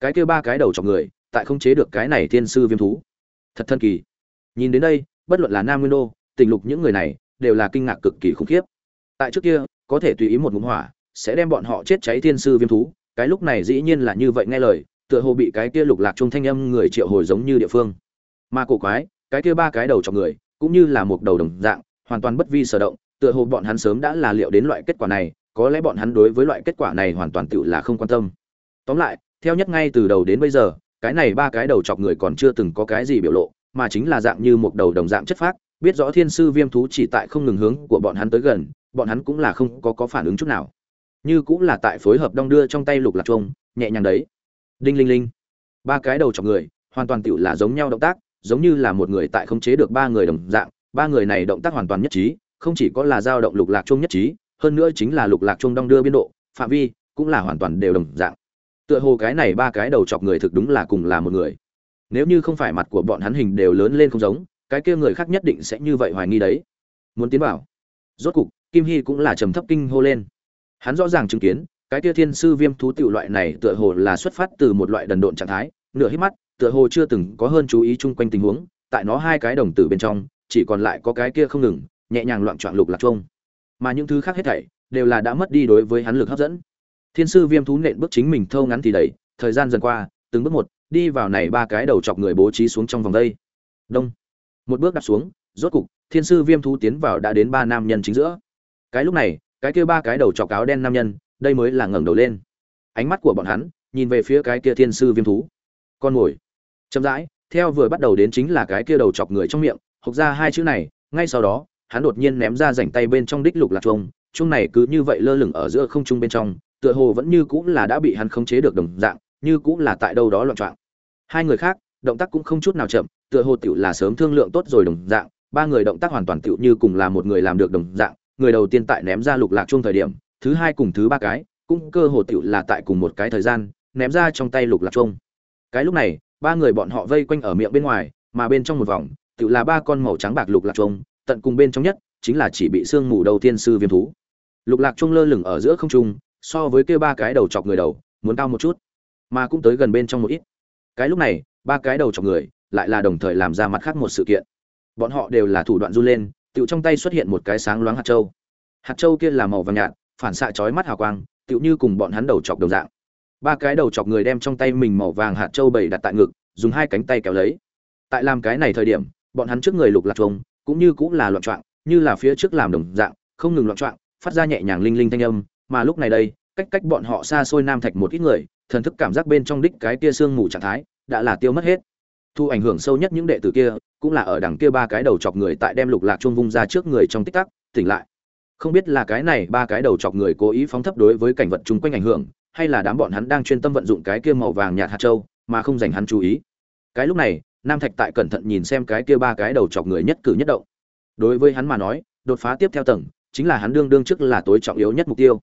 Cái kia ba cái đầu chọc người, tại không chế được cái này thiên sư viêm thú. Thật thân kỳ. Nhìn đến đây, bất luận là nam nguyên đô, tình lục những người này đều là kinh ngạc cực kỳ khủng khiếp. Tại trước kia, có thể tùy ý một ngụm hỏa, sẽ đem bọn họ chết cháy thiên sư viêm thú. Cái lúc này dĩ nhiên là như vậy nghe lời, tựa hồ bị cái kia lục lạc trung thanh âm người triệu hồi giống như địa phương. Mà cổ quái, cái kia ba cái đầu chọc người, cũng như là một đầu đồng dạng, hoàn toàn bất vi sở động, tựa hồ bọn hắn sớm đã là liệu đến loại kết quả này, có lẽ bọn hắn đối với loại kết quả này hoàn toàn tự là không quan tâm. Tóm lại, theo nhất ngay từ đầu đến bây giờ, cái này ba cái đầu chọc người còn chưa từng có cái gì biểu lộ, mà chính là dạng như một đầu đồng dạng chất phác biết rõ thiên sư viêm thú chỉ tại không ngừng hướng của bọn hắn tới gần, bọn hắn cũng là không có có phản ứng chút nào. Như cũng là tại phối hợp đong đưa trong tay lục lạc trông nhẹ nhàng đấy. Đinh linh linh. Ba cái đầu chọc người, hoàn toàn tựu là giống nhau động tác, giống như là một người tại khống chế được ba người đồng dạng, ba người này động tác hoàn toàn nhất trí, không chỉ có là dao động lục lạc trông nhất trí, hơn nữa chính là lục lạc trông đong đưa biên độ, phạm vi cũng là hoàn toàn đều đồng dạng. Tựa hồ cái này ba cái đầu chọc người thực đúng là cùng là một người. Nếu như không phải mặt của bọn hắn hình đều lớn lên không giống cái kia người khác nhất định sẽ như vậy hoài nghi đấy. Muốn tiến vào. Rốt cục, kim hy cũng là trầm thấp kinh hô lên. Hắn rõ ràng chứng kiến, cái kia thiên sư viêm thú tiểu loại này tựa hồ là xuất phát từ một loại đần độn trạng thái, nửa hít mắt, tựa hồ chưa từng có hơn chú ý chung quanh tình huống, tại nó hai cái đồng tử bên trong, chỉ còn lại có cái kia không ngừng, nhẹ nhàng loạn trọn lục lạc trông mà những thứ khác hết thảy, đều là đã mất đi đối với hắn lực hấp dẫn. Thiên sư viêm thú nện bước chính mình thâu ngắn thì đẩy, thời gian dần qua, từng bước một, đi vào này ba cái đầu chọc người bố trí xuống trong vòng đây. Đông một bước đặt xuống, rốt cục, thiên sư viêm thú tiến vào đã đến ba nam nhân chính giữa. Cái lúc này, cái kia ba cái đầu chọc áo đen nam nhân, đây mới là ngẩng đầu lên. Ánh mắt của bọn hắn nhìn về phía cái kia thiên sư viêm thú. Con mồi chậm rãi, theo vừa bắt đầu đến chính là cái kia đầu chọc người trong miệng, hộc ra hai chữ này, ngay sau đó, hắn đột nhiên ném ra rảnh tay bên trong đích lục lạc chuông. Chuông này cứ như vậy lơ lửng ở giữa không trung bên trong, tựa hồ vẫn như cũng là đã bị hắn khống chế được đồng dạng, như cũng là tại đâu đó loạn trọng hai người khác, động tác cũng không chút nào chậm tựa hồ tiểu là sớm thương lượng tốt rồi đồng dạng, ba người động tác hoàn toàn tựu như cùng là một người làm được đồng dạng, người đầu tiên tại ném ra lục lạc chung thời điểm, thứ hai cùng thứ ba cái, cũng cơ hồ tiểu là tại cùng một cái thời gian, ném ra trong tay lục lạc chung. Cái lúc này, ba người bọn họ vây quanh ở miệng bên ngoài, mà bên trong một vòng, tiểu là ba con màu trắng bạc lục lạc chung, tận cùng bên trong nhất, chính là chỉ bị sương mù đầu tiên sư viêm thú. Lục lạc chung lơ lửng ở giữa không trung, so với kia ba cái đầu chọc người đầu, muốn cao một chút, mà cũng tới gần bên trong một ít. Cái lúc này, ba cái đầu chọc người lại là đồng thời làm ra mặt khác một sự kiện. Bọn họ đều là thủ đoạn run lên tựu trong tay xuất hiện một cái sáng loáng hạt châu. Hạt châu kia là màu vàng nhạt, phản xạ chói mắt hào quang, tựu như cùng bọn hắn đầu chọc đồng dạng. Ba cái đầu chọc người đem trong tay mình màu vàng hạt châu bày đặt tại ngực, dùng hai cánh tay kéo lấy. Tại làm cái này thời điểm, bọn hắn trước người lục lạc trông cũng như cũng là loạn trọng như là phía trước làm đồng dạng, không ngừng loạn trọng phát ra nhẹ nhàng linh linh thanh âm, mà lúc này đây, cách cách bọn họ xa xôi nam thạch một ít người, thần thức cảm giác bên trong đích cái tia xương mù trạng thái, đã là tiêu mất hết thu ảnh hưởng sâu nhất những đệ tử kia, cũng là ở đằng kia ba cái đầu chọc người tại đem lục lạc chuông vung ra trước người trong tích tắc, tỉnh lại. Không biết là cái này ba cái đầu chọc người cố ý phóng thấp đối với cảnh vật chung quanh ảnh hưởng, hay là đám bọn hắn đang chuyên tâm vận dụng cái kia màu vàng nhạt hạt châu, mà không dành hắn chú ý. Cái lúc này, nam thạch tại cẩn thận nhìn xem cái kia ba cái đầu chọc người nhất cử nhất động. Đối với hắn mà nói, đột phá tiếp theo tầng, chính là hắn đương đương trước là tối trọng yếu nhất mục tiêu.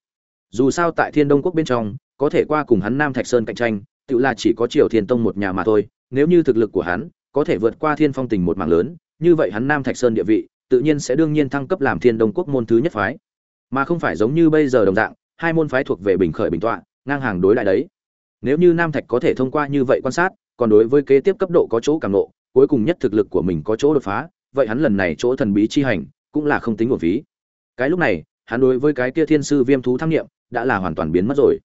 Dù sao tại thiên đông quốc bên trong, có thể qua cùng hắn nam thạch sơn cạnh tranh, tự là chỉ có triều thiên tông một nhà mà thôi nếu như thực lực của hắn có thể vượt qua thiên phong tình một mảng lớn, như vậy hắn nam thạch sơn địa vị, tự nhiên sẽ đương nhiên thăng cấp làm thiên đông quốc môn thứ nhất phái. Mà không phải giống như bây giờ đồng dạng, hai môn phái thuộc về bình khởi bình tọa, ngang hàng đối lại đấy. Nếu như nam thạch có thể thông qua như vậy quan sát, còn đối với kế tiếp cấp độ có chỗ càng lộ cuối cùng nhất thực lực của mình có chỗ đột phá, vậy hắn lần này chỗ thần bí chi hành cũng là không tính của phí. Cái lúc này, hắn đối với cái kia thiên sư viêm thú tham nghiệm đã là hoàn toàn biến mất rồi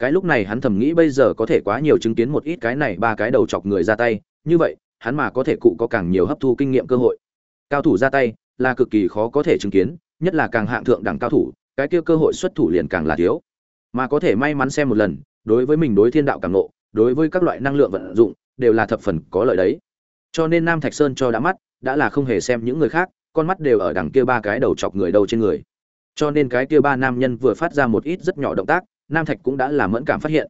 cái lúc này hắn thầm nghĩ bây giờ có thể quá nhiều chứng kiến một ít cái này ba cái đầu chọc người ra tay, như vậy, hắn mà có thể cụ có càng nhiều hấp thu kinh nghiệm cơ hội. Cao thủ ra tay là cực kỳ khó có thể chứng kiến, nhất là càng hạng thượng đẳng cao thủ, cái kia cơ hội xuất thủ liền càng là thiếu. Mà có thể may mắn xem một lần, đối với mình đối thiên đạo càng ngộ, đối với các loại năng lượng vận dụng, đều là thập phần có lợi đấy. Cho nên nam thạch sơn cho đã mắt, đã là không hề xem những người khác, con mắt đều ở đằng kia ba cái đầu chọc người đầu trên người. Cho nên cái kia ba nam nhân vừa phát ra một ít rất nhỏ động tác nam thạch cũng đã là mẫn cảm phát hiện.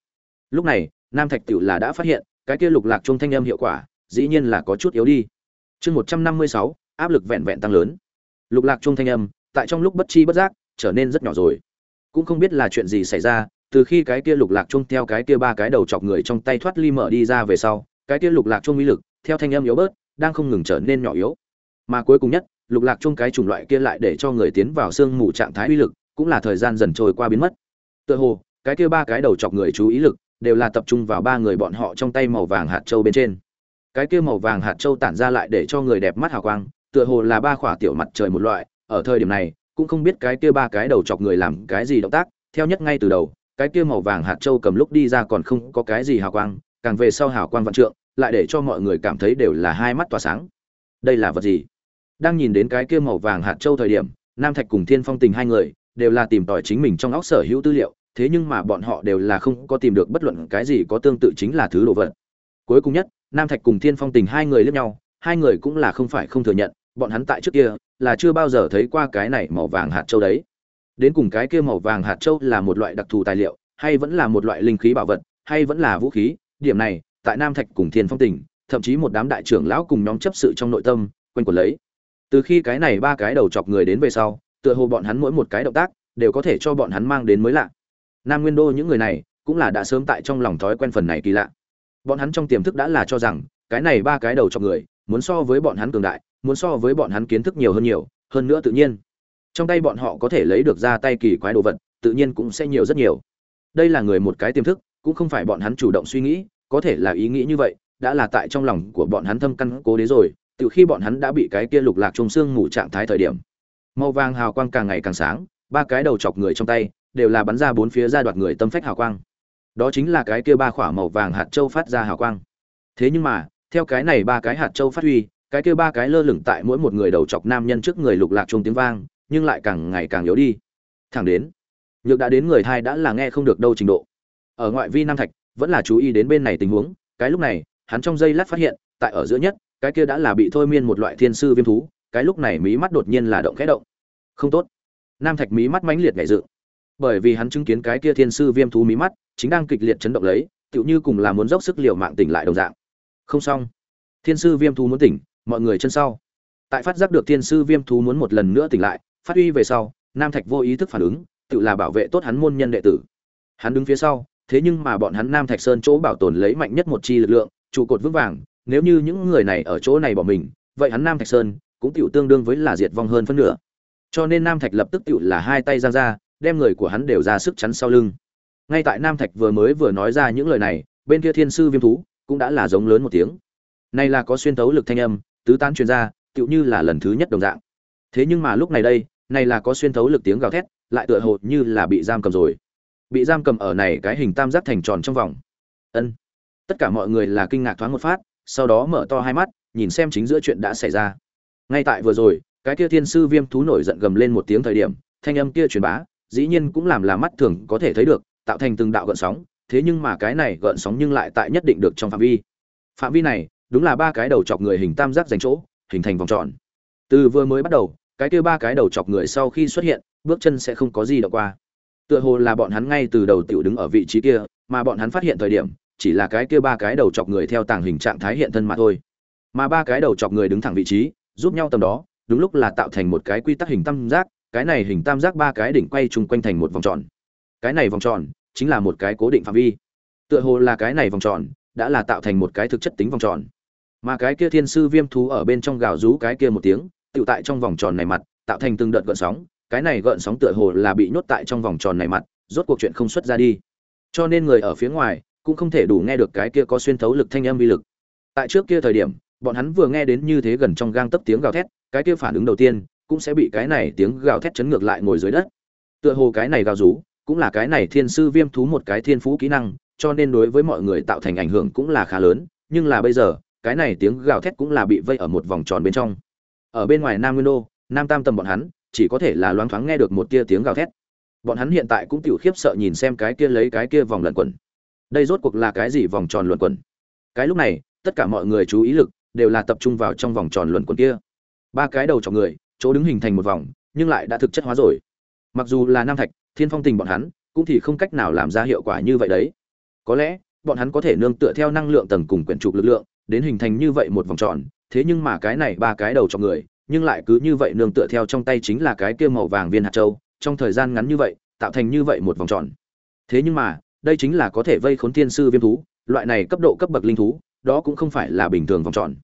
Lúc này, nam thạch tựu là đã phát hiện, cái kia lục lạc trung thanh âm hiệu quả, dĩ nhiên là có chút yếu đi. Chương một trăm năm mươi sáu, áp lực vẹn vẹn tăng lớn. Lục lạc trung thanh âm, tại trong lúc bất chi bất giác, trở nên rất nhỏ rồi. Cũng không biết là chuyện gì xảy ra, từ khi cái kia lục lạc trung theo cái kia ba cái đầu chọc người trong tay thoát ly mở đi ra về sau, cái kia lục lạc trung uy lực, theo thanh âm yếu bớt, đang không ngừng trở nên nhỏ yếu. Mà cuối cùng nhất, lục lạc trung cái chủng loại kia lại để cho người tiến vào sương mù trạng thái uy lực, cũng là thời gian dần trôi qua biến mất. Tựa hồ cái kia ba cái đầu chọc người chú ý lực, đều là tập trung vào ba người bọn họ trong tay màu vàng hạt châu bên trên. Cái kia màu vàng hạt châu tản ra lại để cho người đẹp mắt hào quang, tựa hồ là ba khỏa tiểu mặt trời một loại, ở thời điểm này, cũng không biết cái kia ba cái đầu chọc người làm cái gì động tác, theo nhất ngay từ đầu, cái kia màu vàng hạt châu cầm lúc đi ra còn không có cái gì hào quang, càng về sau hào quang vạn trượng, lại để cho mọi người cảm thấy đều là hai mắt tỏa sáng. Đây là vật gì? Đang nhìn đến cái kia màu vàng hạt châu thời điểm, nam thạch cùng thiên phong tình hai người, đều là tìm tòi chính mình trong óc sở hữu tư liệu thế nhưng mà bọn họ đều là không có tìm được bất luận cái gì có tương tự chính là thứ đồ vật. Cuối cùng nhất, nam thạch cùng thiên phong tình hai người lẫn nhau, hai người cũng là không phải không thừa nhận, bọn hắn tại trước kia là chưa bao giờ thấy qua cái này màu vàng hạt châu đấy. Đến cùng cái kia màu vàng hạt châu là một loại đặc thù tài liệu, hay vẫn là một loại linh khí bảo vật, hay vẫn là vũ khí, điểm này, tại nam thạch cùng thiên phong tình, thậm chí một đám đại trưởng lão cùng nhóm chấp sự trong nội tâm, quanh quẩn lấy. Từ khi cái này ba cái đầu chọc người đến về sau, tựa hồ bọn hắn mỗi một cái động tác, đều có thể cho bọn hắn mang đến mới lạ nam nguyên đô những người này cũng là đã sớm tại trong lòng thói quen phần này kỳ lạ. Bọn hắn trong tiềm thức đã là cho rằng, cái này ba cái đầu chọc người, muốn so với bọn hắn cường đại, muốn so với bọn hắn kiến thức nhiều hơn nhiều, hơn nữa tự nhiên. Trong tay bọn họ có thể lấy được ra tay kỳ quái đồ vật, tự nhiên cũng sẽ nhiều rất nhiều. Đây là người một cái tiềm thức, cũng không phải bọn hắn chủ động suy nghĩ, có thể là ý nghĩ như vậy, đã là tại trong lòng của bọn hắn thâm căn cố đế rồi, từ khi bọn hắn đã bị cái kia lục lạc trùng xương ngủ trạng thái thời điểm. Màu vàng hào quang càng ngày càng sáng, ba cái đầu chọc người trong tay đều là bắn ra bốn phía ra đoạt người tâm phách hào quang. Đó chính là cái kia ba khỏa màu vàng hạt châu phát ra hào quang. Thế nhưng mà, theo cái này ba cái hạt châu phát huy, cái kia ba cái lơ lửng tại mỗi một người đầu chọc nam nhân trước người lục lạc chung tiếng vang, nhưng lại càng ngày càng yếu đi. Thẳng đến, nhược đã đến người thai đã là nghe không được đâu trình độ. Ở ngoại vi nam thạch, vẫn là chú ý đến bên này tình huống, cái lúc này, hắn trong giây lát phát hiện, tại ở giữa nhất, cái kia đã là bị thôi miên một loại thiên sư viêm thú, cái lúc này mí mắt đột nhiên là động khẽ động. Không tốt. Nam thạch mí mắt mãnh liệt nhảy dựng bởi vì hắn chứng kiến cái kia thiên sư viêm thú mí mắt, chính đang kịch liệt chấn động lấy, tựu như cùng là muốn dốc sức liều mạng tỉnh lại đồng dạng. Không xong. Thiên sư viêm thú muốn tỉnh, mọi người chân sau. Tại phát giác được thiên sư viêm thú muốn một lần nữa tỉnh lại, phát huy về sau, nam thạch vô ý thức phản ứng tự là bảo vệ tốt hắn môn nhân đệ tử. Hắn đứng phía sau, thế nhưng mà bọn hắn nam thạch sơn chỗ bảo tồn lấy mạnh nhất một chi lực lượng, trụ cột vững vàng, nếu như những người này ở chỗ này bỏ mình, vậy hắn nam thạch sơn cũng tựu tương đương với là diệt vong hơn phân nửa. Cho nên nam thạch lập tức tựu là hai tay giang ra đem người của hắn đều ra sức chắn sau lưng. Ngay tại nam thạch vừa mới vừa nói ra những lời này, bên kia thiên sư viêm thú cũng đã là giống lớn một tiếng. Này là có xuyên tấu lực thanh âm, tứ tán truyền ra, tựu như là lần thứ nhất đồng dạng. Thế nhưng mà lúc này đây, này là có xuyên tấu lực tiếng gào thét, lại tựa hồ như là bị giam cầm rồi. Bị giam cầm ở này cái hình tam giác thành tròn trong vòng. Ân. Tất cả mọi người là kinh ngạc thoáng một phát, sau đó mở to hai mắt, nhìn xem chính giữa chuyện đã xảy ra. Ngay tại vừa rồi, cái kia thiên sư viêm thú nổi giận gầm lên một tiếng thời điểm, thanh âm kia truyền bá dĩ nhiên cũng làm là mắt thường có thể thấy được, tạo thành từng đạo gợn sóng, thế nhưng mà cái này gợn sóng nhưng lại tại nhất định được trong phạm vi. Phạm vi này, đúng là ba cái đầu chọc người hình tam giác dành chỗ, hình thành vòng tròn. Từ vừa mới bắt đầu, cái kia ba cái đầu chọc người sau khi xuất hiện, bước chân sẽ không có gì động qua. Tựa hồ là bọn hắn ngay từ đầu tiểu đứng ở vị trí kia, mà bọn hắn phát hiện thời điểm, chỉ là cái kia ba cái đầu chọc người theo tàng hình trạng thái hiện thân mà thôi. Mà ba cái đầu chọc người đứng thẳng vị trí, giúp nhau tầm đó, đúng lúc là tạo thành một cái quy tắc hình tam giác cái này hình tam giác ba cái đỉnh quay chung quanh thành một vòng tròn. Cái này vòng tròn chính là một cái cố định phạm vi. Tựa hồ là cái này vòng tròn đã là tạo thành một cái thực chất tính vòng tròn. Mà cái kia thiên sư viêm thú ở bên trong gào rú cái kia một tiếng tự tại trong vòng tròn này mặt, tạo thành từng đợt gợn sóng. Cái này gợn sóng tựa hồ là bị nhốt tại trong vòng tròn này mặt, rốt cuộc chuyện không xuất ra đi. Cho nên người ở phía ngoài cũng không thể đủ nghe được cái kia có xuyên thấu lực thanh âm vi lực. Tại trước kia thời điểm, bọn hắn vừa nghe đến như thế gần trong gang tấp tiếng gào thét, cái kia phản ứng đầu tiên cũng sẽ bị cái này tiếng gào thét chấn ngược lại ngồi dưới đất. Tựa hồ cái này gào rú, cũng là cái này thiên sư viêm thú một cái thiên phú kỹ năng, cho nên đối với mọi người tạo thành ảnh hưởng cũng là khá lớn, nhưng là bây giờ, cái này tiếng gào thét cũng là bị vây ở một vòng tròn bên trong. Ở bên ngoài nam nguyên đô, nam tam tầm bọn hắn, chỉ có thể là loáng thoáng nghe được một tia tiếng gào thét. Bọn hắn hiện tại cũng tiểu khiếp sợ nhìn xem cái kia lấy cái kia vòng lẩn quẩn. Đây rốt cuộc là cái gì vòng tròn luẩn quẩn? Cái lúc này, tất cả mọi người chú ý lực đều là tập trung vào trong vòng tròn luẩn quẩn kia. Ba cái đầu chọc người chỗ đứng hình thành một vòng, nhưng lại đã thực chất hóa rồi. Mặc dù là nam thạch, thiên phong tình bọn hắn, cũng thì không cách nào làm ra hiệu quả như vậy đấy. Có lẽ, bọn hắn có thể nương tựa theo năng lượng tầng cùng quyển trục lực lượng, đến hình thành như vậy một vòng tròn, thế nhưng mà cái này ba cái đầu trong người, nhưng lại cứ như vậy nương tựa theo trong tay chính là cái kia màu vàng viên hạt châu, trong thời gian ngắn như vậy, tạo thành như vậy một vòng tròn. Thế nhưng mà, đây chính là có thể vây khốn thiên sư viêm thú, loại này cấp độ cấp bậc linh thú, đó cũng không phải là bình thường vòng tròn.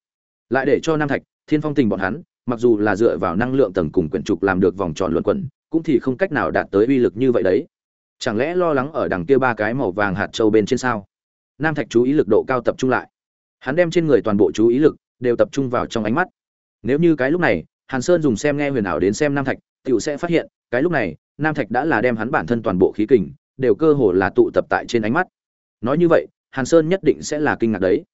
Lại để cho nam thạch, thiên phong tình bọn hắn mặc dù là dựa vào năng lượng tầng cùng quyển trục làm được vòng tròn luẩn quẩn, cũng thì không cách nào đạt tới uy lực như vậy đấy. Chẳng lẽ lo lắng ở đằng kia ba cái màu vàng hạt châu bên trên sao? Nam thạch chú ý lực độ cao tập trung lại. Hắn đem trên người toàn bộ chú ý lực đều tập trung vào trong ánh mắt. Nếu như cái lúc này, hàn sơn dùng xem nghe huyền ảo đến xem nam thạch, tiểu sẽ phát hiện, cái lúc này, nam thạch đã là đem hắn bản thân toàn bộ khí kình đều cơ hồ là tụ tập tại trên ánh mắt. Nói như vậy, hàn sơn nhất định sẽ là kinh ngạc đấy.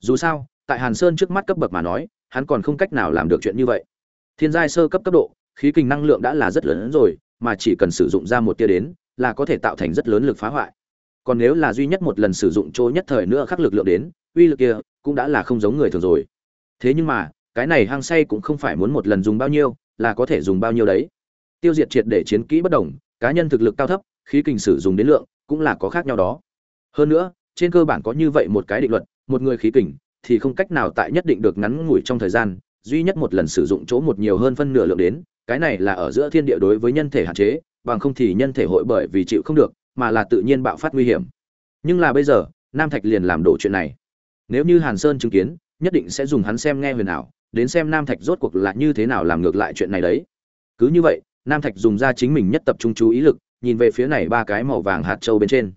Dù sao, tại hàn sơn trước mắt cấp bậc mà nói hắn còn không cách nào làm được chuyện như vậy. Thiên giai sơ cấp cấp độ, khí kình năng lượng đã là rất lớn rồi, mà chỉ cần sử dụng ra một tia đến, là có thể tạo thành rất lớn lực phá hoại. Còn nếu là duy nhất một lần sử dụng chỗ nhất thời nữa khắc lực lượng đến, uy lực kia cũng đã là không giống người thường rồi. Thế nhưng mà, cái này hang say cũng không phải muốn một lần dùng bao nhiêu, là có thể dùng bao nhiêu đấy. Tiêu diệt triệt để chiến kỹ bất đồng, cá nhân thực lực cao thấp, khí kình sử dụng đến lượng cũng là có khác nhau đó. Hơn nữa, trên cơ bản có như vậy một cái định luật, một người khí kình thì không cách nào tại nhất định được ngắn ngủi trong thời gian, duy nhất một lần sử dụng chỗ một nhiều hơn phân nửa lượng đến, cái này là ở giữa thiên địa đối với nhân thể hạn chế, bằng không thì nhân thể hội bởi vì chịu không được, mà là tự nhiên bạo phát nguy hiểm. Nhưng là bây giờ, nam thạch liền làm đổ chuyện này. Nếu như hàn sơn chứng kiến, nhất định sẽ dùng hắn xem nghe huyền ảo, đến xem nam thạch rốt cuộc là như thế nào làm ngược lại chuyện này đấy. Cứ như vậy, nam thạch dùng ra chính mình nhất tập trung chú ý lực, nhìn về phía này ba cái màu vàng hạt châu bên trên.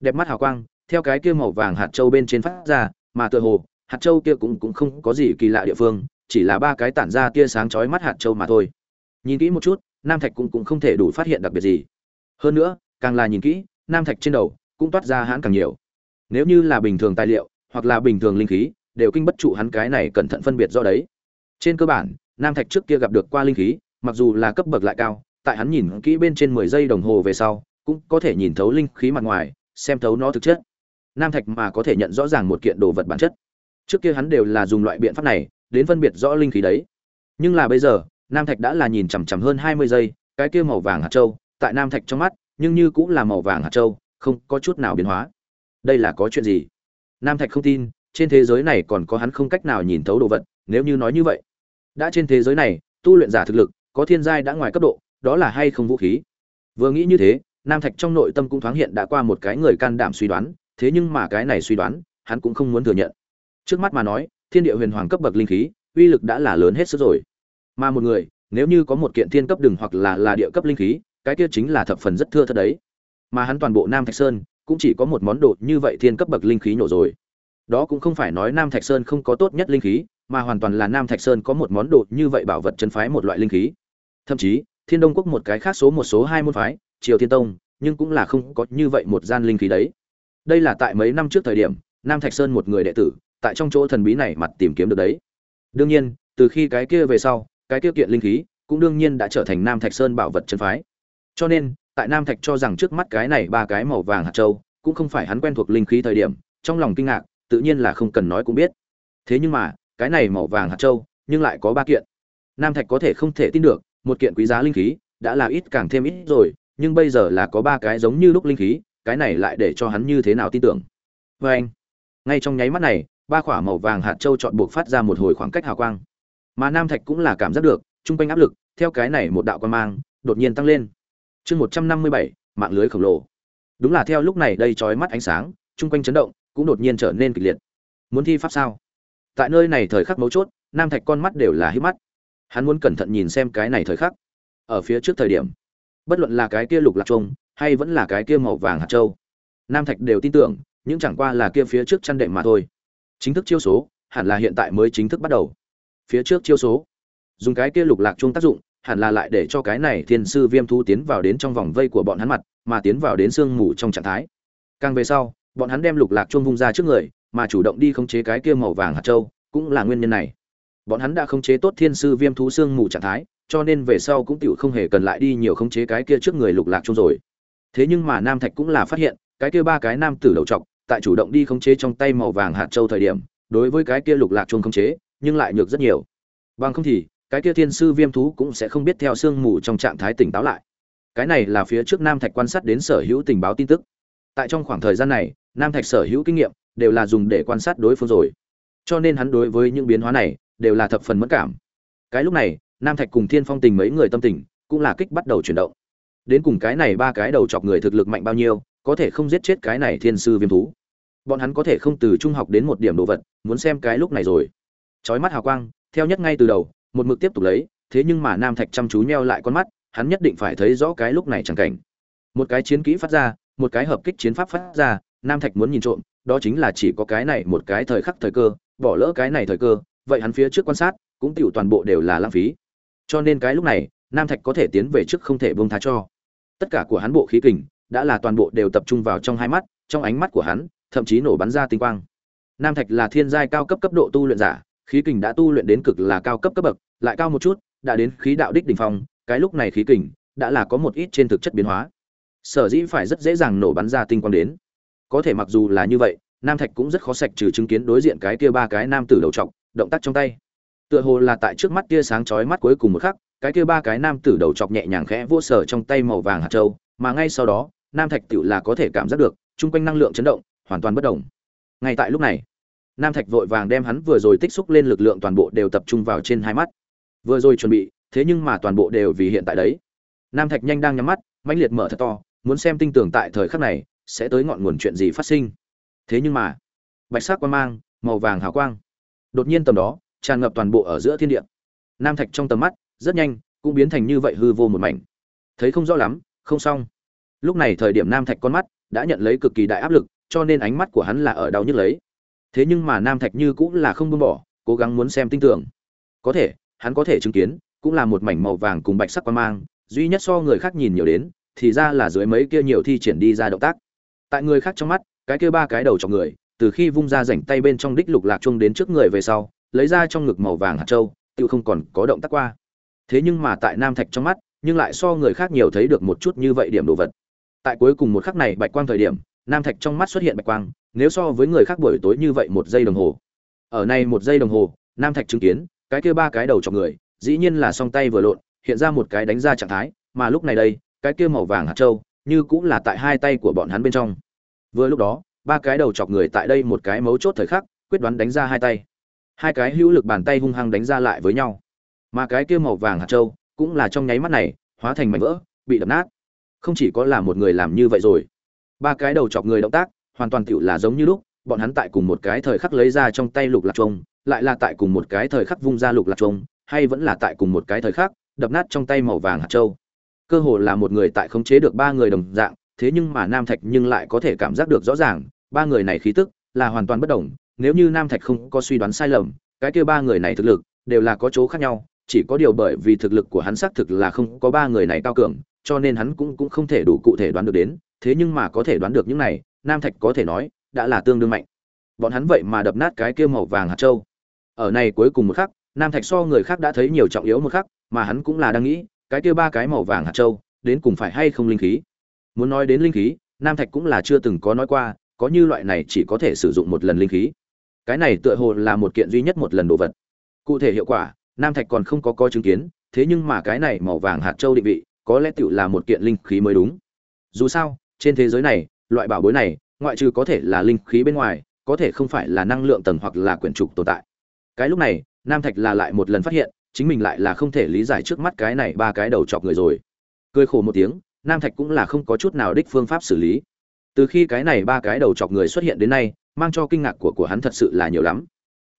Đẹp mắt hào quang, theo cái kia màu vàng hạt châu bên trên phát ra, mà tựa hồ hạt châu kia cũng cũng không có gì kỳ lạ địa phương, chỉ là ba cái tản ra tia sáng chói mắt hạt châu mà thôi. Nhìn kỹ một chút, nam thạch cũng cũng không thể đủ phát hiện đặc biệt gì. Hơn nữa, càng là nhìn kỹ, nam thạch trên đầu cũng toát ra hãn càng nhiều. Nếu như là bình thường tài liệu, hoặc là bình thường linh khí, đều kinh bất trụ hắn cái này cẩn thận phân biệt do đấy. Trên cơ bản, nam thạch trước kia gặp được qua linh khí, mặc dù là cấp bậc lại cao, tại hắn nhìn kỹ bên trên mười giây đồng hồ về sau, cũng có thể nhìn thấu linh khí mặt ngoài, xem thấu nó thực chất. Nam thạch mà có thể nhận rõ ràng một kiện đồ vật bản chất trước kia hắn đều là dùng loại biện pháp này, đến phân biệt rõ linh khí đấy. Nhưng là bây giờ, nam thạch đã là nhìn chằm chằm hơn hai mươi giây, cái kia màu vàng hạt châu, tại nam thạch trong mắt, nhưng như cũng là màu vàng hạt châu, không có chút nào biến hóa. Đây là có chuyện gì? Nam thạch không tin, trên thế giới này còn có hắn không cách nào nhìn thấu đồ vật, nếu như nói như vậy. Đã trên thế giới này, tu luyện giả thực lực, có thiên giai đã ngoài cấp độ, đó là hay không vũ khí? Vừa nghĩ như thế, nam thạch trong nội tâm cũng thoáng hiện đã qua một cái người can đảm suy đoán, thế nhưng mà cái này suy đoán, hắn cũng không muốn thừa nhận trước mắt mà nói, thiên địa huyền hoàng cấp bậc linh khí, uy lực đã là lớn hết sức rồi. Mà một người, nếu như có một kiện thiên cấp đường hoặc là là địa cấp linh khí, cái kia chính là thập phần rất thưa thật đấy. Mà hắn toàn bộ nam thạch sơn, cũng chỉ có một món đồ như vậy thiên cấp bậc linh khí nổ rồi. Đó cũng không phải nói nam thạch sơn không có tốt nhất linh khí, mà hoàn toàn là nam thạch sơn có một món đồ như vậy bảo vật chân phái một loại linh khí. Thậm chí, thiên đông quốc một cái khác số một số hai môn phái, triều thiên tông, nhưng cũng là không có như vậy một gian linh khí đấy. Đây là tại mấy năm trước thời điểm, nam thạch sơn một người đệ tử tại trong chỗ thần bí này mặt tìm kiếm được đấy. Đương nhiên, từ khi cái kia về sau, cái kia kiện linh khí cũng đương nhiên đã trở thành nam thạch sơn bảo vật chân phái. Cho nên, tại nam thạch cho rằng trước mắt cái này ba cái màu vàng hạt châu cũng không phải hắn quen thuộc linh khí thời điểm, trong lòng kinh ngạc, tự nhiên là không cần nói cũng biết. Thế nhưng mà, cái này màu vàng hạt châu, nhưng lại có ba kiện. Nam thạch có thể không thể tin được, một kiện quý giá linh khí đã là ít càng thêm ít rồi, nhưng bây giờ là có ba cái giống như lúc linh khí, cái này lại để cho hắn như thế nào tin tưởng. Và anh. Ngay trong nháy mắt này ba khỏa màu vàng hạt châu chọn buộc phát ra một hồi khoảng cách hào quang. Mà nam thạch cũng là cảm giác được trung quanh áp lực theo cái này một đạo quang mang đột nhiên tăng lên. Chương một trăm năm mươi bảy mạng lưới khổng lồ. Đúng là theo lúc này đây chói mắt ánh sáng trung quanh chấn động cũng đột nhiên trở nên kịch liệt. Muốn thi pháp sao? Tại nơi này thời khắc mấu chốt nam thạch con mắt đều là hí mắt. Hắn muốn cẩn thận nhìn xem cái này thời khắc. Ở phía trước thời điểm bất luận là cái kia lục lạc trùng, hay vẫn là cái kia màu vàng hạt châu nam thạch đều tin tưởng những chẳng qua là kia phía trước chăn đệm mà thôi chính thức chiêu số, hẳn là hiện tại mới chính thức bắt đầu. Phía trước chiêu số, dùng cái kia lục lạc chuông tác dụng, hẳn là lại để cho cái này thiên sư viêm thu tiến vào đến trong vòng vây của bọn hắn mặt, mà tiến vào đến sương mù trong trạng thái. Càng về sau, bọn hắn đem lục lạc chuông vung ra trước người, mà chủ động đi khống chế cái kia màu vàng hạt châu, cũng là nguyên nhân này. Bọn hắn đã khống chế tốt thiên sư viêm thú xương mù trạng thái, cho nên về sau cũng tiểu không hề cần lại đi nhiều khống chế cái kia trước người lục lạc chung rồi. Thế nhưng mà nam thạch cũng là phát hiện, cái kia ba cái nam tử đầu trọc tại chủ động đi khống chế trong tay màu vàng hạt châu thời điểm, đối với cái kia lục lạc chuông khống chế, nhưng lại nhược rất nhiều. Bằng không thì, cái kia thiên sư viêm thú cũng sẽ không biết theo xương mù trong trạng thái tỉnh táo lại. Cái này là phía trước nam thạch quan sát đến sở hữu tình báo tin tức. Tại trong khoảng thời gian này, nam thạch sở hữu kinh nghiệm đều là dùng để quan sát đối phương rồi. Cho nên hắn đối với những biến hóa này đều là thập phần mất cảm. Cái lúc này, nam thạch cùng thiên phong tình mấy người tâm tình cũng là kích bắt đầu chuyển động. Đến cùng cái này ba cái đầu chọc người thực lực mạnh bao nhiêu, có thể không giết chết cái này thiên sư viêm thú bọn hắn có thể không từ trung học đến một điểm đồ vật, muốn xem cái lúc này rồi. Chói mắt hào quang, theo nhất ngay từ đầu, một mực tiếp tục lấy, thế nhưng mà nam thạch chăm chú nheo lại con mắt, hắn nhất định phải thấy rõ cái lúc này chẳng cảnh. Một cái chiến kỹ phát ra, một cái hợp kích chiến pháp phát ra, nam thạch muốn nhìn trộm, đó chính là chỉ có cái này một cái thời khắc thời cơ, bỏ lỡ cái này thời cơ, vậy hắn phía trước quan sát, cũng tiểu toàn bộ đều là lãng phí. Cho nên cái lúc này, nam thạch có thể tiến về trước không thể buông tha cho. Tất cả của hắn bộ khí kình, đã là toàn bộ đều tập trung vào trong hai mắt, trong ánh mắt của hắn thậm chí nổ bắn ra tinh quang. Nam thạch là thiên giai cao cấp cấp độ tu luyện giả, khí kình đã tu luyện đến cực là cao cấp cấp bậc, lại cao một chút, đã đến khí đạo đích đỉnh phong, cái lúc này khí kình đã là có một ít trên thực chất biến hóa. Sở dĩ phải rất dễ dàng nổ bắn ra tinh quang đến. Có thể mặc dù là như vậy, nam thạch cũng rất khó sạch trừ chứng kiến đối diện cái kia ba cái nam tử đầu trọc, động tác trong tay. Tựa hồ là tại trước mắt kia sáng chói mắt cuối cùng một khắc, cái kia ba cái nam tử đầu chọc nhẹ nhàng khẽ vô sở trong tay màu vàng hạt châu, mà ngay sau đó, nam thạch tựu là có thể cảm giác được, chung quanh năng lượng chấn động hoàn toàn bất động ngay tại lúc này, nam thạch vội vàng đem hắn vừa rồi tích xúc lên lực lượng toàn bộ đều tập trung vào trên hai mắt. Vừa rồi chuẩn bị, thế nhưng mà toàn bộ đều vì hiện tại đấy. Nam thạch nhanh đang nhắm mắt, mãnh liệt mở thật to, muốn xem tinh tưởng tại thời khắc này sẽ tới ngọn nguồn chuyện gì phát sinh. Thế nhưng mà, bạch sắc quang mang, màu vàng hào quang. Đột nhiên tầm đó, tràn ngập toàn bộ ở giữa thiên địa. Nam thạch trong tầm mắt, rất nhanh, cũng biến thành như vậy hư vô một mảnh. Thấy không rõ lắm, không xong. Lúc này thời điểm nam thạch con mắt đã nhận lấy cực kỳ đại áp lực cho nên ánh mắt của hắn là ở đau nhức lấy. Thế nhưng mà nam thạch như cũng là không buông bỏ, cố gắng muốn xem tinh tưởng có thể, hắn có thể chứng kiến, cũng là một mảnh màu vàng cùng bạch sắc quan mang, duy nhất so người khác nhìn nhiều đến, thì ra là dưới mấy kia nhiều thi triển đi ra động tác. Tại người khác trong mắt, cái kia ba cái đầu trong người, từ khi vung ra rảnh tay bên trong đích lục lạc chung đến trước người về sau, lấy ra trong ngực màu vàng hạt châu, tự không còn có động tác qua. Thế nhưng mà tại nam thạch trong mắt, nhưng lại so người khác nhiều thấy được một chút như vậy điểm đồ vật. Tại cuối cùng một khắc này bạch quang thời điểm nam thạch trong mắt xuất hiện bạch quang, nếu so với người khác buổi tối như vậy một giây đồng hồ. Ở này một giây đồng hồ, nam thạch chứng kiến, cái kia ba cái đầu chọc người, dĩ nhiên là song tay vừa lộn, hiện ra một cái đánh ra trạng thái, mà lúc này đây, cái kia màu vàng hạt châu, như cũng là tại hai tay của bọn hắn bên trong. Vừa lúc đó, ba cái đầu chọc người tại đây một cái mấu chốt thời khắc, quyết đoán đánh ra hai tay. Hai cái hữu lực bàn tay hung hăng đánh ra lại với nhau. Mà cái kia màu vàng hạt châu, cũng là trong nháy mắt này, hóa thành mảnh vỡ, bị đập nát. Không chỉ có là một người làm như vậy rồi ba cái đầu chọc người động tác, hoàn toàn tựu là giống như lúc, bọn hắn tại cùng một cái thời khắc lấy ra trong tay lục lạc trông lại là tại cùng một cái thời khắc vung ra lục lạc trông hay vẫn là tại cùng một cái thời khắc, đập nát trong tay màu vàng hạt châu. Cơ hồ là một người tại khống chế được ba người đồng dạng, thế nhưng mà nam thạch nhưng lại có thể cảm giác được rõ ràng, ba người này khí tức là hoàn toàn bất đồng, nếu như nam thạch không có suy đoán sai lầm, cái kia ba người này thực lực đều là có chỗ khác nhau, chỉ có điều bởi vì thực lực của hắn xác thực là không có ba người này cao cường, cho nên hắn cũng cũng không thể đủ cụ thể đoán được đến thế nhưng mà có thể đoán được những này, nam thạch có thể nói, đã là tương đương mạnh. Bọn hắn vậy mà đập nát cái kia màu vàng hạt châu. Ở này cuối cùng một khắc, nam thạch so người khác đã thấy nhiều trọng yếu một khắc, mà hắn cũng là đang nghĩ, cái kia ba cái màu vàng hạt châu, đến cùng phải hay không linh khí? Muốn nói đến linh khí, nam thạch cũng là chưa từng có nói qua, có như loại này chỉ có thể sử dụng một lần linh khí. Cái này tựa hồ là một kiện duy nhất một lần đồ vật. Cụ thể hiệu quả, nam thạch còn không có coi chứng kiến, thế nhưng mà cái này màu vàng hạt châu định vị, có lẽ tựu là một kiện linh khí mới đúng. Dù sao trên thế giới này, loại bảo bối này, ngoại trừ có thể là linh khí bên ngoài, có thể không phải là năng lượng tầng hoặc là quyển trục tồn tại. Cái lúc này, nam thạch là lại một lần phát hiện, chính mình lại là không thể lý giải trước mắt cái này ba cái đầu chọc người rồi. Cười khổ một tiếng, nam thạch cũng là không có chút nào đích phương pháp xử lý. Từ khi cái này ba cái đầu chọc người xuất hiện đến nay, mang cho kinh ngạc của của hắn thật sự là nhiều lắm.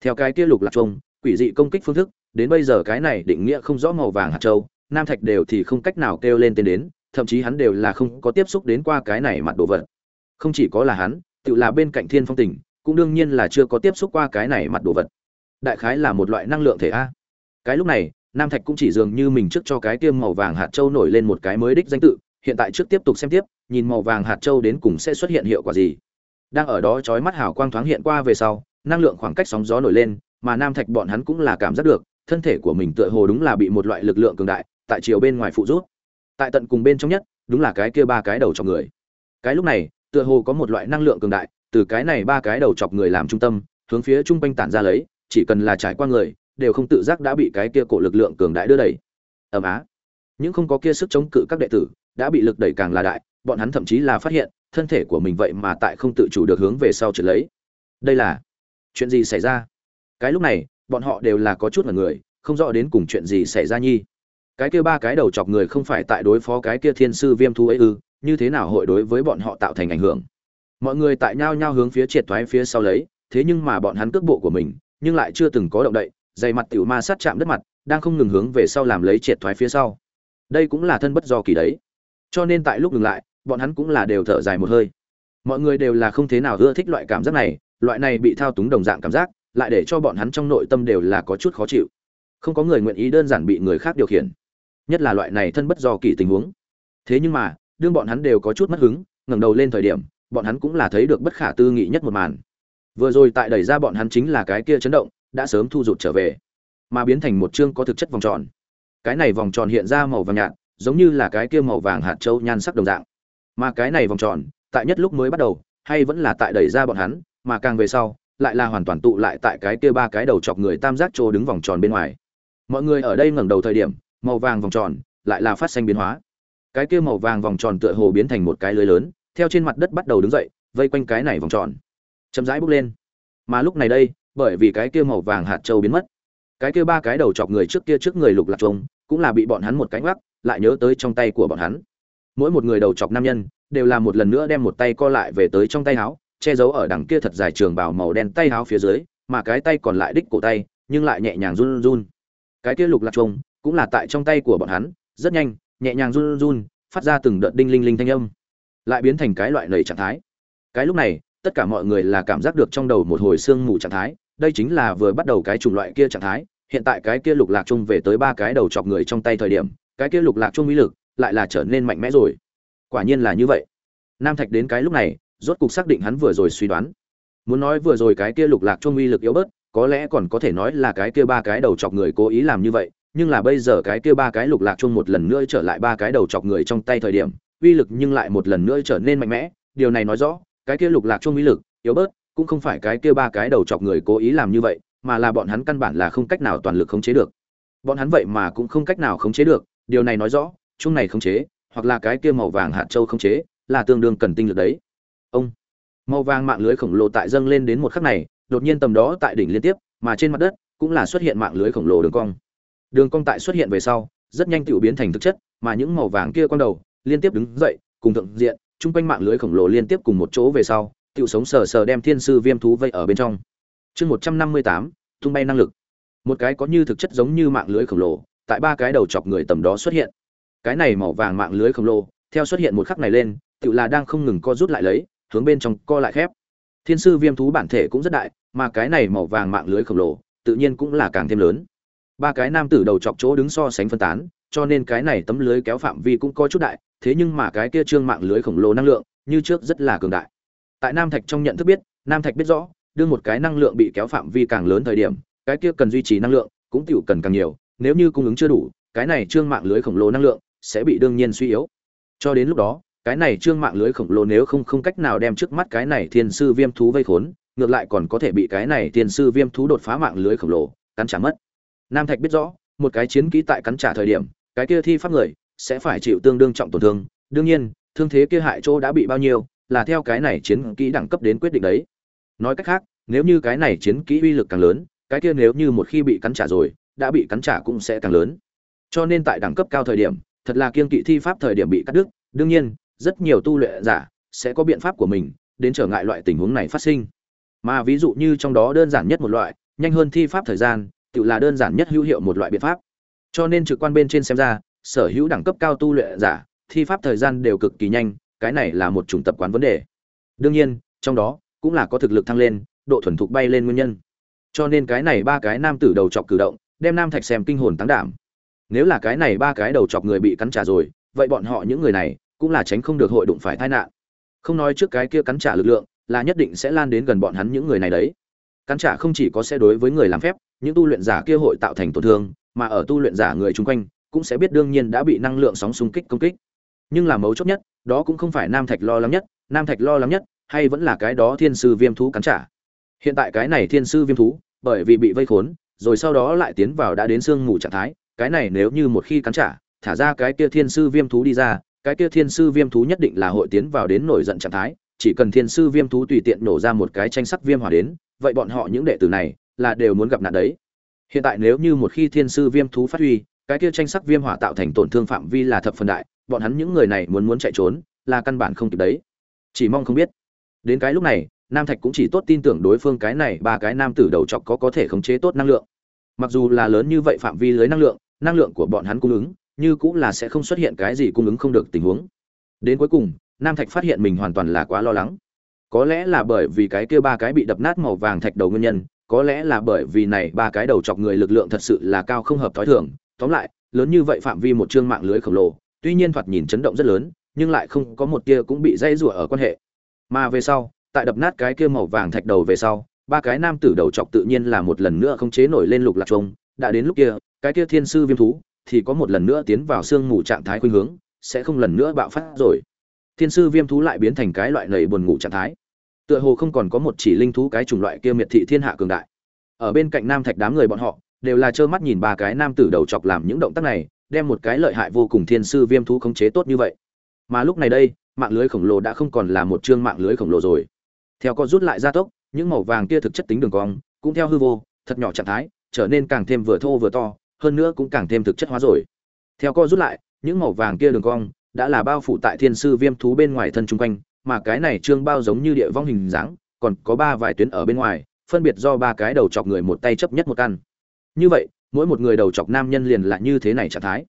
Theo cái kia lục lạc trông, quỷ dị công kích phương thức, đến bây giờ cái này định nghĩa không rõ màu vàng hạt châu, nam thạch đều thì không cách nào kêu lên tên đến thậm chí hắn đều là không có tiếp xúc đến qua cái này mặt đồ vật. Không chỉ có là hắn, tự là bên cạnh thiên phong tỉnh, cũng đương nhiên là chưa có tiếp xúc qua cái này mặt đồ vật. Đại khái là một loại năng lượng thể a. Cái lúc này, nam thạch cũng chỉ dường như mình trước cho cái tiêm màu vàng hạt châu nổi lên một cái mới đích danh tự, hiện tại trước tiếp tục xem tiếp, nhìn màu vàng hạt châu đến cùng sẽ xuất hiện hiệu quả gì. Đang ở đó chói mắt hào quang thoáng hiện qua về sau, năng lượng khoảng cách sóng gió nổi lên, mà nam thạch bọn hắn cũng là cảm giác được, thân thể của mình tựa hồ đúng là bị một loại lực lượng cường đại, tại chiều bên ngoài phụ rút tại tận cùng bên trong nhất, đúng là cái kia ba cái đầu chọc người. Cái lúc này, tựa hồ có một loại năng lượng cường đại, từ cái này ba cái đầu chọc người làm trung tâm, hướng phía trung quanh tản ra lấy, chỉ cần là trải qua người, đều không tự giác đã bị cái kia cổ lực lượng cường đại đưa đẩy. Ầm á. Những không có kia sức chống cự các đệ tử, đã bị lực đẩy càng là đại, bọn hắn thậm chí là phát hiện, thân thể của mình vậy mà tại không tự chủ được hướng về sau trượt lấy. Đây là chuyện gì xảy ra? Cái lúc này, bọn họ đều là có chút là người, không rõ đến cùng chuyện gì xảy ra nhi cái kia ba cái đầu chọc người không phải tại đối phó cái kia thiên sư viêm thú ấy ư, như thế nào hội đối với bọn họ tạo thành ảnh hưởng? Mọi người tại nhao nhao hướng phía triệt thoái phía sau lấy, thế nhưng mà bọn hắn cước bộ của mình, nhưng lại chưa từng có động đậy, dày mặt tiểu ma sát chạm đất mặt, đang không ngừng hướng về sau làm lấy triệt thoái phía sau. Đây cũng là thân bất do kỳ đấy. Cho nên tại lúc ngừng lại, bọn hắn cũng là đều thở dài một hơi. Mọi người đều là không thế nào ưa thích loại cảm giác này, loại này bị thao túng đồng dạng cảm giác, lại để cho bọn hắn trong nội tâm đều là có chút khó chịu. Không có người nguyện ý đơn giản bị người khác điều khiển nhất là loại này thân bất do kỳ tình huống. Thế nhưng mà, đương bọn hắn đều có chút mất hứng, ngẩng đầu lên thời điểm, bọn hắn cũng là thấy được bất khả tư nghị nhất một màn. Vừa rồi tại đẩy ra bọn hắn chính là cái kia chấn động, đã sớm thu rụt trở về, mà biến thành một chương có thực chất vòng tròn. Cái này vòng tròn hiện ra màu vàng nhạt, giống như là cái kia màu vàng hạt châu nhan sắc đồng dạng. Mà cái này vòng tròn, tại nhất lúc mới bắt đầu, hay vẫn là tại đẩy ra bọn hắn, mà càng về sau, lại là hoàn toàn tụ lại tại cái kia ba cái đầu chọc người tam giác trô đứng vòng tròn bên ngoài. Mọi người ở đây ngẩng đầu thời điểm màu vàng vòng tròn, lại là phát sinh biến hóa. Cái kia màu vàng vòng tròn tựa hồ biến thành một cái lưới lớn, theo trên mặt đất bắt đầu đứng dậy, vây quanh cái này vòng tròn. Chậm rãi bước lên. Mà lúc này đây, bởi vì cái kia màu vàng hạt châu biến mất. Cái kia ba cái đầu chọc người trước kia trước người lục lạc trông cũng là bị bọn hắn một cánh gác lại nhớ tới trong tay của bọn hắn. Mỗi một người đầu chọc nam nhân, đều là một lần nữa đem một tay co lại về tới trong tay áo, che giấu ở đằng kia thật dài trường bào màu đen tay áo phía dưới, mà cái tay còn lại đích cổ tay, nhưng lại nhẹ nhàng run run. Cái kia lục lạc trông cũng là tại trong tay của bọn hắn, rất nhanh, nhẹ nhàng run run, phát ra từng đợt đinh linh linh thanh âm, lại biến thành cái loại lầy trạng thái. Cái lúc này, tất cả mọi người là cảm giác được trong đầu một hồi sương mù trạng thái, đây chính là vừa bắt đầu cái chủng loại kia trạng thái, hiện tại cái kia lục lạc chung về tới ba cái đầu chọc người trong tay thời điểm, cái kia lục lạc chung uy lực lại là trở nên mạnh mẽ rồi. Quả nhiên là như vậy. Nam thạch đến cái lúc này, rốt cục xác định hắn vừa rồi suy đoán. Muốn nói vừa rồi cái kia lục lạc chung uy lực yếu bớt, có lẽ còn có thể nói là cái kia ba cái đầu chọc người cố ý làm như vậy nhưng là bây giờ cái kia ba cái lục lạc chung một lần nữa trở lại ba cái đầu chọc người trong tay thời điểm, uy lực nhưng lại một lần nữa trở nên mạnh mẽ. Điều này nói rõ, cái kia lục lạc chung uy lực, yếu bớt, cũng không phải cái kia ba cái đầu chọc người cố ý làm như vậy, mà là bọn hắn căn bản là không cách nào toàn lực khống chế được. Bọn hắn vậy mà cũng không cách nào khống chế được, điều này nói rõ, chung này khống chế, hoặc là cái kia màu vàng hạt châu khống chế, là tương đương cần tinh lực đấy. Ông, màu vàng mạng lưới khổng lồ tại dâng lên đến một khắc này, đột nhiên tầm đó tại đỉnh liên tiếp, mà trên mặt đất cũng là xuất hiện mạng lưới khổng lồ đường cong đường cong tại xuất hiện về sau, rất nhanh tự biến thành thực chất, mà những màu vàng kia quang đầu, liên tiếp đứng dậy, cùng thượng diện trung quanh mạng lưới khổng lồ liên tiếp cùng một chỗ về sau tự sống sờ sờ đem thiên sư viêm thú vây ở bên trong. Chương một trăm năm mươi tám, tung bay năng lực. Một cái có như thực chất giống như mạng lưới khổng lồ, tại ba cái đầu chọc người tầm đó xuất hiện. Cái này màu vàng mạng lưới khổng lồ, theo xuất hiện một khắc này lên tự là đang không ngừng co rút lại lấy, hướng bên trong co lại khép. Thiên sư viêm thú bản thể cũng rất đại, mà cái này màu vàng mạng lưới khổng lồ, tự nhiên cũng là càng thêm lớn ba cái nam tử đầu chọc chỗ đứng so sánh phân tán, cho nên cái này tấm lưới kéo phạm vi cũng có chút đại, thế nhưng mà cái kia trương mạng lưới khổng lồ năng lượng, như trước rất là cường đại. Tại nam thạch trong nhận thức biết, nam thạch biết rõ, đưa một cái năng lượng bị kéo phạm vi càng lớn thời điểm, cái kia cần duy trì năng lượng cũng tiểu cần càng nhiều, nếu như cung ứng chưa đủ, cái này trương mạng lưới khổng lồ năng lượng sẽ bị đương nhiên suy yếu. Cho đến lúc đó, cái này trương mạng lưới khổng lồ nếu không không cách nào đem trước mắt cái này thiên sư viêm thú vây khốn, ngược lại còn có thể bị cái này thiên sư viêm thú đột phá mạng lưới khổng lồ, cắn trả mất nam thạch biết rõ, một cái chiến kỹ tại cắn trả thời điểm, cái kia thi pháp người sẽ phải chịu tương đương trọng tổn thương. Đương nhiên, thương thế kia hại chỗ đã bị bao nhiêu, là theo cái này chiến kỹ đẳng cấp đến quyết định đấy. Nói cách khác, nếu như cái này chiến kỹ uy lực càng lớn, cái kia nếu như một khi bị cắn trả rồi, đã bị cắn trả cũng sẽ càng lớn. Cho nên tại đẳng cấp cao thời điểm, thật là kiên kỵ thi pháp thời điểm bị cắt đứt. Đương nhiên, rất nhiều tu luyện giả sẽ có biện pháp của mình đến trở ngại loại tình huống này phát sinh. Mà ví dụ như trong đó đơn giản nhất một loại, nhanh hơn thi pháp thời gian tự là đơn giản nhất hữu hiệu một loại biện pháp. Cho nên trực quan bên trên xem ra, sở hữu đẳng cấp cao tu luyện giả, thi pháp thời gian đều cực kỳ nhanh, cái này là một chủng tập quán vấn đề. Đương nhiên, trong đó cũng là có thực lực thăng lên, độ thuần thục bay lên nguyên nhân. Cho nên cái này ba cái nam tử đầu chọc cử động, đem nam thạch xem kinh hồn tăng đảm. Nếu là cái này ba cái đầu chọc người bị cắn trả rồi, vậy bọn họ những người này cũng là tránh không được hội đụng phải tai nạn. Không nói trước cái kia cắn trả lực lượng, là nhất định sẽ lan đến gần bọn hắn những người này đấy. Cắn trả không chỉ có sẽ đối với người làm phép những tu luyện giả kia hội tạo thành tổn thương, mà ở tu luyện giả người chung quanh, cũng sẽ biết đương nhiên đã bị năng lượng sóng xung kích công kích. Nhưng là mấu chốt nhất, đó cũng không phải nam thạch lo lắng nhất, nam thạch lo lắng nhất, hay vẫn là cái đó thiên sư viêm thú cắn trả. Hiện tại cái này thiên sư viêm thú, bởi vì bị vây khốn, rồi sau đó lại tiến vào đã đến sương mù trạng thái, cái này nếu như một khi cắn trả, thả ra cái kia thiên sư viêm thú đi ra, cái kia thiên sư viêm thú nhất định là hội tiến vào đến nổi giận trạng thái, chỉ cần thiên sư viêm thú tùy tiện nổ ra một cái tranh sắc viêm hỏa đến, vậy bọn họ những đệ tử này là đều muốn gặp nạn đấy. Hiện tại nếu như một khi thiên sư viêm thú phát huy, cái kia tranh sắc viêm hỏa tạo thành tổn thương phạm vi là thập phần đại, bọn hắn những người này muốn muốn chạy trốn, là căn bản không kịp đấy. Chỉ mong không biết. Đến cái lúc này, nam thạch cũng chỉ tốt tin tưởng đối phương cái này, ba cái nam tử đầu chọc có có thể khống chế tốt năng lượng. Mặc dù là lớn như vậy phạm vi lưới năng lượng năng lượng của bọn hắn cung ứng, như cũng là sẽ không xuất hiện cái gì cung ứng không được tình huống. Đến cuối cùng, nam thạch phát hiện mình hoàn toàn là quá lo lắng. Có lẽ là bởi vì cái kia ba cái bị đập nát màu vàng thạch đầu nguyên nhân có lẽ là bởi vì này ba cái đầu chọc người lực lượng thật sự là cao không hợp thói thường. Tóm lại, lớn như vậy phạm vi một chương mạng lưới khổng lồ, tuy nhiên thoạt nhìn chấn động rất lớn, nhưng lại không có một tia cũng bị dây rủa ở quan hệ. Mà về sau, tại đập nát cái kia màu vàng thạch đầu về sau, ba cái nam tử đầu chọc tự nhiên là một lần nữa không chế nổi lên lục lạc trông đã đến lúc kia, cái kia thiên sư viêm thú, thì có một lần nữa tiến vào sương mù trạng thái khuynh hướng, sẽ không lần nữa bạo phát rồi. Thiên sư viêm thú lại biến thành cái loại lầy buồn ngủ trạng thái tựa hồ không còn có một chỉ linh thú cái chủng loại kia miệt thị thiên hạ cường đại. Ở bên cạnh nam thạch đám người bọn họ, đều là trơ mắt nhìn ba cái nam tử đầu chọc làm những động tác này, đem một cái lợi hại vô cùng thiên sư viêm thú khống chế tốt như vậy. Mà lúc này đây, mạng lưới khổng lồ đã không còn là một chương mạng lưới khổng lồ rồi. Theo con rút lại gia tốc, những màu vàng kia thực chất tính đường cong, cũng theo hư vô, thật nhỏ trạng thái, trở nên càng thêm vừa thô vừa to, hơn nữa cũng càng thêm thực chất hóa rồi. Theo co rút lại, những màu vàng kia đường cong, đã là bao phủ tại thiên sư viêm thú bên ngoài thân chung quanh mà cái này trương bao giống như địa vong hình dáng, còn có ba vài tuyến ở bên ngoài, phân biệt do ba cái đầu chọc người một tay chấp nhất một căn. Như vậy, mỗi một người đầu chọc nam nhân liền là như thế này trạng thái.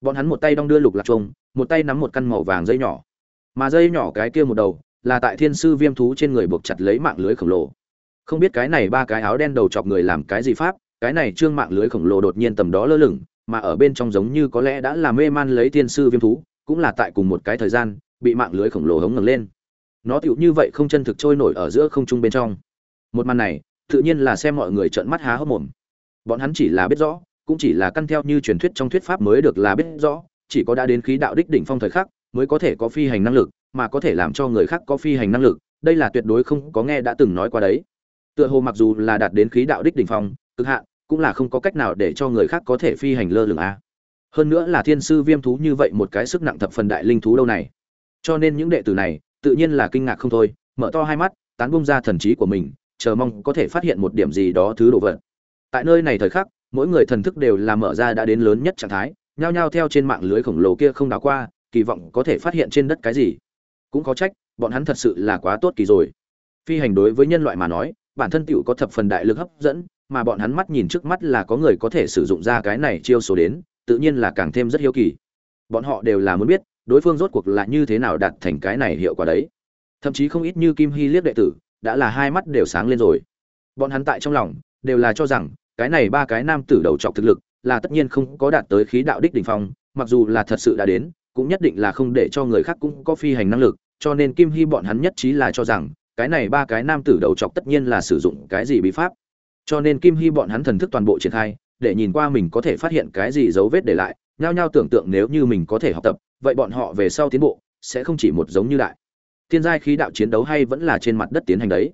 Bọn hắn một tay đong đưa lục lạc trông một tay nắm một căn màu vàng dây nhỏ. Mà dây nhỏ cái kia một đầu, là tại thiên sư viêm thú trên người buộc chặt lấy mạng lưới khổng lồ. Không biết cái này ba cái áo đen đầu chọc người làm cái gì pháp, cái này trương mạng lưới khổng lồ đột nhiên tầm đó lơ lửng, mà ở bên trong giống như có lẽ đã là mê man lấy thiên sư viêm thú, cũng là tại cùng một cái thời gian, bị mạng lưới khổng lồ hống ngẩng lên nó tựu như vậy không chân thực trôi nổi ở giữa không trung bên trong. Một màn này, tự nhiên là xem mọi người trợn mắt há hốc mồm. Bọn hắn chỉ là biết rõ, cũng chỉ là căn theo như truyền thuyết trong thuyết pháp mới được là biết rõ, chỉ có đã đến khí đạo đích đỉnh phong thời khắc, mới có thể có phi hành năng lực, mà có thể làm cho người khác có phi hành năng lực, đây là tuyệt đối không có nghe đã từng nói qua đấy. Tựa hồ mặc dù là đạt đến khí đạo đích đỉnh phong, cực hạn, cũng là không có cách nào để cho người khác có thể phi hành lơ lửng a. Hơn nữa là thiên sư viêm thú như vậy một cái sức nặng thập phần đại linh thú đâu này. Cho nên những đệ tử này tự nhiên là kinh ngạc không thôi, mở to hai mắt, tán bung ra thần trí của mình, chờ mong có thể phát hiện một điểm gì đó thứ đồ vật. Tại nơi này thời khắc, mỗi người thần thức đều là mở ra đã đến lớn nhất trạng thái, nhao nhao theo trên mạng lưới khổng lồ kia không đáo qua, kỳ vọng có thể phát hiện trên đất cái gì. Cũng có trách, bọn hắn thật sự là quá tốt kỳ rồi. Phi hành đối với nhân loại mà nói, bản thân tựu có thập phần đại lực hấp dẫn, mà bọn hắn mắt nhìn trước mắt là có người có thể sử dụng ra cái này chiêu số đến, tự nhiên là càng thêm rất hiếu kỳ. Bọn họ đều là muốn biết đối phương rốt cuộc là như thế nào đạt thành cái này hiệu quả đấy. Thậm chí không ít như kim hy liếc đệ tử, đã là hai mắt đều sáng lên rồi. Bọn hắn tại trong lòng, đều là cho rằng, cái này ba cái nam tử đầu trọc thực lực, là tất nhiên không có đạt tới khí đạo đích đỉnh phong, mặc dù là thật sự đã đến, cũng nhất định là không để cho người khác cũng có phi hành năng lực, cho nên kim hy bọn hắn nhất trí là cho rằng, cái này ba cái nam tử đầu trọc tất nhiên là sử dụng cái gì bí pháp. Cho nên kim hy bọn hắn thần thức toàn bộ triển khai, để nhìn qua mình có thể phát hiện cái gì dấu vết để lại, nhao nhao tưởng tượng nếu như mình có thể học tập vậy bọn họ về sau tiến bộ sẽ không chỉ một giống như đại. Thiên giai khí đạo chiến đấu hay vẫn là trên mặt đất tiến hành đấy.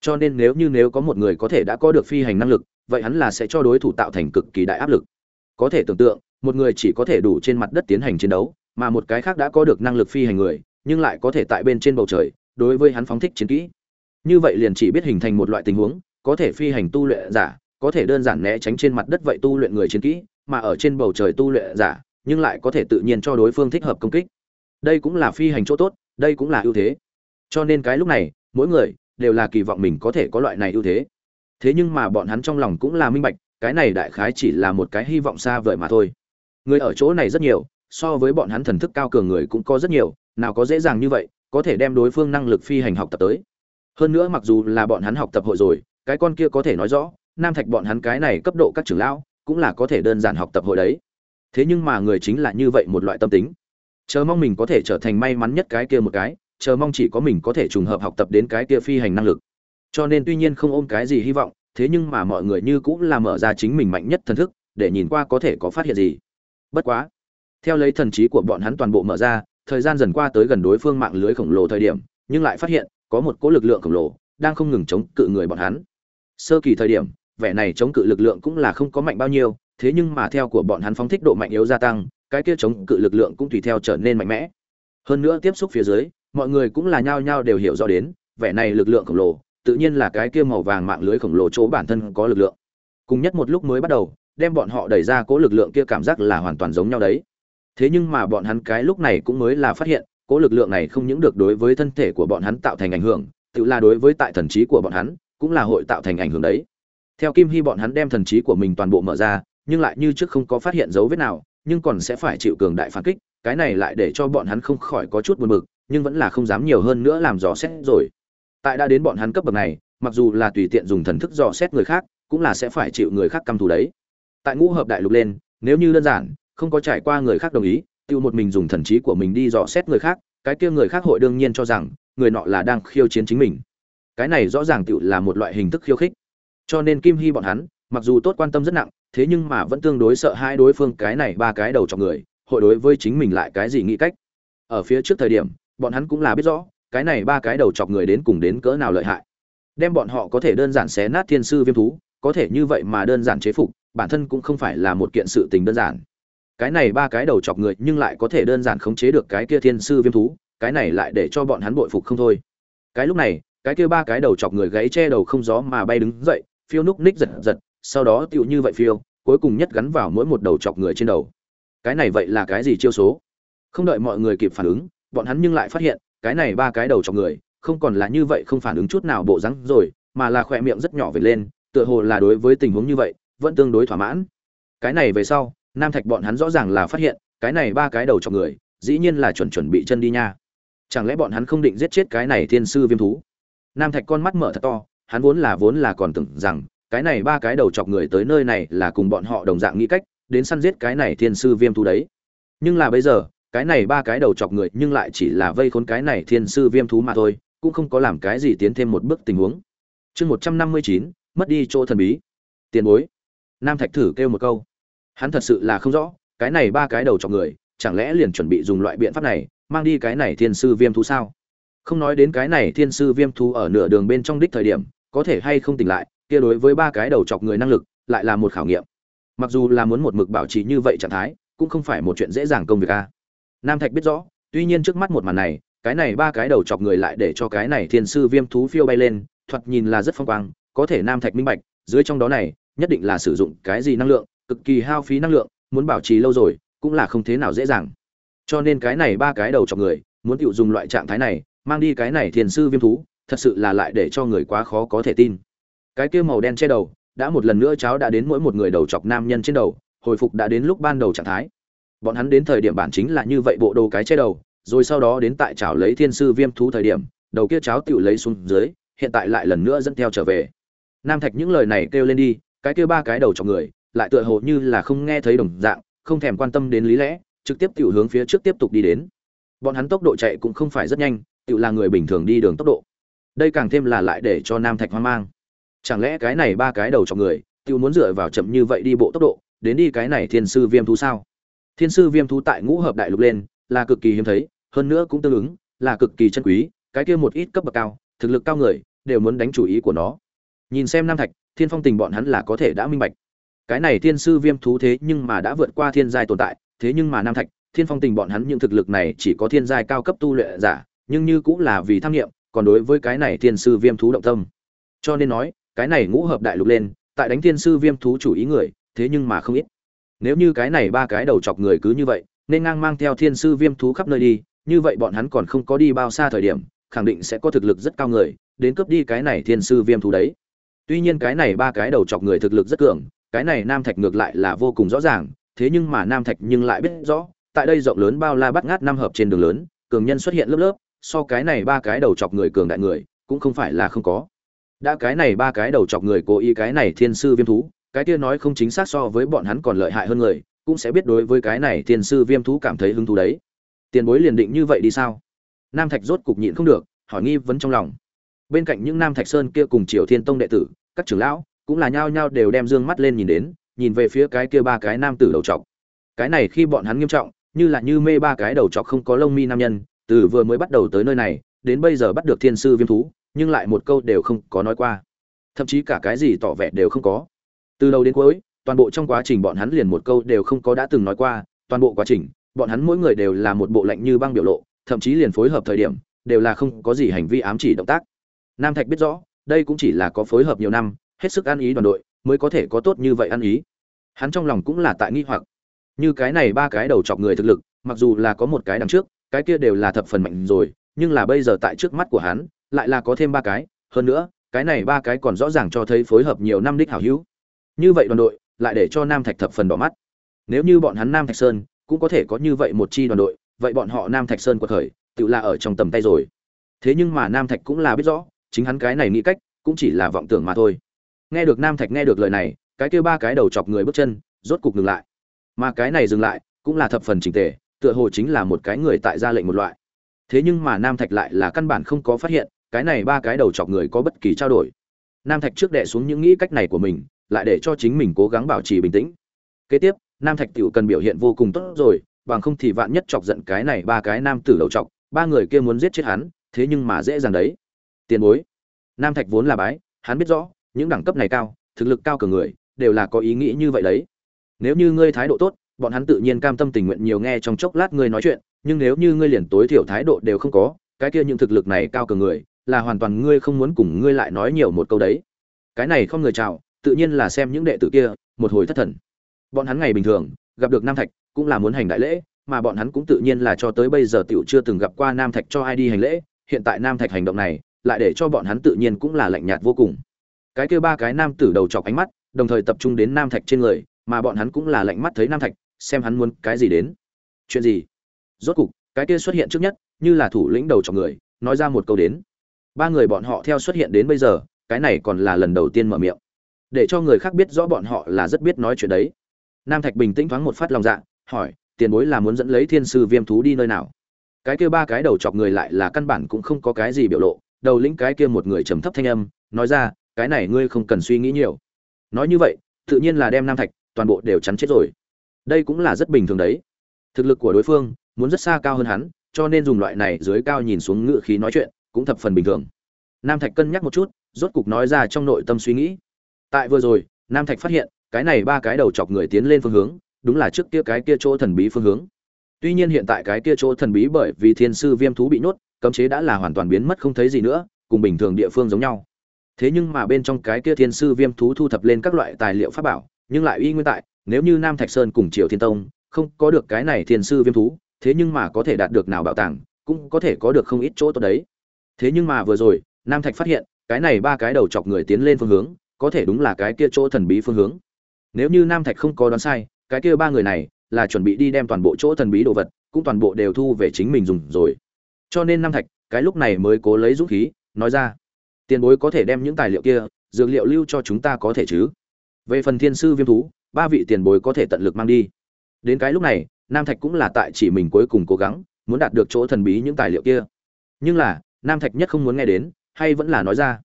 Cho nên nếu như nếu có một người có thể đã có được phi hành năng lực, vậy hắn là sẽ cho đối thủ tạo thành cực kỳ đại áp lực. Có thể tưởng tượng, một người chỉ có thể đủ trên mặt đất tiến hành chiến đấu, mà một cái khác đã có được năng lực phi hành người, nhưng lại có thể tại bên trên bầu trời, đối với hắn phóng thích chiến kỹ. Như vậy liền chỉ biết hình thành một loại tình huống, có thể phi hành tu luyện giả, có thể đơn giản né tránh trên mặt đất vậy tu luyện người chiến kỹ, mà ở trên bầu trời tu luyện giả nhưng lại có thể tự nhiên cho đối phương thích hợp công kích. Đây cũng là phi hành chỗ tốt, đây cũng là ưu thế. Cho nên cái lúc này, mỗi người đều là kỳ vọng mình có thể có loại này ưu thế. Thế nhưng mà bọn hắn trong lòng cũng là minh bạch, cái này đại khái chỉ là một cái hy vọng xa vời mà thôi. Người ở chỗ này rất nhiều, so với bọn hắn thần thức cao cường người cũng có rất nhiều, nào có dễ dàng như vậy, có thể đem đối phương năng lực phi hành học tập tới. Hơn nữa mặc dù là bọn hắn học tập hội rồi, cái con kia có thể nói rõ, nam thạch bọn hắn cái này cấp độ các trưởng lão cũng là có thể đơn giản học tập hội đấy thế nhưng mà người chính là như vậy một loại tâm tính. Chờ mong mình có thể trở thành may mắn nhất cái kia một cái, chờ mong chỉ có mình có thể trùng hợp học tập đến cái kia phi hành năng lực. Cho nên tuy nhiên không ôm cái gì hy vọng, thế nhưng mà mọi người như cũng là mở ra chính mình mạnh nhất thần thức, để nhìn qua có thể có phát hiện gì. Bất quá, theo lấy thần trí của bọn hắn toàn bộ mở ra, thời gian dần qua tới gần đối phương mạng lưới khổng lồ thời điểm, nhưng lại phát hiện, có một cỗ lực lượng khổng lồ đang không ngừng chống cự người bọn hắn. Sơ kỳ thời điểm, vẻ này chống cự lực lượng cũng là không có mạnh bao nhiêu thế nhưng mà theo của bọn hắn phóng thích độ mạnh yếu gia tăng, cái kia chống cự lực lượng cũng tùy theo trở nên mạnh mẽ. Hơn nữa tiếp xúc phía dưới, mọi người cũng là nhao nhao đều hiểu rõ đến, vẻ này lực lượng khổng lồ, tự nhiên là cái kia màu vàng mạng lưới khổng lồ chỗ bản thân có lực lượng. Cùng nhất một lúc mới bắt đầu, đem bọn họ đẩy ra cố lực lượng kia cảm giác là hoàn toàn giống nhau đấy. Thế nhưng mà bọn hắn cái lúc này cũng mới là phát hiện, cố lực lượng này không những được đối với thân thể của bọn hắn tạo thành ảnh hưởng, tự là đối với tại thần trí của bọn hắn, cũng là hội tạo thành ảnh hưởng đấy. Theo kim hy bọn hắn đem thần trí của mình toàn bộ mở ra nhưng lại như trước không có phát hiện dấu vết nào, nhưng còn sẽ phải chịu cường đại phản kích, cái này lại để cho bọn hắn không khỏi có chút buồn bực, nhưng vẫn là không dám nhiều hơn nữa làm dò xét rồi. Tại đã đến bọn hắn cấp bậc này, mặc dù là tùy tiện dùng thần thức dò xét người khác, cũng là sẽ phải chịu người khác căm thù đấy. Tại ngũ hợp đại lục lên, nếu như đơn giản, không có trải qua người khác đồng ý, tiêu một mình dùng thần trí của mình đi dò xét người khác, cái kia người khác hội đương nhiên cho rằng, người nọ là đang khiêu chiến chính mình. Cái này rõ ràng tiểu là một loại hình thức khiêu khích. Cho nên kim hy bọn hắn, mặc dù tốt quan tâm rất nặng thế nhưng mà vẫn tương đối sợ hai đối phương cái này ba cái đầu chọc người, hội đối với chính mình lại cái gì nghĩ cách. Ở phía trước thời điểm, bọn hắn cũng là biết rõ, cái này ba cái đầu chọc người đến cùng đến cỡ nào lợi hại. Đem bọn họ có thể đơn giản xé nát thiên sư viêm thú, có thể như vậy mà đơn giản chế phục, bản thân cũng không phải là một kiện sự tình đơn giản. Cái này ba cái đầu chọc người nhưng lại có thể đơn giản khống chế được cái kia thiên sư viêm thú, cái này lại để cho bọn hắn bội phục không thôi. Cái lúc này, cái kia ba cái đầu chọc người gáy che đầu không gió mà bay đứng dậy, phiêu núc ních giật giật sau đó tựu như vậy phiêu, cuối cùng nhất gắn vào mỗi một đầu chọc người trên đầu. Cái này vậy là cái gì chiêu số? Không đợi mọi người kịp phản ứng, bọn hắn nhưng lại phát hiện, cái này ba cái đầu chọc người, không còn là như vậy không phản ứng chút nào bộ rắn rồi, mà là khỏe miệng rất nhỏ về lên, tựa hồ là đối với tình huống như vậy, vẫn tương đối thỏa mãn. Cái này về sau, nam thạch bọn hắn rõ ràng là phát hiện, cái này ba cái đầu chọc người, dĩ nhiên là chuẩn chuẩn bị chân đi nha. Chẳng lẽ bọn hắn không định giết chết cái này thiên sư viêm thú? Nam thạch con mắt mở thật to, hắn vốn là vốn là còn tưởng rằng cái này ba cái đầu chọc người tới nơi này là cùng bọn họ đồng dạng nghĩ cách, đến săn giết cái này thiên sư viêm thú đấy. Nhưng là bây giờ, cái này ba cái đầu chọc người nhưng lại chỉ là vây khốn cái này thiên sư viêm thú mà thôi, cũng không có làm cái gì tiến thêm một bước tình huống. Chương một trăm năm mươi chín, mất đi chỗ thần bí. Tiền bối. Nam thạch thử kêu một câu. Hắn thật sự là không rõ, cái này ba cái đầu chọc người, chẳng lẽ liền chuẩn bị dùng loại biện pháp này, mang đi cái này thiên sư viêm thú sao? Không nói đến cái này thiên sư viêm thú ở nửa đường bên trong đích thời điểm, có thể hay không tỉnh lại kia đối với ba cái đầu chọc người năng lực, lại là một khảo nghiệm. Mặc dù là muốn một mực bảo trì như vậy trạng thái, cũng không phải một chuyện dễ dàng công việc a. Nam thạch biết rõ, tuy nhiên trước mắt một màn này, cái này ba cái đầu chọc người lại để cho cái này thiên sư viêm thú phiêu bay lên, thoạt nhìn là rất phong quang, có thể nam thạch minh bạch, dưới trong đó này, nhất định là sử dụng cái gì năng lượng, cực kỳ hao phí năng lượng, muốn bảo trì lâu rồi, cũng là không thế nào dễ dàng. Cho nên cái này ba cái đầu chọc người, muốn tự dùng loại trạng thái này, mang đi cái này thiên sư viêm thú, thật sự là lại để cho người quá khó có thể tin cái kia màu đen che đầu, đã một lần nữa cháo đã đến mỗi một người đầu chọc nam nhân trên đầu, hồi phục đã đến lúc ban đầu trạng thái. Bọn hắn đến thời điểm bản chính là như vậy bộ đồ cái che đầu, rồi sau đó đến tại chảo lấy thiên sư viêm thú thời điểm, đầu kia cháo tự lấy xuống dưới, hiện tại lại lần nữa dẫn theo trở về. Nam thạch những lời này kêu lên đi, cái kia ba cái đầu chọc người, lại tựa hồ như là không nghe thấy đồng dạng, không thèm quan tâm đến lý lẽ, trực tiếp tự hướng phía trước tiếp tục đi đến. Bọn hắn tốc độ chạy cũng không phải rất nhanh tự là người bình thường đi đường tốc độ. Đây càng thêm là lại để cho nam thạch hoang mang chẳng lẽ cái này ba cái đầu cho người tự muốn dựa vào chậm như vậy đi bộ tốc độ, đến đi cái này thiên sư viêm thú sao? Thiên sư viêm thú tại ngũ hợp đại lục lên, là cực kỳ hiếm thấy, hơn nữa cũng tương ứng, là cực kỳ chân quý, cái kia một ít cấp bậc cao, thực lực cao người, đều muốn đánh chủ ý của nó. Nhìn xem nam thạch, thiên phong tình bọn hắn là có thể đã minh bạch. Cái này thiên sư viêm thú thế nhưng mà đã vượt qua thiên giai tồn tại, thế nhưng mà nam thạch, thiên phong tình bọn hắn những thực lực này chỉ có thiên giai cao cấp tu luyện giả, nhưng như cũng là vì tham nghiệm, còn đối với cái này thiên sư viêm thú động tâm. Cho nên nói cái này ngũ hợp đại lục lên, tại đánh thiên sư viêm thú chủ ý người, thế nhưng mà không ít. Nếu như cái này ba cái đầu chọc người cứ như vậy, nên ngang mang theo thiên sư viêm thú khắp nơi đi, như vậy bọn hắn còn không có đi bao xa thời điểm, khẳng định sẽ có thực lực rất cao người, đến cướp đi cái này thiên sư viêm thú đấy. Tuy nhiên cái này ba cái đầu chọc người thực lực rất cường, cái này nam thạch ngược lại là vô cùng rõ ràng, thế nhưng mà nam thạch nhưng lại biết rõ, tại đây rộng lớn bao la bắt ngát năm hợp trên đường lớn, cường nhân xuất hiện lớp lớp, so cái này ba cái đầu chọc người cường đại người, cũng không phải là không có đã cái này ba cái đầu chọc người cố ý cái này thiên sư viêm thú, cái kia nói không chính xác so với bọn hắn còn lợi hại hơn người, cũng sẽ biết đối với cái này thiên sư viêm thú cảm thấy hứng thú đấy. Tiền bối liền định như vậy đi sao? Nam thạch rốt cục nhịn không được, hỏi nghi vấn trong lòng. Bên cạnh những nam thạch sơn kia cùng triều thiên tông đệ tử, các trưởng lão, cũng là nhao nhao đều đem dương mắt lên nhìn đến, nhìn về phía cái kia ba cái nam tử đầu trọc cái này khi bọn hắn nghiêm trọng, như là như mê ba cái đầu trọc không có lông mi nam nhân, từ vừa mới bắt đầu tới nơi này, đến bây giờ bắt được thiên sư viêm thú nhưng lại một câu đều không có nói qua. Thậm chí cả cái gì tỏ vẻ đều không có. Từ đầu đến cuối, toàn bộ trong quá trình bọn hắn liền một câu đều không có đã từng nói qua, toàn bộ quá trình, bọn hắn mỗi người đều là một bộ lạnh như băng biểu lộ, thậm chí liền phối hợp thời điểm, đều là không có gì hành vi ám chỉ động tác. Nam thạch biết rõ, đây cũng chỉ là có phối hợp nhiều năm, hết sức ăn ý đoàn đội, mới có thể có tốt như vậy ăn ý. Hắn trong lòng cũng là tại nghi hoặc. Như cái này ba cái đầu chọc người thực lực, mặc dù là có một cái đằng trước, cái kia đều là thập phần mạnh rồi, nhưng là bây giờ tại trước mắt của hắn lại là có thêm ba cái hơn nữa cái này ba cái còn rõ ràng cho thấy phối hợp nhiều năm đích hảo hữu. Như vậy đoàn đội lại để cho nam thạch thập phần đỏ mắt. Nếu như bọn hắn nam thạch sơn cũng có thể có như vậy một chi đoàn đội vậy bọn họ nam thạch sơn quật khởi, tự là ở trong tầm tay rồi. Thế nhưng mà nam thạch cũng là biết rõ chính hắn cái này nghĩ cách cũng chỉ là vọng tưởng mà thôi. Nghe được nam thạch nghe được lời này cái kia ba cái đầu chọc người bước chân rốt cục dừng lại. Mà cái này dừng lại cũng là thập phần trình tề tựa hồ chính là một cái người tại ra lệnh một loại. Thế nhưng mà nam thạch lại là căn bản không có phát hiện cái này ba cái đầu chọc người có bất kỳ trao đổi. Nam thạch trước đệ xuống những nghĩ cách này của mình, lại để cho chính mình cố gắng bảo trì bình tĩnh. Kế tiếp, nam thạch tiểu cần biểu hiện vô cùng tốt rồi, bằng không thì vạn nhất chọc giận cái này ba cái nam tử đầu chọc, ba người kia muốn giết chết hắn, thế nhưng mà dễ dàng đấy. Tiền bối. Nam thạch vốn là bái, hắn biết rõ, những đẳng cấp này cao, thực lực cao cường người, đều là có ý nghĩ như vậy đấy. Nếu như ngươi thái độ tốt, bọn hắn tự nhiên cam tâm tình nguyện nhiều nghe trong chốc lát ngươi nói chuyện, nhưng nếu như ngươi liền tối thiểu thái độ đều không có, cái kia những thực lực này cao cường người là hoàn toàn ngươi không muốn cùng ngươi lại nói nhiều một câu đấy. Cái này không người chào, tự nhiên là xem những đệ tử kia, một hồi thất thần. Bọn hắn ngày bình thường, gặp được nam thạch cũng là muốn hành đại lễ, mà bọn hắn cũng tự nhiên là cho tới bây giờ tiểu chưa từng gặp qua nam thạch cho ai đi hành lễ, hiện tại nam thạch hành động này, lại để cho bọn hắn tự nhiên cũng là lạnh nhạt vô cùng. Cái kia ba cái nam tử đầu chọc ánh mắt, đồng thời tập trung đến nam thạch trên người, mà bọn hắn cũng là lạnh mắt thấy nam thạch, xem hắn muốn cái gì đến. Chuyện gì? Rốt cục, cái kia xuất hiện trước nhất, như là thủ lĩnh đầu chọc người, nói ra một câu đến ba người bọn họ theo xuất hiện đến bây giờ, cái này còn là lần đầu tiên mở miệng. Để cho người khác biết rõ bọn họ là rất biết nói chuyện đấy. Nam thạch bình tĩnh thoáng một phát lòng dạ hỏi, tiền bối là muốn dẫn lấy thiên sư viêm thú đi nơi nào? Cái kia ba cái đầu chọc người lại là căn bản cũng không có cái gì biểu lộ, đầu lĩnh cái kia một người trầm thấp thanh âm, nói ra, cái này ngươi không cần suy nghĩ nhiều. Nói như vậy, tự nhiên là đem nam thạch, toàn bộ đều chắn chết rồi. Đây cũng là rất bình thường đấy. Thực lực của đối phương, muốn rất xa cao hơn hắn, cho nên dùng loại này dưới cao nhìn xuống ngựa khí nói chuyện cũng thập phần bình thường. Nam thạch cân nhắc một chút, rốt cục nói ra trong nội tâm suy nghĩ. Tại vừa rồi, nam thạch phát hiện, cái này ba cái đầu chọc người tiến lên phương hướng, đúng là trước kia cái kia chỗ thần bí phương hướng. Tuy nhiên hiện tại cái kia chỗ thần bí bởi vì thiên sư viêm thú bị nhốt, cấm chế đã là hoàn toàn biến mất không thấy gì nữa, cùng bình thường địa phương giống nhau. Thế nhưng mà bên trong cái kia thiên sư viêm thú thu thập lên các loại tài liệu pháp bảo, nhưng lại uy nguyên tại, nếu như nam thạch sơn cùng triều thiên tông, không có được cái này thiên sư viêm thú, thế nhưng mà có thể đạt được nào bảo tàng, cũng có thể có được không ít chỗ tốt đấy thế nhưng mà vừa rồi, nam thạch phát hiện, cái này ba cái đầu chọc người tiến lên phương hướng, có thể đúng là cái kia chỗ thần bí phương hướng. Nếu như nam thạch không có đoán sai, cái kia ba người này là chuẩn bị đi đem toàn bộ chỗ thần bí đồ vật, cũng toàn bộ đều thu về chính mình dùng rồi. Cho nên nam thạch, cái lúc này mới cố lấy dũng khí, nói ra, tiền bối có thể đem những tài liệu kia, dược liệu lưu cho chúng ta có thể chứ? Về phần thiên sư viêm thú, ba vị tiền bối có thể tận lực mang đi. Đến cái lúc này, nam thạch cũng là tại chỉ mình cuối cùng cố gắng, muốn đạt được chỗ thần bí những tài liệu kia. Nhưng là nam thạch nhất không muốn nghe đến, hay vẫn là nói ra.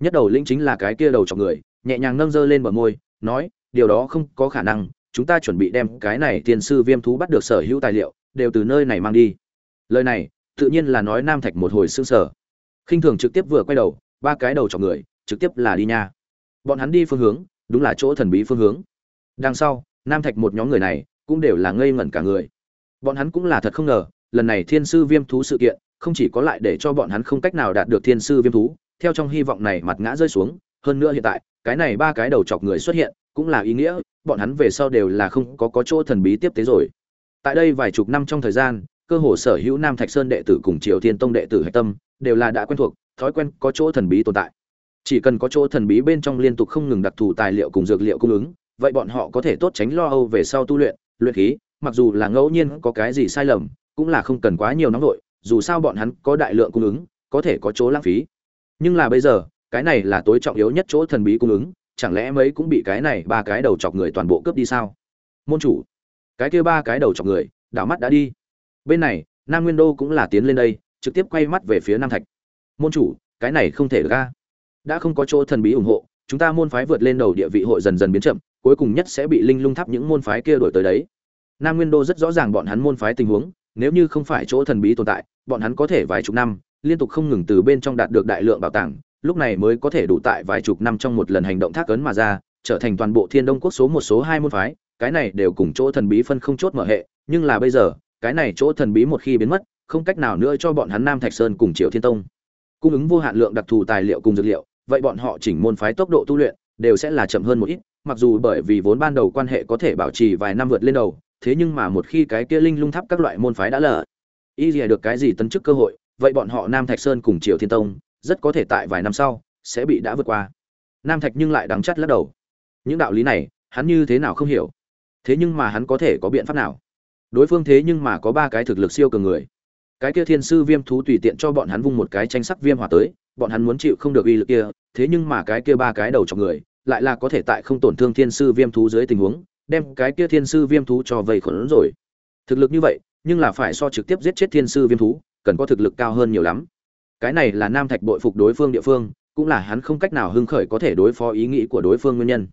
Nhất đầu lĩnh chính là cái kia đầu chọc người, nhẹ nhàng nâng dơ lên bờ môi, nói, điều đó không có khả năng, chúng ta chuẩn bị đem cái này thiên sư viêm thú bắt được sở hữu tài liệu, đều từ nơi này mang đi. Lời này, tự nhiên là nói nam thạch một hồi xương sở khinh thường trực tiếp vừa quay đầu, ba cái đầu chọc người, trực tiếp là đi nha. Bọn hắn đi phương hướng, đúng là chỗ thần bí phương hướng. Đằng sau, nam thạch một nhóm người này cũng đều là ngây ngẩn cả người. Bọn hắn cũng là thật không ngờ, lần này thiên sư viêm thú sự kiện không chỉ có lại để cho bọn hắn không cách nào đạt được thiên sư viêm thú, theo trong hy vọng này mặt ngã rơi xuống, hơn nữa hiện tại, cái này ba cái đầu chọc người xuất hiện, cũng là ý nghĩa, bọn hắn về sau đều là không có có chỗ thần bí tiếp tế rồi. Tại đây vài chục năm trong thời gian, cơ hồ sở hữu nam thạch sơn đệ tử cùng triều thiên tông đệ tử hạch tâm, đều là đã quen thuộc, thói quen có chỗ thần bí tồn tại. Chỉ cần có chỗ thần bí bên trong liên tục không ngừng đặc thù tài liệu cùng dược liệu cung ứng, vậy bọn họ có thể tốt tránh lo âu về sau tu luyện luyện khí, mặc dù là ngẫu nhiên có cái gì sai lầm, cũng là không cần quá nhiều nóng vội dù sao bọn hắn có đại lượng cung ứng, có thể có chỗ lãng phí. Nhưng là bây giờ, cái này là tối trọng yếu nhất chỗ thần bí cung ứng, chẳng lẽ mấy cũng bị cái này ba cái đầu chọc người toàn bộ cướp đi sao? Môn chủ, cái kia ba cái đầu chọc người, đảo mắt đã đi. Bên này, nam nguyên đô cũng là tiến lên đây, trực tiếp quay mắt về phía nam thạch. Môn chủ, cái này không thể được a. Đã không có chỗ thần bí ủng hộ, chúng ta môn phái vượt lên đầu địa vị hội dần dần biến chậm, cuối cùng nhất sẽ bị linh lung tháp những môn phái kia đổi tới đấy. Nam nguyên đô rất rõ ràng bọn hắn môn phái tình huống, nếu như không phải chỗ thần bí tồn tại bọn hắn có thể vài chục năm, liên tục không ngừng từ bên trong đạt được đại lượng bảo tàng, lúc này mới có thể đủ tại vài chục năm trong một lần hành động thác ấn mà ra, trở thành toàn bộ thiên đông quốc số một, số hai môn phái, cái này đều cùng chỗ thần bí phân không chốt mở hệ, nhưng là bây giờ, cái này chỗ thần bí một khi biến mất, không cách nào nữa cho bọn hắn nam thạch sơn cùng triều thiên tông. Cung ứng vô hạn lượng đặc thù tài liệu cùng dược liệu, vậy bọn họ chỉnh môn phái tốc độ tu luyện, đều sẽ là chậm hơn một ít, mặc dù bởi vì vốn ban đầu quan hệ có thể bảo trì vài năm vượt lên đầu, thế nhưng mà một khi cái kia linh lung tháp các loại môn phái đã lở y gì được cái gì tấn chức cơ hội, vậy bọn họ nam thạch sơn cùng triều thiên tông, rất có thể tại vài năm sau, sẽ bị đã vượt qua. Nam thạch nhưng lại đắng chắt lắc đầu. Những đạo lý này, hắn như thế nào không hiểu. Thế nhưng mà hắn có thể có biện pháp nào? Đối phương thế nhưng mà có ba cái thực lực siêu cường người. Cái kia thiên sư viêm thú tùy tiện cho bọn hắn vung một cái tranh sắc viêm hỏa tới, bọn hắn muốn chịu không được uy lực kia, thế nhưng mà cái kia ba cái đầu trong người, lại là có thể tại không tổn thương thiên sư viêm thú dưới tình huống, đem cái kia thiên sư viêm thú cho vây khổn rồi. Thực lực như vậy nhưng là phải so trực tiếp giết chết thiên sư viêm thú, cần có thực lực cao hơn nhiều lắm. Cái này là nam thạch bội phục đối phương địa phương, cũng là hắn không cách nào hưng khởi có thể đối phó ý nghĩ của đối phương nguyên nhân.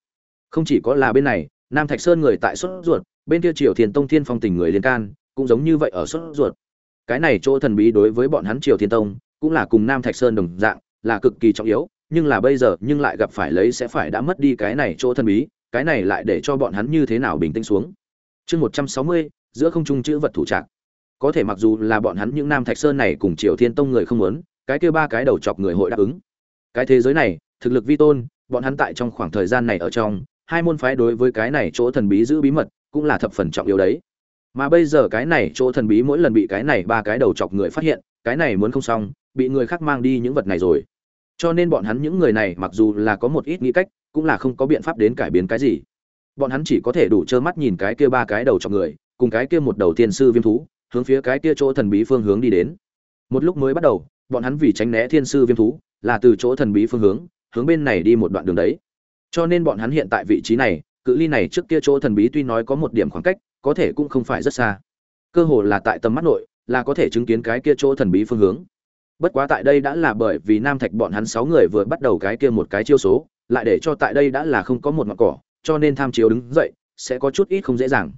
Không chỉ có là bên này, nam thạch sơn người tại sốt ruột, bên kia triều thiền tông thiên phong tình người liên can, cũng giống như vậy ở sốt ruột. Cái này chỗ thần bí đối với bọn hắn triều thiên tông, cũng là cùng nam thạch sơn đồng dạng, là cực kỳ trọng yếu, nhưng là bây giờ, nhưng lại gặp phải lấy sẽ phải đã mất đi cái này chỗ thần bí, cái này lại để cho bọn hắn như thế nào bình tĩnh xuống. Chương một trăm sáu mươi giữa không trung chữ vật thủ trạc. Có thể mặc dù là bọn hắn những nam thạch sơn này cùng triều thiên tông người không muốn, cái kia ba cái đầu chọc người hội đáp ứng. Cái thế giới này, thực lực vi tôn, bọn hắn tại trong khoảng thời gian này ở trong, hai môn phái đối với cái này chỗ thần bí giữ bí mật cũng là thập phần trọng yếu đấy. Mà bây giờ cái này chỗ thần bí mỗi lần bị cái này ba cái đầu chọc người phát hiện, cái này muốn không xong, bị người khác mang đi những vật này rồi. Cho nên bọn hắn những người này mặc dù là có một ít nghĩ cách, cũng là không có biện pháp đến cải biến cái gì. Bọn hắn chỉ có thể đủ trơ mắt nhìn cái kia ba cái đầu chọc người cùng cái kia một đầu tiên sư viêm thú, hướng phía cái kia chỗ thần bí phương hướng đi đến. Một lúc mới bắt đầu, bọn hắn vì tránh né thiên sư viêm thú, là từ chỗ thần bí phương hướng hướng bên này đi một đoạn đường đấy. Cho nên bọn hắn hiện tại vị trí này, cự ly này trước kia chỗ thần bí tuy nói có một điểm khoảng cách, có thể cũng không phải rất xa. Cơ hồ là tại tầm mắt nội, là có thể chứng kiến cái kia chỗ thần bí phương hướng. Bất quá tại đây đã là bởi vì nam thạch bọn hắn sáu người vừa bắt đầu cái kia một cái chiêu số, lại để cho tại đây đã là không có một ngọn cỏ, cho nên tham chiếu đứng dậy, sẽ có chút ít không dễ dàng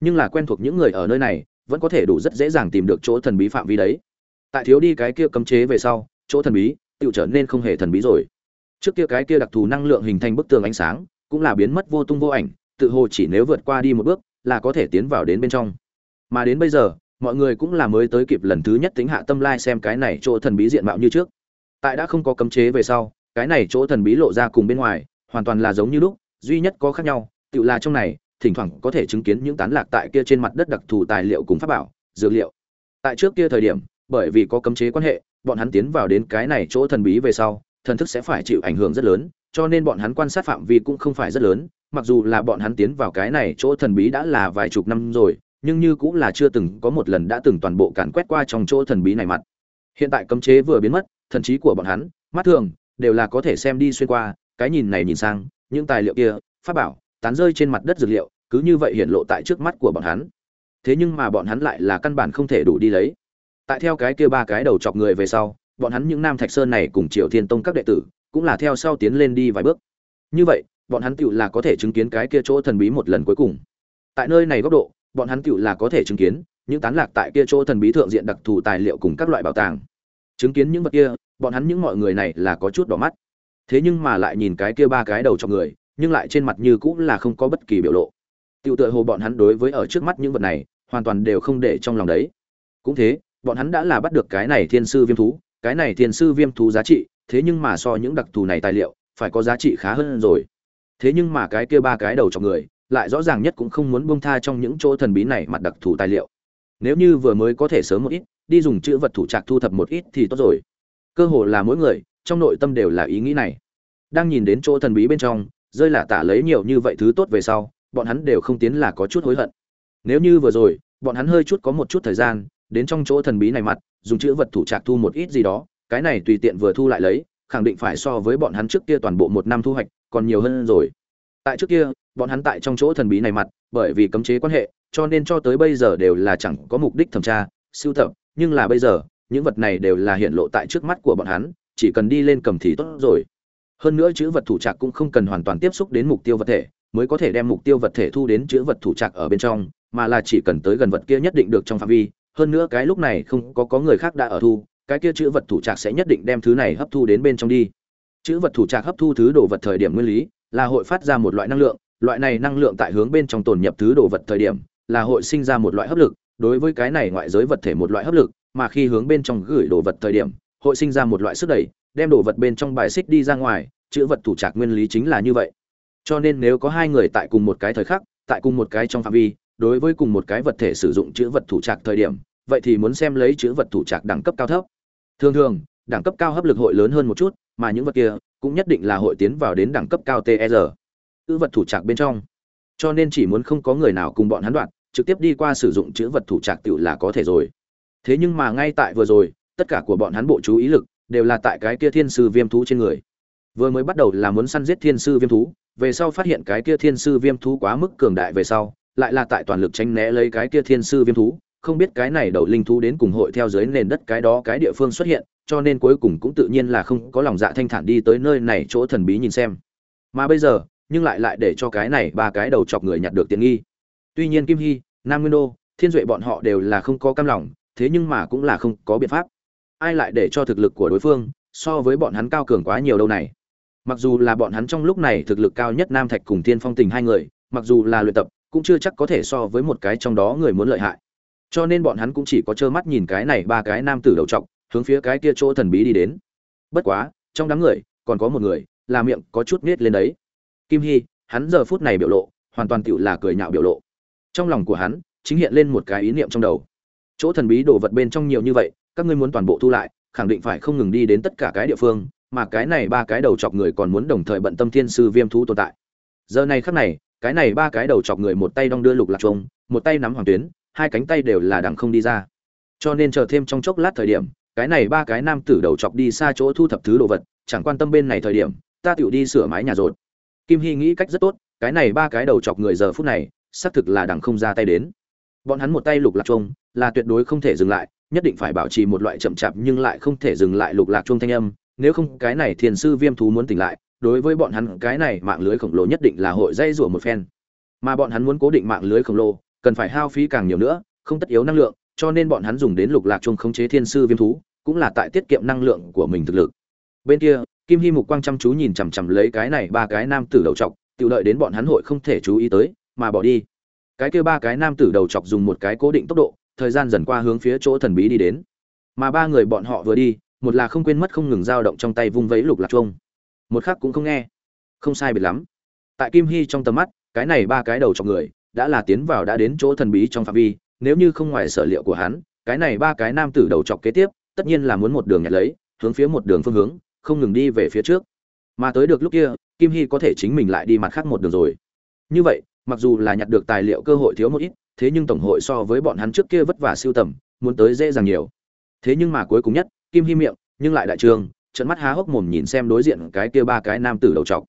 nhưng là quen thuộc những người ở nơi này, vẫn có thể đủ rất dễ dàng tìm được chỗ thần bí phạm vi đấy. Tại thiếu đi cái kia cấm chế về sau, chỗ thần bí tự trở nên không hề thần bí rồi. Trước kia cái kia đặc thù năng lượng hình thành bức tường ánh sáng, cũng là biến mất vô tung vô ảnh, tự hồ chỉ nếu vượt qua đi một bước, là có thể tiến vào đến bên trong. Mà đến bây giờ, mọi người cũng là mới tới kịp lần thứ nhất tính hạ tâm lai xem cái này chỗ thần bí diện mạo như trước. Tại đã không có cấm chế về sau, cái này chỗ thần bí lộ ra cùng bên ngoài, hoàn toàn là giống như lúc, duy nhất có khác nhau tự là trong này thỉnh thoảng có thể chứng kiến những tán lạc tại kia trên mặt đất đặc thù tài liệu cùng pháp bảo, dược liệu. Tại trước kia thời điểm, bởi vì có cấm chế quan hệ, bọn hắn tiến vào đến cái này chỗ thần bí về sau, thần thức sẽ phải chịu ảnh hưởng rất lớn, cho nên bọn hắn quan sát phạm vi cũng không phải rất lớn, mặc dù là bọn hắn tiến vào cái này chỗ thần bí đã là vài chục năm rồi, nhưng như cũng là chưa từng có một lần đã từng toàn bộ càn quét qua trong chỗ thần bí này mặt. Hiện tại cấm chế vừa biến mất, thần trí của bọn hắn, mắt thường, đều là có thể xem đi xuyên qua, cái nhìn này nhìn sang, những tài liệu kia, pháp bảo, tán rơi trên mặt đất dược liệu cứ như vậy hiện lộ tại trước mắt của bọn hắn. Thế nhưng mà bọn hắn lại là căn bản không thể đủ đi lấy. Tại theo cái kia ba cái đầu chọc người về sau, bọn hắn những nam thạch sơn này cùng triều thiên tông các đệ tử cũng là theo sau tiến lên đi vài bước. Như vậy, bọn hắn tựu là có thể chứng kiến cái kia chỗ thần bí một lần cuối cùng. Tại nơi này góc độ, bọn hắn tựu là có thể chứng kiến những tán lạc tại kia chỗ thần bí thượng diện đặc thù tài liệu cùng các loại bảo tàng. Chứng kiến những vật kia, bọn hắn những mọi người này là có chút đỏ mắt. Thế nhưng mà lại nhìn cái kia ba cái đầu cho người, nhưng lại trên mặt như cũng là không có bất kỳ biểu lộ tiểu tựa hồ bọn hắn đối với ở trước mắt những vật này, hoàn toàn đều không để trong lòng đấy. Cũng thế, bọn hắn đã là bắt được cái này thiên sư viêm thú, cái này thiên sư viêm thú giá trị, thế nhưng mà so những đặc thù này tài liệu, phải có giá trị khá hơn rồi. Thế nhưng mà cái kia ba cái đầu trong người, lại rõ ràng nhất cũng không muốn buông tha trong những chỗ thần bí này mặt đặc thù tài liệu. Nếu như vừa mới có thể sớm một ít, đi dùng chữ vật thủ trạc thu thập một ít thì tốt rồi. Cơ hồ là mỗi người, trong nội tâm đều là ý nghĩ này. Đang nhìn đến chỗ thần bí bên trong, rơi là tả lấy nhiều như vậy thứ tốt về sau bọn hắn đều không tiến là có chút hối hận. Nếu như vừa rồi, bọn hắn hơi chút có một chút thời gian, đến trong chỗ thần bí này mặt, dùng chữ vật thủ trạc thu một ít gì đó, cái này tùy tiện vừa thu lại lấy, khẳng định phải so với bọn hắn trước kia toàn bộ một năm thu hoạch, còn nhiều hơn rồi. Tại trước kia, bọn hắn tại trong chỗ thần bí này mặt, bởi vì cấm chế quan hệ, cho nên cho tới bây giờ đều là chẳng có mục đích thẩm tra, sưu tập, nhưng là bây giờ, những vật này đều là hiện lộ tại trước mắt của bọn hắn, chỉ cần đi lên cầm thì tốt rồi. Hơn nữa chữ vật thủ trạc cũng không cần hoàn toàn tiếp xúc đến mục tiêu vật thể mới có thể đem mục tiêu vật thể thu đến chữ vật thủ trạc ở bên trong, mà là chỉ cần tới gần vật kia nhất định được trong phạm vi. Hơn nữa cái lúc này không có có người khác đã ở thu, cái kia chữ vật thủ trạc sẽ nhất định đem thứ này hấp thu đến bên trong đi. Chữ vật thủ trạc hấp thu thứ đồ vật thời điểm nguyên lý là hội phát ra một loại năng lượng, loại này năng lượng tại hướng bên trong tồn nhập thứ đồ vật thời điểm là hội sinh ra một loại hấp lực, đối với cái này ngoại giới vật thể một loại hấp lực, mà khi hướng bên trong gửi đồ vật thời điểm, hội sinh ra một loại sức đẩy, đem đồ vật bên trong bài xích đi ra ngoài, chữ vật thủ trạc nguyên lý chính là như vậy cho nên nếu có hai người tại cùng một cái thời khắc, tại cùng một cái trong phạm vi, đối với cùng một cái vật thể sử dụng chữ vật thủ trạc thời điểm, vậy thì muốn xem lấy chữ vật thủ trạc đẳng cấp cao thấp. Thường thường, đẳng cấp cao hấp lực hội lớn hơn một chút, mà những vật kia cũng nhất định là hội tiến vào đến đẳng cấp cao ter chữ vật thủ trạc bên trong. Cho nên chỉ muốn không có người nào cùng bọn hắn đoạn, trực tiếp đi qua sử dụng chữ vật thủ trạc tiểu là có thể rồi. Thế nhưng mà ngay tại vừa rồi, tất cả của bọn hắn bộ chú ý lực đều là tại cái kia thiên sư viêm thú trên người. Vừa mới bắt đầu là muốn săn giết thiên sư viêm thú về sau phát hiện cái kia thiên sư viêm thú quá mức cường đại về sau, lại là tại toàn lực tranh né lấy cái kia thiên sư viêm thú, không biết cái này đầu linh thú đến cùng hội theo dưới nền đất cái đó cái địa phương xuất hiện, cho nên cuối cùng cũng tự nhiên là không có lòng dạ thanh thản đi tới nơi này chỗ thần bí nhìn xem. Mà bây giờ, nhưng lại lại để cho cái này ba cái đầu chọc người nhặt được tiện nghi. Tuy nhiên kim hy, nam nguyên đô, thiên duệ bọn họ đều là không có cam lòng, thế nhưng mà cũng là không có biện pháp. Ai lại để cho thực lực của đối phương so với bọn hắn cao cường quá nhiều đâu này? Mặc dù là bọn hắn trong lúc này thực lực cao nhất nam thạch cùng thiên phong tình hai người, mặc dù là luyện tập, cũng chưa chắc có thể so với một cái trong đó người muốn lợi hại. Cho nên bọn hắn cũng chỉ có trơ mắt nhìn cái này ba cái nam tử đầu trọc, hướng phía cái kia chỗ thần bí đi đến. Bất quá, trong đám người, còn có một người, là miệng có chút nết lên đấy. Kim hy, hắn giờ phút này biểu lộ, hoàn toàn tựu là cười nhạo biểu lộ. Trong lòng của hắn, chính hiện lên một cái ý niệm trong đầu. Chỗ thần bí đồ vật bên trong nhiều như vậy, các ngươi muốn toàn bộ thu lại, khẳng định phải không ngừng đi đến tất cả cái địa phương mà cái này ba cái đầu chọc người còn muốn đồng thời bận tâm thiên sư viêm thú tồn tại. Giờ này khắc này, cái này ba cái đầu chọc người một tay đong đưa lục lạc trông một tay nắm hoàng tuyến, hai cánh tay đều là đằng không đi ra. Cho nên chờ thêm trong chốc lát thời điểm, cái này ba cái nam tử đầu chọc đi xa chỗ thu thập thứ đồ vật, chẳng quan tâm bên này thời điểm, ta tựu đi sửa mái nhà rột. Kim hy nghĩ cách rất tốt, cái này ba cái đầu chọc người giờ phút này, xác thực là đằng không ra tay đến. Bọn hắn một tay lục lạc trông là tuyệt đối không thể dừng lại, nhất định phải bảo trì một loại chậm chạp nhưng lại không thể dừng lại lục lạc chuông thanh âm nếu không cái này thiền sư viêm thú muốn tỉnh lại, đối với bọn hắn cái này mạng lưới khổng lồ nhất định là hội dây rủa một phen. Mà bọn hắn muốn cố định mạng lưới khổng lồ, cần phải hao phí càng nhiều nữa, không tất yếu năng lượng, cho nên bọn hắn dùng đến lục lạc chung khống chế thiên sư viêm thú, cũng là tại tiết kiệm năng lượng của mình thực lực. Bên kia, kim hy mục quang chăm chú nhìn chằm chằm lấy cái này ba cái nam tử đầu chọc, tự lợi đến bọn hắn hội không thể chú ý tới, mà bỏ đi. Cái kia ba cái nam tử đầu chọc dùng một cái cố định tốc độ, thời gian dần qua hướng phía chỗ thần bí đi đến. Mà ba người bọn họ vừa đi một là không quên mất không ngừng dao động trong tay vung vẫy lục lạc chuông. Một khác cũng không nghe. Không sai biệt lắm. Tại kim hy trong tầm mắt, cái này ba cái đầu chọc người, đã là tiến vào đã đến chỗ thần bí trong phạm vi, nếu như không ngoài sở liệu của hắn, cái này ba cái nam tử đầu chọc kế tiếp, tất nhiên là muốn một đường nhặt lấy, hướng phía một đường phương hướng, không ngừng đi về phía trước. Mà tới được lúc kia, kim hy có thể chính mình lại đi mặt khác một đường rồi. Như vậy, mặc dù là nhặt được tài liệu cơ hội thiếu một ít, thế nhưng tổng hội so với bọn hắn trước kia vất vả siêu tầm, muốn tới dễ dàng nhiều. Thế nhưng mà cuối cùng nhất kim hy miệng, nhưng lại đại trường trận mắt há hốc mồm nhìn xem đối diện cái kia ba cái nam tử đầu trọc.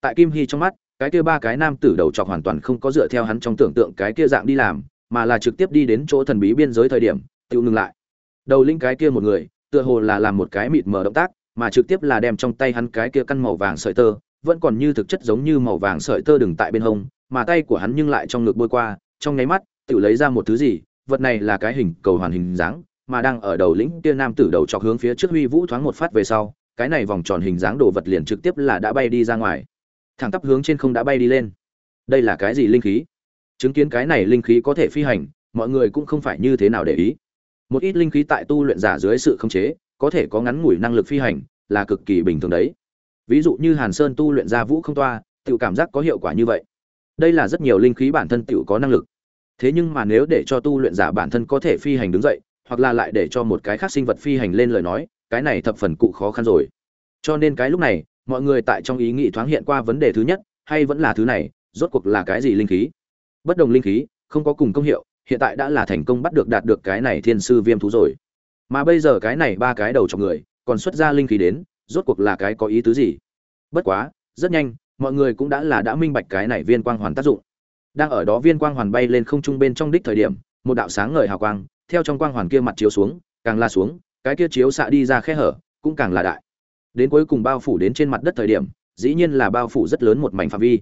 Tại kim hy trong mắt, cái kia ba cái nam tử đầu trọc hoàn toàn không có dựa theo hắn trong tưởng tượng cái kia dạng đi làm, mà là trực tiếp đi đến chỗ thần bí biên giới thời điểm tự ngừng lại. Đầu linh cái kia một người, tựa hồ là làm một cái mịt mờ động tác, mà trực tiếp là đem trong tay hắn cái kia căn màu vàng sợi tơ, vẫn còn như thực chất giống như màu vàng sợi tơ đừng tại bên hông, mà tay của hắn nhưng lại trong ngực bôi qua, trong nháy mắt tự lấy ra một thứ gì, vật này là cái hình cầu hoàn hình dáng mà đang ở đầu lĩnh kia nam tử đầu chọc hướng phía trước huy vũ thoáng một phát về sau, cái này vòng tròn hình dáng đồ vật liền trực tiếp là đã bay đi ra ngoài. Thẳng tắp hướng trên không đã bay đi lên. Đây là cái gì linh khí? Chứng kiến cái này linh khí có thể phi hành, mọi người cũng không phải như thế nào để ý. Một ít linh khí tại tu luyện giả dưới sự khống chế, có thể có ngắn ngủi năng lực phi hành, là cực kỳ bình thường đấy. Ví dụ như hàn sơn tu luyện ra vũ không toa tự cảm giác có hiệu quả như vậy. Đây là rất nhiều linh khí bản thân tự có năng lực. Thế nhưng mà nếu để cho tu luyện giả bản thân có thể phi hành đứng dậy hoặc là lại để cho một cái khác sinh vật phi hành lên lời nói, cái này thập phần cụ khó khăn rồi. Cho nên cái lúc này, mọi người tại trong ý nghĩ thoáng hiện qua vấn đề thứ nhất, hay vẫn là thứ này, rốt cuộc là cái gì linh khí? Bất đồng linh khí, không có cùng công hiệu, hiện tại đã là thành công bắt được đạt được cái này thiên sư viêm thú rồi. Mà bây giờ cái này ba cái đầu trong người, còn xuất ra linh khí đến, rốt cuộc là cái có ý tứ gì? Bất quá, rất nhanh, mọi người cũng đã là đã minh bạch cái này viên quang hoàn tác dụng. Đang ở đó viên quang hoàn bay lên không trung bên trong đích thời điểm, một đạo sáng ngời hào quang theo trong quang hoàn kia mặt chiếu xuống, càng la xuống, cái kia chiếu xạ đi ra khe hở, cũng càng là đại. Đến cuối cùng bao phủ đến trên mặt đất thời điểm, dĩ nhiên là bao phủ rất lớn một mảnh phạm vi.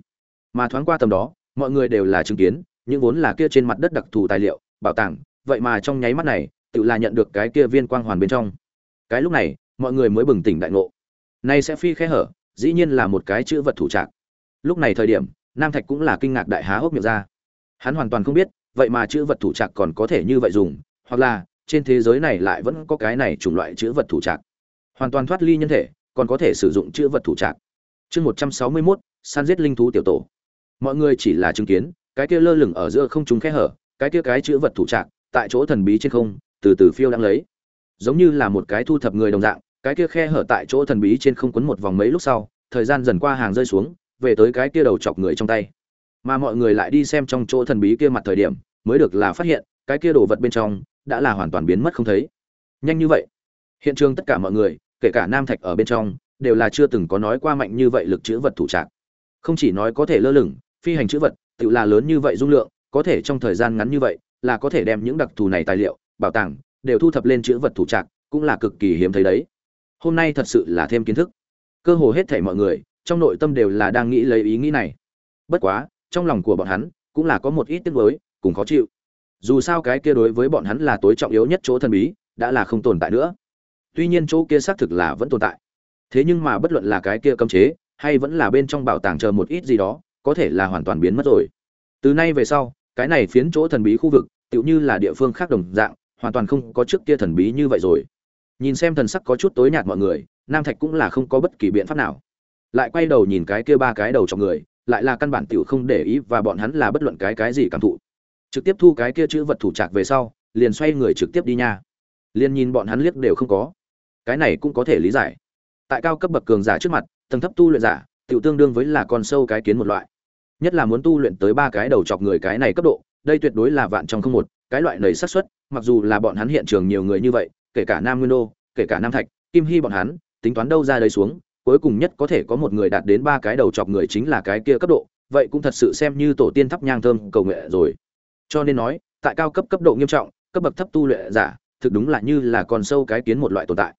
Mà thoáng qua tầm đó, mọi người đều là chứng kiến, những vốn là kia trên mặt đất đặc thù tài liệu, bảo tàng, vậy mà trong nháy mắt này, tự là nhận được cái kia viên quang hoàn bên trong. Cái lúc này, mọi người mới bừng tỉnh đại ngộ. Nay sẽ phi khe hở, dĩ nhiên là một cái chữ vật thủ trạc. Lúc này thời điểm, nam thạch cũng là kinh ngạc đại há hốc miệng ra. Hắn hoàn toàn không biết, vậy mà chữ vật thủ trạc còn có thể như vậy dùng hoặc là, trên thế giới này lại vẫn có cái này chủng loại chữ vật thủ trạc. Hoàn toàn thoát ly nhân thể, còn có thể sử dụng chữ vật thủ trạc. Chương một trăm sáu mươi mốt san giết linh thú tiểu tổ. Mọi người chỉ là chứng kiến, cái kia lơ lửng ở giữa không trung khe hở, cái kia cái chữ vật thủ trạc, tại chỗ thần bí trên không, từ từ phiêu đang lấy. Giống như là một cái thu thập người đồng dạng, cái kia khe hở tại chỗ thần bí trên không quấn một vòng mấy lúc sau, thời gian dần qua hàng rơi xuống, về tới cái kia đầu chọc người trong tay. Mà mọi người lại đi xem trong chỗ thần bí kia mặt thời điểm, mới được là phát hiện, cái kia đồ vật bên trong đã là hoàn toàn biến mất không thấy. Nhanh như vậy. Hiện trường tất cả mọi người, kể cả nam thạch ở bên trong, đều là chưa từng có nói qua mạnh như vậy lực chữ vật thủ trạng. Không chỉ nói có thể lơ lửng, phi hành chữ vật, tự là lớn như vậy dung lượng, có thể trong thời gian ngắn như vậy, là có thể đem những đặc thù này tài liệu, bảo tàng, đều thu thập lên chữ vật thủ trạng, cũng là cực kỳ hiếm thấy đấy. Hôm nay thật sự là thêm kiến thức. Cơ hồ hết thảy mọi người, trong nội tâm đều là đang nghĩ lấy ý nghĩ này. Bất quá, trong lòng của bọn hắn, cũng là có một ít tiếc nuối, cùng khó chịu dù sao cái kia đối với bọn hắn là tối trọng yếu nhất chỗ thần bí, đã là không tồn tại nữa. Tuy nhiên chỗ kia xác thực là vẫn tồn tại. Thế nhưng mà bất luận là cái kia cấm chế, hay vẫn là bên trong bảo tàng chờ một ít gì đó, có thể là hoàn toàn biến mất rồi. Từ nay về sau, cái này phiến chỗ thần bí khu vực, tựu như là địa phương khác đồng dạng, hoàn toàn không có trước kia thần bí như vậy rồi. Nhìn xem thần sắc có chút tối nhạt mọi người, nam thạch cũng là không có bất kỳ biện pháp nào. Lại quay đầu nhìn cái kia ba cái đầu trong người, lại là căn bản tiểu không để ý và bọn hắn là bất luận cái cái gì cảm thụ trực tiếp thu cái kia chữ vật thủ trạc về sau, liền xoay người trực tiếp đi nha. Liền nhìn bọn hắn liếc đều không có. Cái này cũng có thể lý giải. Tại cao cấp bậc cường giả trước mặt, tầng thấp tu luyện giả tự tương đương với là con sâu cái kiến một loại. Nhất là muốn tu luyện tới ba cái đầu chọc người cái này cấp độ, đây tuyệt đối là vạn trong không một. Cái loại nầy xác suất, mặc dù là bọn hắn hiện trường nhiều người như vậy, kể cả nam nguyên đô, kể cả nam thạch, kim hy bọn hắn, tính toán đâu ra đây xuống, cuối cùng nhất có thể có một người đạt đến ba cái đầu chọc người chính là cái kia cấp độ. Vậy cũng thật sự xem như tổ tiên thắp nhang thơm cầu nguyện rồi cho nên nói, tại cao cấp cấp độ nghiêm trọng, cấp bậc thấp tu luyện giả, thực đúng là như là con sâu cái kiến một loại tồn tại.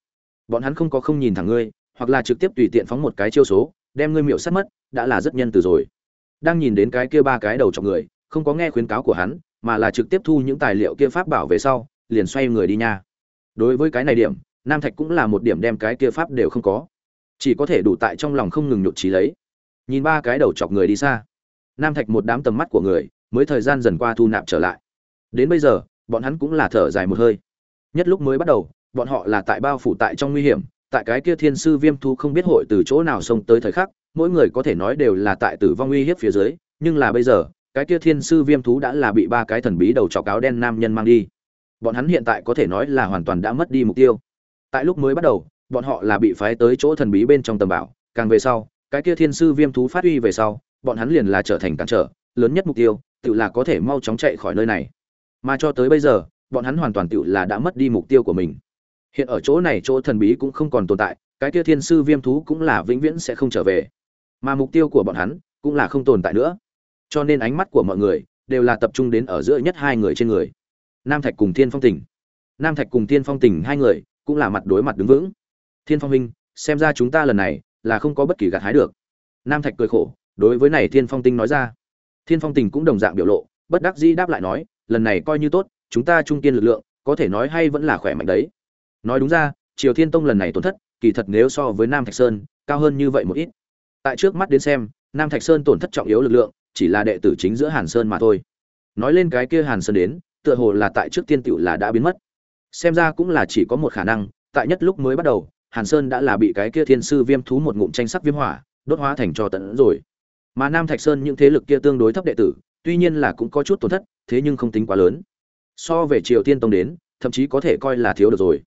Bọn hắn không có không nhìn thẳng ngươi, hoặc là trực tiếp tùy tiện phóng một cái chiêu số, đem ngươi miệu sát mất, đã là rất nhân từ rồi. Đang nhìn đến cái kia ba cái đầu chọc người, không có nghe khuyến cáo của hắn, mà là trực tiếp thu những tài liệu kia pháp bảo về sau, liền xoay người đi nha. Đối với cái này điểm, nam thạch cũng là một điểm đem cái kia pháp đều không có. Chỉ có thể đủ tại trong lòng không ngừng nhộn trí lấy. Nhìn ba cái đầu chọc người đi xa. Nam thạch một đám tầm mắt của người mới thời gian dần qua thu nạp trở lại. Đến bây giờ, bọn hắn cũng là thở dài một hơi. Nhất lúc mới bắt đầu, bọn họ là tại bao phủ tại trong nguy hiểm, tại cái kia thiên sư viêm thu không biết hội từ chỗ nào xông tới thời khắc, mỗi người có thể nói đều là tại tử vong uy hiếp phía dưới, nhưng là bây giờ, cái kia thiên sư viêm thú đã là bị ba cái thần bí đầu trọc áo đen nam nhân mang đi. Bọn hắn hiện tại có thể nói là hoàn toàn đã mất đi mục tiêu. Tại lúc mới bắt đầu, bọn họ là bị phái tới chỗ thần bí bên trong tầm bảo, càng về sau, cái kia thiên sư viêm thú phát uy về sau, bọn hắn liền là trở thành cản trở, lớn nhất mục tiêu tự là có thể mau chóng chạy khỏi nơi này. Mà cho tới bây giờ, bọn hắn hoàn toàn tự là đã mất đi mục tiêu của mình. Hiện ở chỗ này chỗ thần bí cũng không còn tồn tại, cái kia thiên sư viêm thú cũng là vĩnh viễn sẽ không trở về. Mà mục tiêu của bọn hắn cũng là không tồn tại nữa. Cho nên ánh mắt của mọi người đều là tập trung đến ở giữa nhất hai người trên người. Nam thạch cùng thiên phong tỉnh nam thạch cùng thiên phong tỉnh hai người cũng là mặt đối mặt đứng vững. Thiên phong huynh, xem ra chúng ta lần này là không có bất kỳ gạt hái được. Nam thạch cười khổ, đối với này thiên phong tinh nói ra thiên phong tình cũng đồng dạng biểu lộ, bất đắc dĩ đáp lại nói, lần này coi như tốt, chúng ta trung kiên lực lượng, có thể nói hay vẫn là khỏe mạnh đấy. Nói đúng ra, triều thiên tông lần này tổn thất, kỳ thật nếu so với nam thạch sơn, cao hơn như vậy một ít. Tại trước mắt đến xem, nam thạch sơn tổn thất trọng yếu lực lượng, chỉ là đệ tử chính giữa hàn sơn mà thôi. Nói lên cái kia hàn sơn đến, tựa hồ là tại trước tiên tựu là đã biến mất. Xem ra cũng là chỉ có một khả năng, tại nhất lúc mới bắt đầu, hàn sơn đã là bị cái kia thiên sư viêm thú một ngụm tranh sắc viêm hỏa, đốt hóa thành cho tận rồi mà nam thạch sơn những thế lực kia tương đối thấp đệ tử, tuy nhiên là cũng có chút tổn thất, thế nhưng không tính quá lớn. So về triều tiên tông đến, thậm chí có thể coi là thiếu được rồi.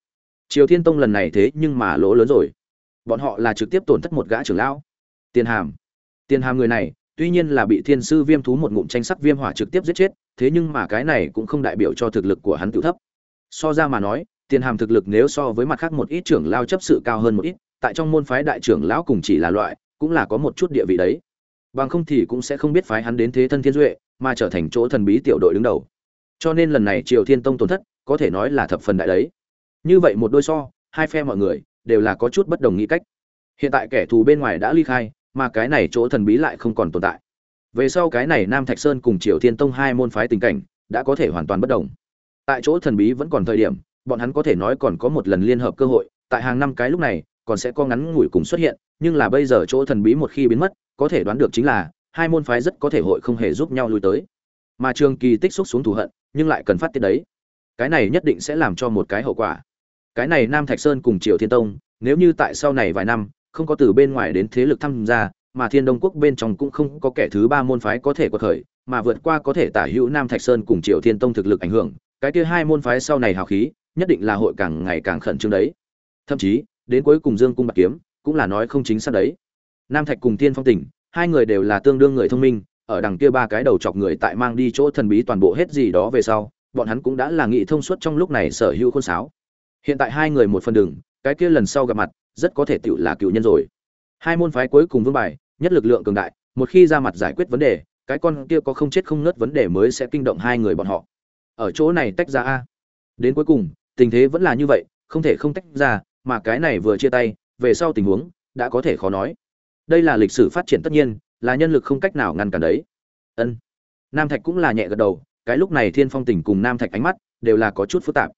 Triều tiên tông lần này thế nhưng mà lỗ lớn rồi. Bọn họ là trực tiếp tổn thất một gã trưởng lão. Tiền hàm. Tiền hàm người này, tuy nhiên là bị thiên sư viêm thú một ngụm tranh sắc viêm hỏa trực tiếp giết chết, thế nhưng mà cái này cũng không đại biểu cho thực lực của hắn tự thấp. So ra mà nói, tiền hàm thực lực nếu so với mặt khác một ít trưởng lao chấp sự cao hơn một ít, tại trong môn phái đại trưởng lão cùng chỉ là loại, cũng là có một chút địa vị đấy bằng không thì cũng sẽ không biết phái hắn đến thế thân thiên duệ, mà trở thành chỗ thần bí tiểu đội đứng đầu. Cho nên lần này triều thiên tông tổn thất, có thể nói là thập phần đại đấy. Như vậy một đôi so, hai phe mọi người đều là có chút bất đồng nghĩ cách. Hiện tại kẻ thù bên ngoài đã ly khai, mà cái này chỗ thần bí lại không còn tồn tại. Về sau cái này nam thạch sơn cùng triều thiên tông hai môn phái tình cảnh đã có thể hoàn toàn bất đồng. Tại chỗ thần bí vẫn còn thời điểm, bọn hắn có thể nói còn có một lần liên hợp cơ hội, tại hàng năm cái lúc này còn sẽ có ngắn ngủi cùng xuất hiện, nhưng là bây giờ chỗ thần bí một khi biến mất có thể đoán được chính là, hai môn phái rất có thể hội không hề giúp nhau lui tới. Mà trường kỳ tích xúc xuống thù hận, nhưng lại cần phát tiết đấy. Cái này nhất định sẽ làm cho một cái hậu quả. Cái này nam thạch sơn cùng triều thiên tông, nếu như tại sau này vài năm, không có từ bên ngoài đến thế lực tham gia, mà thiên đông quốc bên trong cũng không có kẻ thứ ba môn phái có thể quật khởi, mà vượt qua có thể tả hữu nam thạch sơn cùng triều thiên tông thực lực ảnh hưởng, cái kia hai môn phái sau này hào khí, nhất định là hội càng ngày càng khẩn trương đấy. Thậm chí, đến cuối cùng dương cung bạc kiếm cũng là nói không chính xác đấy nam thạch cùng thiên phong tỉnh, hai người đều là tương đương người thông minh, ở đằng kia ba cái đầu chọc người tại mang đi chỗ thần bí toàn bộ hết gì đó về sau, bọn hắn cũng đã là nghị thông suốt trong lúc này sở hữu khôn sáo. Hiện tại hai người một phần đường, cái kia lần sau gặp mặt, rất có thể tựu là cựu nhân rồi. Hai môn phái cuối cùng vương bài, nhất lực lượng cường đại, một khi ra mặt giải quyết vấn đề, cái con kia có không chết không ngất vấn đề mới sẽ kinh động hai người bọn họ. Ở chỗ này tách ra a. Đến cuối cùng, tình thế vẫn là như vậy, không thể không tách ra, mà cái này vừa chia tay, về sau tình huống, đã có thể khó nói đây là lịch sử phát triển tất nhiên, là nhân lực không cách nào ngăn cản đấy. Ân. Nam thạch cũng là nhẹ gật đầu, cái lúc này thiên phong tỉnh cùng nam thạch ánh mắt đều là có chút phức tạp.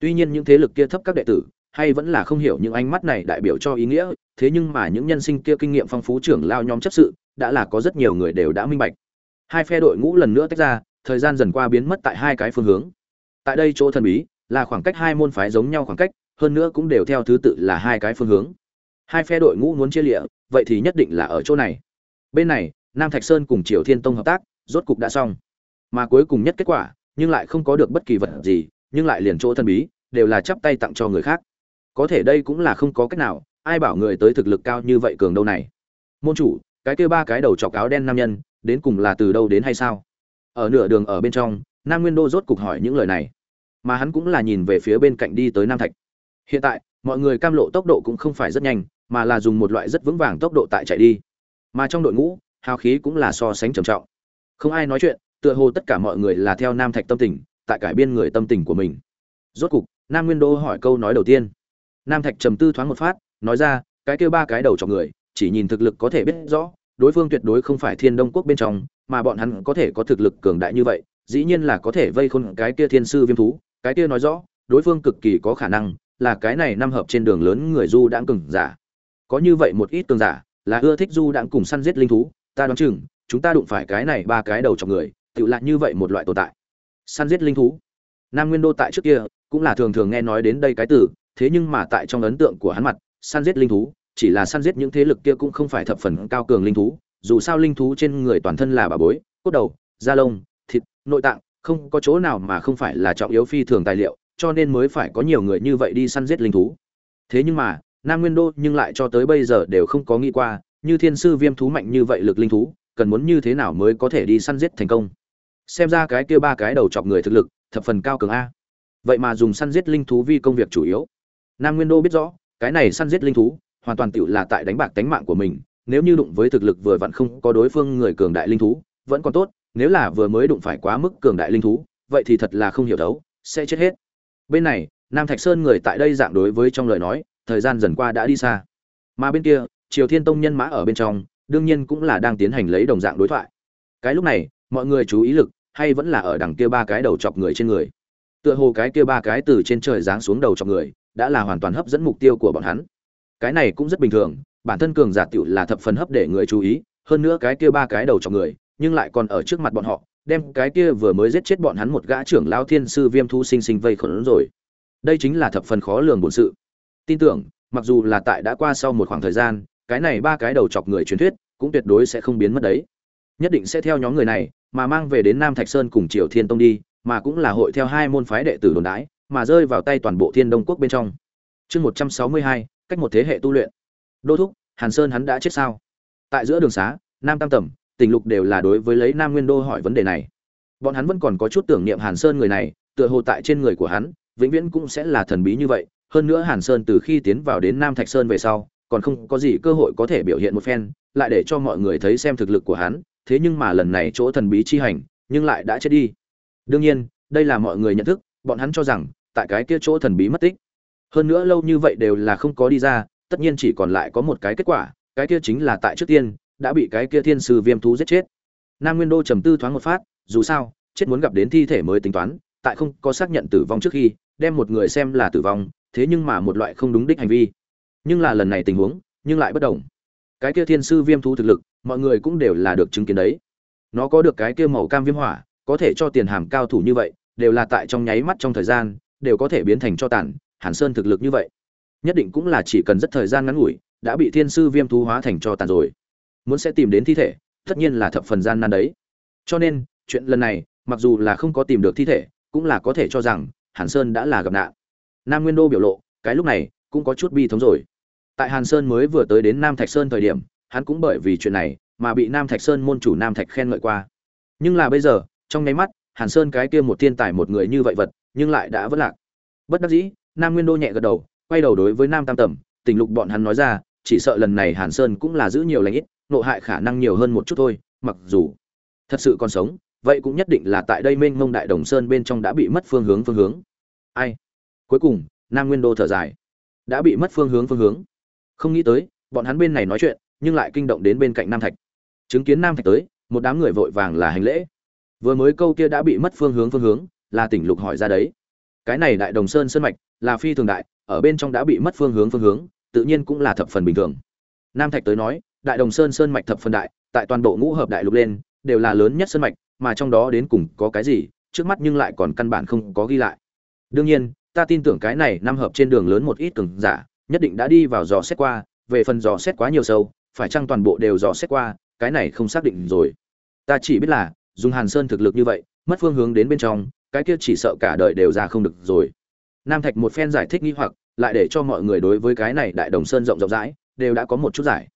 Tuy nhiên những thế lực kia thấp các đệ tử, hay vẫn là không hiểu những ánh mắt này đại biểu cho ý nghĩa, thế nhưng mà những nhân sinh kia kinh nghiệm phong phú trưởng lao nhóm chấp sự, đã là có rất nhiều người đều đã minh bạch. Hai phe đội ngũ lần nữa tách ra, thời gian dần qua biến mất tại hai cái phương hướng. Tại đây chỗ thần bí, là khoảng cách hai môn phái giống nhau khoảng cách, hơn nữa cũng đều theo thứ tự là hai cái phương hướng. Hai phe đội ngũ muốn chia lịa vậy thì nhất định là ở chỗ này. Bên này, nam thạch sơn cùng triều thiên tông hợp tác, rốt cục đã xong. Mà cuối cùng nhất kết quả, nhưng lại không có được bất kỳ vật gì, nhưng lại liền chỗ thần bí, đều là chắp tay tặng cho người khác. Có thể đây cũng là không có cách nào, ai bảo người tới thực lực cao như vậy cường đâu này. Môn chủ, cái kia ba cái đầu chọc áo đen nam nhân, đến cùng là từ đâu đến hay sao? Ở nửa đường ở bên trong, nam nguyên đô rốt cục hỏi những lời này. Mà hắn cũng là nhìn về phía bên cạnh đi tới nam thạch. Hiện tại mọi người cam lộ tốc độ cũng không phải rất nhanh, mà là dùng một loại rất vững vàng tốc độ tại chạy đi. Mà trong đội ngũ, hào khí cũng là so sánh trầm trọng. Không ai nói chuyện, tựa hồ tất cả mọi người là theo nam thạch tâm tình, tại cải biên người tâm tình của mình. Rốt cục, nam nguyên đô hỏi câu nói đầu tiên. Nam thạch trầm tư thoáng một phát, nói ra, cái kêu ba cái đầu cho người, chỉ nhìn thực lực có thể biết rõ, đối phương tuyệt đối không phải thiên đông quốc bên trong, mà bọn hắn có thể có thực lực cường đại như vậy, dĩ nhiên là có thể vây khôn cái kia thiên sư viêm thú. Cái kia nói rõ, đối phương cực kỳ có khả năng là cái này năm hợp trên đường lớn người du đãng cường giả. Có như vậy một ít cường giả, là ưa thích du đãng cùng săn giết linh thú, ta đoán chừng, chúng ta đụng phải cái này ba cái đầu trong người, tựu lại như vậy một loại tồn tại. Săn giết linh thú. Nam nguyên đô tại trước kia, cũng là thường thường nghe nói đến đây cái từ, thế nhưng mà tại trong ấn tượng của hắn mặt, săn giết linh thú, chỉ là săn giết những thế lực kia cũng không phải thập phần cao cường linh thú, dù sao linh thú trên người toàn thân là bà bối, cốt đầu, da lông, thịt, nội tạng, không có chỗ nào mà không phải là trọng yếu phi thường tài liệu cho nên mới phải có nhiều người như vậy đi săn giết linh thú. Thế nhưng mà, nam nguyên đô nhưng lại cho tới bây giờ đều không có nghĩ qua, như thiên sư viêm thú mạnh như vậy lực linh thú, cần muốn như thế nào mới có thể đi săn giết thành công. Xem ra cái kia ba cái đầu chọc người thực lực, thập phần cao cường a. Vậy mà dùng săn giết linh thú vi công việc chủ yếu. Nam nguyên đô biết rõ, cái này săn giết linh thú, hoàn toàn tiểu là tại đánh bạc tánh mạng của mình, nếu như đụng với thực lực vừa vặn không có đối phương người cường đại linh thú, vẫn còn tốt, nếu là vừa mới đụng phải quá mức cường đại linh thú, vậy thì thật là không hiểu đấu sẽ chết hết bên này, nam thạch sơn người tại đây dạng đối với trong lời nói, thời gian dần qua đã đi xa. Mà bên kia, triều thiên tông nhân mã ở bên trong, đương nhiên cũng là đang tiến hành lấy đồng dạng đối thoại. Cái lúc này, mọi người chú ý lực, hay vẫn là ở đằng kia ba cái đầu chọc người trên người. Tựa hồ cái kia ba cái từ trên trời giáng xuống đầu chọc người, đã là hoàn toàn hấp dẫn mục tiêu của bọn hắn. Cái này cũng rất bình thường, bản thân cường giả tiểu là thập phần hấp để người chú ý, hơn nữa cái kia ba cái đầu chọc người, nhưng lại còn ở trước mặt bọn họ đem cái kia vừa mới giết chết bọn hắn một gã trưởng lao thiên sư viêm thu sinh sinh vây khốn rồi. Đây chính là thập phần khó lường bổn sự. Tin tưởng, mặc dù là tại đã qua sau một khoảng thời gian, cái này ba cái đầu chọc người truyền thuyết, cũng tuyệt đối sẽ không biến mất đấy. Nhất định sẽ theo nhóm người này, mà mang về đến nam thạch sơn cùng triều thiên tông đi, mà cũng là hội theo hai môn phái đệ tử đồn đái mà rơi vào tay toàn bộ thiên đông quốc bên trong. Chương một trăm sáu mươi hai, cách một thế hệ tu luyện. Đô thúc, hàn sơn hắn đã chết sao? Tại giữa đường xá, nam tam tẩm tình lục đều là đối với lấy nam nguyên đô hỏi vấn đề này. Bọn hắn vẫn còn có chút tưởng niệm hàn sơn người này, tựa hồ tại trên người của hắn, vĩnh viễn cũng sẽ là thần bí như vậy. Hơn nữa hàn sơn từ khi tiến vào đến nam thạch sơn về sau, còn không có gì cơ hội có thể biểu hiện một phen, lại để cho mọi người thấy xem thực lực của hắn, thế nhưng mà lần này chỗ thần bí chi hành, nhưng lại đã chết đi. Đương nhiên, đây là mọi người nhận thức, bọn hắn cho rằng, tại cái kia chỗ thần bí mất tích. Hơn nữa lâu như vậy đều là không có đi ra, tất nhiên chỉ còn lại có một cái kết quả, cái kia chính là tại trước tiên đã bị cái kia thiên sư viêm thú giết chết. Nam nguyên đô trầm tư thoáng một phát, dù sao, chết muốn gặp đến thi thể mới tính toán, tại không có xác nhận tử vong trước khi, đem một người xem là tử vong, thế nhưng mà một loại không đúng đích hành vi. Nhưng là lần này tình huống, nhưng lại bất đồng. Cái kia thiên sư viêm thú thực lực, mọi người cũng đều là được chứng kiến đấy. Nó có được cái kia màu cam viêm hỏa, có thể cho tiền hàm cao thủ như vậy, đều là tại trong nháy mắt trong thời gian, đều có thể biến thành cho tàn, hàn sơn thực lực như vậy. Nhất định cũng là chỉ cần rất thời gian ngắn ngủi, đã bị thiên sư viêm thú hóa thành cho tàn rồi muốn sẽ tìm đến thi thể tất nhiên là thập phần gian nan đấy. Cho nên chuyện lần này mặc dù là không có tìm được thi thể cũng là có thể cho rằng hàn sơn đã là gặp nạn. Nam nguyên đô biểu lộ cái lúc này cũng có chút bi thống rồi. Tại hàn sơn mới vừa tới đến nam thạch sơn thời điểm hắn cũng bởi vì chuyện này mà bị nam thạch sơn môn chủ nam thạch khen ngợi qua. Nhưng là bây giờ trong nháy mắt hàn sơn cái kia một thiên tài một người như vậy vật nhưng lại đã vất lạc. Bất đắc dĩ nam nguyên đô nhẹ gật đầu quay đầu đối với nam tam Tẩm, tình lục bọn hắn nói ra chỉ sợ lần này hàn sơn cũng là giữ nhiều lãnh ít nộ hại khả năng nhiều hơn một chút thôi, mặc dù thật sự còn sống, vậy cũng nhất định là tại đây mênh mông đại đồng sơn bên trong đã bị mất phương hướng phương hướng. Ai? Cuối cùng, nam nguyên đô thở dài. Đã bị mất phương hướng phương hướng. Không nghĩ tới, bọn hắn bên này nói chuyện, nhưng lại kinh động đến bên cạnh nam thạch. Chứng kiến nam thạch tới, một đám người vội vàng là hành lễ. Vừa mới câu kia đã bị mất phương hướng phương hướng, là tỉnh lục hỏi ra đấy. Cái này đại đồng sơn sơn mạch, là phi thường đại, ở bên trong đã bị mất phương hướng phương hướng, tự nhiên cũng là thập phần bình thường. Nam thạch tới nói đại đồng sơn sơn mạch thập phần đại, tại toàn bộ ngũ hợp đại lục lên, đều là lớn nhất sơn mạch, mà trong đó đến cùng có cái gì, trước mắt nhưng lại còn căn bản không có ghi lại. Đương nhiên, ta tin tưởng cái này năm hợp trên đường lớn một ít cường giả, nhất định đã đi vào dò xét qua, về phần dò xét quá nhiều sâu, phải chăng toàn bộ đều dò xét qua, cái này không xác định rồi. Ta chỉ biết là, dùng hàn sơn thực lực như vậy, mất phương hướng đến bên trong, cái kia chỉ sợ cả đời đều ra không được rồi. Nam thạch một phen giải thích nghi hoặc, lại để cho mọi người đối với cái này đại đồng sơn rộng rộng rãi, đều đã có một chút giải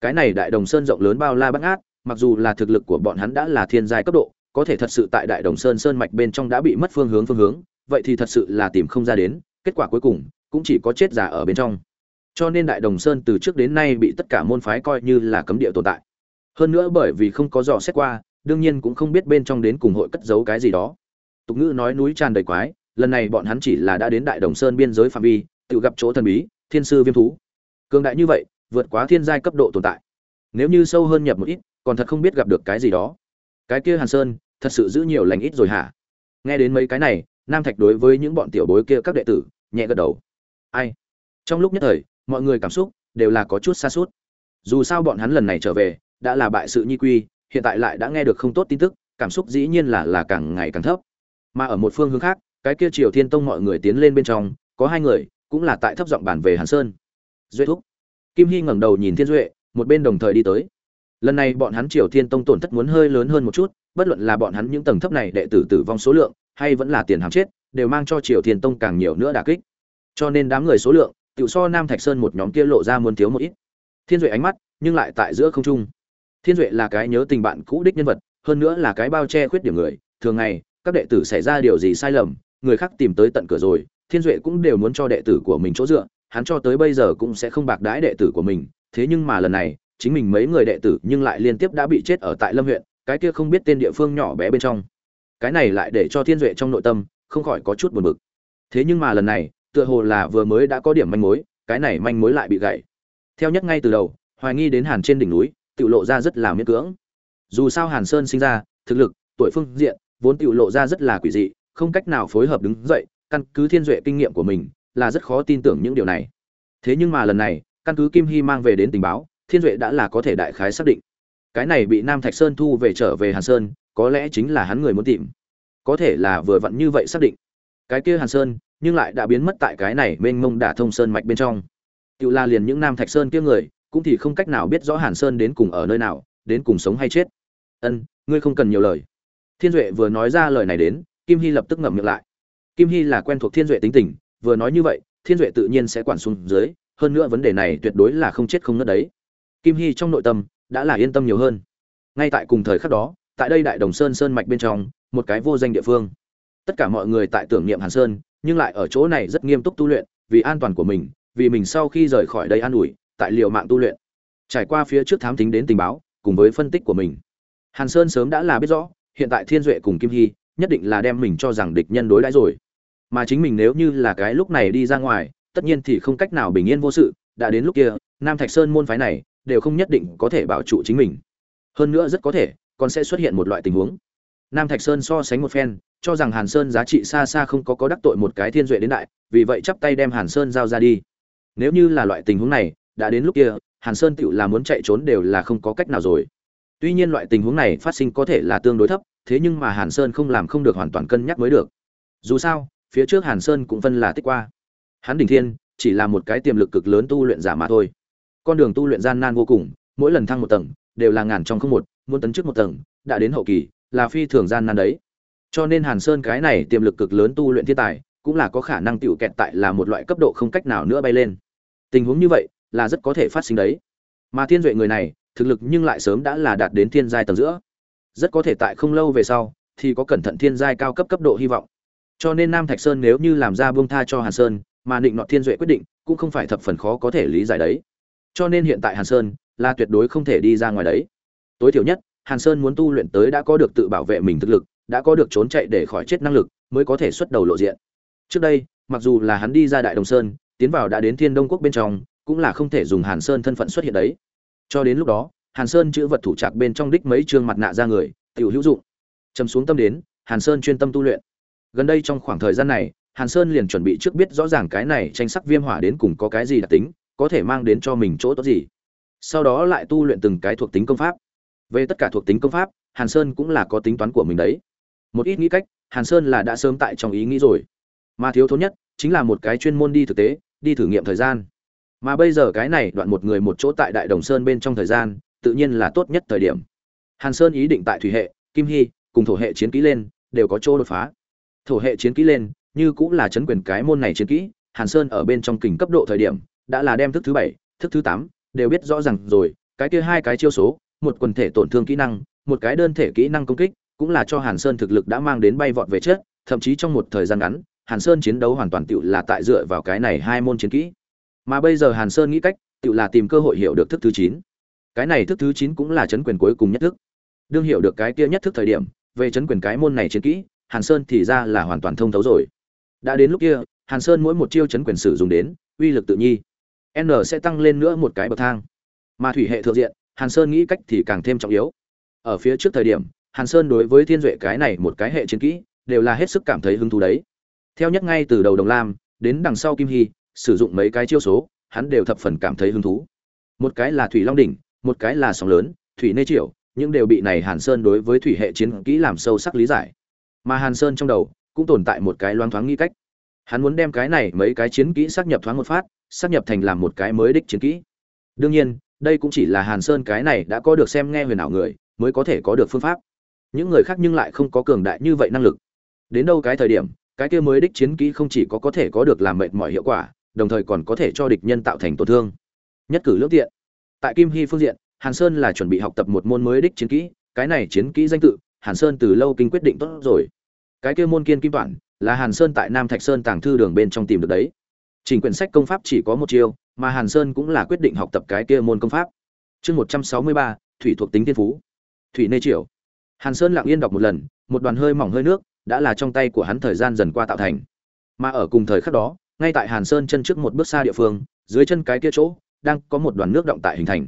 cái này đại đồng sơn rộng lớn bao la bát ngát mặc dù là thực lực của bọn hắn đã là thiên giai cấp độ, có thể thật sự tại đại đồng sơn sơn mạch bên trong đã bị mất phương hướng phương hướng, vậy thì thật sự là tìm không ra đến, kết quả cuối cùng cũng chỉ có chết giả ở bên trong. Cho nên đại đồng sơn từ trước đến nay bị tất cả môn phái coi như là cấm địa tồn tại. Hơn nữa bởi vì không có dò xét qua, đương nhiên cũng không biết bên trong đến cùng hội cất giấu cái gì đó. Tục ngữ nói núi tràn đầy quái, lần này bọn hắn chỉ là đã đến đại đồng sơn biên giới phạm vi, tự gặp chỗ thần bí, thiên sư viêm thú. Cường đại như vậy vượt quá thiên giai cấp độ tồn tại. Nếu như sâu hơn nhập một ít, còn thật không biết gặp được cái gì đó. Cái kia hàn sơn, thật sự giữ nhiều lành ít rồi hả? Nghe đến mấy cái này, nam thạch đối với những bọn tiểu bối kia các đệ tử, nhẹ gật đầu. Ai? Trong lúc nhất thời, mọi người cảm xúc đều là có chút xa suốt dù sao bọn hắn lần này trở về, đã là bại sự nhi quy, hiện tại lại đã nghe được không tốt tin tức, cảm xúc dĩ nhiên là là càng ngày càng thấp. Mà ở một phương hướng khác, cái kia triều thiên tông mọi người tiến lên bên trong, có hai người, cũng là tại thấp giọng bàn về hàn sơn. Duyệt thúc kim hy ngẩng đầu nhìn thiên duệ, một bên đồng thời đi tới. Lần này bọn hắn triều thiên tông tổn thất muốn hơi lớn hơn một chút, bất luận là bọn hắn những tầng thấp này đệ tử tử vong số lượng, hay vẫn là tiền hàm chết, đều mang cho triều thiên tông càng nhiều nữa đả kích. Cho nên đám người số lượng tự so nam thạch sơn một nhóm kia lộ ra muốn thiếu một ít. Thiên duệ ánh mắt, nhưng lại tại giữa không trung. Thiên duệ là cái nhớ tình bạn cũ đích nhân vật, hơn nữa là cái bao che khuyết điểm người. Thường ngày, các đệ tử xảy ra điều gì sai lầm, người khác tìm tới tận cửa rồi, thiên duệ cũng đều muốn cho đệ tử của mình chỗ dựa hắn cho tới bây giờ cũng sẽ không bạc đãi đệ tử của mình, thế nhưng mà lần này, chính mình mấy người đệ tử nhưng lại liên tiếp đã bị chết ở tại lâm huyện, cái kia không biết tên địa phương nhỏ bé bên trong. Cái này lại để cho thiên duệ trong nội tâm không khỏi có chút buồn bực. Thế nhưng mà lần này, tựa hồ là vừa mới đã có điểm manh mối, cái này manh mối lại bị gãy. Theo nhất ngay từ đầu, hoài nghi đến hàn trên đỉnh núi tự lộ ra rất là miễn cưỡng. Dù sao hàn sơn sinh ra, thực lực, tuổi phương diện, vốn tự lộ ra rất là quỷ dị, không cách nào phối hợp đứng dậy, căn cứ thiên duệ kinh nghiệm của mình là rất khó tin tưởng những điều này. Thế nhưng mà lần này, căn cứ kim hy mang về đến tình báo, thiên duệ đã là có thể đại khái xác định. Cái này bị nam thạch sơn thu về trở về hàn sơn, có lẽ chính là hắn người muốn tìm. Có thể là vừa vặn như vậy xác định. Cái kia hàn sơn, nhưng lại đã biến mất tại cái này mênh mông đả thông sơn mạch bên trong. Tự la liền những nam thạch sơn kia người, cũng thì không cách nào biết rõ hàn sơn đến cùng ở nơi nào, đến cùng sống hay chết. Ân, ngươi không cần nhiều lời. Thiên duệ vừa nói ra lời này đến, kim hy lập tức ngậm miệng lại. Kim hy là quen thuộc thiên duệ tính tình vừa nói như vậy, thiên duệ tự nhiên sẽ quản xuống dưới, hơn nữa vấn đề này tuyệt đối là không chết không ngất đấy. Kim hy trong nội tâm đã là yên tâm nhiều hơn. Ngay tại cùng thời khắc đó, tại đây đại đồng sơn sơn mạch bên trong, một cái vô danh địa phương. Tất cả mọi người tại tưởng niệm hàn sơn, nhưng lại ở chỗ này rất nghiêm túc tu luyện, vì an toàn của mình, vì mình sau khi rời khỏi đây an ủi, tại liều mạng tu luyện. Trải qua phía trước thám tính đến tình báo, cùng với phân tích của mình. Hàn sơn sớm đã là biết rõ, hiện tại thiên duệ cùng kim hy nhất định là đem mình cho rằng địch nhân đối đãi rồi mà chính mình nếu như là cái lúc này đi ra ngoài, tất nhiên thì không cách nào bình yên vô sự, đã đến lúc kia, nam thạch sơn môn phái này đều không nhất định có thể bảo trụ chính mình. Hơn nữa rất có thể, còn sẽ xuất hiện một loại tình huống. Nam thạch sơn so sánh một phen, cho rằng hàn sơn giá trị xa xa không có có đắc tội một cái thiên duệ đến đại, vì vậy chắp tay đem hàn sơn giao ra đi. Nếu như là loại tình huống này, đã đến lúc kia, hàn sơn tựu là muốn chạy trốn đều là không có cách nào rồi. Tuy nhiên loại tình huống này phát sinh có thể là tương đối thấp, thế nhưng mà hàn sơn không làm không được hoàn toàn cân nhắc mới được. Dù sao phía trước hàn sơn cũng phân là tích qua. Hắn đỉnh thiên, chỉ là một cái tiềm lực cực lớn tu luyện giả mà thôi. Con đường tu luyện gian nan vô cùng, mỗi lần thăng một tầng, đều là ngàn trong không một, muốn tấn trước một tầng, đã đến hậu kỳ, là phi thường gian nan đấy. Cho nên hàn sơn cái này tiềm lực cực lớn tu luyện thiên tài, cũng là có khả năng tiểu kẹt tại là một loại cấp độ không cách nào nữa bay lên. Tình huống như vậy, là rất có thể phát sinh đấy. Mà thiên duệ người này, thực lực nhưng lại sớm đã là đạt đến thiên giai tầng giữa. Rất có thể tại không lâu về sau, thì có cẩn thận thiên giai cao cấp cấp độ hy vọng cho nên nam thạch sơn nếu như làm ra buông tha cho hàn sơn, mà định nọt thiên duệ quyết định, cũng không phải thập phần khó có thể lý giải đấy. Cho nên hiện tại hàn sơn là tuyệt đối không thể đi ra ngoài đấy. Tối thiểu nhất, hàn sơn muốn tu luyện tới đã có được tự bảo vệ mình thực lực, đã có được trốn chạy để khỏi chết năng lực, mới có thể xuất đầu lộ diện. Trước đây, mặc dù là hắn đi ra đại đồng sơn, tiến vào đã đến thiên đông quốc bên trong, cũng là không thể dùng hàn sơn thân phận xuất hiện đấy. Cho đến lúc đó, hàn sơn chữ vật thủ trạc bên trong đích mấy chương mặt nạ ra người, tiểu hữu dụng. Chấm xuống tâm đến, hàn sơn chuyên tâm tu luyện gần đây trong khoảng thời gian này, hàn sơn liền chuẩn bị trước biết rõ ràng cái này tranh sắc viêm hỏa đến cùng có cái gì đặc tính, có thể mang đến cho mình chỗ tốt gì. Sau đó lại tu luyện từng cái thuộc tính công pháp. Về tất cả thuộc tính công pháp, hàn sơn cũng là có tính toán của mình đấy. Một ít nghĩ cách, hàn sơn là đã sớm tại trong ý nghĩ rồi. Mà thiếu thốn nhất, chính là một cái chuyên môn đi thực tế, đi thử nghiệm thời gian. Mà bây giờ cái này đoạn một người một chỗ tại đại đồng sơn bên trong thời gian, tự nhiên là tốt nhất thời điểm. Hàn sơn ý định tại thủy hệ, kim hy, cùng thổ hệ chiến kỹ lên, đều có chỗ đột phá thổ hệ chiến kỹ lên, như cũng là chấn quyền cái môn này chiến kỹ, hàn sơn ở bên trong kình cấp độ thời điểm, đã là đem thức thứ bảy, thức thứ tám, đều biết rõ ràng rồi, cái kia hai cái chiêu số, một quần thể tổn thương kỹ năng, một cái đơn thể kỹ năng công kích, cũng là cho hàn sơn thực lực đã mang đến bay vọt về chết thậm chí trong một thời gian ngắn, hàn sơn chiến đấu hoàn toàn tự là tại dựa vào cái này hai môn chiến kỹ. Mà bây giờ hàn sơn nghĩ cách tự là tìm cơ hội hiểu được thức thứ chín. Cái này thức thứ chín cũng là chấn quyền cuối cùng nhất thức. Đương hiểu được cái kia nhất thức thời điểm, về chấn quyền cái môn này chiến kỹ hàn sơn thì ra là hoàn toàn thông thấu rồi. Đã đến lúc kia, hàn sơn mỗi một chiêu chấn quyền sử dụng đến, uy lực tự nhi. N sẽ tăng lên nữa một cái bậc thang. Mà thủy hệ thượng diện, hàn sơn nghĩ cách thì càng thêm trọng yếu. Ở phía trước thời điểm, hàn sơn đối với thiên duệ cái này một cái hệ chiến kỹ, đều là hết sức cảm thấy hứng thú đấy. Theo nhất ngay từ đầu đồng lam, đến đằng sau kim hy, sử dụng mấy cái chiêu số, hắn đều thập phần cảm thấy hứng thú. Một cái là thủy long đỉnh, một cái là sóng lớn, thủy nê triệu những đều bị này hàn sơn đối với thủy hệ chiến kỹ làm sâu sắc lý giải mà hàn sơn trong đầu cũng tồn tại một cái loáng thoáng nghi cách. Hắn muốn đem cái này mấy cái chiến kỹ xác nhập thoáng một phát, xác nhập thành làm một cái mới đích chiến kỹ. Đương nhiên, đây cũng chỉ là hàn sơn cái này đã có được xem nghe huyền ảo người mới có thể có được phương pháp. Những người khác nhưng lại không có cường đại như vậy năng lực. Đến đâu cái thời điểm, cái kia mới đích chiến kỹ không chỉ có có thể có được làm mệt mỏi hiệu quả, đồng thời còn có thể cho địch nhân tạo thành tổn thương. Nhất cử lưỡng tiện. Tại kim hy phương diện, hàn sơn là chuẩn bị học tập một môn mới đích chiến kỹ, cái này chiến kỹ danh tự, hàn sơn từ lâu kinh quyết định tốt rồi cái kia môn kiên kim toản, là hàn sơn tại nam thạch sơn tàng thư đường bên trong tìm được đấy. Trình quyển sách công pháp chỉ có một chiêu, mà hàn sơn cũng là quyết định học tập cái kia môn công pháp. Chương một trăm sáu mươi ba, thủy thuộc tính thiên phú. Thủy nê triều. Hàn sơn lặng yên đọc một lần, một đoàn hơi mỏng hơi nước đã là trong tay của hắn thời gian dần qua tạo thành. Mà ở cùng thời khắc đó, ngay tại hàn sơn chân trước một bước xa địa phương, dưới chân cái kia chỗ, đang có một đoàn nước động tại hình thành.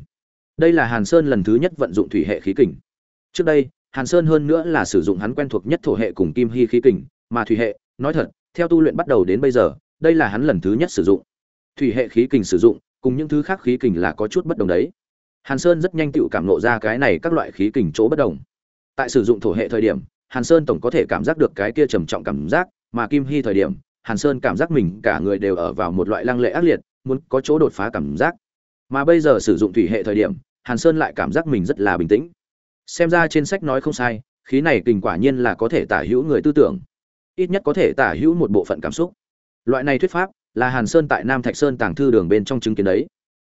Đây là hàn sơn lần thứ nhất vận dụng thủy hệ khí kình. Trước đây hàn sơn hơn nữa là sử dụng hắn quen thuộc nhất thổ hệ cùng kim hy khí kình, mà thủy hệ, nói thật, theo tu luyện bắt đầu đến bây giờ, đây là hắn lần thứ nhất sử dụng. Thủy hệ khí kình sử dụng, cùng những thứ khác khí kình là có chút bất đồng đấy. Hàn sơn rất nhanh tựu cảm ngộ ra cái này các loại khí kình chỗ bất đồng. Tại sử dụng thổ hệ thời điểm, hàn sơn tổng có thể cảm giác được cái kia trầm trọng cảm giác, mà kim hy thời điểm, hàn sơn cảm giác mình cả người đều ở vào một loại lăng lệ ác liệt, muốn có chỗ đột phá cảm giác. Mà bây giờ sử dụng thủy hệ thời điểm, hàn sơn lại cảm giác mình rất là bình tĩnh xem ra trên sách nói không sai, khí này kình quả nhiên là có thể tả hữu người tư tưởng. Ít nhất có thể tả hữu một bộ phận cảm xúc. Loại này thuyết pháp là hàn sơn tại nam thạch sơn tàng thư đường bên trong chứng kiến đấy.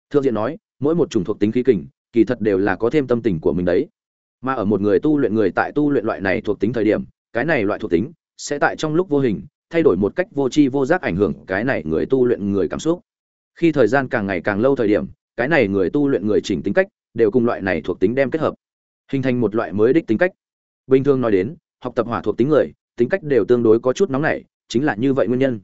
Thượng diện nói, mỗi một chủng thuộc tính khí kình, kỳ thật đều là có thêm tâm tình của mình đấy. Mà ở một người tu luyện người tại tu luyện loại này thuộc tính thời điểm, cái này loại thuộc tính sẽ tại trong lúc vô hình, thay đổi một cách vô tri vô giác ảnh hưởng cái này người tu luyện người cảm xúc. Khi thời gian càng ngày càng lâu thời điểm, cái này người tu luyện người chỉnh tính cách đều cùng loại này thuộc tính đem kết hợp hình thành một loại mới đích tính cách. Bình thường nói đến, học tập hỏa thuộc tính người, tính cách đều tương đối có chút nóng nảy, chính là như vậy nguyên nhân.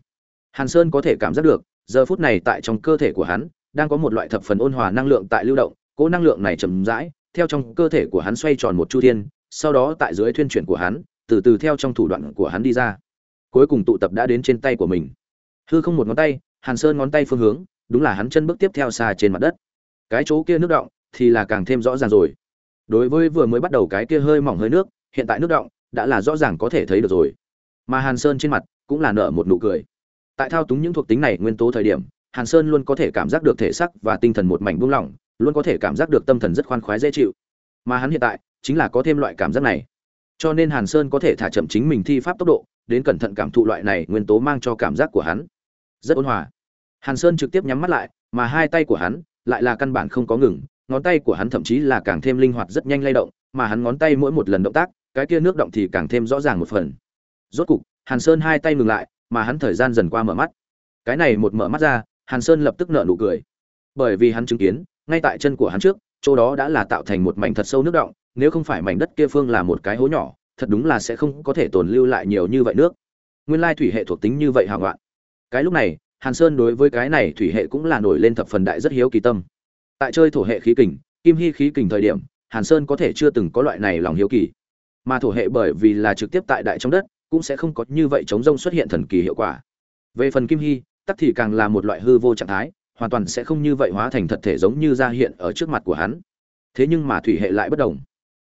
Hàn sơn có thể cảm giác được, giờ phút này tại trong cơ thể của hắn, đang có một loại thập phần ôn hòa năng lượng tại lưu động, cỗ năng lượng này chậm rãi, theo trong cơ thể của hắn xoay tròn một chu thiên, sau đó tại dưới thuyên chuyển của hắn, từ từ theo trong thủ đoạn của hắn đi ra. Cuối cùng tụ tập đã đến trên tay của mình. Hư không một ngón tay, hàn sơn ngón tay phương hướng, đúng là hắn chân bước tiếp theo xa trên mặt đất. Cái chỗ kia nước động, thì là càng thêm rõ ràng rồi đối với vừa mới bắt đầu cái kia hơi mỏng hơi nước, hiện tại nước động, đã là rõ ràng có thể thấy được rồi. Mà hàn sơn trên mặt, cũng là nở một nụ cười. Tại thao túng những thuộc tính này nguyên tố thời điểm, hàn sơn luôn có thể cảm giác được thể sắc và tinh thần một mảnh buông lỏng, luôn có thể cảm giác được tâm thần rất khoan khoái dễ chịu. Mà hắn hiện tại, chính là có thêm loại cảm giác này. Cho nên hàn sơn có thể thả chậm chính mình thi pháp tốc độ, đến cẩn thận cảm thụ loại này nguyên tố mang cho cảm giác của hắn. Rất ôn hòa. Hàn sơn trực tiếp nhắm mắt lại, mà hai tay của hắn lại là căn bản không có ngừng ngón tay của hắn thậm chí là càng thêm linh hoạt rất nhanh lay động, mà hắn ngón tay mỗi một lần động tác, cái kia nước động thì càng thêm rõ ràng một phần. Rốt cục, hàn sơn hai tay ngừng lại, mà hắn thời gian dần qua mở mắt. Cái này một mở mắt ra, hàn sơn lập tức nở nụ cười. Bởi vì hắn chứng kiến, ngay tại chân của hắn trước, chỗ đó đã là tạo thành một mảnh thật sâu nước động, nếu không phải mảnh đất kia phương là một cái hố nhỏ, thật đúng là sẽ không có thể tồn lưu lại nhiều như vậy nước. Nguyên lai thủy hệ thuộc tính như vậy hào loạn cái lúc này, hàn sơn đối với cái này thủy hệ cũng là nổi lên thập phần đại rất hiếu kỳ tâm tại chơi thổ hệ khí kình, kim hy khí kình thời điểm, hàn sơn có thể chưa từng có loại này lòng hiếu kỳ. Mà thổ hệ bởi vì là trực tiếp tại đại trong đất, cũng sẽ không có như vậy chống rông xuất hiện thần kỳ hiệu quả. Về phần kim hy, tắc thì càng là một loại hư vô trạng thái, hoàn toàn sẽ không như vậy hóa thành thật thể giống như ra hiện ở trước mặt của hắn. Thế nhưng mà thủy hệ lại bất đồng.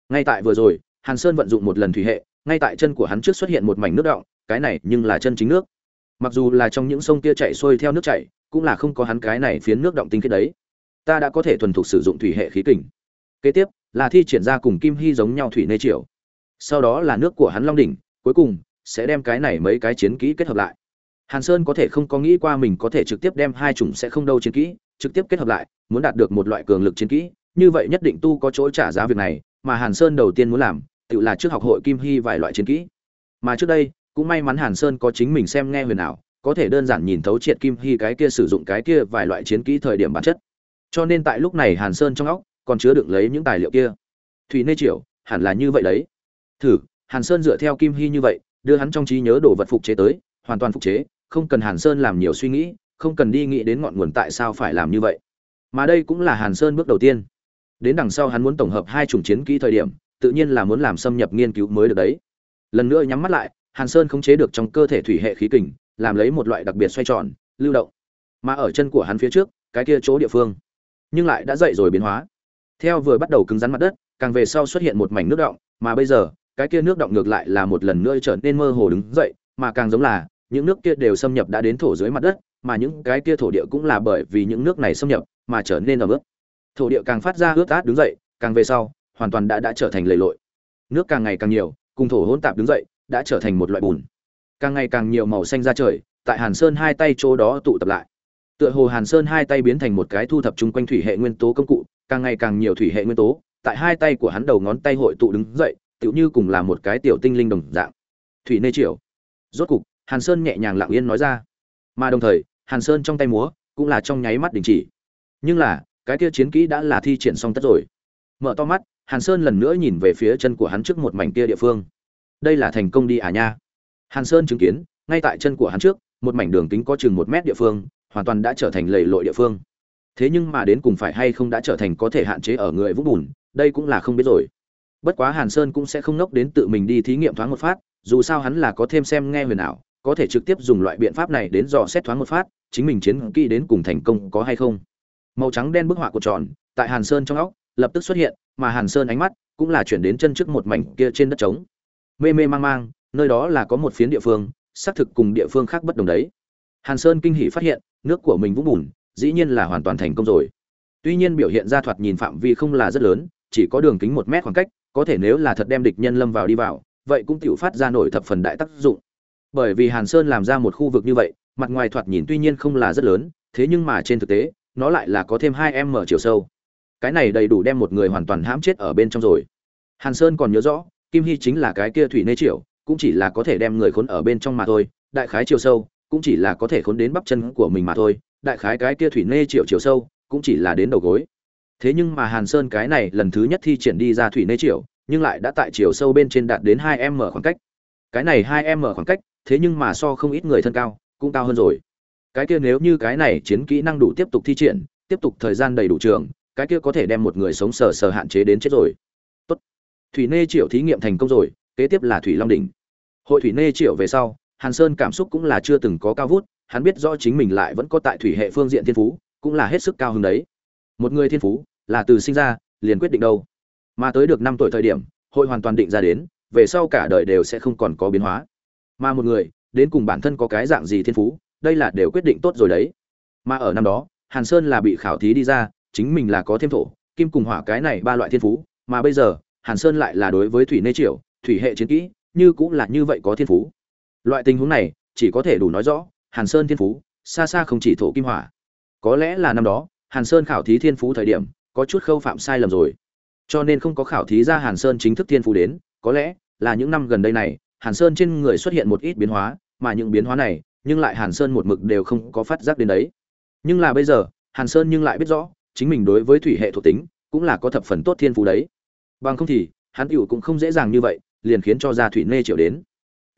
Ngay tại vừa rồi, hàn sơn vận dụng một lần thủy hệ, ngay tại chân của hắn trước xuất hiện một mảnh nước động cái này nhưng là chân chính nước. Mặc dù là trong những sông kia chạy xuôi theo nước chảy, cũng là không có hắn cái này phiến nước động tinh khiết đấy ta đã có thể thuần thục sử dụng thủy hệ khí kình. Kế tiếp, là thi triển ra cùng kim hy giống nhau thủy nê triều. Sau đó là nước của hắn long đỉnh, cuối cùng sẽ đem cái này mấy cái chiến kỹ kết hợp lại. Hàn sơn có thể không có nghĩ qua mình có thể trực tiếp đem hai chủng sẽ không đâu chiến kỹ, trực tiếp kết hợp lại, muốn đạt được một loại cường lực chiến kỹ, như vậy nhất định tu có chỗ trả giá việc này, mà hàn sơn đầu tiên muốn làm, tự là trước học hội kim hy vài loại chiến kỹ. Mà trước đây, cũng may mắn hàn sơn có chính mình xem nghe huyền ảo, có thể đơn giản nhìn thấu triệt kim hy cái kia sử dụng cái kia vài loại chiến kỹ thời điểm bản chất cho nên tại lúc này hàn sơn trong óc còn chứa đựng lấy những tài liệu kia. Thủy nê triệu hẳn là như vậy đấy. Thử, hàn sơn dựa theo kim hy như vậy, đưa hắn trong trí nhớ đồ vật phục chế tới, hoàn toàn phục chế, không cần hàn sơn làm nhiều suy nghĩ, không cần đi nghĩ đến ngọn nguồn tại sao phải làm như vậy. Mà đây cũng là hàn sơn bước đầu tiên. Đến đằng sau hắn muốn tổng hợp hai chủng chiến kỹ thời điểm, tự nhiên là muốn làm xâm nhập nghiên cứu mới được đấy. Lần nữa nhắm mắt lại, hàn sơn khống chế được trong cơ thể thủy hệ khí kình, làm lấy một loại đặc biệt xoay tròn, lưu động. Mà ở chân của hắn phía trước, cái kia chỗ địa phương nhưng lại đã dậy rồi biến hóa. Theo vừa bắt đầu cứng rắn mặt đất, càng về sau xuất hiện một mảnh nước động, mà bây giờ, cái kia nước động ngược lại là một lần nữa trở nên mơ hồ đứng dậy, mà càng giống là, những nước kia đều xâm nhập đã đến thổ dưới mặt đất, mà những cái kia thổ địa cũng là bởi vì những nước này xâm nhập, mà trở nên ẩm ướt. Thổ địa càng phát ra ướt át đứng dậy, càng về sau, hoàn toàn đã đã trở thành lầy lội. Nước càng ngày càng nhiều, cùng thổ hỗn tạp đứng dậy, đã trở thành một loại bùn. Càng ngày càng nhiều màu xanh ra trời, tại hàn sơn hai tay chỗ đó tụ tập lại tựa hồ hàn sơn hai tay biến thành một cái thu thập chung quanh thủy hệ nguyên tố công cụ, càng ngày càng nhiều thủy hệ nguyên tố tại hai tay của hắn đầu ngón tay hội tụ đứng dậy, tựu như cùng là một cái tiểu tinh linh đồng dạng. Thủy nê triều. Rốt cục, hàn sơn nhẹ nhàng lặng yên nói ra. Mà đồng thời, hàn sơn trong tay múa cũng là trong nháy mắt đình chỉ. Nhưng là, cái kia chiến kỹ đã là thi triển xong tất rồi. Mở to mắt, hàn sơn lần nữa nhìn về phía chân của hắn trước một mảnh kia địa phương. Đây là thành công đi à nha. Hàn sơn chứng kiến, ngay tại chân của hắn trước, một mảnh đường kính có chừng một mét địa phương hoàn toàn đã trở thành lầy lội địa phương. Thế nhưng mà đến cùng phải hay không đã trở thành có thể hạn chế ở người vũng bùn, đây cũng là không biết rồi. Bất quá hàn sơn cũng sẽ không nốc đến tự mình đi thí nghiệm thoáng một phát, dù sao hắn là có thêm xem nghe huyền ảo, có thể trực tiếp dùng loại biện pháp này đến dò xét thoáng một phát, chính mình chiến kỹ đến cùng thành công có hay không. Màu trắng đen bức họa của tròn, tại hàn sơn trong óc, lập tức xuất hiện, mà hàn sơn ánh mắt cũng là chuyển đến chân trước một mảnh kia trên đất trống. Mê mê mang mang, nơi đó là có một phiến địa phương, xác thực cùng địa phương khác bất đồng đấy. Hàn sơn kinh hỉ phát hiện nước của mình vũng bùn, dĩ nhiên là hoàn toàn thành công rồi. Tuy nhiên biểu hiện ra thoạt nhìn phạm vi không là rất lớn, chỉ có đường kính một mét khoảng cách, có thể nếu là thật đem địch nhân lâm vào đi vào, vậy cũng tự phát ra nổi thập phần đại tác dụng. Bởi vì hàn sơn làm ra một khu vực như vậy, mặt ngoài thoạt nhìn tuy nhiên không là rất lớn, thế nhưng mà trên thực tế, nó lại là có thêm hai m chiều sâu. Cái này đầy đủ đem một người hoàn toàn hãm chết ở bên trong rồi. Hàn sơn còn nhớ rõ, kim hy chính là cái kia thủy nê triệu cũng chỉ là có thể đem người khốn ở bên trong mà thôi, đại khái chiều sâu cũng chỉ là có thể khốn đến bắp chân của mình mà thôi, đại khái cái kia thủy nê triệu chiều sâu cũng chỉ là đến đầu gối. Thế nhưng mà hàn sơn cái này lần thứ nhất thi triển đi ra thủy nê triệu, nhưng lại đã tại chiều sâu bên trên đạt đến hai m khoảng cách. Cái này hai m khoảng cách, thế nhưng mà so không ít người thân cao, cũng cao hơn rồi. Cái kia nếu như cái này chiến kỹ năng đủ tiếp tục thi triển, tiếp tục thời gian đầy đủ trường, cái kia có thể đem một người sống sờ sờ hạn chế đến chết rồi. Tốt. Thủy nê triệu thí nghiệm thành công rồi, kế tiếp là thủy long đỉnh. Hội thủy nê triệu về sau hàn sơn cảm xúc cũng là chưa từng có cao vút, hắn biết rõ chính mình lại vẫn có tại thủy hệ phương diện thiên phú, cũng là hết sức cao hứng đấy. Một người thiên phú, là từ sinh ra, liền quyết định đâu. Mà tới được năm tuổi thời điểm, hội hoàn toàn định ra đến, về sau cả đời đều sẽ không còn có biến hóa. Mà một người, đến cùng bản thân có cái dạng gì thiên phú, đây là đều quyết định tốt rồi đấy. Mà ở năm đó, hàn sơn là bị khảo thí đi ra, chính mình là có thêm thổ, kim cùng hỏa cái này ba loại thiên phú, mà bây giờ, hàn sơn lại là đối với thủy nê triệu thủy hệ chiến kỹ, như cũng là như vậy có thiên phú loại tình huống này, chỉ có thể đủ nói rõ, hàn sơn thiên phú, xa xa không chỉ thổ kim hỏa. Có lẽ là năm đó, hàn sơn khảo thí thiên phú thời điểm, có chút khâu phạm sai lầm rồi. Cho nên không có khảo thí ra hàn sơn chính thức thiên phú đến, có lẽ là những năm gần đây này, hàn sơn trên người xuất hiện một ít biến hóa, mà những biến hóa này, nhưng lại hàn sơn một mực đều không có phát giác đến đấy. Nhưng là bây giờ, hàn sơn nhưng lại biết rõ, chính mình đối với thủy hệ thuộc tính, cũng là có thập phần tốt thiên phú đấy. Bằng không thì, hắn cựu cũng không dễ dàng như vậy, liền khiến cho gia thủy nê triệu đến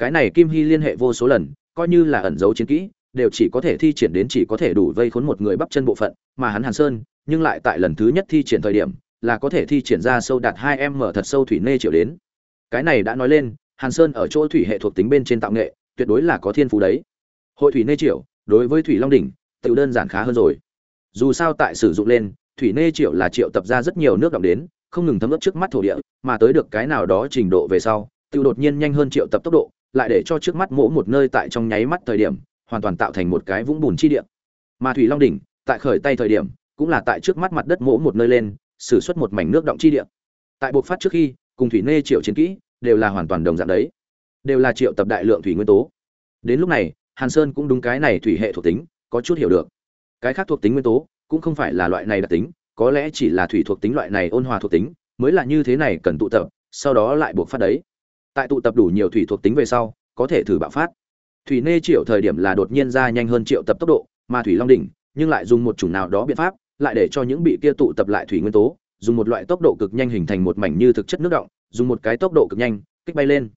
cái này kim hy liên hệ vô số lần, coi như là ẩn dấu chiến kỹ, đều chỉ có thể thi triển đến chỉ có thể đủ vây khốn một người bắp chân bộ phận, mà hắn hàn sơn, nhưng lại tại lần thứ nhất thi triển thời điểm, là có thể thi triển ra sâu đạt hai em mở thật sâu thủy nê triệu đến. Cái này đã nói lên, hàn sơn ở chỗ thủy hệ thuộc tính bên trên tạo nghệ, tuyệt đối là có thiên phú đấy. Hội thủy nê triệu, đối với thủy long đỉnh, tự đơn giản khá hơn rồi. Dù sao tại sử dụng lên, thủy nê triệu là triệu tập ra rất nhiều nước động đến, không ngừng thấm ướt trước mắt thổ địa, mà tới được cái nào đó trình độ về sau, tự đột nhiên nhanh hơn triệu tập tốc độ lại để cho trước mắt mỗ một nơi tại trong nháy mắt thời điểm, hoàn toàn tạo thành một cái vũng bùn chi địa. Mà thủy long đỉnh, tại khởi tay thời điểm, cũng là tại trước mắt mặt đất mỗ một nơi lên, sử xuất một mảnh nước động chi địa. Tại buộc phát trước khi, cùng thủy nê triệu chiến kỹ, đều là hoàn toàn đồng dạng đấy. Đều là triệu tập đại lượng thủy nguyên tố. Đến lúc này, hàn sơn cũng đúng cái này thủy hệ thuộc tính, có chút hiểu được. Cái khác thuộc tính nguyên tố, cũng không phải là loại này đặc tính, có lẽ chỉ là thủy thuộc tính loại này ôn hòa thuộc tính, mới là như thế này cần tụ tập, sau đó lại buộc phát đấy tại tụ tập đủ nhiều thủy thuộc tính về sau, có thể thử bạo phát. Thủy nê triệu thời điểm là đột nhiên ra nhanh hơn triệu tập tốc độ, mà thủy long đỉnh, nhưng lại dùng một chủng nào đó biện pháp, lại để cho những bị kia tụ tập lại thủy nguyên tố, dùng một loại tốc độ cực nhanh hình thành một mảnh như thực chất nước động, dùng một cái tốc độ cực nhanh, kích bay lên.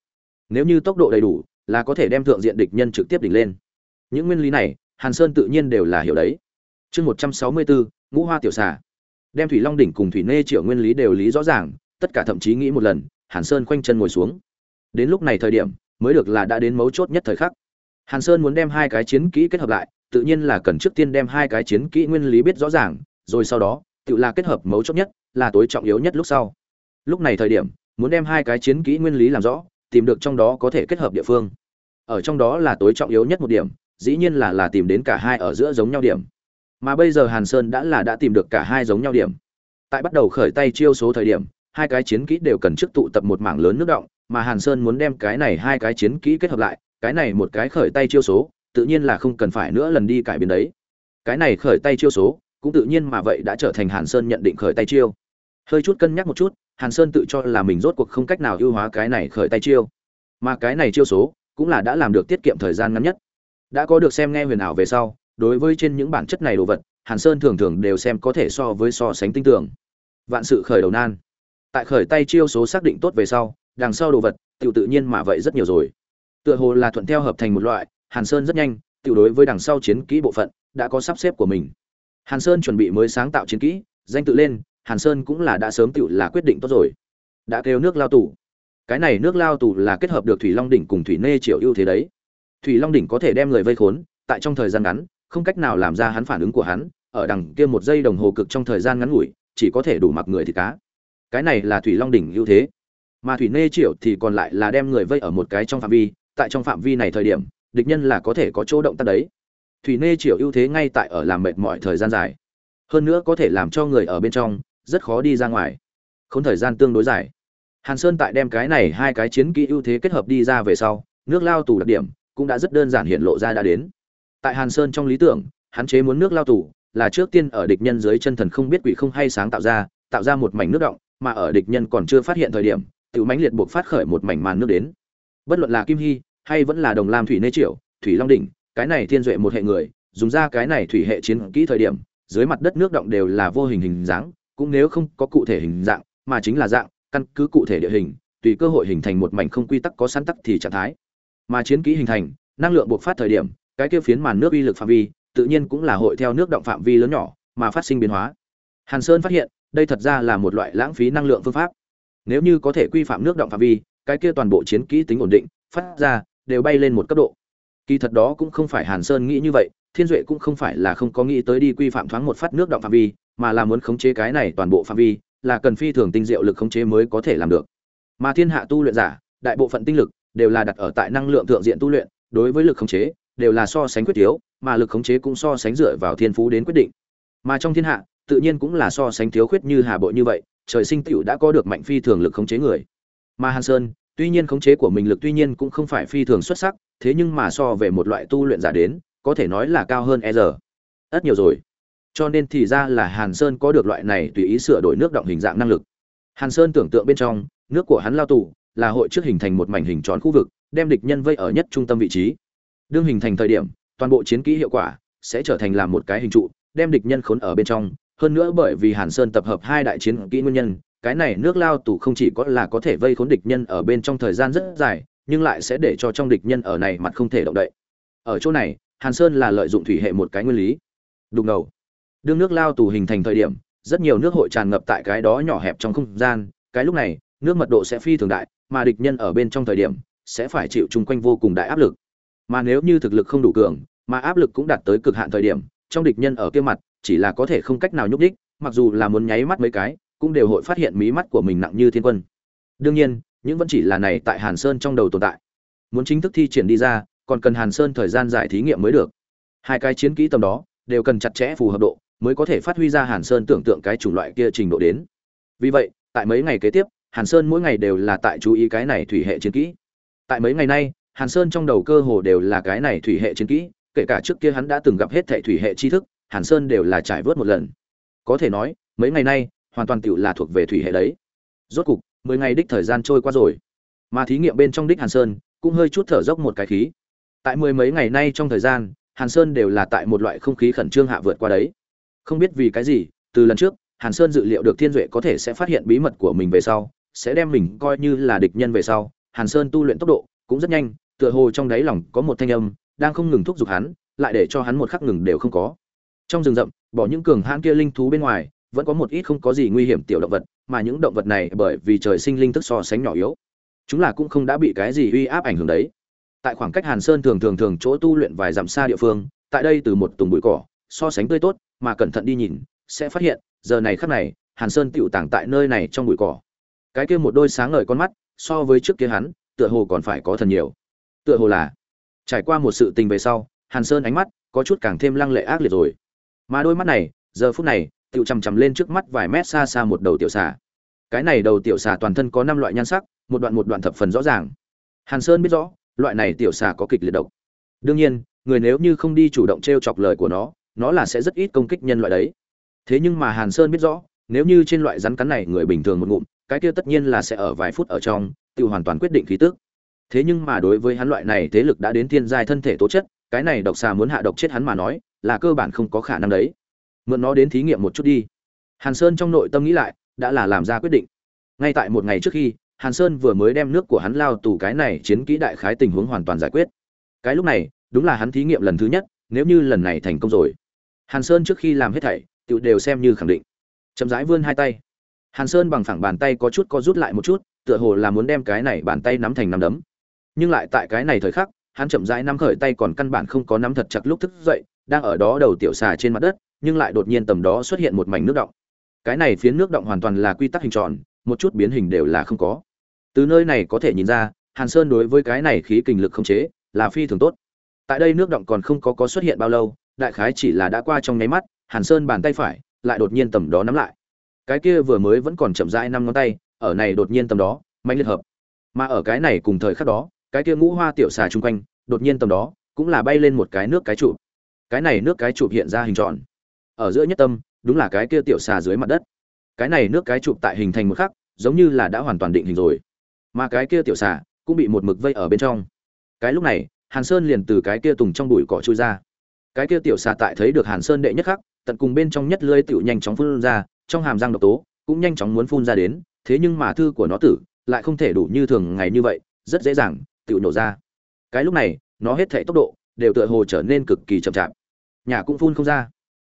Nếu như tốc độ đầy đủ, là có thể đem thượng diện địch nhân trực tiếp đỉnh lên. Những nguyên lý này, hàn sơn tự nhiên đều là hiểu đấy. Chương một trăm sáu mươi bốn, ngũ hoa tiểu xà. Đem thủy long đỉnh cùng thủy nê triệu nguyên lý đều lý rõ ràng, tất cả thậm chí nghĩ một lần, hàn sơn khoanh chân ngồi xuống đến lúc này thời điểm, mới được là đã đến mấu chốt nhất thời khắc. Hàn sơn muốn đem hai cái chiến kỹ kết hợp lại, tự nhiên là cần trước tiên đem hai cái chiến kỹ nguyên lý biết rõ ràng, rồi sau đó, tự là kết hợp mấu chốt nhất, là tối trọng yếu nhất lúc sau. Lúc này thời điểm, muốn đem hai cái chiến kỹ nguyên lý làm rõ, tìm được trong đó có thể kết hợp địa phương. Ở trong đó là tối trọng yếu nhất một điểm, dĩ nhiên là là tìm đến cả hai ở giữa giống nhau điểm. Mà bây giờ hàn sơn đã là đã tìm được cả hai giống nhau điểm. Tại bắt đầu khởi tay chiêu số thời điểm hai cái chiến kỹ đều cần trước tụ tập một mảng lớn nước động, mà hàn sơn muốn đem cái này hai cái chiến kỹ kết hợp lại, cái này một cái khởi tay chiêu số, tự nhiên là không cần phải nữa lần đi cải biến đấy. Cái này khởi tay chiêu số, cũng tự nhiên mà vậy đã trở thành hàn sơn nhận định khởi tay chiêu. Hơi chút cân nhắc một chút, hàn sơn tự cho là mình rốt cuộc không cách nào ưu hóa cái này khởi tay chiêu. Mà cái này chiêu số, cũng là đã làm được tiết kiệm thời gian ngắn nhất. Đã có được xem nghe huyền ảo về sau, đối với trên những bản chất này đồ vật, hàn sơn thường thường đều xem có thể so với so sánh tinh tưởng. Vạn sự khởi đầu nan tại khởi tay chiêu số xác định tốt về sau, đằng sau đồ vật tự tự nhiên mà vậy rất nhiều rồi. Tựa hồ là thuận theo hợp thành một loại, hàn sơn rất nhanh tự đối với đằng sau chiến kỹ bộ phận, đã có sắp xếp của mình. Hàn sơn chuẩn bị mới sáng tạo chiến kỹ, danh tự lên, hàn sơn cũng là đã sớm tự là quyết định tốt rồi. Đã kêu nước lao tù. Cái này nước lao tù là kết hợp được thủy long đỉnh cùng thủy nê triệu ưu thế đấy. Thủy long đỉnh có thể đem người vây khốn, tại trong thời gian ngắn, không cách nào làm ra hắn phản ứng của hắn, ở đằng kia một giây đồng hồ cực trong thời gian ngắn ngủi, chỉ có thể đủ mặc người thì cá cái này là thủy long đỉnh ưu thế. Mà thủy nê triệu thì còn lại là đem người vây ở một cái trong phạm vi, tại trong phạm vi này thời điểm, địch nhân là có thể có chỗ động tác đấy. Thủy nê triệu ưu thế ngay tại ở làm mệt mọi thời gian dài. Hơn nữa có thể làm cho người ở bên trong, rất khó đi ra ngoài. Không thời gian tương đối dài. Hàn sơn tại đem cái này hai cái chiến kỹ ưu thế kết hợp đi ra về sau, nước lao tù đặc điểm cũng đã rất đơn giản hiện lộ ra đã đến. Tại hàn sơn trong lý tưởng, hắn chế muốn nước lao tù là trước tiên ở địch nhân dưới chân thần không biết quỷ không hay sáng tạo ra tạo ra một mảnh nước động mà ở địch nhân còn chưa phát hiện thời điểm tự mãnh liệt buộc phát khởi một mảnh màn nước đến. Bất luận là kim hy, hay vẫn là đồng lam thủy nê triệu thủy long đỉnh, cái này thiên duệ một hệ người, dùng ra cái này thủy hệ chiến kỹ thời điểm, dưới mặt đất nước động đều là vô hình hình dáng, cũng nếu không có cụ thể hình dạng, mà chính là dạng, căn cứ cụ thể địa hình, tùy cơ hội hình thành một mảnh không quy tắc có sẵn tắc thì trạng thái. Mà chiến kỹ hình thành, năng lượng buộc phát thời điểm, cái kia phiến màn nước uy lực phạm vi, tự nhiên cũng là hội theo nước động phạm vi lớn nhỏ, mà phát sinh biến hóa. Hàn sơn phát hiện đây thật ra là một loại lãng phí năng lượng phương pháp. Nếu như có thể quy phạm nước động phạm vi, cái kia toàn bộ chiến kỹ tính ổn định, phát ra, đều bay lên một cấp độ. Kỳ thật đó cũng không phải hàn sơn nghĩ như vậy, thiên duệ cũng không phải là không có nghĩ tới đi quy phạm thoáng một phát nước động phạm vi, mà là muốn khống chế cái này toàn bộ phạm vi, là cần phi thường tinh diệu lực khống chế mới có thể làm được. Mà thiên hạ tu luyện giả, đại bộ phận tinh lực, đều là đặt ở tại năng lượng thượng diện tu luyện, đối với lực khống chế, đều là so sánh quyết yếu, mà lực khống chế cũng so sánh dựa vào thiên phú đến quyết định. Mà trong thiên hạ tự nhiên cũng là so sánh thiếu khuyết như hà bội như vậy, trời sinh tựu đã có được mạnh phi thường lực khống chế người. Mà hàn sơn, tuy nhiên khống chế của mình lực tuy nhiên cũng không phải phi thường xuất sắc, thế nhưng mà so về một loại tu luyện giả đến, có thể nói là cao hơn e giờ. Rất nhiều rồi. Cho nên thì ra là hàn sơn có được loại này tùy ý sửa đổi nước động hình dạng năng lực. Hàn sơn tưởng tượng bên trong, nước của hắn lao tù, là hội trước hình thành một mảnh hình tròn khu vực, đem địch nhân vây ở nhất trung tâm vị trí. Đương hình thành thời điểm, toàn bộ chiến kỹ hiệu quả sẽ trở thành làm một cái hình trụ, đem địch nhân khốn ở bên trong hơn nữa bởi vì hàn sơn tập hợp hai đại chiến kỹ nguyên nhân, cái này nước lao tù không chỉ có là có thể vây khốn địch nhân ở bên trong thời gian rất dài, nhưng lại sẽ để cho trong địch nhân ở này mặt không thể động đậy. Ở chỗ này, hàn sơn là lợi dụng thủy hệ một cái nguyên lý. Đục ngầu. Đương nước lao tù hình thành thời điểm, rất nhiều nước hội tràn ngập tại cái đó nhỏ hẹp trong không gian, cái lúc này, nước mật độ sẽ phi thường đại, mà địch nhân ở bên trong thời điểm, sẽ phải chịu chung quanh vô cùng đại áp lực. Mà nếu như thực lực không đủ cường, mà áp lực cũng đạt tới cực hạn thời điểm, trong địch nhân ở kia mặt chỉ là có thể không cách nào nhúc đích mặc dù là muốn nháy mắt mấy cái, cũng đều hội phát hiện mí mắt của mình nặng như thiên quân. Đương nhiên, những vẫn chỉ là này tại hàn sơn trong đầu tồn tại. Muốn chính thức thi triển đi ra, còn cần hàn sơn thời gian giải thí nghiệm mới được. Hai cái chiến kỹ tầm đó, đều cần chặt chẽ phù hợp độ, mới có thể phát huy ra hàn sơn tưởng tượng cái chủng loại kia trình độ đến. Vì vậy, tại mấy ngày kế tiếp, hàn sơn mỗi ngày đều là tại chú ý cái này thủy hệ chiến kỹ. Tại mấy ngày nay, hàn sơn trong đầu cơ hồ đều là cái này thủy hệ chiến kỹ, kể cả trước kia hắn đã từng gặp hết thệ thủy hệ tri thức hàn sơn đều là trải vớt một lần. Có thể nói, mấy ngày nay, hoàn toàn tựu là thuộc về thủy hệ đấy. Rốt cục, mười ngày đích thời gian trôi qua rồi. Mà thí nghiệm bên trong đích hàn sơn cũng hơi chút thở dốc một cái khí. Tại mười mấy ngày nay trong thời gian, hàn sơn đều là tại một loại không khí khẩn trương hạ vượt qua đấy. Không biết vì cái gì, từ lần trước, hàn sơn dự liệu được thiên duệ có thể sẽ phát hiện bí mật của mình về sau, sẽ đem mình coi như là địch nhân về sau, hàn sơn tu luyện tốc độ cũng rất nhanh, tựa hồ trong đáy lòng có một thanh âm đang không ngừng thúc giục hắn, lại để cho hắn một khắc ngừng đều không có trong rừng rậm, bỏ những cường hãn kia linh thú bên ngoài, vẫn có một ít không có gì nguy hiểm tiểu động vật, mà những động vật này bởi vì trời sinh linh thức so sánh nhỏ yếu, chúng là cũng không đã bị cái gì uy áp ảnh hưởng đấy. Tại khoảng cách hàn sơn thường thường thường chỗ tu luyện vài dặm xa địa phương, tại đây từ một tùng bụi cỏ, so sánh tươi tốt, mà cẩn thận đi nhìn, sẽ phát hiện, giờ này khắc này, hàn sơn tựu tàng tại nơi này trong bụi cỏ. Cái kia một đôi sáng ngời con mắt, so với trước kia hắn, tựa hồ còn phải có thần nhiều. Tựa hồ là, trải qua một sự tình về sau, hàn sơn ánh mắt có chút càng thêm lăng lệ ác liệt rồi mà đôi mắt này, giờ phút này tự chằm chằm lên trước mắt vài mét xa xa một đầu tiểu xà. Cái này đầu tiểu xà toàn thân có năm loại nhan sắc, một đoạn một đoạn thập phần rõ ràng. Hàn sơn biết rõ, loại này tiểu xà có kịch liệt độc. Đương nhiên, người nếu như không đi chủ động t r e o chọc lời của nó nó là sẽ rất ít công kích nhân loại đấy. Thế nhưng mà hàn sơn biết rõ, nếu như trên loại rắn cắn này người bình thường một ngụm, cái kia tất nhiên là sẽ ở vài phút ở trong tự hoàn toàn quyết định khí tức. Thế nhưng mà đối với hắn loại này thế lực đã đến thiên giai thân thể tố chất, cái này độc xà muốn hạ độc chết hắn mà nói là cơ bản không có khả năng đấy. Mượn nó đến thí nghiệm một chút đi. Hàn sơn trong nội tâm nghĩ lại, đã là làm ra quyết định. Ngay tại một ngày trước khi, hàn sơn vừa mới đem nước của hắn lao tù cái này chiến kỹ đại khái tình huống hoàn toàn giải quyết. Cái lúc này, đúng là hắn thí nghiệm lần thứ nhất, nếu như lần này thành công rồi. Hàn sơn trước khi làm hết thảy tự đều xem như khẳng định. Chậm rãi vươn hai tay. Hàn sơn bằng phẳng bàn tay có chút co rút lại một chút, tựa hồ là muốn đem cái này bàn tay nắm thành nắm đấm. Nhưng lại tại cái này thời khắc, hắn chậm rãi nắm khởi tay còn căn bản không có nắm thật chặt lúc thức dậy đang ở đó đầu tiểu xà trên mặt đất, nhưng lại đột nhiên tầm đó xuất hiện một mảnh nước động. Cái này phiến nước động hoàn toàn là quy tắc hình tròn, một chút biến hình đều là không có. Từ nơi này có thể nhìn ra, hàn sơn đối với cái này khí kình lực không chế là phi thường tốt. Tại đây nước động còn không có có xuất hiện bao lâu, đại khái chỉ là đã qua trong nháy mắt, hàn sơn bàn tay phải lại đột nhiên tầm đó nắm lại. Cái kia vừa mới vẫn còn chậm rãi năm ngón tay, ở này đột nhiên tầm đó, mạnh liệt hợp. Mà ở cái này cùng thời khắc đó, cái kia ngũ hoa tiểu xà chung quanh, đột nhiên tầm đó, cũng là bay lên một cái nước cái trụ cái này nước cái trụ hiện ra hình tròn. Ở giữa nhất tâm, đúng là cái kia tiểu xà dưới mặt đất. Cái này nước cái trụ tại hình thành một khắc, giống như là đã hoàn toàn định hình rồi. Mà cái kia tiểu xà cũng bị một mực vây ở bên trong. Cái lúc này, hàn sơn liền từ cái kia tùng trong bụi cỏ trôi ra. Cái kia tiểu xà tại thấy được hàn sơn đệ nhất khắc, tận cùng bên trong nhất lưới tiểu nhanh chóng phun ra, trong hàm răng độc tố cũng nhanh chóng muốn phun ra đến, thế nhưng mà thư của nó tử lại không thể đủ như thường ngày như vậy, rất dễ dàng, tiểu nổ ra. Cái lúc này, nó hết thể tốc độ đều tựa hồ trở nên cực kỳ chậm chạp nhà cũng phun không ra.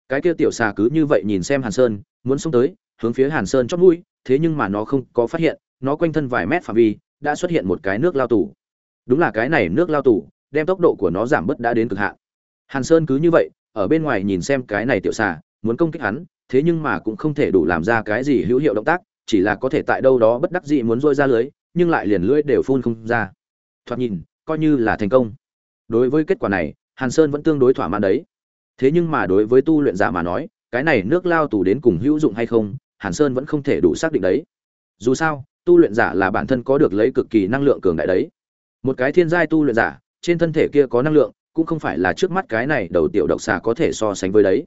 Cái kia tiểu xà cứ như vậy nhìn xem hàn sơn muốn xông tới hướng phía hàn sơn chót mũi thế nhưng mà nó không có phát hiện nó quanh thân vài mét phạm vi đã xuất hiện một cái nước lao tủ. đúng là cái này nước lao tủ, đem tốc độ của nó giảm bớt đã đến cực hạn. Hàn sơn cứ như vậy ở bên ngoài nhìn xem cái này tiểu xà muốn công kích hắn thế nhưng mà cũng không thể đủ làm ra cái gì hữu hiệu động tác chỉ là có thể tại đâu đó bất đắc dĩ muốn rôi ra lưới nhưng lại liền lưỡi đều phun không ra. Thoạt nhìn coi như là thành công. Đối với kết quả này hàn sơn vẫn tương đối thỏa mãn đấy thế nhưng mà đối với tu luyện giả mà nói, cái này nước lao tù đến cùng hữu dụng hay không, hàn sơn vẫn không thể đủ xác định đấy. Dù sao, tu luyện giả là bản thân có được lấy cực kỳ năng lượng cường đại đấy. Một cái thiên giai tu luyện giả, trên thân thể kia có năng lượng, cũng không phải là trước mắt cái này đầu tiểu độc xà có thể so sánh với đấy.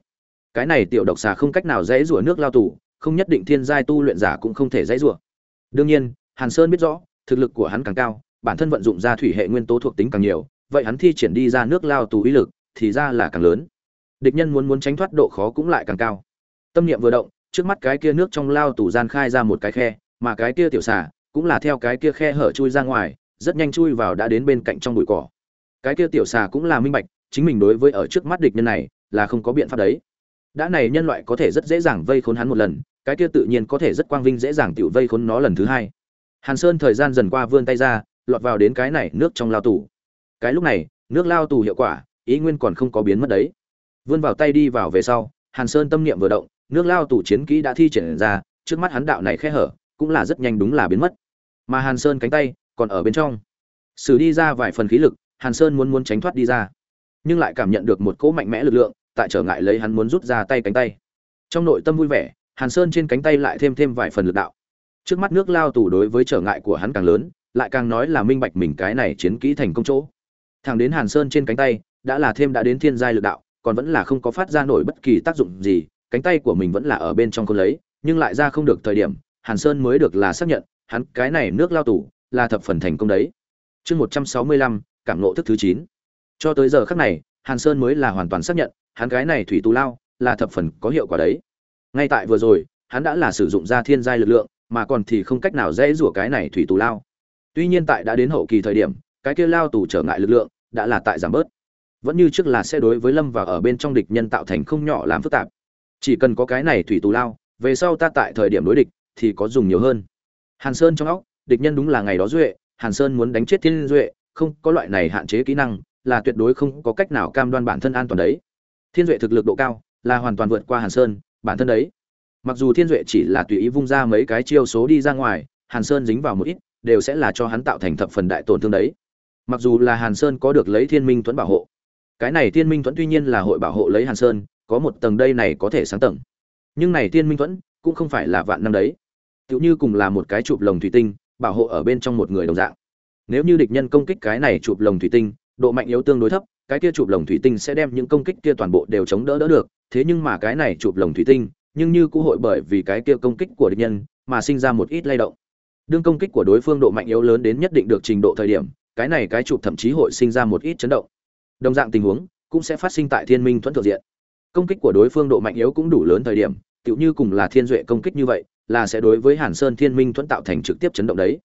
Cái này tiểu độc xà không cách nào dễ rủa nước lao tù, không nhất định thiên giai tu luyện giả cũng không thể dễ rủa. Đương nhiên, hàn sơn biết rõ, thực lực của hắn càng cao, bản thân vận dụng ra thủy hệ nguyên tố thuộc tính càng nhiều, vậy hắn thi triển đi ra nước lao tù uy lực thì ra là càng lớn địch nhân muốn muốn tránh thoát độ khó cũng lại càng cao. Tâm niệm vừa động, trước mắt cái kia nước trong lao tủ gian khai ra một cái khe, mà cái kia tiểu xà cũng là theo cái kia khe hở chui ra ngoài, rất nhanh chui vào đã đến bên cạnh trong bụi cỏ. Cái kia tiểu xà cũng là minh bạch, chính mình đối với ở trước mắt địch nhân này là không có biện pháp đấy. Đã này nhân loại có thể rất dễ dàng vây khốn hắn một lần, cái kia tự nhiên có thể rất quang vinh dễ dàng tiểu vây khốn nó lần thứ hai. Hàn sơn thời gian dần qua vươn tay ra, lọt vào đến cái này nước trong lao tù. Cái lúc này, nước lao tù hiệu quả, ý nguyên còn không có biến mất đấy vươn vào tay đi vào về sau, hàn sơn tâm niệm vừa động, nước lao tủ chiến kỹ đã thi triển ra, trước mắt hắn đạo này khe hở, cũng là rất nhanh đúng là biến mất. Mà hàn sơn cánh tay, còn ở bên trong. Xử đi ra vài phần khí lực, hàn sơn muốn muốn tránh thoát đi ra. Nhưng lại cảm nhận được một cỗ mạnh mẽ lực lượng, tại trở ngại lấy hắn muốn rút ra tay cánh tay. Trong nội tâm vui vẻ, hàn sơn trên cánh tay lại thêm thêm vài phần lực đạo. Trước mắt nước lao tù đối với trở ngại của hắn càng lớn, lại càng nói là minh bạch mình cái này chiến kỹ thành công chỗ. Thẳng đến hàn sơn trên cánh tay, đã là thêm đã đến thiên giai lực đạo còn vẫn là không có phát ra nổi bất kỳ tác dụng gì, cánh tay của mình vẫn là ở bên trong con lấy, nhưng lại ra không được thời điểm, hàn sơn mới được là xác nhận, hắn cái này nước lao tủ là thập phần thành công đấy. Chương một trăm sáu mươi lăm, cảm nộ thức thứ chín. Cho tới giờ khắc này, hàn sơn mới là hoàn toàn xác nhận, hắn cái này thủy tù lao, là thập phần có hiệu quả đấy. Ngay tại vừa rồi, hắn đã là sử dụng ra thiên giai lực lượng, mà còn thì không cách nào dễ rủa cái này thủy tù lao. Tuy nhiên tại đã đến hậu kỳ thời điểm, cái kia lao tù trở ngại lực lượng, đã là tại giảm bớt vẫn như trước là sẽ đối với lâm và ở bên trong địch nhân tạo thành không nhỏ làm phức tạp. Chỉ cần có cái này thủy tù lao, về sau ta tại thời điểm đối địch thì có dùng nhiều hơn. Hàn sơn trong óc, địch nhân đúng là ngày đó duệ, hàn sơn muốn đánh chết thiên duệ, không có loại này hạn chế kỹ năng, là tuyệt đối không có cách nào cam đoan bản thân an toàn đấy. Thiên duệ thực lực độ cao là hoàn toàn vượt qua hàn sơn, bản thân đấy. Mặc dù thiên duệ chỉ là tùy ý vung ra mấy cái chiêu số đi ra ngoài, hàn sơn dính vào một ít, đều sẽ là cho hắn tạo thành thập phần đại tổn thương đấy. Mặc dù là hàn sơn có được lấy thiên minh thuẫn bảo hộ cái này tiên minh thuẫn tuy nhiên là hội bảo hộ lấy hàn sơn, có một tầng đây này có thể sáng tầng. Nhưng này tiên minh thuẫn cũng không phải là vạn năm đấy. Tựu như cùng là một cái chụp lồng thủy tinh, bảo hộ ở bên trong một người đồng dạng. Nếu như địch nhân công kích cái này chụp lồng thủy tinh, độ mạnh yếu tương đối thấp, cái kia chụp lồng thủy tinh sẽ đem những công kích kia toàn bộ đều chống đỡ đỡ được. Thế nhưng mà cái này chụp lồng thủy tinh, nhưng như cũng hội bởi vì cái kia công kích của địch nhân mà sinh ra một ít lay động. Đương công kích của đối phương độ mạnh yếu lớn đến nhất định được trình độ thời điểm, cái này cái chụp thậm chí hội sinh ra một ít chấn động đồng dạng tình huống cũng sẽ phát sinh tại thiên minh thuẫn thượng diện. Công kích của đối phương độ mạnh yếu cũng đủ lớn thời điểm, tựu như cùng là thiên duệ công kích như vậy, là sẽ đối với hàn sơn thiên minh thuẫn tạo thành trực tiếp chấn động đấy.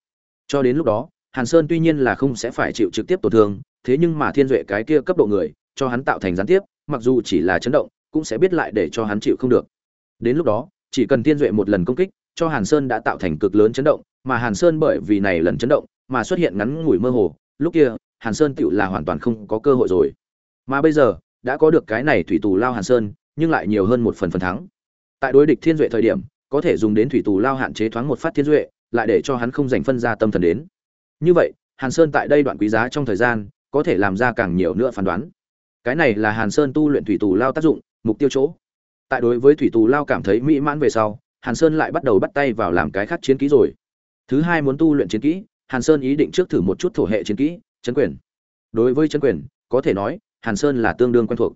Cho đến lúc đó, hàn sơn tuy nhiên là không sẽ phải chịu trực tiếp tổn thương, thế nhưng mà thiên duệ cái kia cấp độ người, cho hắn tạo thành gián tiếp, mặc dù chỉ là chấn động, cũng sẽ biết lại để cho hắn chịu không được. Đến lúc đó, chỉ cần thiên duệ một lần công kích, cho hàn sơn đã tạo thành cực lớn chấn động, mà hàn sơn bởi vì này lần chấn động, mà xuất hiện ngắn ngủi mơ hồ, lúc kia hàn sơn tựu là hoàn toàn không có cơ hội rồi. Mà bây giờ, đã có được cái này thủy tù lao hàn sơn, nhưng lại nhiều hơn một phần phần thắng. Tại đối địch thiên duệ thời điểm, có thể dùng đến thủy tù lao hạn chế thoáng một phát thiên duệ, lại để cho hắn không dành phân ra tâm thần đến. Như vậy, hàn sơn tại đây đoạn quý giá trong thời gian, có thể làm ra càng nhiều nữa phán đoán. Cái này là hàn sơn tu luyện thủy tù lao tác dụng, mục tiêu chỗ. Tại đối với thủy tù lao cảm thấy mỹ mãn về sau, hàn sơn lại bắt đầu bắt tay vào làm cái khác chiến kỹ rồi. Thứ hai muốn tu luyện chiến kỹ, hàn sơn ý định trước thử một chút thổ hệ chiến kỹ chấn quyền. Đối với chấn quyền, có thể nói, hàn sơn là tương đương quen thuộc.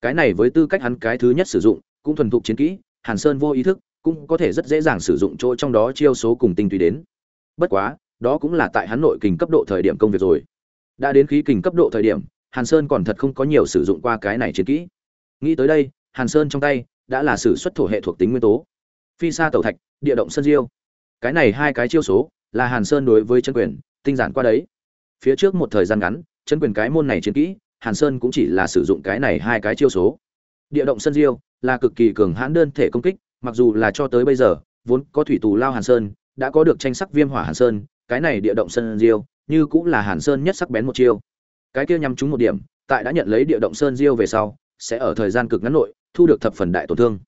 Cái này với tư cách hắn cái thứ nhất sử dụng, cũng thuần thục chiến kỹ, hàn sơn vô ý thức, cũng có thể rất dễ dàng sử dụng chỗ trong đó chiêu số cùng tinh túy đến. Bất quá, đó cũng là tại hắn nội kình cấp độ thời điểm công việc rồi. Đã đến khí kình cấp độ thời điểm, hàn sơn còn thật không có nhiều sử dụng qua cái này chiến kỹ. Nghĩ tới đây, hàn sơn trong tay đã là sử xuất thổ hệ thuộc tính nguyên tố. Phi sa tẩu thạch, địa động sân diêu. Cái này hai cái chiêu số là hàn sơn đối với chân quyền, tinh giản qua đấy phía trước một thời gian ngắn, chân quyền cái môn này chiến kỹ, hàn sơn cũng chỉ là sử dụng cái này hai cái chiêu số. Địa động sân diêu là cực kỳ cường hãn đơn thể công kích, mặc dù là cho tới bây giờ, vốn có thủy tù lao hàn sơn, đã có được tranh sắc viêm hỏa hàn sơn, cái này địa động sân diêu như cũng là hàn sơn nhất sắc bén một chiêu. Cái kia nhắm trúng một điểm, tại đã nhận lấy địa động sơn diêu về sau, sẽ ở thời gian cực ngắn nội thu được thập phần đại tổn thương.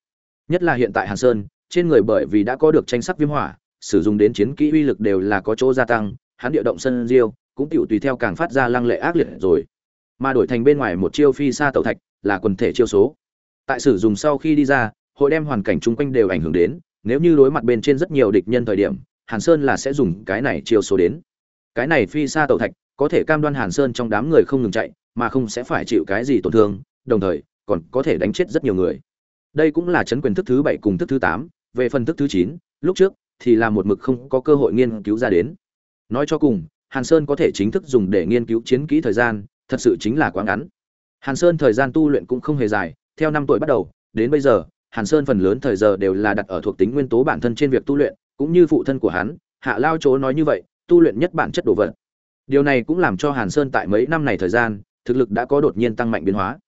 Nhất là hiện tại hàn sơn, trên người bởi vì đã có được tranh sắc viêm hỏa, sử dụng đến chiến kỹ uy lực đều là có chỗ gia tăng, hắn địa động sân diêu cũng tiểu tùy theo càng phát ra lăng lệ ác liệt rồi. Mà đổi thành bên ngoài một chiêu phi xa tẩu thạch là quần thể chiêu số. Tại sử dụng sau khi đi ra, hội đem hoàn cảnh chung quanh đều ảnh hưởng đến. Nếu như đối mặt bên trên rất nhiều địch nhân thời điểm, hàn sơn là sẽ dùng cái này chiêu số đến. Cái này phi xa tẩu thạch có thể cam đoan hàn sơn trong đám người không ngừng chạy, mà không sẽ phải chịu cái gì tổn thương, đồng thời còn có thể đánh chết rất nhiều người. Đây cũng là chấn quyền thức thứ bảy cùng thức thứ tám, về phần thức thứ chín, lúc trước thì là một mực không có cơ hội nghiên cứu ra đến. Nói cho cùng hàn sơn có thể chính thức dùng để nghiên cứu chiến kỹ thời gian, thật sự chính là quá ngắn. Hàn sơn thời gian tu luyện cũng không hề dài, theo năm tuổi bắt đầu, đến bây giờ, hàn sơn phần lớn thời giờ đều là đặt ở thuộc tính nguyên tố bản thân trên việc tu luyện, cũng như phụ thân của hắn, hạ lao chỗ nói như vậy, tu luyện nhất bản chất đồ vật. Điều này cũng làm cho hàn sơn tại mấy năm này thời gian, thực lực đã có đột nhiên tăng mạnh biến hóa.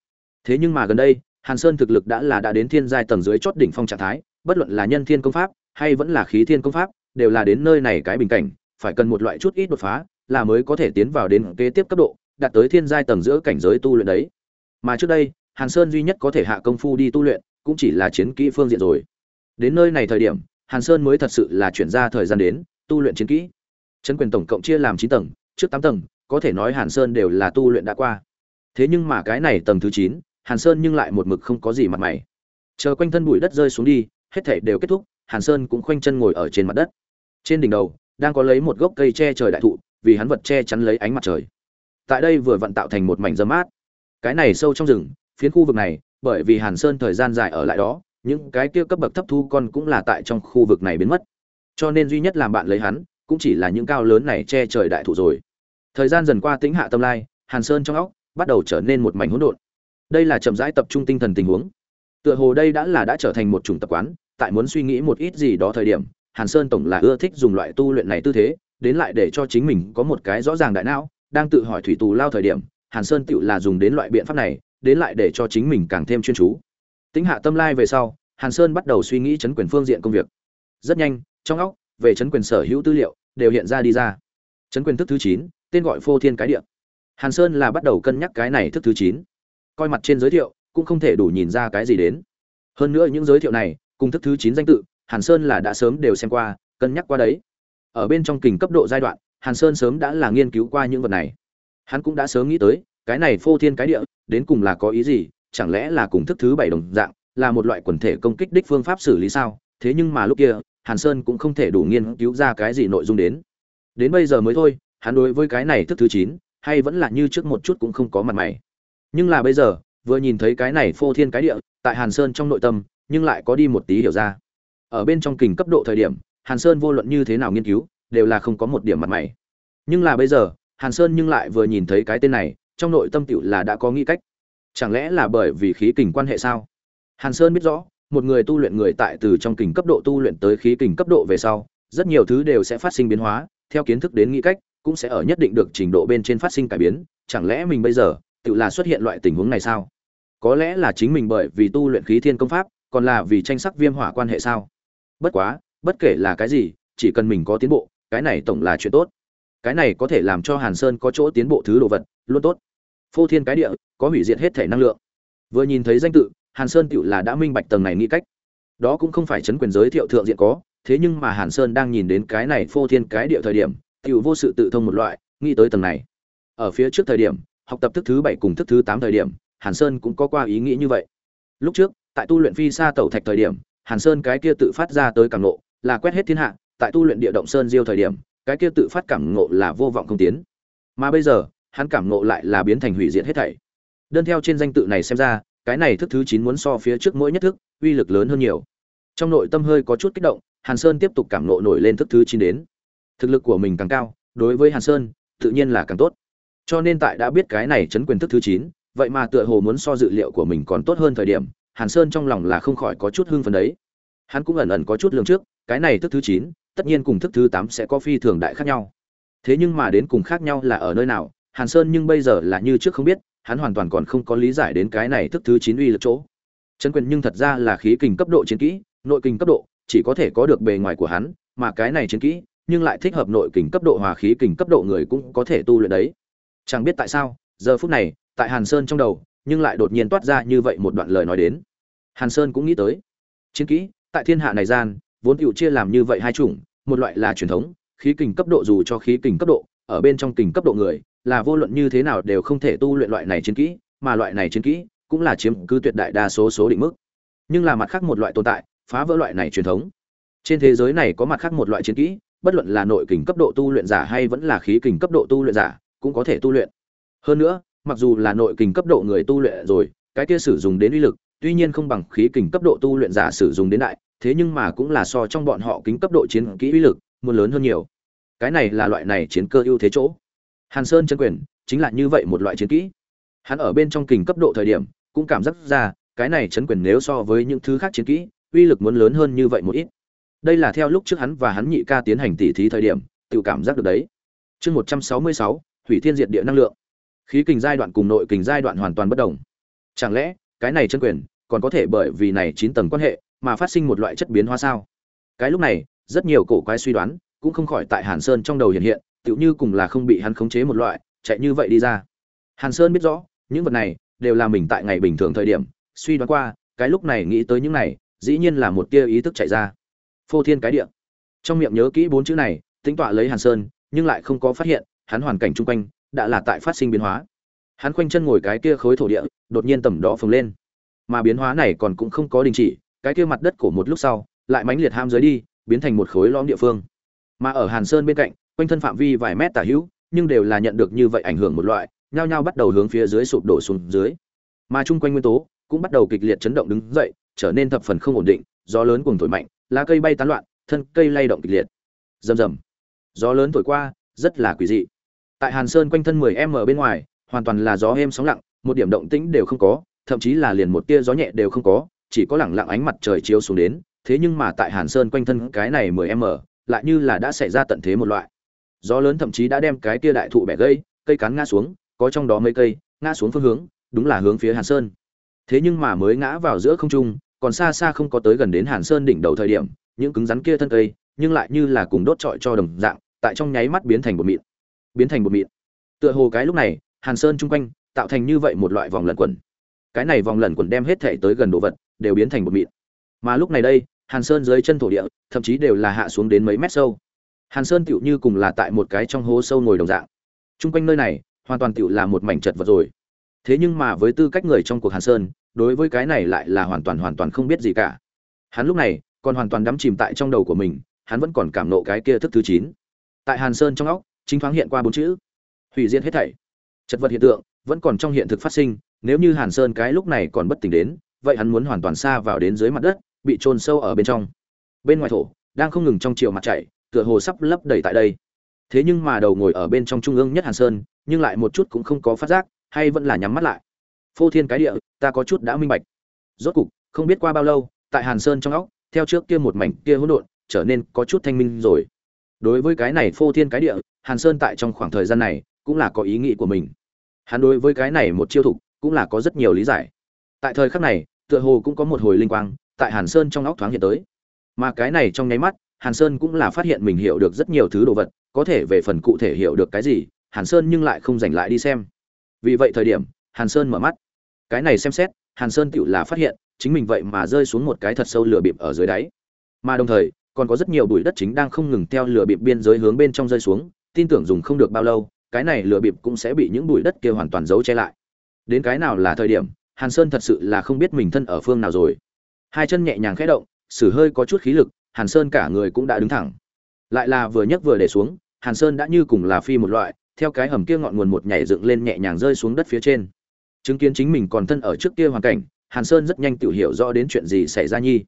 Thế nhưng mà gần đây, hàn sơn thực lực đã là đã đến thiên giai tầng dưới chót đỉnh phong trạng thái, bất luận là nhân thiên công pháp, hay vẫn là khí thiên công pháp, đều là đến nơi này cái bình cảnh, phải cần một loại chút ít đột phá là mới có thể tiến vào đến kế tiếp cấp độ, đạt tới thiên giai tầng giữa cảnh giới tu luyện đấy. Mà trước đây, hàn sơn duy nhất có thể hạ công phu đi tu luyện, cũng chỉ là chiến kỹ phương diện rồi. Đến nơi này thời điểm, hàn sơn mới thật sự là chuyển ra thời gian đến, tu luyện chiến kỹ. Chấn quyền tổng cộng chia làm chín tầng, trước tám tầng, có thể nói hàn sơn đều là tu luyện đã qua. Thế nhưng mà cái này tầng thứ chín, hàn sơn nhưng lại một mực không có gì mặt mày. Chờ quanh thân bụi đất rơi xuống đi, hết thảy đều kết thúc, hàn sơn cũng khoanh chân ngồi ở trên mặt đất. Trên đỉnh đầu, đang có lấy một gốc cây che trời đại thụ vì hắn vật che chắn lấy ánh mặt trời. Tại đây vừa vận tạo thành một mảnh dâm mát. Cái này sâu trong rừng, phiến khu vực này, bởi vì hàn sơn thời gian dài ở lại đó, những cái kia cấp bậc thấp thu con cũng là tại trong khu vực này biến mất. Cho nên duy nhất làm bạn lấy hắn, cũng chỉ là những cao lớn này che trời đại thụ rồi. Thời gian dần qua tính hạ tâm lai, hàn sơn trong óc bắt đầu trở nên một mảnh hỗn độn. Đây là chậm rãi tập trung tinh thần tình huống. Tựa hồ đây đã là đã trở thành một chủng tập quán, tại muốn suy nghĩ một ít gì đó thời điểm, hàn sơn tổng là ưa thích dùng loại tu luyện này tư thế đến lại để cho chính mình có một cái rõ ràng đại não, đang tự hỏi thủy tù lao thời điểm, hàn sơn tựu là dùng đến loại biện pháp này, đến lại để cho chính mình càng thêm chuyên chú. Tính hạ tâm lai về sau, hàn sơn bắt đầu suy nghĩ chấn quyền phương diện công việc. Rất nhanh, trong óc, về chấn quyền sở hữu tư liệu, đều hiện ra đi ra. Chấn quyền thức thứ chín, tên gọi phô thiên cái địa. Hàn sơn là bắt đầu cân nhắc cái này thức thứ chín. Coi mặt trên giới thiệu, cũng không thể đủ nhìn ra cái gì đến. Hơn nữa những giới thiệu này, cùng thức thứ chín danh tự, hàn sơn là đã sớm đều xem qua, cân nhắc qua đấy ở bên trong kình cấp độ giai đoạn, hàn sơn sớm đã là nghiên cứu qua những vật này. Hắn cũng đã sớm nghĩ tới, cái này phô thiên cái địa, đến cùng là có ý gì, chẳng lẽ là cùng thức thứ bảy đồng dạng, là một loại quần thể công kích đích phương pháp xử lý sao? Thế nhưng mà lúc kia, hàn sơn cũng không thể đủ nghiên cứu ra cái gì nội dung đến. Đến bây giờ mới thôi, hắn đối với cái này thức thứ chín, hay vẫn là như trước một chút cũng không có mặt mày. Nhưng là bây giờ, vừa nhìn thấy cái này phô thiên cái địa, tại hàn sơn trong nội tâm, nhưng lại có đi một tí hiểu ra. Ở bên trong kình cấp độ thời điểm hàn sơn vô luận như thế nào nghiên cứu, đều là không có một điểm mặt mày. Nhưng là bây giờ, hàn sơn nhưng lại vừa nhìn thấy cái tên này, trong nội tâm tiểu là đã có nghĩ cách. Chẳng lẽ là bởi vì khí kình quan hệ sao? Hàn sơn biết rõ, một người tu luyện người tại từ trong kình cấp độ tu luyện tới khí kình cấp độ về sau, rất nhiều thứ đều sẽ phát sinh biến hóa, theo kiến thức đến nghĩ cách, cũng sẽ ở nhất định được trình độ bên trên phát sinh cải biến. Chẳng lẽ mình bây giờ tự là xuất hiện loại tình huống này sao? Có lẽ là chính mình bởi vì tu luyện khí thiên công pháp, còn là vì tranh sắc viêm hỏa quan hệ sao? Bất quá bất kể là cái gì, chỉ cần mình có tiến bộ, cái này tổng là chuyện tốt. Cái này có thể làm cho hàn sơn có chỗ tiến bộ thứ đồ vật, luôn tốt. Phô thiên cái địa, có hủy diệt hết thể năng lượng. Vừa nhìn thấy danh tự, hàn sơn tựu là đã minh bạch tầng này nghĩ cách. Đó cũng không phải chấn quyền giới thiệu thượng diện có, thế nhưng mà hàn sơn đang nhìn đến cái này phô thiên cái địa thời điểm, tựu vô sự tự thông một loại, nghĩ tới tầng này. Ở phía trước thời điểm, học tập thức thứ bảy cùng thức thứ tám thời điểm, hàn sơn cũng có qua ý nghĩ như vậy. Lúc trước, tại tu luyện phi xa tẩu thạch thời điểm, hàn sơn cái kia tự phát ra tới càng nộ là quét hết thiên hạ, tại tu luyện địa động sơn diêu thời điểm, cái kia tự phát cảm ngộ là vô vọng không tiến. Mà bây giờ, hắn cảm ngộ lại là biến thành hủy diệt hết thảy. Đơn theo trên danh tự này xem ra, cái này thức thứ chín muốn so phía trước mỗi nhất thức, uy lực lớn hơn nhiều. Trong nội tâm hơi có chút kích động, hàn sơn tiếp tục cảm ngộ nổi lên thức thứ chín đến. Thực lực của mình càng cao, đối với hàn sơn, tự nhiên là càng tốt. Cho nên tại đã biết cái này chấn quyền thức thứ chín, vậy mà tựa hồ muốn so dự liệu của mình còn tốt hơn thời điểm, hàn sơn trong lòng là không khỏi có chút hưng phấn đấy. Hắn cũng ẩn ẩn có chút lương trước cái này thức thứ chín, tất nhiên cùng thức thứ tám sẽ có phi thường đại khác nhau. Thế nhưng mà đến cùng khác nhau là ở nơi nào, hàn sơn nhưng bây giờ là như trước không biết, hắn hoàn toàn còn không có lý giải đến cái này thức thứ chín uy lực chỗ. Chân quyền nhưng thật ra là khí kình cấp độ chiến kỹ, nội kình cấp độ, chỉ có thể có được bề ngoài của hắn, mà cái này chiến kỹ, nhưng lại thích hợp nội kình cấp độ hòa khí kình cấp độ người cũng có thể tu luyện đấy. Chẳng biết tại sao, giờ phút này, tại hàn sơn trong đầu, nhưng lại đột nhiên toát ra như vậy một đoạn lời nói đến. Hàn sơn cũng nghĩ tới, chiến kỹ, tại thiên hạ này gian vốn tựu chia làm như vậy hai chủng, một loại là truyền thống, khí kình cấp độ dù cho khí kình cấp độ, ở bên trong kình cấp độ người, là vô luận như thế nào đều không thể tu luyện loại này chiến kỹ, mà loại này chiến kỹ cũng là chiếm cứ tuyệt đại đa số số định mức. Nhưng là mặt khác một loại tồn tại, phá vỡ loại này truyền thống. Trên thế giới này có mặt khác một loại chiến kỹ, bất luận là nội kình cấp độ tu luyện giả hay vẫn là khí kình cấp độ tu luyện giả, cũng có thể tu luyện. Hơn nữa, mặc dù là nội kình cấp độ người tu luyện rồi, cái kia sử dụng đến uy lực, tuy nhiên không bằng khí kình cấp độ tu luyện giả sử dụng đến đại thế nhưng mà cũng là so trong bọn họ kính cấp độ chiến kỹ uy lực, muốn lớn hơn nhiều. Cái này là loại này chiến cơ ưu thế chỗ. Hàn sơn chân quyền, chính là như vậy một loại chiến kỹ. Hắn ở bên trong kình cấp độ thời điểm, cũng cảm giác ra, cái này chấn quyền nếu so với những thứ khác chiến kỹ, uy lực muốn lớn hơn như vậy một ít. Đây là theo lúc trước hắn và hắn nhị ca tiến hành tỉ thí thời điểm, tự cảm giác được đấy. Chương một trăm sáu mươi sáu, hủy thiên diệt địa năng lượng. Khí kình giai đoạn cùng nội kình giai đoạn hoàn toàn bất đồng. Chẳng lẽ, cái này chân quyền, còn có thể bởi vì này chín tầng quan hệ mà phát sinh một loại chất biến hóa sao? Cái lúc này, rất nhiều cổ quái suy đoán cũng không khỏi tại hàn sơn trong đầu hiện hiện, tựu như cùng là không bị hắn khống chế một loại, chạy như vậy đi ra. Hàn sơn biết rõ, những vật này đều là mình tại ngày bình thường thời điểm suy đoán qua, cái lúc này nghĩ tới những này, dĩ nhiên là một tia ý thức chạy ra. Phô thiên cái địa. Trong miệng nhớ kỹ bốn chữ này, tính tọa lấy hàn sơn, nhưng lại không có phát hiện, hắn hoàn cảnh chung quanh đã là tại phát sinh biến hóa. Hắn khoanh chân ngồi cái kia khối thổ địa, đột nhiên tầm đó phồng lên. Mà biến hóa này còn cũng không có đình chỉ cái kia mặt đất cổ một lúc sau, lại mãnh liệt ham dưới đi, biến thành một khối lõm địa phương. Mà ở hàn sơn bên cạnh, quanh thân phạm vi vài mét tả hữu, nhưng đều là nhận được như vậy ảnh hưởng một loại, nhao nhao bắt đầu hướng phía dưới sụp đổ xuống dưới. Mà chung quanh nguyên tố cũng bắt đầu kịch liệt chấn động đứng dậy, trở nên thập phần không ổn định, gió lớn cùng thổi mạnh, lá cây bay tán loạn, thân cây lay động kịch liệt. Rầm rầm. Gió lớn thổi qua, rất là quỷ dị. Tại hàn sơn quanh thân 10 m bên ngoài, hoàn toàn là gió êm sóng lặng, một điểm động tĩnh đều không có, thậm chí là liền một tia gió nhẹ đều không có chỉ có lẳng lặng ánh mặt trời chiếu xuống đến, thế nhưng mà tại hàn sơn quanh thân cái này 10 m lại như là đã xảy ra tận thế một loại. Gió lớn thậm chí đã đem cái kia đại thụ bẻ gây cây cắn ngã xuống, có trong đó mấy cây, ngã xuống phương hướng, đúng là hướng phía hàn sơn. Thế nhưng mà mới ngã vào giữa không trung, còn xa xa không có tới gần đến hàn sơn đỉnh đầu thời điểm, những cứng rắn kia thân cây, nhưng lại như là cùng đốt trọi cho đồng dạng, tại trong nháy mắt biến thành bột mịn. Biến thành bột mịn. Tựa hồ cái lúc này, hàn sơn chung quanh, tạo thành như vậy một loại vòng lẩn quẩn. Cái này vòng lẩn quẩn đem hết thể tới gần đồ vật đều biến thành bột mịn. Mà lúc này đây, hàn sơn dưới chân thổ địa, thậm chí đều là hạ xuống đến mấy mét sâu. Hàn sơn tựu như cùng là tại một cái trong hố sâu ngồi đồng dạng. Chung quanh nơi này, hoàn toàn tựu là một mảnh chật vật rồi. Thế nhưng mà với tư cách người trong cuộc hàn sơn, đối với cái này lại là hoàn toàn hoàn toàn không biết gì cả. Hắn lúc này, còn hoàn toàn đắm chìm tại trong đầu của mình, hắn vẫn còn cảm nộ cái kia thức thứ chín. Tại hàn sơn trong óc, chính thoáng hiện qua bốn chữ. Hủy diệt hết thảy. Chật vật hiện tượng vẫn còn trong hiện thực phát sinh, nếu như hàn sơn cái lúc này còn bất tỉnh đến vậy hắn muốn hoàn toàn xa vào đến dưới mặt đất, bị trôn sâu ở bên trong. Bên ngoài thổ, đang không ngừng trong chiều mặt chảy, tựa hồ sắp lấp đầy tại đây. Thế nhưng mà đầu ngồi ở bên trong trung ương nhất hàn sơn, nhưng lại một chút cũng không có phát giác, hay vẫn là nhắm mắt lại. Phô thiên cái địa, ta có chút đã minh bạch. Rốt cục, không biết qua bao lâu, tại hàn sơn trong óc, theo trước kia một mảnh kia hỗn độn, trở nên có chút thanh minh rồi. Đối với cái này phô thiên cái địa, hàn sơn tại trong khoảng thời gian này, cũng là có ý nghĩ của mình. Hắn đối với cái này một chiêu thục, cũng là có rất nhiều lý giải. Tại thời khắc này tựa hồ cũng có một hồi linh quang, tại hàn sơn trong óc thoáng hiện tới. Mà cái này trong nháy mắt, hàn sơn cũng là phát hiện mình hiểu được rất nhiều thứ đồ vật, có thể về phần cụ thể hiểu được cái gì, hàn sơn nhưng lại không dành lại đi xem. Vì vậy thời điểm, hàn sơn mở mắt. Cái này xem xét, hàn sơn tựu là phát hiện, chính mình vậy mà rơi xuống một cái thật sâu lửa bịp ở dưới đáy. Mà đồng thời, còn có rất nhiều bụi đất chính đang không ngừng theo lửa bịp biên giới hướng bên trong rơi xuống, tin tưởng dùng không được bao lâu, cái này lửa bịp cũng sẽ bị những bụi đất kia hoàn toàn giấu che lại. Đến cái nào là thời điểm hàn sơn thật sự là không biết mình thân ở phương nào rồi. Hai chân nhẹ nhàng khẽ động, sử hơi có chút khí lực, hàn sơn cả người cũng đã đứng thẳng. Lại là vừa nhấc vừa để xuống, hàn sơn đã như cùng là phi một loại, theo cái hầm kia ngọn nguồn một nhảy dựng lên nhẹ nhàng rơi xuống đất phía trên. Chứng kiến chính mình còn thân ở trước kia hoàn cảnh, hàn sơn rất nhanh tự hiểu rõ đến chuyện gì xảy ra nhi.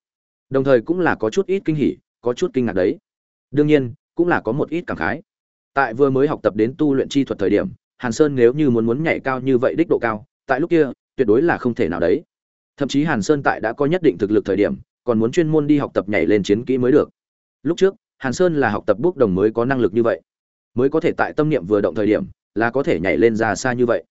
Đồng thời cũng là có chút ít kinh hỉ, có chút kinh ngạc đấy. Đương nhiên, cũng là có một ít cảm khái. Tại vừa mới học tập đến tu luyện chi thuật thời điểm, hàn sơn nếu như muốn muốn nhảy cao như vậy đích độ cao, tại lúc kia tuyệt đối là không thể nào đấy. Thậm chí hàn sơn tại đã có nhất định thực lực thời điểm, còn muốn chuyên môn đi học tập nhảy lên chiến kỹ mới được. Lúc trước, hàn sơn là học tập bước đồng mới có năng lực như vậy. Mới có thể tại tâm niệm vừa động thời điểm, là có thể nhảy lên ra xa như vậy.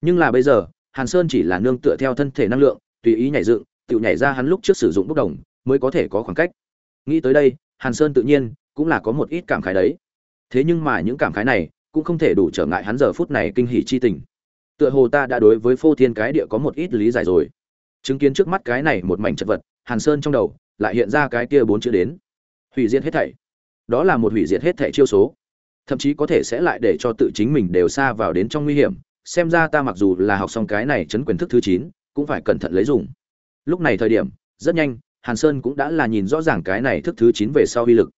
Nhưng là bây giờ, hàn sơn chỉ là nương tựa theo thân thể năng lượng, tùy ý nhảy dựng, tự nhảy ra hắn lúc trước sử dụng bước đồng, mới có thể có khoảng cách. Nghĩ tới đây, hàn sơn tự nhiên cũng là có một ít cảm khái đấy. Thế nhưng mà những cảm khái này cũng không thể đủ trở ngại hắn giờ phút này kinh hỉ chi tình tựa hồ ta đã đối với phô thiên cái địa có một ít lý giải rồi. Chứng kiến trước mắt cái này một mảnh chật vật, hàn sơn trong đầu lại hiện ra cái kia bốn chữ đến. Hủy diệt hết thảy. Đó là một hủy diệt hết thảy chiêu số. Thậm chí có thể sẽ lại để cho tự chính mình đều xa vào đến trong nguy hiểm. Xem ra ta mặc dù là học xong cái này chấn quyền thức thứ chín, cũng phải cẩn thận lấy dùng. Lúc này thời điểm, rất nhanh, hàn sơn cũng đã là nhìn rõ ràng cái này thức thứ chín về sau uy lực.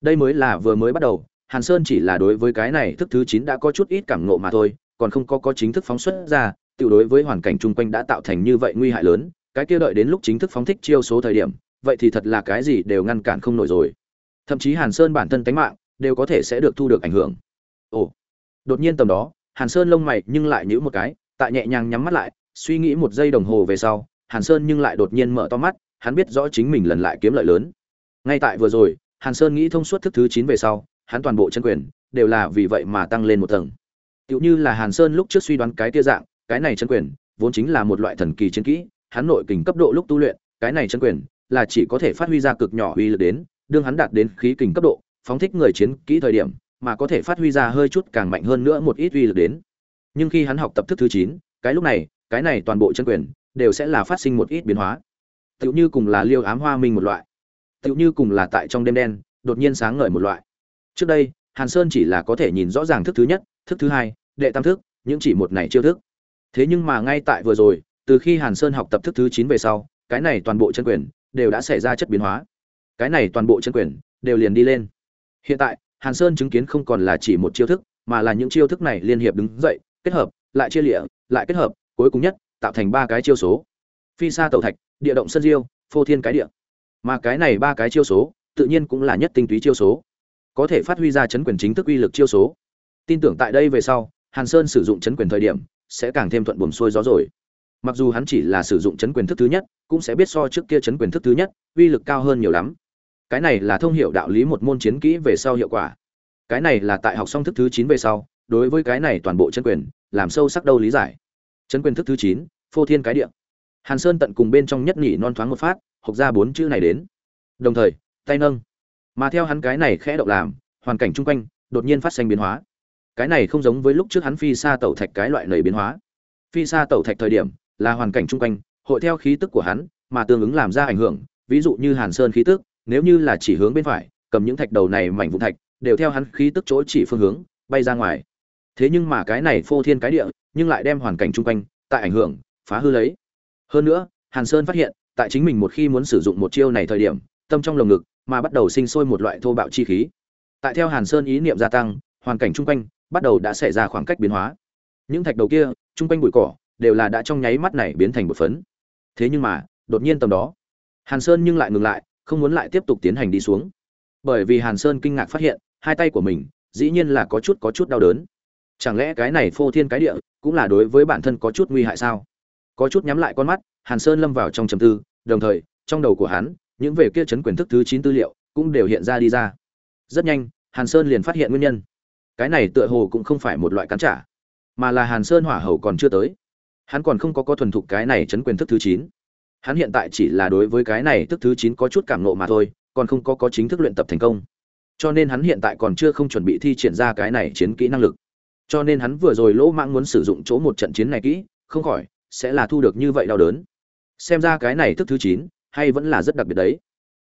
Đây mới là vừa mới bắt đầu, hàn sơn chỉ là đối với cái này thức thứ chín đã có chút ít cảm ngộ mà thôi còn không có có chính thức phóng xuất ra, tiểu đối với hoàn cảnh chung quanh đã tạo thành như vậy nguy hại lớn, cái kia đợi đến lúc chính thức phóng thích chiêu số thời điểm, vậy thì thật là cái gì đều ngăn cản không nổi rồi. Thậm chí hàn sơn bản thân tánh mạng, đều có thể sẽ được thu được ảnh hưởng. Ồ, đột nhiên tầm đó, hàn sơn lông mày nhưng lại nhíu một cái, tại nhẹ nhàng nhắm mắt lại, suy nghĩ một giây đồng hồ về sau, hàn sơn nhưng lại đột nhiên mở to mắt, hắn biết rõ chính mình lần lại kiếm lợi lớn. Ngay tại vừa rồi, hàn sơn nghĩ thông suốt thức thứ chín về sau, hắn toàn bộ chân quyền, đều là vì vậy mà tăng lên một tầng. Tiểu như là hàn sơn lúc trước suy đoán cái tia dạng, cái này chân quyền, vốn chính là một loại thần kỳ chiến kỹ, hắn nội kình cấp độ lúc tu luyện, cái này chân quyền là chỉ có thể phát huy ra cực nhỏ uy lực đến, đương hắn đạt đến khí kình cấp độ, phóng thích người chiến kỹ thời điểm, mà có thể phát huy ra hơi chút càng mạnh hơn nữa một ít uy lực đến. Nhưng khi hắn học tập thức thứ chín, cái lúc này, cái này toàn bộ chân quyền đều sẽ là phát sinh một ít biến hóa. Tiểu như cùng là liêu ám hoa minh một loại. Tiểu như cùng là tại trong đêm đen, đột nhiên sáng ngời một loại. Trước đây, hàn sơn chỉ là có thể nhìn rõ ràng thức thứ nhất thức thứ hai, đệ tam thức, những chỉ một này chiêu thức. Thế nhưng mà ngay tại vừa rồi, từ khi hàn sơn học tập thức thứ chín về sau, cái này toàn bộ chân quyền đều đã xảy ra chất biến hóa. Cái này toàn bộ chân quyền đều liền đi lên. Hiện tại, hàn sơn chứng kiến không còn là chỉ một chiêu thức, mà là những chiêu thức này liên hiệp đứng dậy, kết hợp, lại chia lịa, lại kết hợp, cuối cùng nhất tạo thành ba cái chiêu số. Phi sa tẩu thạch, địa động sân diêu, phô thiên cái địa. Mà cái này ba cái chiêu số, tự nhiên cũng là nhất tinh túy chiêu số. Có thể phát huy ra chấn quyền chính thức uy lực chiêu số tin tưởng tại đây về sau, hàn sơn sử dụng chấn quyền thời điểm, sẽ càng thêm thuận buồm xuôi gió rồi. Mặc dù hắn chỉ là sử dụng chấn quyền thức thứ nhất, cũng sẽ biết so trước kia chấn quyền thức thứ nhất, uy lực cao hơn nhiều lắm. Cái này là thông hiệu đạo lý một môn chiến kỹ về sau hiệu quả. Cái này là tại học xong thức thứ chín về sau, đối với cái này toàn bộ chân quyền, làm sâu sắc đâu lý giải. Chân quyền thức thứ chín, phô thiên cái điện. hàn sơn tận cùng bên trong nhất nhị non thoáng một phát, học ra bốn chữ này đến. Đồng thời, tay nâng. Mà theo hắn cái này khẽ động làm, hoàn cảnh chung quanh, đột nhiên phát sinh biến hóa cái này không giống với lúc trước hắn phi xa tẩu thạch cái loại nầy biến hóa. Phi xa tẩu thạch thời điểm, là hoàn cảnh chung quanh, hội theo khí tức của hắn, mà tương ứng làm ra ảnh hưởng, ví dụ như hàn sơn khí tức, nếu như là chỉ hướng bên phải, cầm những thạch đầu này mảnh vụn thạch, đều theo hắn khí tức chỗ chỉ phương hướng, bay ra ngoài. Thế nhưng mà cái này phô thiên cái địa, nhưng lại đem hoàn cảnh chung quanh, tại ảnh hưởng, phá hư lấy. Hơn nữa, hàn sơn phát hiện, tại chính mình một khi muốn sử dụng một chiêu này thời điểm, tâm trong lồng ngực, mà bắt đầu sinh sôi một loại thô bạo chi khí. Tại theo hàn sơn ý niệm gia tăng, hoàn cảnh chung quanh bắt đầu đã xảy ra khoảng cách biến hóa. Những thạch đầu kia, chung quanh bụi cỏ, đều là đã trong nháy mắt này biến thành bột phấn. Thế nhưng mà, đột nhiên tầm đó, hàn sơn nhưng lại ngừng lại, không muốn lại tiếp tục tiến hành đi xuống. Bởi vì hàn sơn kinh ngạc phát hiện, hai tay của mình, dĩ nhiên là có chút có chút đau đớn. Chẳng lẽ cái này phô thiên cái địa, cũng là đối với bản thân có chút nguy hại sao? Có chút nhắm lại con mắt, hàn sơn lâm vào trong trầm tư, đồng thời, trong đầu của hắn, những về kia chấn quyền thức thứ chín tư liệu, cũng đều hiện ra đi ra. Rất nhanh, hàn sơn liền phát hiện nguyên nhân cái này tựa hồ cũng không phải một loại cắn trả, mà là hàn sơn hỏa hầu còn chưa tới. Hắn còn không có có thuần thục cái này chấn quyền thức thứ chín. Hắn hiện tại chỉ là đối với cái này thức thứ chín có chút cảm nộ mà thôi, còn không có có chính thức luyện tập thành công. Cho nên hắn hiện tại còn chưa không chuẩn bị thi triển ra cái này chiến kỹ năng lực. Cho nên hắn vừa rồi lỗ mãng muốn sử dụng chỗ một trận chiến này kỹ, không khỏi sẽ là thu được như vậy đau đớn. Xem ra cái này thức thứ chín hay vẫn là rất đặc biệt đấy.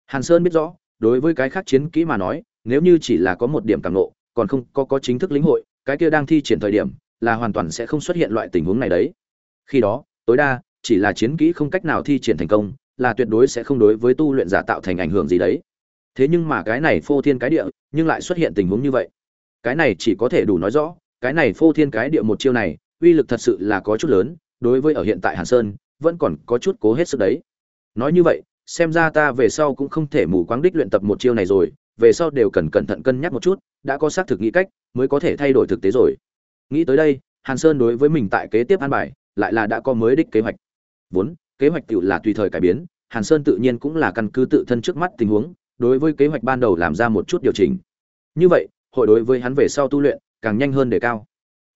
Hàn sơn biết rõ, đối với cái khác chiến kỹ mà nói, nếu như chỉ là có một điểm càng nộ còn không có có chính thức lĩnh hội, cái kia đang thi triển thời điểm, là hoàn toàn sẽ không xuất hiện loại tình huống này đấy. Khi đó, tối đa, chỉ là chiến kỹ không cách nào thi triển thành công, là tuyệt đối sẽ không đối với tu luyện giả tạo thành ảnh hưởng gì đấy. Thế nhưng mà cái này phô thiên cái địa, nhưng lại xuất hiện tình huống như vậy. Cái này chỉ có thể đủ nói rõ, cái này phô thiên cái địa một chiêu này, uy lực thật sự là có chút lớn, đối với ở hiện tại hàn sơn, vẫn còn có chút cố hết sức đấy. Nói như vậy, xem ra ta về sau cũng không thể mù quáng đích luyện tập một chiêu này rồi, về sau đều cần cẩn thận cân nhắc một chút đã có xác thực nghĩ cách, mới có thể thay đổi thực tế rồi. Nghĩ tới đây, hàn sơn đối với mình tại kế tiếp an bài, lại là đã có mới đích kế hoạch. Vốn, kế hoạch tự là tùy thời cải biến, hàn sơn tự nhiên cũng là căn cứ tự thân trước mắt tình huống, đối với kế hoạch ban đầu làm ra một chút điều chỉnh. Như vậy, hội đối với hắn về sau tu luyện, càng nhanh hơn để cao.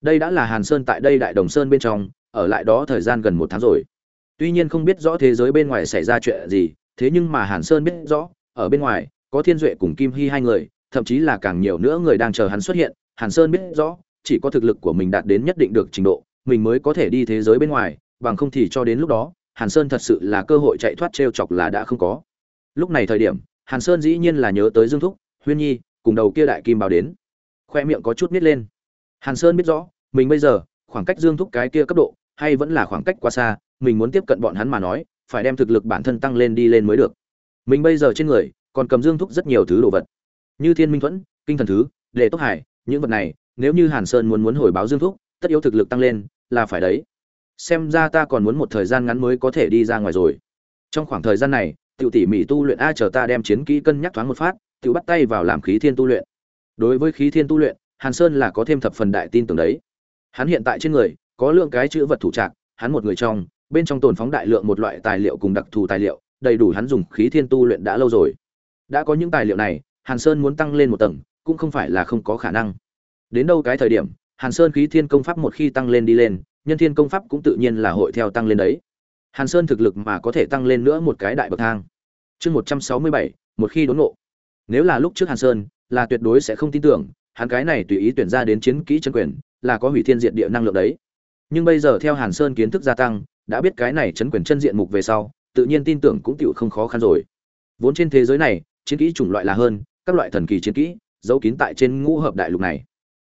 Đây đã là hàn sơn tại đây đại đồng sơn bên trong, ở lại đó thời gian gần một tháng rồi. Tuy nhiên không biết rõ thế giới bên ngoài xảy ra chuyện gì, thế nhưng mà hàn sơn biết rõ, ở bên ngoài, có thiên duệ cùng kim hy hai người thậm chí là càng nhiều nữa người đang chờ hắn xuất hiện, hàn sơn biết rõ, chỉ có thực lực của mình đạt đến nhất định được trình độ, mình mới có thể đi thế giới bên ngoài, bằng không thì cho đến lúc đó, hàn sơn thật sự là cơ hội chạy thoát t r e o chọc là đã không có. Lúc này thời điểm, hàn sơn dĩ nhiên là nhớ tới dương thúc, huyên nhi, cùng đầu kia đại kim báo đến. Khoe miệng có chút nít lên. Hàn sơn biết rõ, mình bây giờ, khoảng cách dương thúc cái kia cấp độ, hay vẫn là khoảng cách quá xa, mình muốn tiếp cận bọn hắn mà nói, phải đem thực lực bản thân tăng lên đi lên mới được. Mình bây giờ trên người, còn cầm dương thúc rất nhiều thứ đồ vật như thiên minh thuẫn, kinh thần thứ đệ tốc hải, những vật này, nếu như hàn sơn muốn muốn hồi báo dương thúc, tất yếu thực lực tăng lên, là phải đấy. Xem ra ta còn muốn một thời gian ngắn mới có thể đi ra ngoài rồi. Trong khoảng thời gian này, tiểu tỉ mỉ tu luyện a chờ ta đem chiến kỹ cân nhắc thoáng một phát, tiểu bắt tay vào làm khí thiên tu luyện. Đối với khí thiên tu luyện, hàn sơn là có thêm thập phần đại tin tưởng đấy. Hắn hiện tại trên người, có lượng cái chữ vật thủ trạc, hắn một người trong, bên trong tồn phóng đại lượng một loại tài liệu cùng đặc thù tài liệu, đầy đủ hắn dùng khí thiên tu luyện đã lâu rồi. Đã có những tài liệu này hàn sơn muốn tăng lên một tầng, cũng không phải là không có khả năng. Đến đâu cái thời điểm, hàn sơn khí thiên công pháp một khi tăng lên đi lên, nhân thiên công pháp cũng tự nhiên là hội theo tăng lên đấy. Hàn sơn thực lực mà có thể tăng lên nữa một cái đại bậc thang. Chương một trăm sáu mươi bảy, một khi đốn ngộ. Nếu là lúc trước hàn sơn, là tuyệt đối sẽ không tin tưởng, hắn cái này tùy ý tuyển ra đến chiến kỹ chân quyền, là có hủy thiên diện địa năng lượng đấy. Nhưng bây giờ theo hàn sơn kiến thức gia tăng, đã biết cái này chấn quyền chân diện mục về sau, tự nhiên tin tưởng cũng tiểu không khó khăn rồi. Vốn trên thế giới này, chiến kỹ chủng loại là hơn các loại thần kỳ chiến kỹ, giấu kín tại trên ngũ hợp đại lục này.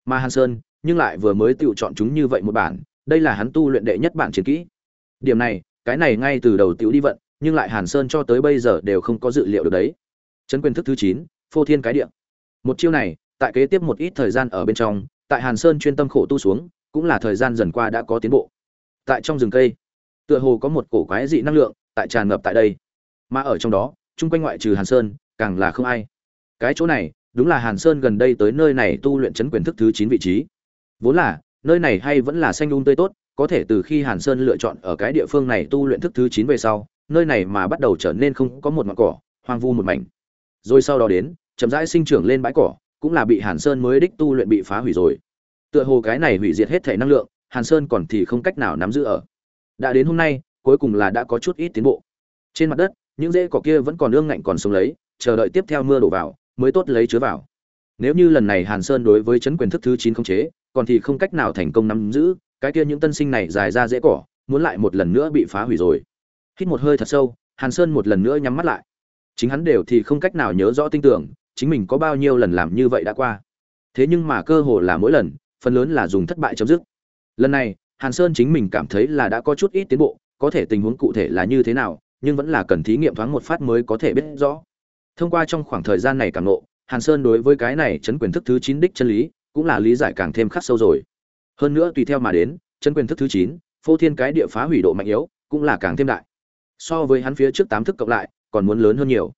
Mà hàn sơn, nhưng lại vừa mới tự chọn chúng như vậy một bản, đây là hắn tu luyện đệ nhất bản chiến kỹ. Điểm này, cái này ngay từ đầu tiểu đi vận, nhưng lại hàn sơn cho tới bây giờ đều không có dự liệu được đấy. Chấn quyền thức thứ chín, phô thiên cái điện. một chiêu này, tại kế tiếp một ít thời gian ở bên trong, tại hàn sơn chuyên tâm khổ tu xuống, cũng là thời gian dần qua đã có tiến bộ. Tại trong rừng cây, tựa hồ có một cổ quái dị năng lượng tại tràn ngập tại đây. Mà ở trong đó, chung quanh ngoại trừ hàn sơn, càng là không ai cái chỗ này, đúng là hàn sơn gần đây tới nơi này tu luyện chấn quyền thức thứ chín vị trí. Vốn là, nơi này hay vẫn là xanh um tươi tốt, có thể từ khi hàn sơn lựa chọn ở cái địa phương này tu luyện thức thứ chín về sau, nơi này mà bắt đầu trở nên không có một mảng cỏ, hoang vu một mảnh. Rồi sau đó đến, chậm rãi sinh trưởng lên bãi cỏ, cũng là bị hàn sơn mới đích tu luyện bị phá hủy rồi. Tựa hồ cái này hủy diệt hết thể năng lượng, hàn sơn còn thì không cách nào nắm giữ ở. Đã đến hôm nay, cuối cùng là đã có chút ít tiến bộ. Trên mặt đất, những rễ cỏ kia vẫn còn ương ngạnh còn sống lấy, chờ đợi tiếp theo mưa đổ vào mới tốt lấy chứa vào. Nếu như lần này hàn sơn đối với chấn quyền thức thứ chín không chế, còn thì không cách nào thành công nắm giữ, cái kia những tân sinh này dài ra dễ cỏ, muốn lại một lần nữa bị phá hủy rồi. Hít một hơi thật sâu, hàn sơn một lần nữa nhắm mắt lại. Chính hắn đều thì không cách nào nhớ rõ tin tưởng, chính mình có bao nhiêu lần làm như vậy đã qua. Thế nhưng mà cơ hồ là mỗi lần, phần lớn là dùng thất bại chấm dứt. Lần này, hàn sơn chính mình cảm thấy là đã có chút ít tiến bộ, có thể tình huống cụ thể là như thế nào, nhưng vẫn là cần thí nghiệm thoáng một phát mới có thể biết rõ thông qua trong khoảng thời gian này càng nộ hàn sơn đối với cái này chấn quyền thức thứ chín đích chân lý, cũng là lý giải càng thêm khắc sâu rồi. Hơn nữa tùy theo mà đến, chấn quyền thức thứ chín, phô thiên cái địa phá hủy độ mạnh yếu, cũng là càng thêm đại. So với hắn phía trước tám thức cộng lại, còn muốn lớn hơn nhiều.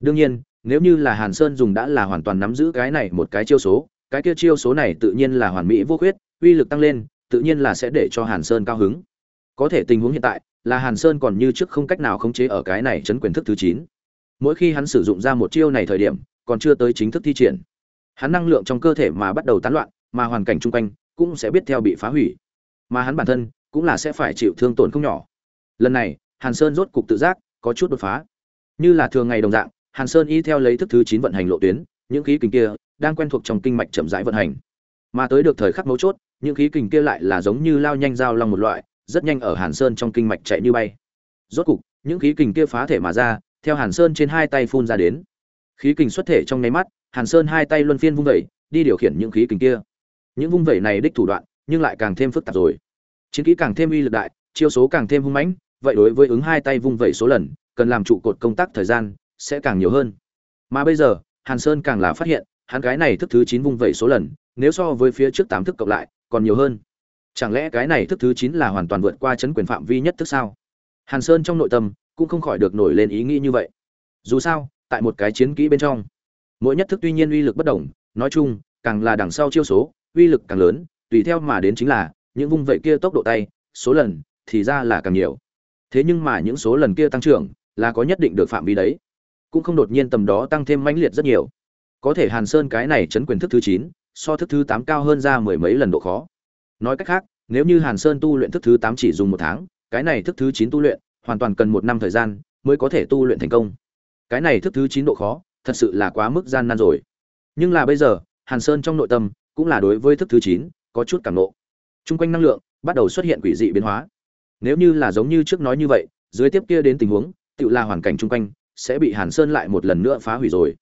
Đương nhiên, nếu như là hàn sơn dùng đã là hoàn toàn nắm giữ cái này một cái chiêu số, cái kia chiêu số này tự nhiên là hoàn mỹ vô khuyết, uy lực tăng lên, tự nhiên là sẽ để cho hàn sơn cao hứng. Có thể tình huống hiện tại, là hàn sơn còn như trước không cách nào khống chế ở cái này chấn quyền thức thứ chín mỗi khi hắn sử dụng ra một chiêu này thời điểm, còn chưa tới chính thức thi triển. Hắn năng lượng trong cơ thể mà bắt đầu tán loạn, mà hoàn cảnh chung quanh cũng sẽ biết theo bị phá hủy. Mà hắn bản thân cũng là sẽ phải chịu thương tổn không nhỏ. Lần này, hàn sơn rốt cục tự giác, có chút đột phá. Như là thường ngày đồng dạng, hàn sơn y theo lấy thức thứ chín vận hành lộ tuyến, những khí kình kia đang quen thuộc trong kinh mạch chậm rãi vận hành. Mà tới được thời khắc mấu chốt, những khí kình kia lại là giống như lao nhanh dao long một loại, rất nhanh ở hàn sơn trong kinh mạch chạy như bay. Rốt cục, những khí kình kia phá thể mà ra theo hàn sơn trên hai tay phun ra đến. Khí kình xuất thể trong nháy mắt, hàn sơn hai tay luân phiên vung vẩy đi điều khiển những khí kình kia. Những vung vẩy này đích thủ đoạn, nhưng lại càng thêm phức tạp rồi. Chiến kỹ càng thêm uy lực đại, chiêu số càng thêm hung mãnh, vậy đối với ứng hai tay vung vẩy số lần, cần làm trụ cột công tác thời gian sẽ càng nhiều hơn. Mà bây giờ, hàn sơn càng là phát hiện, hắn cái này thức thứ chín vung vẩy số lần, nếu so với phía trước tám thức cộng lại, còn nhiều hơn. Chẳng lẽ cái này thức thứ chín là hoàn toàn vượt qua chấn quyền phạm vi nhất thức sao? Hàn sơn trong nội tâm cũng không khỏi được nổi lên ý nghĩ như vậy. Dù sao, tại một cái chiến kỹ bên trong, mỗi nhất thức tuy nhiên uy lực bất đồng, nói chung, càng là đằng sau chiêu số, uy lực càng lớn, tùy theo mà đến chính là, những vung vậy kia tốc độ tay, số lần thì ra là càng nhiều. Thế nhưng mà những số lần kia tăng trưởng là có nhất định được phạm vi đấy. Cũng không đột nhiên tầm đó tăng thêm mãnh liệt rất nhiều. Có thể hàn sơn cái này chấn quyền thức thứ chín, so thức thứ tám cao hơn ra mười mấy lần độ khó. Nói cách khác, nếu như hàn sơn tu luyện thức thứ tám chỉ dùng một tháng, cái này thức thứ chín tu luyện hoàn toàn cần một năm thời gian mới có thể tu luyện thành công. Cái này thức thứ chín độ khó, thật sự là quá mức gian nan rồi. Nhưng là bây giờ, hàn sơn trong nội tâm cũng là đối với thức thứ chín có chút cảm nộ. Chung quanh năng lượng bắt đầu xuất hiện quỷ dị biến hóa. Nếu như là giống như trước nói như vậy, dưới tiếp kia đến tình huống tự là hoàn cảnh chung quanh sẽ bị hàn sơn lại một lần nữa phá hủy rồi.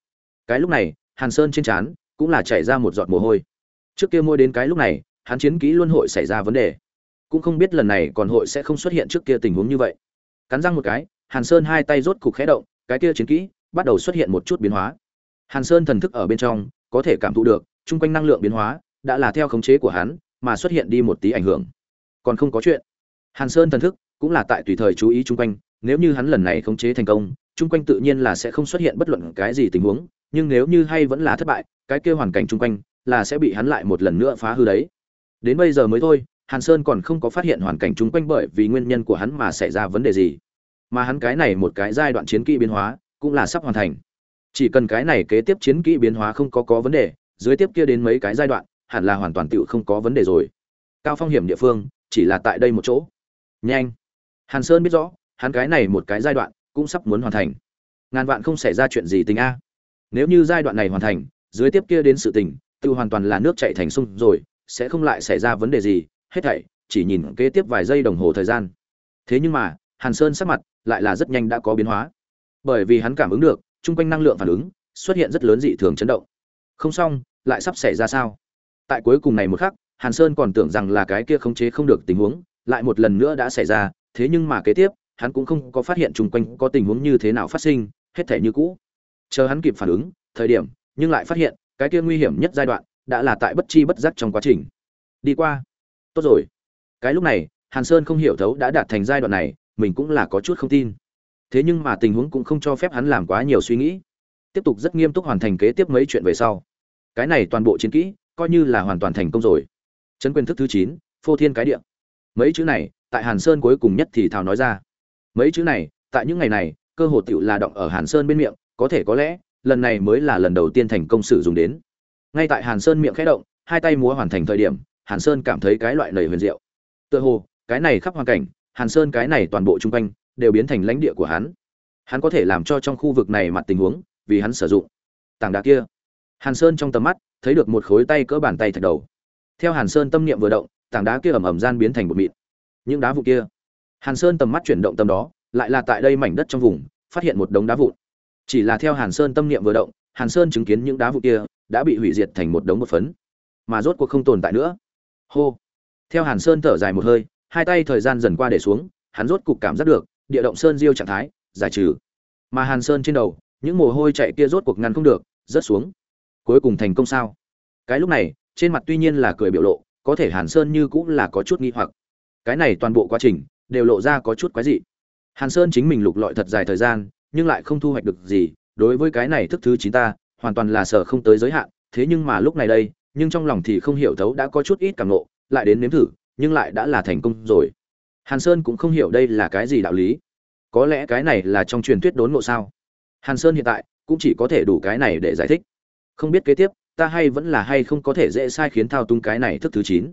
Cái lúc này, hàn sơn trên trán cũng là chảy ra một giọt mồ hôi. Trước kia môi đến cái lúc này, hắn chiến kỹ luân hội xảy ra vấn đề. Cũng không biết lần này còn hội sẽ không xuất hiện trước kia tình huống như vậy cắn răng một cái, hàn sơn hai tay rốt cục khẽ động, cái kia chiến kỹ bắt đầu xuất hiện một chút biến hóa. Hàn sơn thần thức ở bên trong, có thể cảm thụ được, chung quanh năng lượng biến hóa đã là theo khống chế của hắn mà xuất hiện đi một tí ảnh hưởng. Còn không có chuyện. Hàn sơn thần thức cũng là tại tùy thời chú ý chung quanh, nếu như hắn lần này khống chế thành công, chung quanh tự nhiên là sẽ không xuất hiện bất luận cái gì tình huống, nhưng nếu như hay vẫn là thất bại, cái kia hoàn cảnh chung quanh là sẽ bị hắn lại một lần nữa phá hư đấy. Đến bây giờ mới thôi hàn sơn còn không có phát hiện hoàn cảnh chung quanh bởi vì nguyên nhân của hắn mà xảy ra vấn đề gì. Mà hắn cái này một cái giai đoạn chiến kỹ biến hóa cũng là sắp hoàn thành. Chỉ cần cái này kế tiếp chiến kỹ biến hóa không có có vấn đề, dưới tiếp kia đến mấy cái giai đoạn, hẳn là hoàn toàn tựu không có vấn đề rồi. Cao phong hiểm địa phương chỉ là tại đây một chỗ. Nhanh! Hàn sơn biết rõ, hắn cái này một cái giai đoạn cũng sắp muốn hoàn thành. Ngàn vạn không xảy ra chuyện gì tình a. Nếu như giai đoạn này hoàn thành, dưới tiếp kia đến sự tình tự hoàn toàn là nước chảy thành sông rồi, sẽ không lại xảy ra vấn đề gì hết thảy, chỉ nhìn kế tiếp vài giây đồng hồ thời gian. Thế nhưng mà, hàn sơn sắc mặt lại là rất nhanh đã có biến hóa. Bởi vì hắn cảm ứng được, chung quanh năng lượng phản ứng, xuất hiện rất lớn dị thường chấn động. Không xong, lại sắp xảy ra sao? Tại cuối cùng này một khắc, hàn sơn còn tưởng rằng là cái kia khống chế không được tình huống, lại một lần nữa đã xảy ra, thế nhưng mà kế tiếp, hắn cũng không có phát hiện chung quanh có tình huống như thế nào phát sinh, hết thể như cũ. Chờ hắn kịp phản ứng, thời điểm, nhưng lại phát hiện, cái kia nguy hiểm nhất giai đoạn đã là tại bất chi bất giác trong quá trình. Đi qua tốt rồi. Cái lúc này, hàn sơn không hiểu thấu đã đạt thành giai đoạn này, mình cũng là có chút không tin. Thế nhưng mà tình huống cũng không cho phép hắn làm quá nhiều suy nghĩ. Tiếp tục rất nghiêm túc hoàn thành kế tiếp mấy chuyện về sau. Cái này toàn bộ chiến kỹ, coi như là hoàn toàn thành công rồi. Chấn quyền thức thứ chín, phô thiên cái địa. Mấy chữ này, tại hàn sơn cuối cùng nhất thì thào nói ra. Mấy chữ này, tại những ngày này, cơ hồ tựu là động ở hàn sơn bên miệng, có thể có lẽ, lần này mới là lần đầu tiên thành công sử dụng đến. Ngay tại hàn sơn miệng khẽ động, hai tay múa hoàn thành thời điểm hàn sơn cảm thấy cái loại nầy huyền diệu. Tựa hồ, cái này khắp hoàn cảnh, hàn sơn cái này toàn bộ chung quanh, đều biến thành lãnh địa của hắn. Hắn có thể làm cho trong khu vực này mặt tình huống, vì hắn sử dụng. Tảng đá kia. Hàn sơn trong tầm mắt, thấy được một khối tay cỡ bàn tay thạch đầu. Theo hàn sơn tâm niệm vừa động, tảng đá kia ẩm ẩm gian biến thành một mịn. Những đá vụ kia. Hàn sơn tầm mắt chuyển động tâm đó, lại là tại đây mảnh đất trong vùng, phát hiện một đống đá vụn. Chỉ là theo hàn sơn tâm niệm vừa động, hàn sơn chứng kiến những đá vụ kia đã bị hủy diệt thành một đống một phấn. Mà rốt cuộc không tồn tại nữa hô. Theo hàn sơn thở dài một hơi, hai tay thời gian dần qua để xuống, hắn rốt cục cảm giác được, địa động sơn diêu trạng thái, giải trừ. Mà hàn sơn trên đầu, những mồ hôi chạy kia rốt cuộc ngăn không được, rớt xuống. Cuối cùng thành công sao? Cái lúc này, trên mặt tuy nhiên là cười biểu lộ, có thể hàn sơn như cũng là có chút nghi hoặc. Cái này toàn bộ quá trình, đều lộ ra có chút quái dị. Hàn sơn chính mình lục lọi thật dài thời gian, nhưng lại không thu hoạch được gì, đối với cái này thức thứ chín ta, hoàn toàn là sở không tới giới hạn, thế nhưng mà lúc này đây nhưng trong lòng thì không hiểu thấu đã có chút ít cảm nộ, lại đến nếm thử, nhưng lại đã là thành công rồi. Hàn sơn cũng không hiểu đây là cái gì đạo lý. Có lẽ cái này là trong truyền thuyết đốn ngộ sao? Hàn sơn hiện tại cũng chỉ có thể đủ cái này để giải thích. Không biết kế tiếp, ta hay vẫn là hay không có thể dễ sai khiến thao túng cái này thức thứ chín.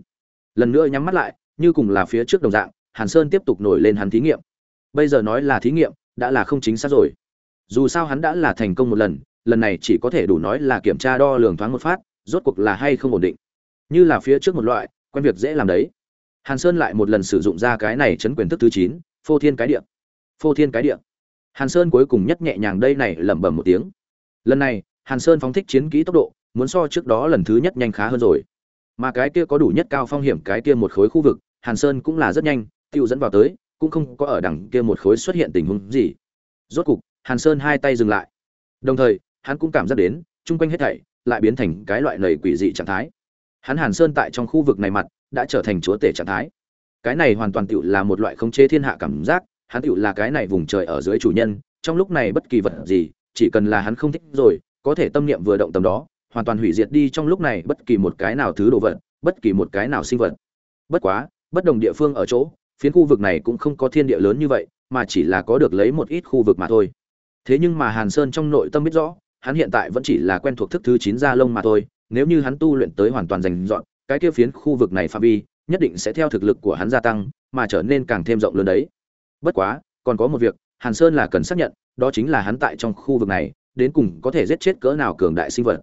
Lần nữa nhắm mắt lại, như cùng là phía trước đồng dạng, hàn sơn tiếp tục nổi lên hắn thí nghiệm. Bây giờ nói là thí nghiệm, đã là không chính xác rồi. Dù sao hắn đã là thành công một lần lần này chỉ có thể đủ nói là kiểm tra đo lường thoáng một phát rốt cuộc là hay không ổn định. Như là phía trước một loại, quen việc dễ làm đấy. Hàn sơn lại một lần sử dụng ra cái này chấn quyền thức thứ chín, phô thiên cái địa. Phô thiên cái địa. Hàn sơn cuối cùng nhất nhẹ nhàng đây này lẩm bẩm một tiếng. Lần này, hàn sơn phóng thích chiến kỹ tốc độ, muốn so trước đó lần thứ nhất nhanh khá hơn rồi. Mà cái kia có đủ nhất cao phong hiểm cái kia một khối khu vực, hàn sơn cũng là rất nhanh, tiêu dẫn vào tới, cũng không có ở đằng kia một khối xuất hiện tình huống gì. Rốt cục, hàn sơn hai tay dừng lại. Đồng thời, hắn cũng cảm giác đến, chung quanh hết thảy lại biến thành cái loại nầy quỷ dị trạng thái. Hắn hàn sơn tại trong khu vực này mặt, đã trở thành chúa tể trạng thái. Cái này hoàn toàn tựu là một loại khống chế thiên hạ cảm giác, hắn tựu là cái này vùng trời ở dưới chủ nhân, trong lúc này bất kỳ vật gì, chỉ cần là hắn không thích rồi, có thể tâm niệm vừa động tầm đó, hoàn toàn hủy diệt đi trong lúc này bất kỳ một cái nào thứ đồ vật, bất kỳ một cái nào sinh vật. Bất quá, bất đồng địa phương ở chỗ, phiến khu vực này cũng không có thiên địa lớn như vậy, mà chỉ là có được lấy một ít khu vực mà thôi. Thế nhưng mà hàn sơn trong nội tâm biết rõ hắn hiện tại vẫn chỉ là quen thuộc thức thứ chín gia lông mà thôi, nếu như hắn tu luyện tới hoàn toàn dành dọn cái kia phiến khu vực này phạm vi, nhất định sẽ theo thực lực của hắn gia tăng, mà trở nên càng thêm rộng lớn đấy. Bất quá, còn có một việc, hàn sơn là cần xác nhận, đó chính là hắn tại trong khu vực này, đến cùng có thể giết chết cỡ nào cường đại sinh vật.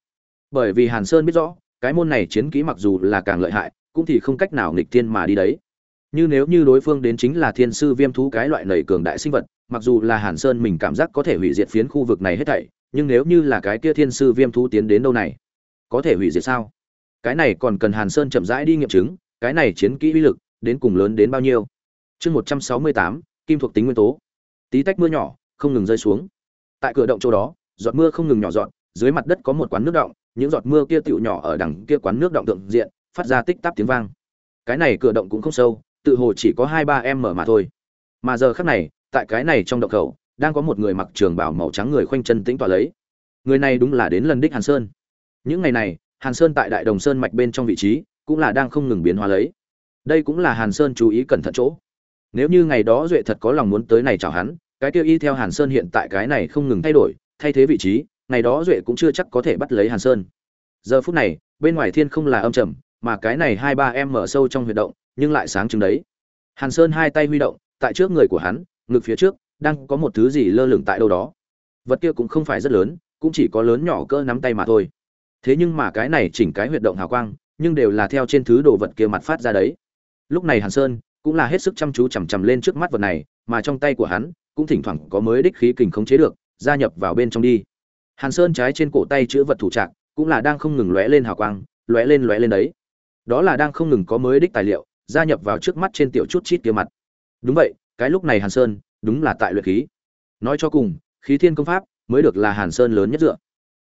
Bởi vì hàn sơn biết rõ, cái môn này chiến kỹ mặc dù là càng lợi hại, cũng thì không cách nào nghịch thiên mà đi đấy. Như nếu như đối phương đến chính là thiên sư viêm thú cái loại nảy cường đại sinh vật, mặc dù là hàn sơn mình cảm giác có thể hủy diệt phiến khu vực này hết thảy nhưng nếu như là cái kia thiên sư viêm thú tiến đến đâu này, có thể hủy diệt sao? Cái này còn cần hàn sơn chậm rãi đi nghiệm chứng, cái này chiến kỹ uy lực đến cùng lớn đến bao nhiêu? Chương một trăm sáu mươi tám, kim thuộc tính nguyên tố. Tí tách mưa nhỏ, không ngừng rơi xuống. Tại cửa động chỗ đó, giọt mưa không ngừng nhỏ dọn, dưới mặt đất có một quán nước động, những giọt mưa kia tựu nhỏ ở đằng kia quán nước động tượng diện, phát ra tích tắp tiếng vang. Cái này cửa động cũng không sâu, tự hồ chỉ có hai ba em mở mà thôi. Mà giờ khắc này, tại cái này trong động khẩu đang có một người mặc trường bảo màu trắng người khoanh chân tĩnh tọa lấy. Người này đúng là đến lần đích hàn sơn. Những ngày này, hàn sơn tại đại đồng sơn mạch bên trong vị trí cũng là đang không ngừng biến hóa lấy. Đây cũng là hàn sơn chú ý cẩn thận chỗ. Nếu như ngày đó duệ thật có lòng muốn tới này chào hắn, cái tiêu y theo hàn sơn hiện tại cái này không ngừng thay đổi, thay thế vị trí, ngày đó duệ cũng chưa chắc có thể bắt lấy hàn sơn. Giờ phút này, bên ngoài thiên không là âm trầm, mà cái này hai ba em mở sâu trong huyệt động, nhưng lại sáng trưng đấy. Hàn sơn hai tay huy động, tại trước người của hắn, ngực phía trước đang có một thứ gì lơ lửng tại đâu đó. Vật kia cũng không phải rất lớn, cũng chỉ có lớn nhỏ cỡ nắm tay mà thôi. Thế nhưng mà cái này chỉnh cái huyệt động hào quang, nhưng đều là theo trên thứ đồ vật kia mặt phát ra đấy. Lúc này hàn sơn cũng là hết sức chăm chú chằm chằm lên trước mắt vật này, mà trong tay của hắn cũng thỉnh thoảng có mới đích khí kình khống chế được, gia nhập vào bên trong đi. Hàn sơn trái trên cổ tay chữ vật thủ trạng cũng là đang không ngừng lóe lên hào quang, lóe lên lóe lên đấy. Đó là đang không ngừng có mới đích tài liệu, gia nhập vào trước mắt trên tiểu chút chít kia mặt. Đúng vậy, cái lúc này hàn sơn đúng là tại luyện khí. Nói cho cùng, khí thiên công pháp mới được là hàn sơn lớn nhất dựa.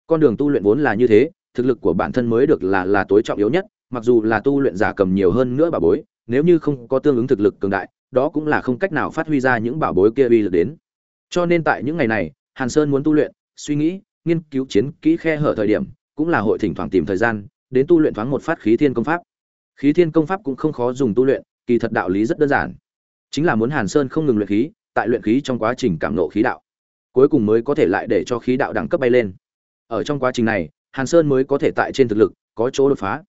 Con đường tu luyện vốn là như thế, thực lực của bản thân mới được là là tối trọng yếu nhất, mặc dù là tu luyện giả cầm nhiều hơn nữa bảo bối, nếu như không có tương ứng thực lực cường đại, đó cũng là không cách nào phát huy ra những bảo bối kia uy lực đến. Cho nên tại những ngày này, hàn sơn muốn tu luyện, suy nghĩ, nghiên cứu chiến kỹ khe hở thời điểm, cũng là hội thỉnh thoảng tìm thời gian, đến tu luyện thoáng một phát khí thiên công pháp. Khí thiên công pháp cũng không khó dùng tu luyện, kỳ thật đạo lý rất đơn giản. Chính là muốn hàn sơn không ngừng luyện khí tại luyện khí trong quá trình cảm nộ khí đạo, cuối cùng mới có thể lại để cho khí đạo đẳng cấp bay lên. Ở trong quá trình này, hàn sơn mới có thể tại trên thực lực, có chỗ đột phá.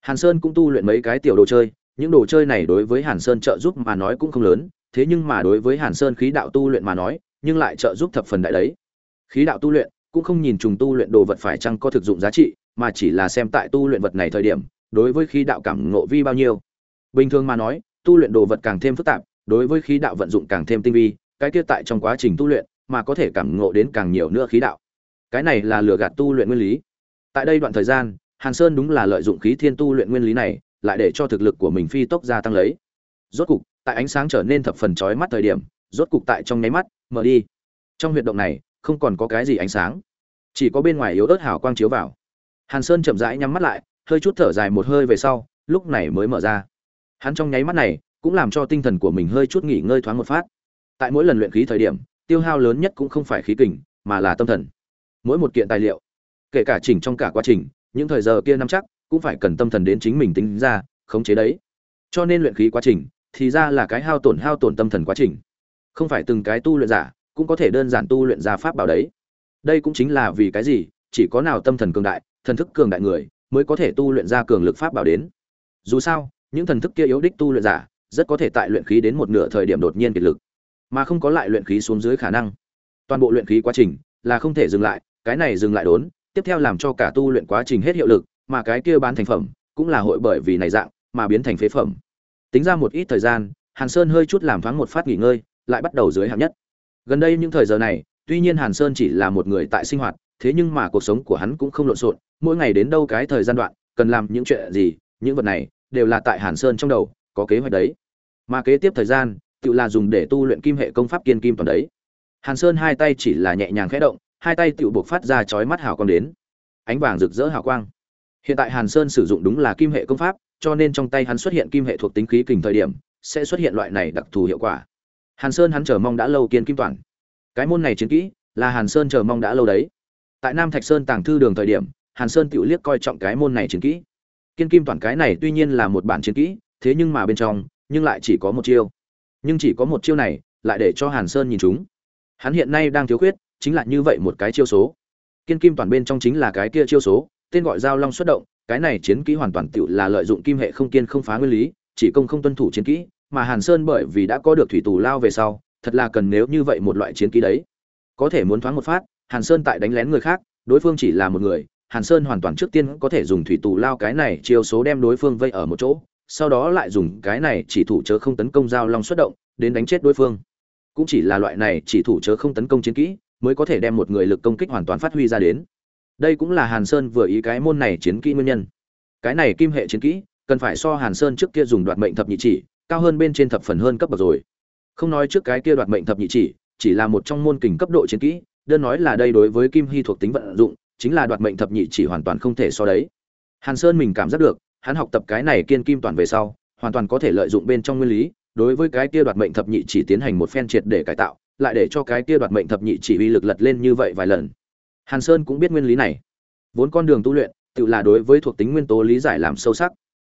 Hàn sơn cũng tu luyện mấy cái tiểu đồ chơi, những đồ chơi này đối với hàn sơn trợ giúp mà nói cũng không lớn, thế nhưng mà đối với hàn sơn khí đạo tu luyện mà nói, nhưng lại trợ giúp thập phần đại đấy. Khí đạo tu luyện, cũng không nhìn trùng tu luyện đồ vật phải chăng có thực dụng giá trị, mà chỉ là xem tại tu luyện vật này thời điểm, đối với khí đạo cảm ngộ vi bao nhiêu. Bình thường mà nói, tu luyện đồ vật càng thêm phức tạp đối với khí đạo vận dụng càng thêm tinh vi, cái kia tại trong quá trình tu luyện mà có thể cảm ngộ đến càng nhiều nữa khí đạo. Cái này là lừa gạt tu luyện nguyên lý. Tại đây đoạn thời gian, hàn sơn đúng là lợi dụng khí thiên tu luyện nguyên lý này, lại để cho thực lực của mình phi tốc gia tăng lấy. Rốt cục, tại ánh sáng trở nên thập phần chói mắt thời điểm, rốt cục tại trong nháy mắt, mở đi. Trong huyệt động này, không còn có cái gì ánh sáng, chỉ có bên ngoài yếu ớt hào quang chiếu vào. Hàn sơn chậm rãi nhắm mắt lại, hơi chút thở dài một hơi về sau, lúc này mới mở ra. Hắn trong nháy mắt này cũng làm cho tinh thần của mình hơi chút nghỉ ngơi thoáng một phát. Tại mỗi lần luyện khí thời điểm, tiêu hao lớn nhất cũng không phải khí kình, mà là tâm thần. Mỗi một kiện tài liệu, kể cả chỉnh trong cả quá trình, những thời giờ kia nắm chắc, cũng phải cần tâm thần đến chính mình tính ra, khống chế đấy. Cho nên luyện khí quá trình, thì ra là cái hao tổn hao tổn tâm thần quá trình. Không phải từng cái tu luyện giả, cũng có thể đơn giản tu luyện ra pháp bảo đấy. Đây cũng chính là vì cái gì, chỉ có nào tâm thần cường đại, thần thức cường đại người, mới có thể tu luyện ra cường lực pháp bảo đến. Dù sao, những thần thức kia yếu đích tu luyện giả rất có thể tại luyện khí đến một nửa thời điểm đột nhiên kiệt lực, mà không có lại luyện khí xuống dưới khả năng. Toàn bộ luyện khí quá trình là không thể dừng lại, cái này dừng lại đốn, tiếp theo làm cho cả tu luyện quá trình hết hiệu lực, mà cái kia bán thành phẩm cũng là hội bởi vì này dạng mà biến thành phế phẩm. Tính ra một ít thời gian, hàn sơn hơi chút làm thoáng một phát nghỉ ngơi, lại bắt đầu dưới hạng nhất. Gần đây những thời giờ này, tuy nhiên hàn sơn chỉ là một người tại sinh hoạt, thế nhưng mà cuộc sống của hắn cũng không lộn xộn, mỗi ngày đến đâu cái thời gian đoạn, cần làm những chuyện gì, những vật này đều là tại hàn sơn trong đầu có kế hoạch đấy. Mà kế tiếp thời gian, tự là dùng để tu luyện kim hệ công pháp kiên kim toàn đấy. Hàn sơn hai tay chỉ là nhẹ nhàng khẽ động, hai tay tự buộc phát ra chói mắt hào quang đến. Ánh vàng rực rỡ hào quang. Hiện tại hàn sơn sử dụng đúng là kim hệ công pháp, cho nên trong tay hắn xuất hiện kim hệ thuộc tính khí kình thời điểm, sẽ xuất hiện loại này đặc thù hiệu quả. Hàn sơn hắn chờ mong đã lâu kiên kim toàn. Cái môn này chiến kỹ, là hàn sơn chờ mong đã lâu đấy. Tại nam thạch sơn tàng thư đường thời điểm, hàn sơn tự liếc coi trọng cái môn này chiến kỹ. Kiên kim toàn cái này tuy nhiên là một bản chiến kỹ thế nhưng mà bên trong, nhưng lại chỉ có một chiêu. Nhưng chỉ có một chiêu này, lại để cho hàn sơn nhìn chúng. Hắn hiện nay đang thiếu khuyết, chính là như vậy một cái chiêu số. Kiên kim toàn bên trong chính là cái kia chiêu số, tên gọi giao long xuất động, cái này chiến kỹ hoàn toàn tự là lợi dụng kim hệ không kiên không phá nguyên lý, chỉ công không tuân thủ chiến kỹ, mà hàn sơn bởi vì đã có được thủy tù lao về sau, thật là cần nếu như vậy một loại chiến kỹ đấy. Có thể muốn thoáng một phát, hàn sơn tại đánh lén người khác, đối phương chỉ là một người, hàn sơn hoàn toàn trước tiên có thể dùng thủy tù lao cái này chiêu số đem đối phương vây ở một chỗ sau đó lại dùng cái này chỉ thủ chớ không tấn công giao long xuất động, đến đánh chết đối phương. Cũng chỉ là loại này chỉ thủ chớ không tấn công chiến kỹ, mới có thể đem một người lực công kích hoàn toàn phát huy ra đến. Đây cũng là hàn sơn vừa ý cái môn này chiến kỹ nguyên nhân. Cái này kim hệ chiến kỹ, cần phải so hàn sơn trước kia dùng đoạt mệnh thập nhị chỉ, cao hơn bên trên thập phần hơn cấp bậc rồi. Không nói trước cái kia đoạt mệnh thập nhị chỉ chỉ là một trong môn kình cấp độ chiến kỹ, đơn nói là đây đối với kim hy thuộc tính vận dụng, chính là đoạt mệnh thập nhị chỉ hoàn toàn không thể so đấy. Hàn sơn mình cảm giác được hắn học tập cái này kiên kim toàn về sau, hoàn toàn có thể lợi dụng bên trong nguyên lý, đối với cái kia đoạt mệnh thập nhị chỉ tiến hành một phen triệt để cải tạo, lại để cho cái kia đoạt mệnh thập nhị chỉ uy lực lật lên như vậy vài lần. Hàn sơn cũng biết nguyên lý này. Vốn con đường tu luyện, tự là đối với thuộc tính nguyên tố lý giải làm sâu sắc.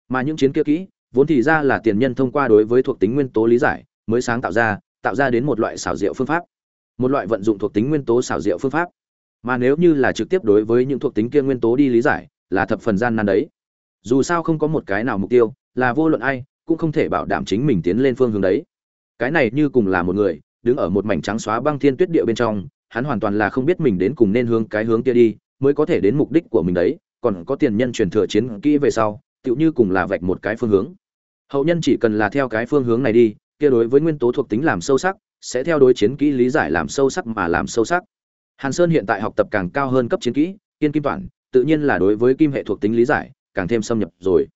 Mà những chiến kia kỹ, vốn thì ra là tiền nhân thông qua đối với thuộc tính nguyên tố lý giải, mới sáng tạo ra tạo ra đến một loại xảo diệu phương pháp. Một loại vận dụng thuộc tính nguyên tố xảo diệu phương pháp. Mà nếu như là trực tiếp đối với những thuộc tính kia nguyên tố đi lý giải, là thập phần gian nan đấy dù sao không có một cái nào mục tiêu, là vô luận ai cũng không thể bảo đảm chính mình tiến lên phương hướng đấy. Cái này như cùng là một người đứng ở một mảnh trắng xóa băng thiên tuyết địa bên trong, hắn hoàn toàn là không biết mình đến cùng nên hướng cái hướng kia đi mới có thể đến mục đích của mình đấy, còn có tiền nhân truyền thừa chiến kỹ về sau, tựu như cùng là vạch một cái phương hướng. Hậu nhân chỉ cần là theo cái phương hướng này đi, kia đối với nguyên tố thuộc tính làm sâu sắc, sẽ theo đối chiến kỹ lý giải làm sâu sắc mà làm sâu sắc. Hàn sơn hiện tại học tập càng cao hơn cấp chiến kỹ, kiên kim toàn, tự nhiên là đối với kim hệ thuộc tính lý giải càng thêm xâm nhập rồi.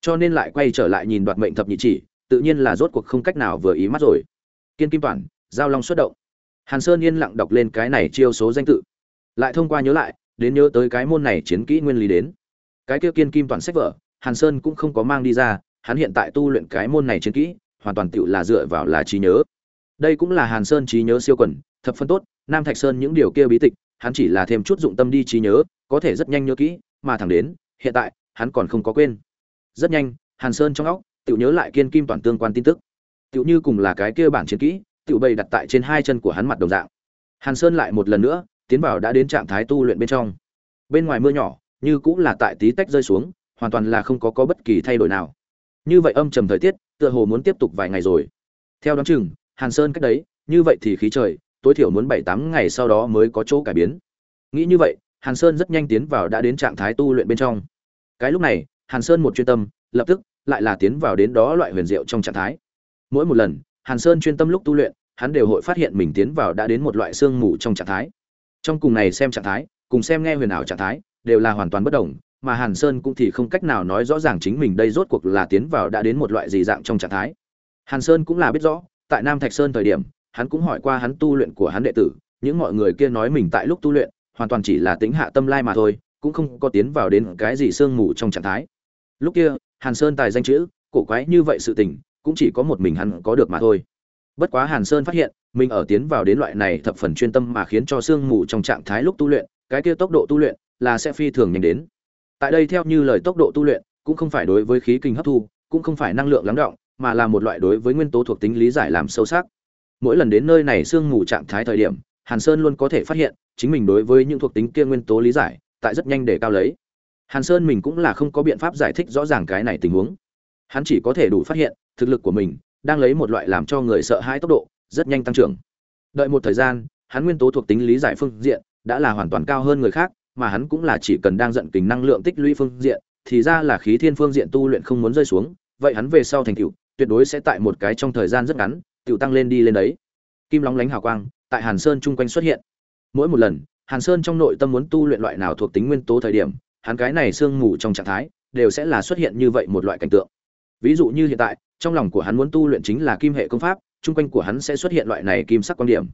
Cho nên lại quay trở lại nhìn đoạt mệnh thập nhị chỉ, tự nhiên là rốt cuộc không cách nào vừa ý mắt rồi. Kiên kim toàn, giao long xuất động. Hàn sơn yên lặng đọc lên cái này chiêu số danh tự. Lại thông qua nhớ lại, đến nhớ tới cái môn này chiến kỹ nguyên lý đến. Cái kia kiên kim toàn sách vở, hàn sơn cũng không có mang đi ra, hắn hiện tại tu luyện cái môn này chiến kỹ, hoàn toàn tựu là dựa vào là trí nhớ. Đây cũng là hàn sơn trí nhớ siêu quần, thập phân tốt, nam thạch sơn những điều kia bí tịch, hắn chỉ là thêm chút dụng tâm đi trí nhớ, có thể rất nhanh nhớ kỹ, mà thẳng đến, hiện tại hắn còn không có quên. Rất nhanh, hàn sơn trong óc tự nhớ lại kiên kim toàn tương quan tin tức. Tự như cùng là cái kia bản chiến kỹ tự bày đặt tại trên hai chân của hắn mặt đồng dạng. Hàn sơn lại một lần nữa, tiến vào đã đến trạng thái tu luyện bên trong. Bên ngoài mưa nhỏ, như cũng là tại tí tách rơi xuống, hoàn toàn là không có có bất kỳ thay đổi nào. Như vậy âm trầm thời tiết, tựa hồ muốn tiếp tục vài ngày rồi. Theo đoán chừng, hàn sơn cách đấy, như vậy thì khí trời, tối thiểu muốn bảy tám ngày sau đó mới có chỗ cải biến. Nghĩ như vậy, hàn sơn rất nhanh tiến vào đã đến trạng thái tu luyện bên trong cái lúc này, hàn sơn một chuyên tâm, lập tức lại là tiến vào đến đó loại huyền diệu trong trạng thái. Mỗi một lần, hàn sơn chuyên tâm lúc tu luyện, hắn đều hội phát hiện mình tiến vào đã đến một loại sương mù trong trạng thái. Trong cùng này xem trạng thái, cùng xem nghe huyền ảo trạng thái, đều là hoàn toàn bất đồng, mà hàn sơn cũng thì không cách nào nói rõ ràng chính mình đây rốt cuộc là tiến vào đã đến một loại gì dạng trong trạng thái. Hàn sơn cũng là biết rõ, tại nam thạch sơn thời điểm, hắn cũng hỏi qua hắn tu luyện của hắn đệ tử, những mọi người kia nói mình tại lúc tu luyện, hoàn toàn chỉ là tính hạ tâm lai mà thôi cũng không có tiến vào đến cái gì sương mù trong trạng thái. Lúc kia, hàn sơn tài danh chữ, cổ quái như vậy sự tình, cũng chỉ có một mình hắn có được mà thôi. Bất quá hàn sơn phát hiện, mình ở tiến vào đến loại này thập phần chuyên tâm mà khiến cho sương mù trong trạng thái lúc tu luyện, cái kia tốc độ tu luyện là sẽ phi thường nhanh đến. Tại đây theo như lời tốc độ tu luyện, cũng không phải đối với khí kinh hấp thu, cũng không phải năng lượng lắng động, mà là một loại đối với nguyên tố thuộc tính lý giải làm sâu sắc. Mỗi lần đến nơi này sương mù trạng thái thời điểm, hàn sơn luôn có thể phát hiện, chính mình đối với những thuộc tính kia nguyên tố lý giải tại rất nhanh để cao lấy. Hàn sơn mình cũng là không có biện pháp giải thích rõ ràng cái này tình huống. Hắn chỉ có thể đủ phát hiện, thực lực của mình đang lấy một loại làm cho người sợ hãi tốc độ, rất nhanh tăng trưởng. Đợi một thời gian, hắn nguyên tố thuộc tính lý giải phương diện đã là hoàn toàn cao hơn người khác, mà hắn cũng là chỉ cần đang giận kính năng lượng tích lũy phương diện, thì ra là khí thiên phương diện tu luyện không muốn rơi xuống, vậy hắn về sau thành tựu, tuyệt đối sẽ tại một cái trong thời gian rất ngắn tự tăng lên đi lên đấy. Kim lóng lánh hào quang tại hàn sơn chung quanh xuất hiện. Mỗi một lần hàn sơn trong nội tâm muốn tu luyện loại nào thuộc tính nguyên tố thời điểm hắn cái này sương mù trong trạng thái đều sẽ là xuất hiện như vậy một loại cảnh tượng. Ví dụ như hiện tại trong lòng của hắn muốn tu luyện chính là kim hệ công pháp trung quanh của hắn sẽ xuất hiện loại này kim sắc quan điểm.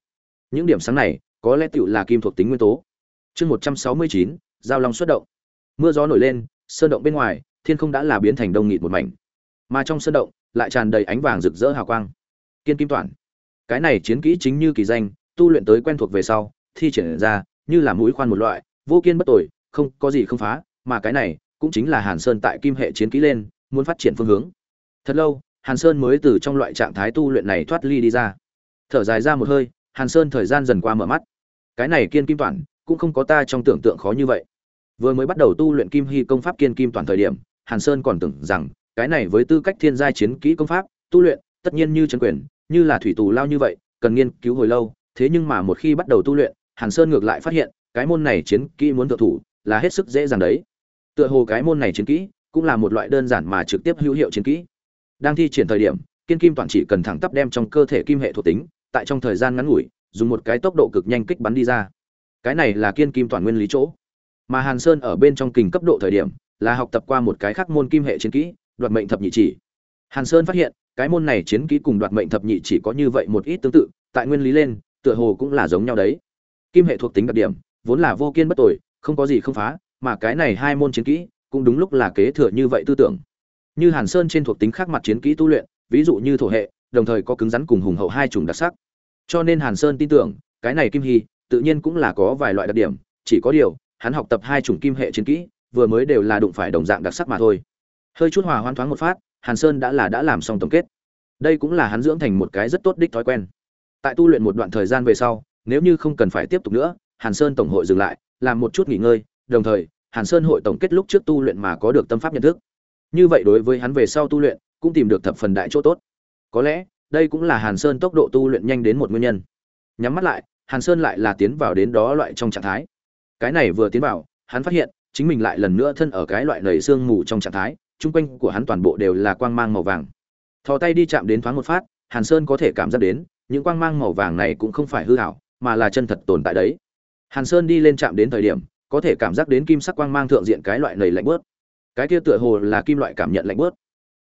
Những điểm sáng này có lẽ tựu là kim thuộc tính nguyên tố. Chương một trăm sáu mươi chín giao long xuất động. Mưa gió nổi lên sơn động bên ngoài thiên không đã là biến thành đông nghịt một mảnh. Mà trong sơn động lại tràn đầy ánh vàng rực rỡ hào quang. Kiên kim toàn, cái này chiến kỹ chính như kỳ danh tu luyện tới quen thuộc về sau thi triển ra như là mũi khoan một loại, vô kiên bất tội không có gì không phá, mà cái này cũng chính là hàn sơn tại kim hệ chiến kỹ lên, muốn phát triển phương hướng. Thật lâu, hàn sơn mới từ trong loại trạng thái tu luyện này thoát ly đi ra. Thở dài ra một hơi, hàn sơn thời gian dần qua mở mắt. Cái này kiên kim toàn, cũng không có ta trong tưởng tượng khó như vậy. Vừa mới bắt đầu tu luyện kim hy công pháp kiên kim toàn thời điểm, hàn sơn còn tưởng rằng, cái này với tư cách thiên giai chiến kỹ công pháp, tu luyện, tất nhiên như chân quyền, như là thủy tù lao như vậy, cần nghiên cứu hồi lâu, thế nhưng mà một khi bắt đầu tu luyện hàn sơn ngược lại phát hiện, cái môn này chiến kỹ muốn tự thủ là hết sức dễ dàng đấy. Tựa hồ cái môn này chiến kỹ cũng là một loại đơn giản mà trực tiếp hữu hiệu chiến kỹ. Đang thi triển thời điểm, kiên kim toàn chỉ cần thẳng tắp đem trong cơ thể kim hệ thuộc tính, tại trong thời gian ngắn ngủi, dùng một cái tốc độ cực nhanh kích bắn đi ra. Cái này là kiên kim toàn nguyên lý chỗ. Mà hàn sơn ở bên trong kình cấp độ thời điểm, là học tập qua một cái khác môn kim hệ chiến kỹ, đoạt mệnh thập nhị chỉ. Hàn sơn phát hiện, cái môn này chiến kỹ cùng đoạt mệnh thập nhị chỉ có như vậy một ít tương tự, tại nguyên lý lên, tựa hồ cũng là giống nhau đấy kim hệ thuộc tính đặc điểm, vốn là vô kiên bất tồi, không có gì không phá, mà cái này hai môn chiến kỹ cũng đúng lúc là kế thừa như vậy tư tưởng. Như hàn sơn trên thuộc tính khác mặt chiến kỹ tu luyện, ví dụ như thổ hệ, đồng thời có cứng rắn cùng hùng hậu hai chủng đặc sắc. Cho nên hàn sơn tin tưởng, cái này kim hy tự nhiên cũng là có vài loại đặc điểm, chỉ có điều, hắn học tập hai chủng kim hệ chiến kỹ, vừa mới đều là đụng phải đồng dạng đặc sắc mà thôi. Hơi chút hòa hoan thoáng một phát, hàn sơn đã là đã làm xong tổng kết. Đây cũng là hắn dưỡng thành một cái rất tốt đích thói quen. Tại tu luyện một đoạn thời gian về sau nếu như không cần phải tiếp tục nữa, hàn sơn tổng hội dừng lại, làm một chút nghỉ ngơi, đồng thời, hàn sơn hội tổng kết lúc trước tu luyện mà có được tâm pháp nhận thức. Như vậy đối với hắn về sau tu luyện, cũng tìm được thập phần đại chỗ tốt. Có lẽ, đây cũng là hàn sơn tốc độ tu luyện nhanh đến một nguyên nhân. Nhắm mắt lại, hàn sơn lại là tiến vào đến đó loại trong trạng thái. Cái này vừa tiến vào, hắn phát hiện, chính mình lại lần nữa thân ở cái loại nầy sương mù trong trạng thái, chung quanh của hắn toàn bộ đều là quang mang màu vàng. Thò tay đi chạm đến thoáng một phát, hàn sơn có thể cảm giác đến, những quang mang màu vàng này cũng không phải hư hảo mà là chân thật tồn tại đấy. Hàn sơn đi lên chạm đến thời điểm, có thể cảm giác đến kim sắc quang mang thượng diện cái loại nầy lạnh bớt. Cái kia tựa hồ là kim loại cảm nhận lạnh bớt.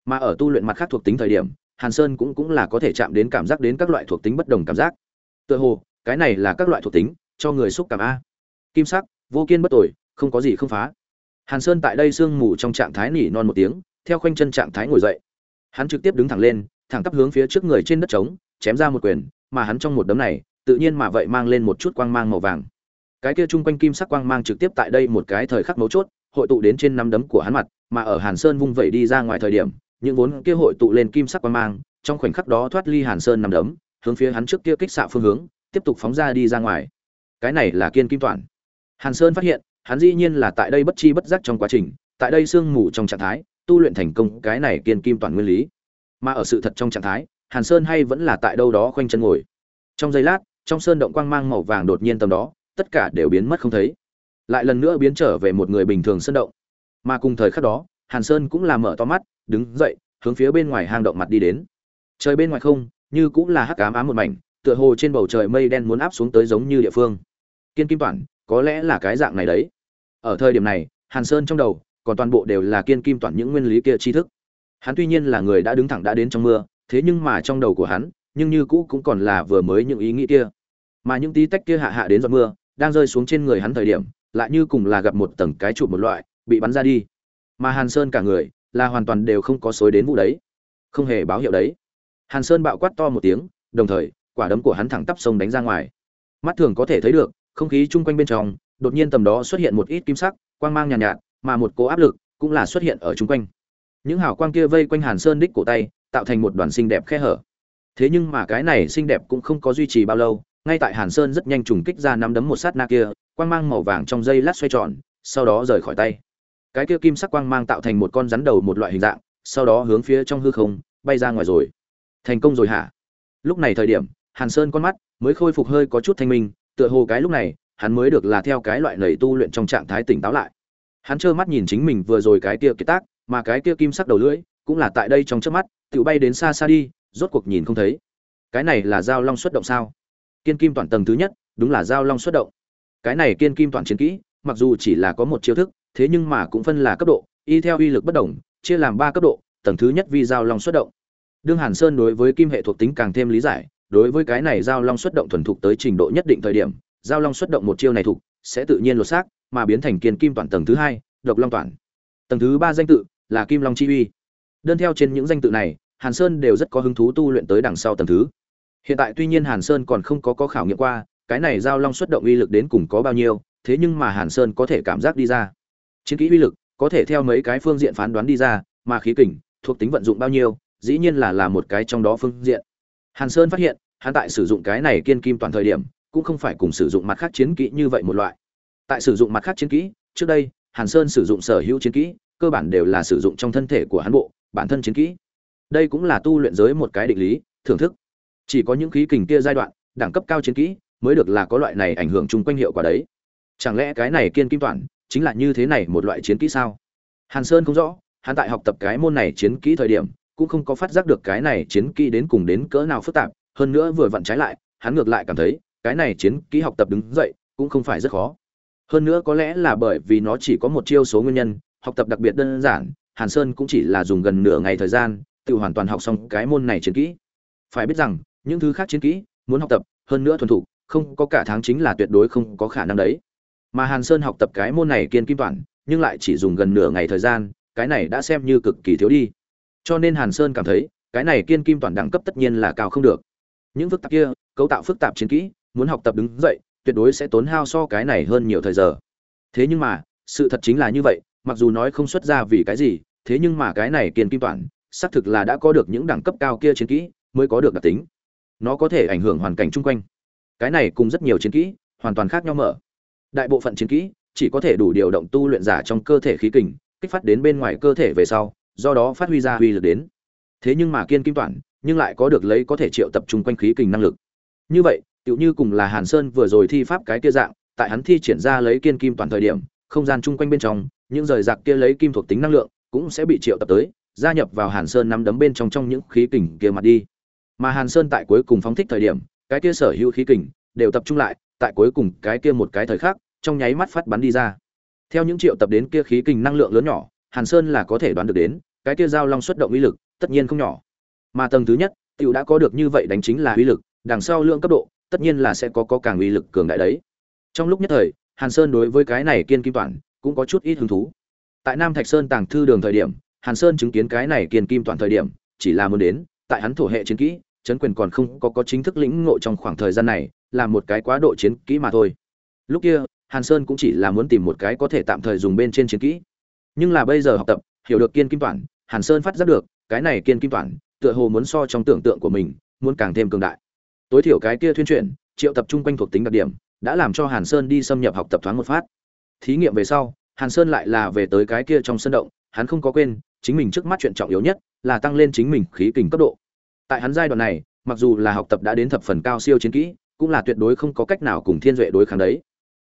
Mà ở tu luyện mặt khác thuộc tính thời điểm, hàn sơn cũng cũng là có thể chạm đến cảm giác đến các loại thuộc tính bất đồng cảm giác. Tựa hồ, cái này là các loại thuộc tính, cho người xúc cảm a. Kim sắc, vô kiên bất tội không có gì không phá. Hàn sơn tại đây sương mù trong trạng thái nỉ non một tiếng, theo khoanh chân trạng thái ngồi dậy. Hắn trực tiếp đứng thẳng lên, thẳng tắp hướng phía trước người trên đất trống, chém ra một quyền, mà hắn trong một đấm này tự nhiên mà vậy mang lên một chút quang mang màu vàng. Cái kia chung quanh kim sắc quang mang trực tiếp tại đây một cái thời khắc mấu chốt, hội tụ đến trên nắm đấm của hắn mặt, mà ở hàn sơn vung vẩy đi ra ngoài thời điểm, những vốn kia hội tụ lên kim sắc quang mang, trong khoảnh khắc đó thoát ly hàn sơn nắm đấm, hướng phía hắn trước kia kích xạ phương hướng, tiếp tục phóng ra đi ra ngoài. Cái này là kiên kim toàn. Hàn sơn phát hiện, hắn dĩ nhiên là tại đây bất chi bất giác trong quá trình, tại đây sương mù trong trạng thái, tu luyện thành công, cái này kiên kim toàn nguyên lý. Mà ở sự thật trong trạng thái, hàn sơn hay vẫn là tại đâu đó khoanh chân ngồi. Trong giây lát trong sơn động quang mang màu vàng đột nhiên tầm đó, tất cả đều biến mất không thấy. Lại lần nữa biến trở về một người bình thường sơn động. Mà cùng thời khắc đó, hàn sơn cũng làm mở to mắt, đứng dậy, hướng phía bên ngoài hang động mặt đi đến. Trời bên ngoài không, như cũng là hắc ám ám một mảnh, tựa hồ trên bầu trời mây đen muốn áp xuống tới giống như địa phương. Kiên kim toản, có lẽ là cái dạng này đấy. Ở thời điểm này, hàn sơn trong đầu, còn toàn bộ đều là kiên kim toản những nguyên lý kia tri thức. Hắn tuy nhiên là người đã đứng thẳng đã đến trong mưa, thế nhưng mà trong đầu của hắn nhưng như cũ cũng còn là vừa mới những ý nghĩ kia. Mà những tí tách kia hạ hạ đến giọt mưa đang rơi xuống trên người hắn thời điểm lại như cùng là gặp một tầng cái trụ một loại bị bắn ra đi. Mà hàn sơn cả người là hoàn toàn đều không có xối đến vụ đấy. Không hề báo hiệu đấy. Hàn sơn bạo quát to một tiếng đồng thời quả đấm của hắn thẳng tắp sông đánh ra ngoài. Mắt thường có thể thấy được không khí chung quanh bên trong đột nhiên tầm đó xuất hiện một ít kim sắc quang mang nhàn nhạt, nhạt mà một cố áp lực cũng là xuất hiện ở chung quanh. Những hào quang kia vây quanh hàn sơn đích cổ tay tạo thành một đoàn xinh đẹp khe hở thế nhưng mà cái này xinh đẹp cũng không có duy trì bao lâu, ngay tại hàn sơn rất nhanh trùng kích ra nắm đấm một sát na kia, quang mang màu vàng trong dây lát xoay tròn, sau đó rời khỏi tay. Cái kia kim sắc quang mang tạo thành một con rắn đầu một loại hình dạng, sau đó hướng phía trong hư không, bay ra ngoài rồi. Thành công rồi hả? Lúc này thời điểm, hàn sơn con mắt mới khôi phục hơi có chút thanh minh, tựa hồ cái lúc này, hắn mới được là theo cái loại lầy tu luyện trong trạng thái tỉnh táo lại. Hắn trơ mắt nhìn chính mình vừa rồi cái kia kiệt tác, mà cái kia kim sắc đầu lưỡi cũng là tại đây trong trước mắt, tự bay đến xa xa đi rốt cuộc nhìn không thấy. Cái này là giao long xuất động sao? Kiên kim toàn tầng thứ nhất, đúng là giao long xuất động. Cái này kiên kim toàn chiến kỹ, mặc dù chỉ là có một chiêu thức, thế nhưng mà cũng phân là cấp độ, y theo uy lực bất đồng, chia làm ba cấp độ, tầng thứ nhất vì giao long xuất động. Đương hàn sơn đối với kim hệ thuộc tính càng thêm lý giải, đối với cái này giao long xuất động thuần thục tới trình độ nhất định thời điểm, giao long xuất động một chiêu này thuộc, sẽ tự nhiên lột xác, mà biến thành kiên kim toàn tầng thứ hai, độc long toàn. Tầng thứ ba danh tự là kim long chi uy. Đơn theo trên những danh tự này hàn sơn đều rất có hứng thú tu luyện tới đằng sau tầng thứ. Hiện tại tuy nhiên hàn sơn còn không có có khảo nghiệm qua, cái này giao long xuất động uy lực đến cùng có bao nhiêu, thế nhưng mà hàn sơn có thể cảm giác đi ra. Chiến kỹ uy lực, có thể theo mấy cái phương diện phán đoán đi ra, mà khí kình, thuộc tính vận dụng bao nhiêu, dĩ nhiên là là một cái trong đó phương diện. Hàn sơn phát hiện, hắn tại sử dụng cái này kiên kim toàn thời điểm, cũng không phải cùng sử dụng mặt khác chiến kỹ như vậy một loại. Tại sử dụng mặt khác chiến kỹ, trước đây, hàn sơn sử dụng sở hữu chiến kỹ, cơ bản đều là sử dụng trong thân thể của hắn bộ, bản thân chiến kỹ đây cũng là tu luyện giới một cái định lý, thưởng thức. Chỉ có những khí kình kia giai đoạn, đẳng cấp cao chiến kỹ, mới được là có loại này ảnh hưởng chung quanh hiệu quả đấy. Chẳng lẽ cái này kiên kim toàn, chính là như thế này một loại chiến kỹ sao? Hàn sơn không rõ, hắn tại học tập cái môn này chiến kỹ thời điểm, cũng không có phát giác được cái này chiến kỹ đến cùng đến cỡ nào phức tạp, hơn nữa vừa vặn trái lại, hắn ngược lại cảm thấy, cái này chiến kỹ học tập đứng dậy, cũng không phải rất khó. Hơn nữa có lẽ là bởi vì nó chỉ có một chiêu số nguyên nhân, học tập đặc biệt đơn giản, hàn sơn cũng chỉ là dùng gần nửa ngày thời gian tự hoàn toàn học xong cái môn này chiến kỹ. Phải biết rằng, những thứ khác chiến kỹ, muốn học tập, hơn nữa thuần thục, không có cả tháng chính là tuyệt đối không có khả năng đấy. Mà hàn sơn học tập cái môn này kiên kim toàn, nhưng lại chỉ dùng gần nửa ngày thời gian, cái này đã xem như cực kỳ thiếu đi. Cho nên hàn sơn cảm thấy, cái này kiên kim toàn đẳng cấp tất nhiên là cao không được. Những phức tạp kia, cấu tạo phức tạp chiến kỹ, muốn học tập đứng dậy, tuyệt đối sẽ tốn hao so cái này hơn nhiều thời giờ. Thế nhưng mà, sự thật chính là như vậy, mặc dù nói không xuất ra vì cái gì, thế nhưng mà cái này kiên kim toàn xác thực là đã có được những đẳng cấp cao kia chiến kỹ, mới có được đặc tính. Nó có thể ảnh hưởng hoàn cảnh chung quanh. Cái này cùng rất nhiều chiến kỹ, hoàn toàn khác nhau mở. Đại bộ phận chiến kỹ, chỉ có thể đủ điều động tu luyện giả trong cơ thể khí kình, kích phát đến bên ngoài cơ thể về sau, do đó phát huy ra uy lực đến. Thế nhưng mà kiên kim toàn, nhưng lại có được lấy có thể triệu tập trung quanh khí kình năng lực. Như vậy, tựu như cùng là hàn sơn vừa rồi thi pháp cái kia dạng, tại hắn thi triển ra lấy kiên kim toàn thời điểm, không gian chung quanh bên trong, những rời rạc kia lấy kim thuộc tính năng lượng cũng sẽ bị triệu tập tới gia nhập vào hàn sơn nắm đấm bên trong trong những khí kình kia mặt đi. Mà hàn sơn tại cuối cùng phóng thích thời điểm, cái kia sở hữu khí kình đều tập trung lại, tại cuối cùng cái kia một cái thời khắc, trong nháy mắt phát bắn đi ra. Theo những triệu tập đến kia khí kình năng lượng lớn nhỏ, hàn sơn là có thể đoán được đến, cái kia giao long xuất động uy lực, tất nhiên không nhỏ. Mà tầng thứ nhất, tiểu đã có được như vậy đánh chính là uy lực, đằng sau lượng cấp độ, tất nhiên là sẽ có có càng uy lực cường đại đấy. Trong lúc nhất thời, hàn sơn đối với cái này kiên kim toàn, cũng có chút ít hứng thú. Tại nam thạch sơn tàng thư đường thời điểm hàn sơn chứng kiến cái này kiên kim toàn thời điểm chỉ là muốn đến tại hắn thổ hệ chiến kỹ chấn quyền còn không có có chính thức lĩnh ngộ trong khoảng thời gian này là một cái quá độ chiến kỹ mà thôi. Lúc kia hàn sơn cũng chỉ là muốn tìm một cái có thể tạm thời dùng bên trên chiến kỹ. Nhưng là bây giờ học tập hiểu được kiên kim toàn hàn sơn phát giác được cái này kiên kim toàn tựa hồ muốn so trong tưởng tượng của mình muốn càng thêm cường đại. Tối thiểu cái kia thuyên truyện, triệu tập trung quanh thuộc tính đặc điểm đã làm cho hàn sơn đi xâm nhập học tập thoáng một phát. Thí nghiệm về sau hàn sơn lại là về tới cái kia trong sân động hắn không có quên chính mình trước mắt chuyện trọng yếu nhất là tăng lên chính mình khí kình cấp độ. Tại hắn giai đoạn này, mặc dù là học tập đã đến thập phần cao siêu chiến kỹ, cũng là tuyệt đối không có cách nào cùng thiên duệ đối kháng đấy.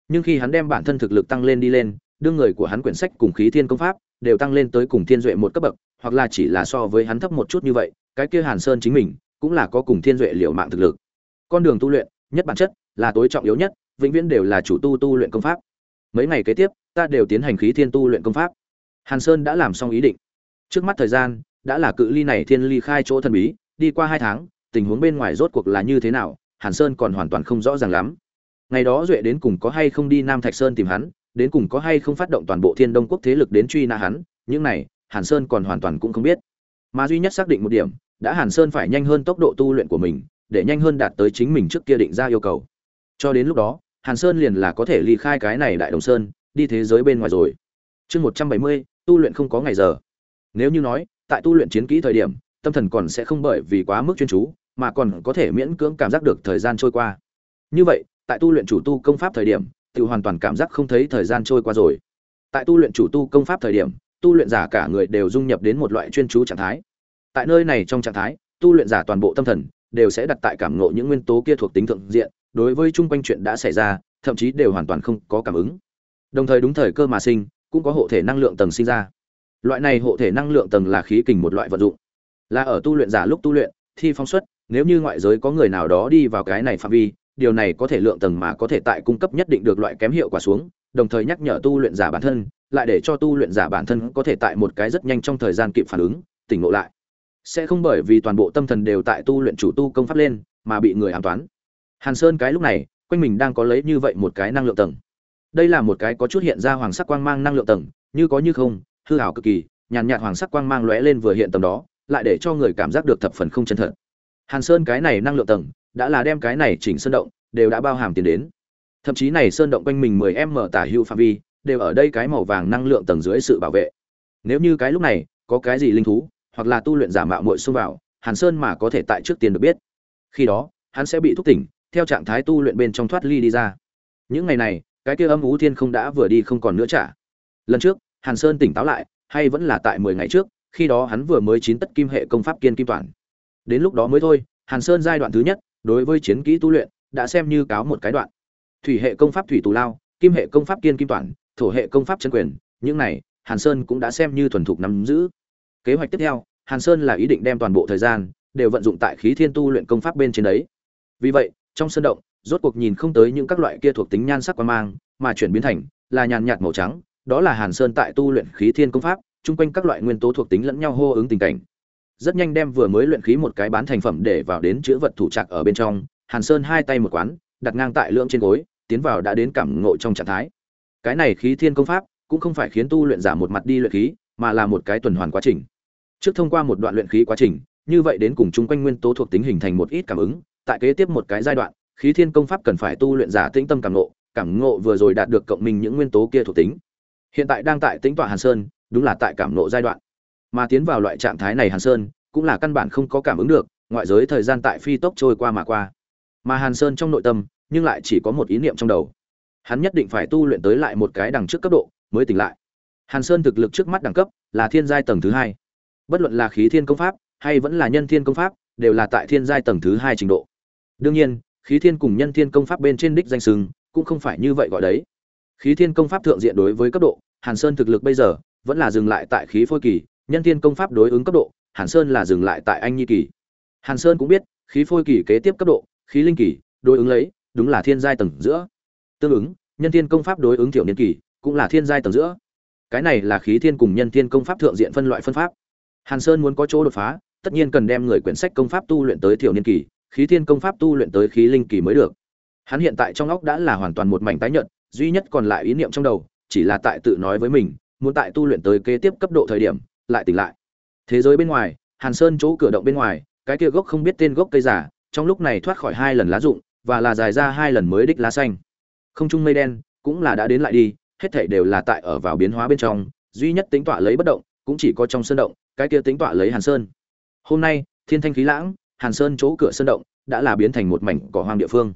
Nhưng khi hắn đem bản thân thực lực tăng lên đi lên, đương người của hắn quyển sách cùng khí thiên công pháp đều tăng lên tới cùng thiên duệ một cấp bậc, hoặc là chỉ là so với hắn thấp một chút như vậy, cái kia hàn sơn chính mình cũng là có cùng thiên duệ liệu mạng thực lực. Con đường tu luyện, nhất bản chất là tối trọng yếu nhất, vĩnh viễn đều là chủ tu tu luyện công pháp. Mấy ngày kế tiếp, ta đều tiến hành khí thiên tu luyện công pháp. Hàn sơn đã làm xong ý định trước mắt thời gian, đã là cự ly này thiên ly khai chỗ thần bí, đi qua hai tháng, tình huống bên ngoài rốt cuộc là như thế nào, hàn sơn còn hoàn toàn không rõ ràng lắm. Ngày đó duệ đến cùng có hay không đi nam thạch sơn tìm hắn, đến cùng có hay không phát động toàn bộ thiên đông quốc thế lực đến truy nã hắn, những này, hàn sơn còn hoàn toàn cũng không biết. Mà duy nhất xác định một điểm, đã hàn sơn phải nhanh hơn tốc độ tu luyện của mình, để nhanh hơn đạt tới chính mình trước kia định ra yêu cầu. Cho đến lúc đó, hàn sơn liền là có thể ly khai cái này đại đồng sơn, đi thế giới bên ngoài rồi. Chương một trăm bảy mươi, tu luyện không có ngày giờ nếu như nói, tại tu luyện chiến kỹ thời điểm, tâm thần còn sẽ không bởi vì quá mức chuyên chú, mà còn có thể miễn cưỡng cảm giác được thời gian trôi qua. Như vậy, tại tu luyện chủ tu công pháp thời điểm, tự hoàn toàn cảm giác không thấy thời gian trôi qua rồi. Tại tu luyện chủ tu công pháp thời điểm, tu luyện giả cả người đều dung nhập đến một loại chuyên chú trạng thái. Tại nơi này trong trạng thái, tu luyện giả toàn bộ tâm thần đều sẽ đặt tại cảm ngộ những nguyên tố kia thuộc tính thượng diện, đối với chung quanh chuyện đã xảy ra, thậm chí đều hoàn toàn không có cảm ứng. Đồng thời đúng thời cơ mà sinh, cũng có hộ thể năng lượng tầng sinh ra loại này hộ thể năng lượng tầng là khí kình một loại vận dụng. Là ở tu luyện giả lúc tu luyện, thi phóng xuất, nếu như ngoại giới có người nào đó đi vào cái này phạm vi, điều này có thể lượng tầng mà có thể tại cung cấp nhất định được loại kém hiệu quả xuống, đồng thời nhắc nhở tu luyện giả bản thân, lại để cho tu luyện giả bản thân có thể tại một cái rất nhanh trong thời gian kịp phản ứng, tỉnh ngộ lại. Sẽ không bởi vì toàn bộ tâm thần đều tại tu luyện chủ tu công pháp lên, mà bị người ám toán. Hàn sơn cái lúc này, quanh mình đang có lấy như vậy một cái năng lượng tầng. Đây là một cái có chút hiện ra hoàng sắc quang mang năng lượng tầng, như có như không hư hảo cực kỳ, nhàn nhạt hoàng sắc quang mang lóe lên vừa hiện tầm đó, lại để cho người cảm giác được thập phần không chân thật. Hàn sơn cái này năng lượng tầng, đã là đem cái này chỉnh sơn động, đều đã bao hàm tiền đến. Thậm chí này sơn động quanh mình 10 m tả hữu phạm vi, đều ở đây cái màu vàng năng lượng tầng dưới sự bảo vệ. Nếu như cái lúc này, có cái gì linh thú, hoặc là tu luyện giả mạo muội xông vào, hàn sơn mà có thể tại trước tiên được biết. Khi đó, hắn sẽ bị thúc tỉnh, theo trạng thái tu luyện bên trong thoát ly đi ra. Những ngày này, cái kia âm ú thiên không đã vừa đi không còn nữa trả. Lần trước hàn sơn tỉnh táo lại, hay vẫn là tại mười ngày trước, khi đó hắn vừa mới chín tất kim hệ công pháp kiên kim toàn. Đến lúc đó mới thôi, hàn sơn giai đoạn thứ nhất, đối với chiến kỹ tu luyện, đã xem như cáo một cái đoạn. Thủy hệ công pháp thủy tù lao, kim hệ công pháp kiên kim toàn, thổ hệ công pháp chân quyền, những này, hàn sơn cũng đã xem như thuần thục nắm giữ. Kế hoạch tiếp theo, hàn sơn là ý định đem toàn bộ thời gian, đều vận dụng tại khí thiên tu luyện công pháp bên trên đấy. Vì vậy, trong sân động, rốt cuộc nhìn không tới những các loại kia thuộc tính nhan sắc quan mang, mà chuyển biến thành là nhàn nhạt màu trắng đó là hàn sơn tại tu luyện khí thiên công pháp, chung quanh các loại nguyên tố thuộc tính lẫn nhau hô ứng tình cảnh. Rất nhanh đem vừa mới luyện khí một cái bán thành phẩm để vào đến chữ vật thủ trạc ở bên trong, hàn sơn hai tay một quán, đặt ngang tại lưỡng trên gối, tiến vào đã đến cảm ngộ trong trạng thái. Cái này khí thiên công pháp cũng không phải khiến tu luyện giả một mặt đi luyện khí, mà là một cái tuần hoàn quá trình. Trước thông qua một đoạn luyện khí quá trình, như vậy đến cùng chung quanh nguyên tố thuộc tính hình thành một ít cảm ứng, tại kế tiếp một cái giai đoạn, khí thiên công pháp cần phải tu luyện giả tĩnh tâm cảm ngộ cảm ngộ vừa rồi đạt được cộng minh những nguyên tố kia thuộc tính hiện tại đang tại tính tọa hàn sơn, đúng là tại cảm ngộ giai đoạn. Mà tiến vào loại trạng thái này hàn sơn, cũng là căn bản không có cảm ứng được, ngoại giới thời gian tại phi tốc trôi qua mà qua. Mà hàn sơn trong nội tâm, nhưng lại chỉ có một ý niệm trong đầu. Hắn nhất định phải tu luyện tới lại một cái đằng trước cấp độ, mới tỉnh lại. Hàn sơn thực lực trước mắt đẳng cấp là thiên giai tầng thứ hai. Bất luận là khí thiên công pháp, hay vẫn là nhân thiên công pháp, đều là tại thiên giai tầng thứ hai trình độ. Đương nhiên, khí thiên cùng nhân thiên công pháp bên trên đích danh sừng cũng không phải như vậy gọi đấy khí thiên công pháp thượng diện đối với cấp độ, hàn sơn thực lực bây giờ vẫn là dừng lại tại khí phôi kỳ, nhân thiên công pháp đối ứng cấp độ, hàn sơn là dừng lại tại anh nhi kỳ. Hàn sơn cũng biết, khí phôi kỳ kế tiếp cấp độ, khí linh kỳ, đối ứng lấy, đúng là thiên giai tầng giữa. Tương ứng, nhân thiên công pháp đối ứng tiểu niên kỳ, cũng là thiên giai tầng giữa. Cái này là khí thiên cùng nhân thiên công pháp thượng diện phân loại phân pháp. Hàn sơn muốn có chỗ đột phá, tất nhiên cần đem người quyển sách công pháp tu luyện tới tiểu niên kỳ, khí thiên công pháp tu luyện tới khí linh kỳ mới được. Hắn hiện tại trong óc đã là hoàn toàn một mảnh tái nhợt duy nhất còn lại ý niệm trong đầu, chỉ là tại tự nói với mình, muốn tại tu luyện tới kế tiếp cấp độ thời điểm, lại tỉnh lại. Thế giới bên ngoài, hàn sơn chỗ cửa động bên ngoài, cái kia gốc không biết tên gốc cây giả trong lúc này thoát khỏi hai lần lá rụng, và là dài ra hai lần mới đích lá xanh. Không trung mây đen, cũng là đã đến lại đi, hết thảy đều là tại ở vào biến hóa bên trong, duy nhất tính tọa lấy bất động, cũng chỉ có trong sơn động, cái kia tính tọa lấy hàn sơn. Hôm nay, thiên thanh khí lãng, hàn sơn chỗ cửa sơn động, đã là biến thành một mảnh cỏ hoang địa phương.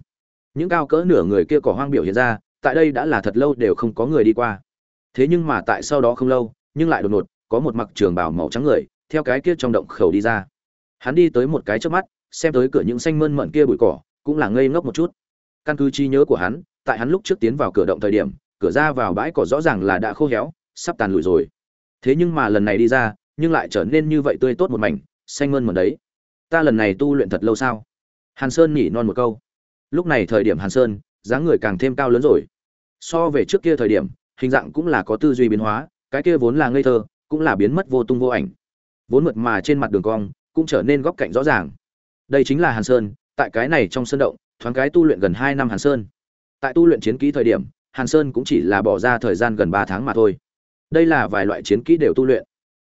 Những cao cỡ nửa người kia cỏ hoang biểu hiện ra tại đây đã là thật lâu đều không có người đi qua. Thế nhưng mà tại sau đó không lâu, nhưng lại đột ngột, có một mặc trường bào màu trắng người, theo cái kia trong động khẩu đi ra. Hắn đi tới một cái trước mắt, xem tới cửa những xanh mơn mận kia bụi cỏ, cũng là ngây ngốc một chút. Căn cứ trí nhớ của hắn, tại hắn lúc trước tiến vào cửa động thời điểm, cửa ra vào bãi cỏ rõ ràng là đã khô héo, sắp tàn lụi rồi. Thế nhưng mà lần này đi ra, nhưng lại trở nên như vậy tươi tốt một mảnh, xanh mơn mận đấy. Ta lần này tu luyện thật lâu sao? Hàn sơn nhỉ non một câu. Lúc này thời điểm hàn sơn dáng người càng thêm cao lớn rồi. So về trước kia thời điểm, hình dạng cũng là có tư duy biến hóa, cái kia vốn là ngây thơ, cũng là biến mất vô tung vô ảnh. Vốn mượt mà trên mặt đường cong, cũng trở nên góc cạnh rõ ràng. Đây chính là hàn sơn, tại cái này trong sân động, thoáng cái tu luyện gần hai năm hàn sơn. Tại tu luyện chiến kỹ thời điểm, hàn sơn cũng chỉ là bỏ ra thời gian gần ba tháng mà thôi. Đây là vài loại chiến kỹ đều tu luyện.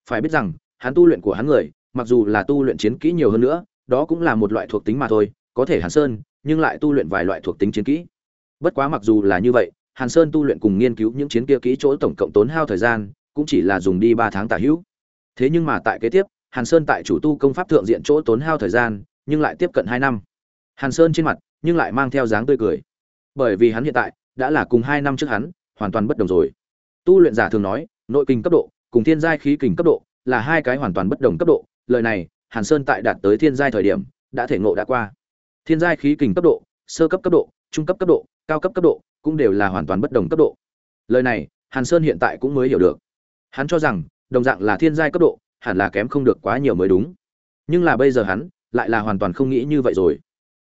Phải biết rằng, hắn tu luyện của hắn người, mặc dù là tu luyện chiến kỹ nhiều hơn nữa, đó cũng là một loại thuộc tính mà thôi, có thể hàn sơn, nhưng lại tu luyện vài loại thuộc tính chiến kỹ bất quá mặc dù là như vậy, hàn sơn tu luyện cùng nghiên cứu những chiến kia kỹ chỗ tổng cộng tốn hao thời gian, cũng chỉ là dùng đi ba tháng tả hữu. Thế nhưng mà tại kế tiếp, hàn sơn tại chủ tu công pháp thượng diện chỗ tốn hao thời gian, nhưng lại tiếp cận hai năm. Hàn sơn trên mặt, nhưng lại mang theo dáng tươi cười. Bởi vì hắn hiện tại, đã là cùng hai năm trước hắn, hoàn toàn bất đồng rồi. Tu luyện giả thường nói, nội kinh cấp độ, cùng thiên giai khí kình cấp độ, là hai cái hoàn toàn bất đồng cấp độ. Lời này, hàn sơn tại đạt tới thiên giai thời điểm, đã thể ngộ đã qua. Thiên giai khí kình cấp độ, sơ cấp cấp độ, trung cấp cấp độ cao cấp cấp độ, cũng đều là hoàn toàn bất đồng cấp độ. Lời này, hàn sơn hiện tại cũng mới hiểu được. Hắn cho rằng, đồng dạng là thiên giai cấp độ, hẳn là kém không được quá nhiều mới đúng. Nhưng là bây giờ hắn, lại là hoàn toàn không nghĩ như vậy rồi.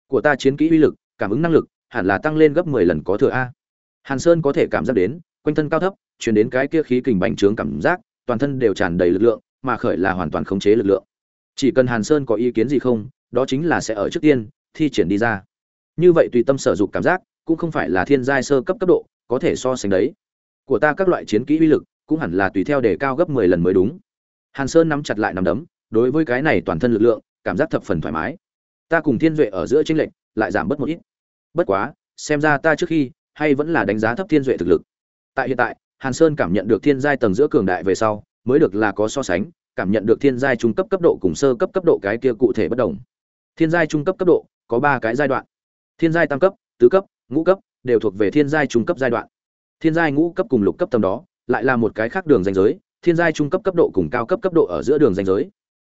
Của ta chiến kỹ uy lực, cảm ứng năng lực, hẳn là tăng lên gấp mười lần có thừa a. Hàn sơn có thể cảm giác đến, quanh thân cao thấp chuyển đến cái kia khí kình bành trướng cảm giác, toàn thân đều tràn đầy lực lượng, mà khởi là hoàn toàn khống chế lực lượng. Chỉ cần hàn sơn có ý kiến gì không, đó chính là sẽ ở trước tiên, thi triển đi ra. Như vậy tùy tâm sở dục cảm giác cũng không phải là thiên giai sơ cấp cấp độ, có thể so sánh đấy. Của ta các loại chiến kỹ uy lực cũng hẳn là tùy theo đề cao gấp mười lần mới đúng. Hàn sơn nắm chặt lại nắm đấm, đối với cái này toàn thân lực lượng, cảm giác thập phần thoải mái. Ta cùng thiên duệ ở giữa chênh lệch, lại giảm bớt một ít. Bất quá, xem ra ta trước khi, hay vẫn là đánh giá thấp thiên duệ thực lực. Tại hiện tại, hàn sơn cảm nhận được thiên giai tầng giữa cường đại về sau, mới được là có so sánh, cảm nhận được thiên giai trung cấp cấp độ cùng sơ cấp cấp độ cái kia cụ thể bất đồng. Thiên giai trung cấp cấp độ, có ba cái giai đoạn. Thiên giai tam cấp, tứ cấp ngũ cấp, đều thuộc về thiên giai trung cấp giai đoạn. Thiên giai ngũ cấp cùng lục cấp tầm đó, lại là một cái khác đường danh giới, thiên giai trung cấp cấp độ cùng cao cấp cấp độ ở giữa đường danh giới.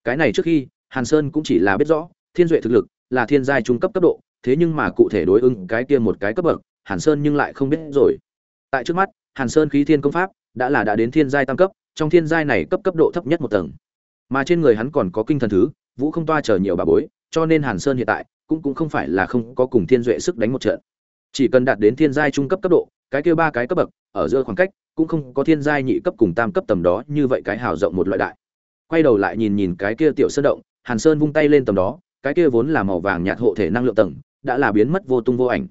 Cái này trước khi, hàn sơn cũng chỉ là biết rõ, thiên duệ thực lực là thiên giai trung cấp cấp độ, thế nhưng mà cụ thể đối ứng cái kia một cái cấp bậc, hàn sơn nhưng lại không biết rồi. Tại trước mắt, hàn sơn khí thiên công pháp đã là đã đến thiên giai tam cấp, trong thiên giai này cấp cấp độ thấp nhất một tầng. Mà trên người hắn còn có kinh thần thứ, vũ không toa chờ nhiều bà bối, cho nên hàn sơn hiện tại cũng cũng không phải là không có cùng thiên duệ sức đánh một trận chỉ cần đạt đến thiên giai trung cấp cấp độ, cái kia ba cái cấp bậc, ở giữa khoảng cách, cũng không có thiên giai nhị cấp cùng tam cấp tầm đó như vậy cái hào rộng một loại đại. Quay đầu lại nhìn nhìn cái kia tiểu sơn động, hàn sơn vung tay lên tầm đó, cái kia vốn là màu vàng nhạt hộ thể năng lượng tầng, đã là biến mất vô tung vô ảnh.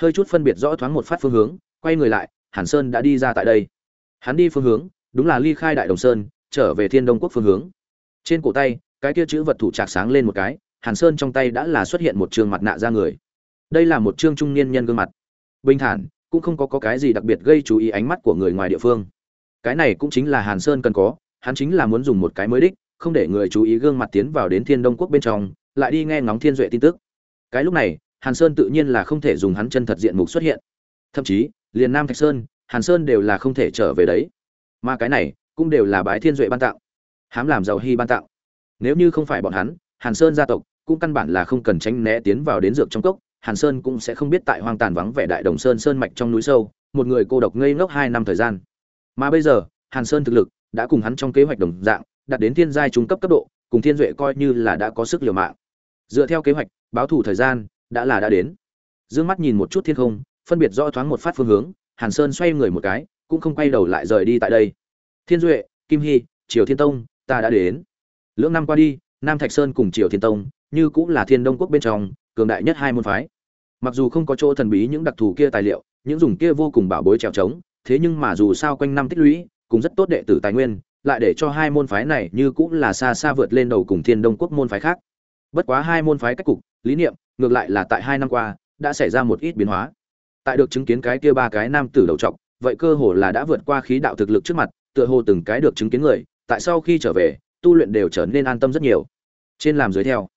Hơi chút phân biệt rõ thoáng một phát phương hướng, quay người lại, hàn sơn đã đi ra tại đây. Hắn đi phương hướng, đúng là ly khai đại đồng sơn, trở về thiên đông quốc phương hướng. Trên cổ tay, cái kia chữ vật thủ trạc sáng lên một cái, hàn sơn trong tay đã là xuất hiện một trường mặt nạ ra người đây là một trương trung niên nhân gương mặt. Bình thản cũng không có, có cái gì đặc biệt gây chú ý ánh mắt của người ngoài địa phương. Cái này cũng chính là hàn sơn cần có hắn chính là muốn dùng một cái mới đích không để người chú ý gương mặt tiến vào đến thiên đông quốc bên trong lại đi nghe ngóng thiên duệ tin tức. Cái lúc này hàn sơn tự nhiên là không thể dùng hắn chân thật diện mục xuất hiện. Thậm chí liền nam thạch sơn hàn sơn đều là không thể trở về đấy. Mà cái này cũng đều là bái thiên duệ ban tặng. Hám làm giàu hy ban tặng. Nếu như không phải bọn hắn hàn sơn gia tộc cũng căn bản là không cần tránh né tiến vào đến dược trong cốc hàn sơn cũng sẽ không biết tại hoang tàn vắng vẻ đại đồng sơn sơn mạch trong núi sâu, một người cô độc ngây ngốc hai năm thời gian. Mà bây giờ, hàn sơn thực lực đã cùng hắn trong kế hoạch đồng dạng, đạt đến thiên giai trung cấp cấp độ, cùng thiên duệ coi như là đã có sức liều mạng. Dựa theo kế hoạch, báo thủ thời gian đã là đã đến. Dương mắt nhìn một chút thiên không, phân biệt rõ thoáng một phát phương hướng, hàn sơn xoay người một cái, cũng không quay đầu lại rời đi tại đây. Thiên duệ, kim hy, triều thiên tông, ta đã đến. Lưỡng năm qua đi, nam thạch sơn cùng triều thiên tông, như cũng là thiên đông quốc bên trong cường đại nhất hai môn phái. Mặc dù không có chỗ thần bí những đặc thù kia tài liệu, những dùng kia vô cùng bảo bối trèo trống, thế nhưng mà dù sao quanh năm tích lũy cũng rất tốt đệ tử tài nguyên, lại để cho hai môn phái này như cũng là xa xa vượt lên đầu cùng thiên đông quốc môn phái khác. Bất quá hai môn phái cách cục, lý niệm, ngược lại là tại hai năm qua, đã xảy ra một ít biến hóa. Tại được chứng kiến cái kia ba cái nam tử đầu trọc, vậy cơ hồ là đã vượt qua khí đạo thực lực trước mặt, tựa hồ từng cái được chứng kiến người, tại sau khi trở về, tu luyện đều trở nên an tâm rất nhiều. Trên làm dưới theo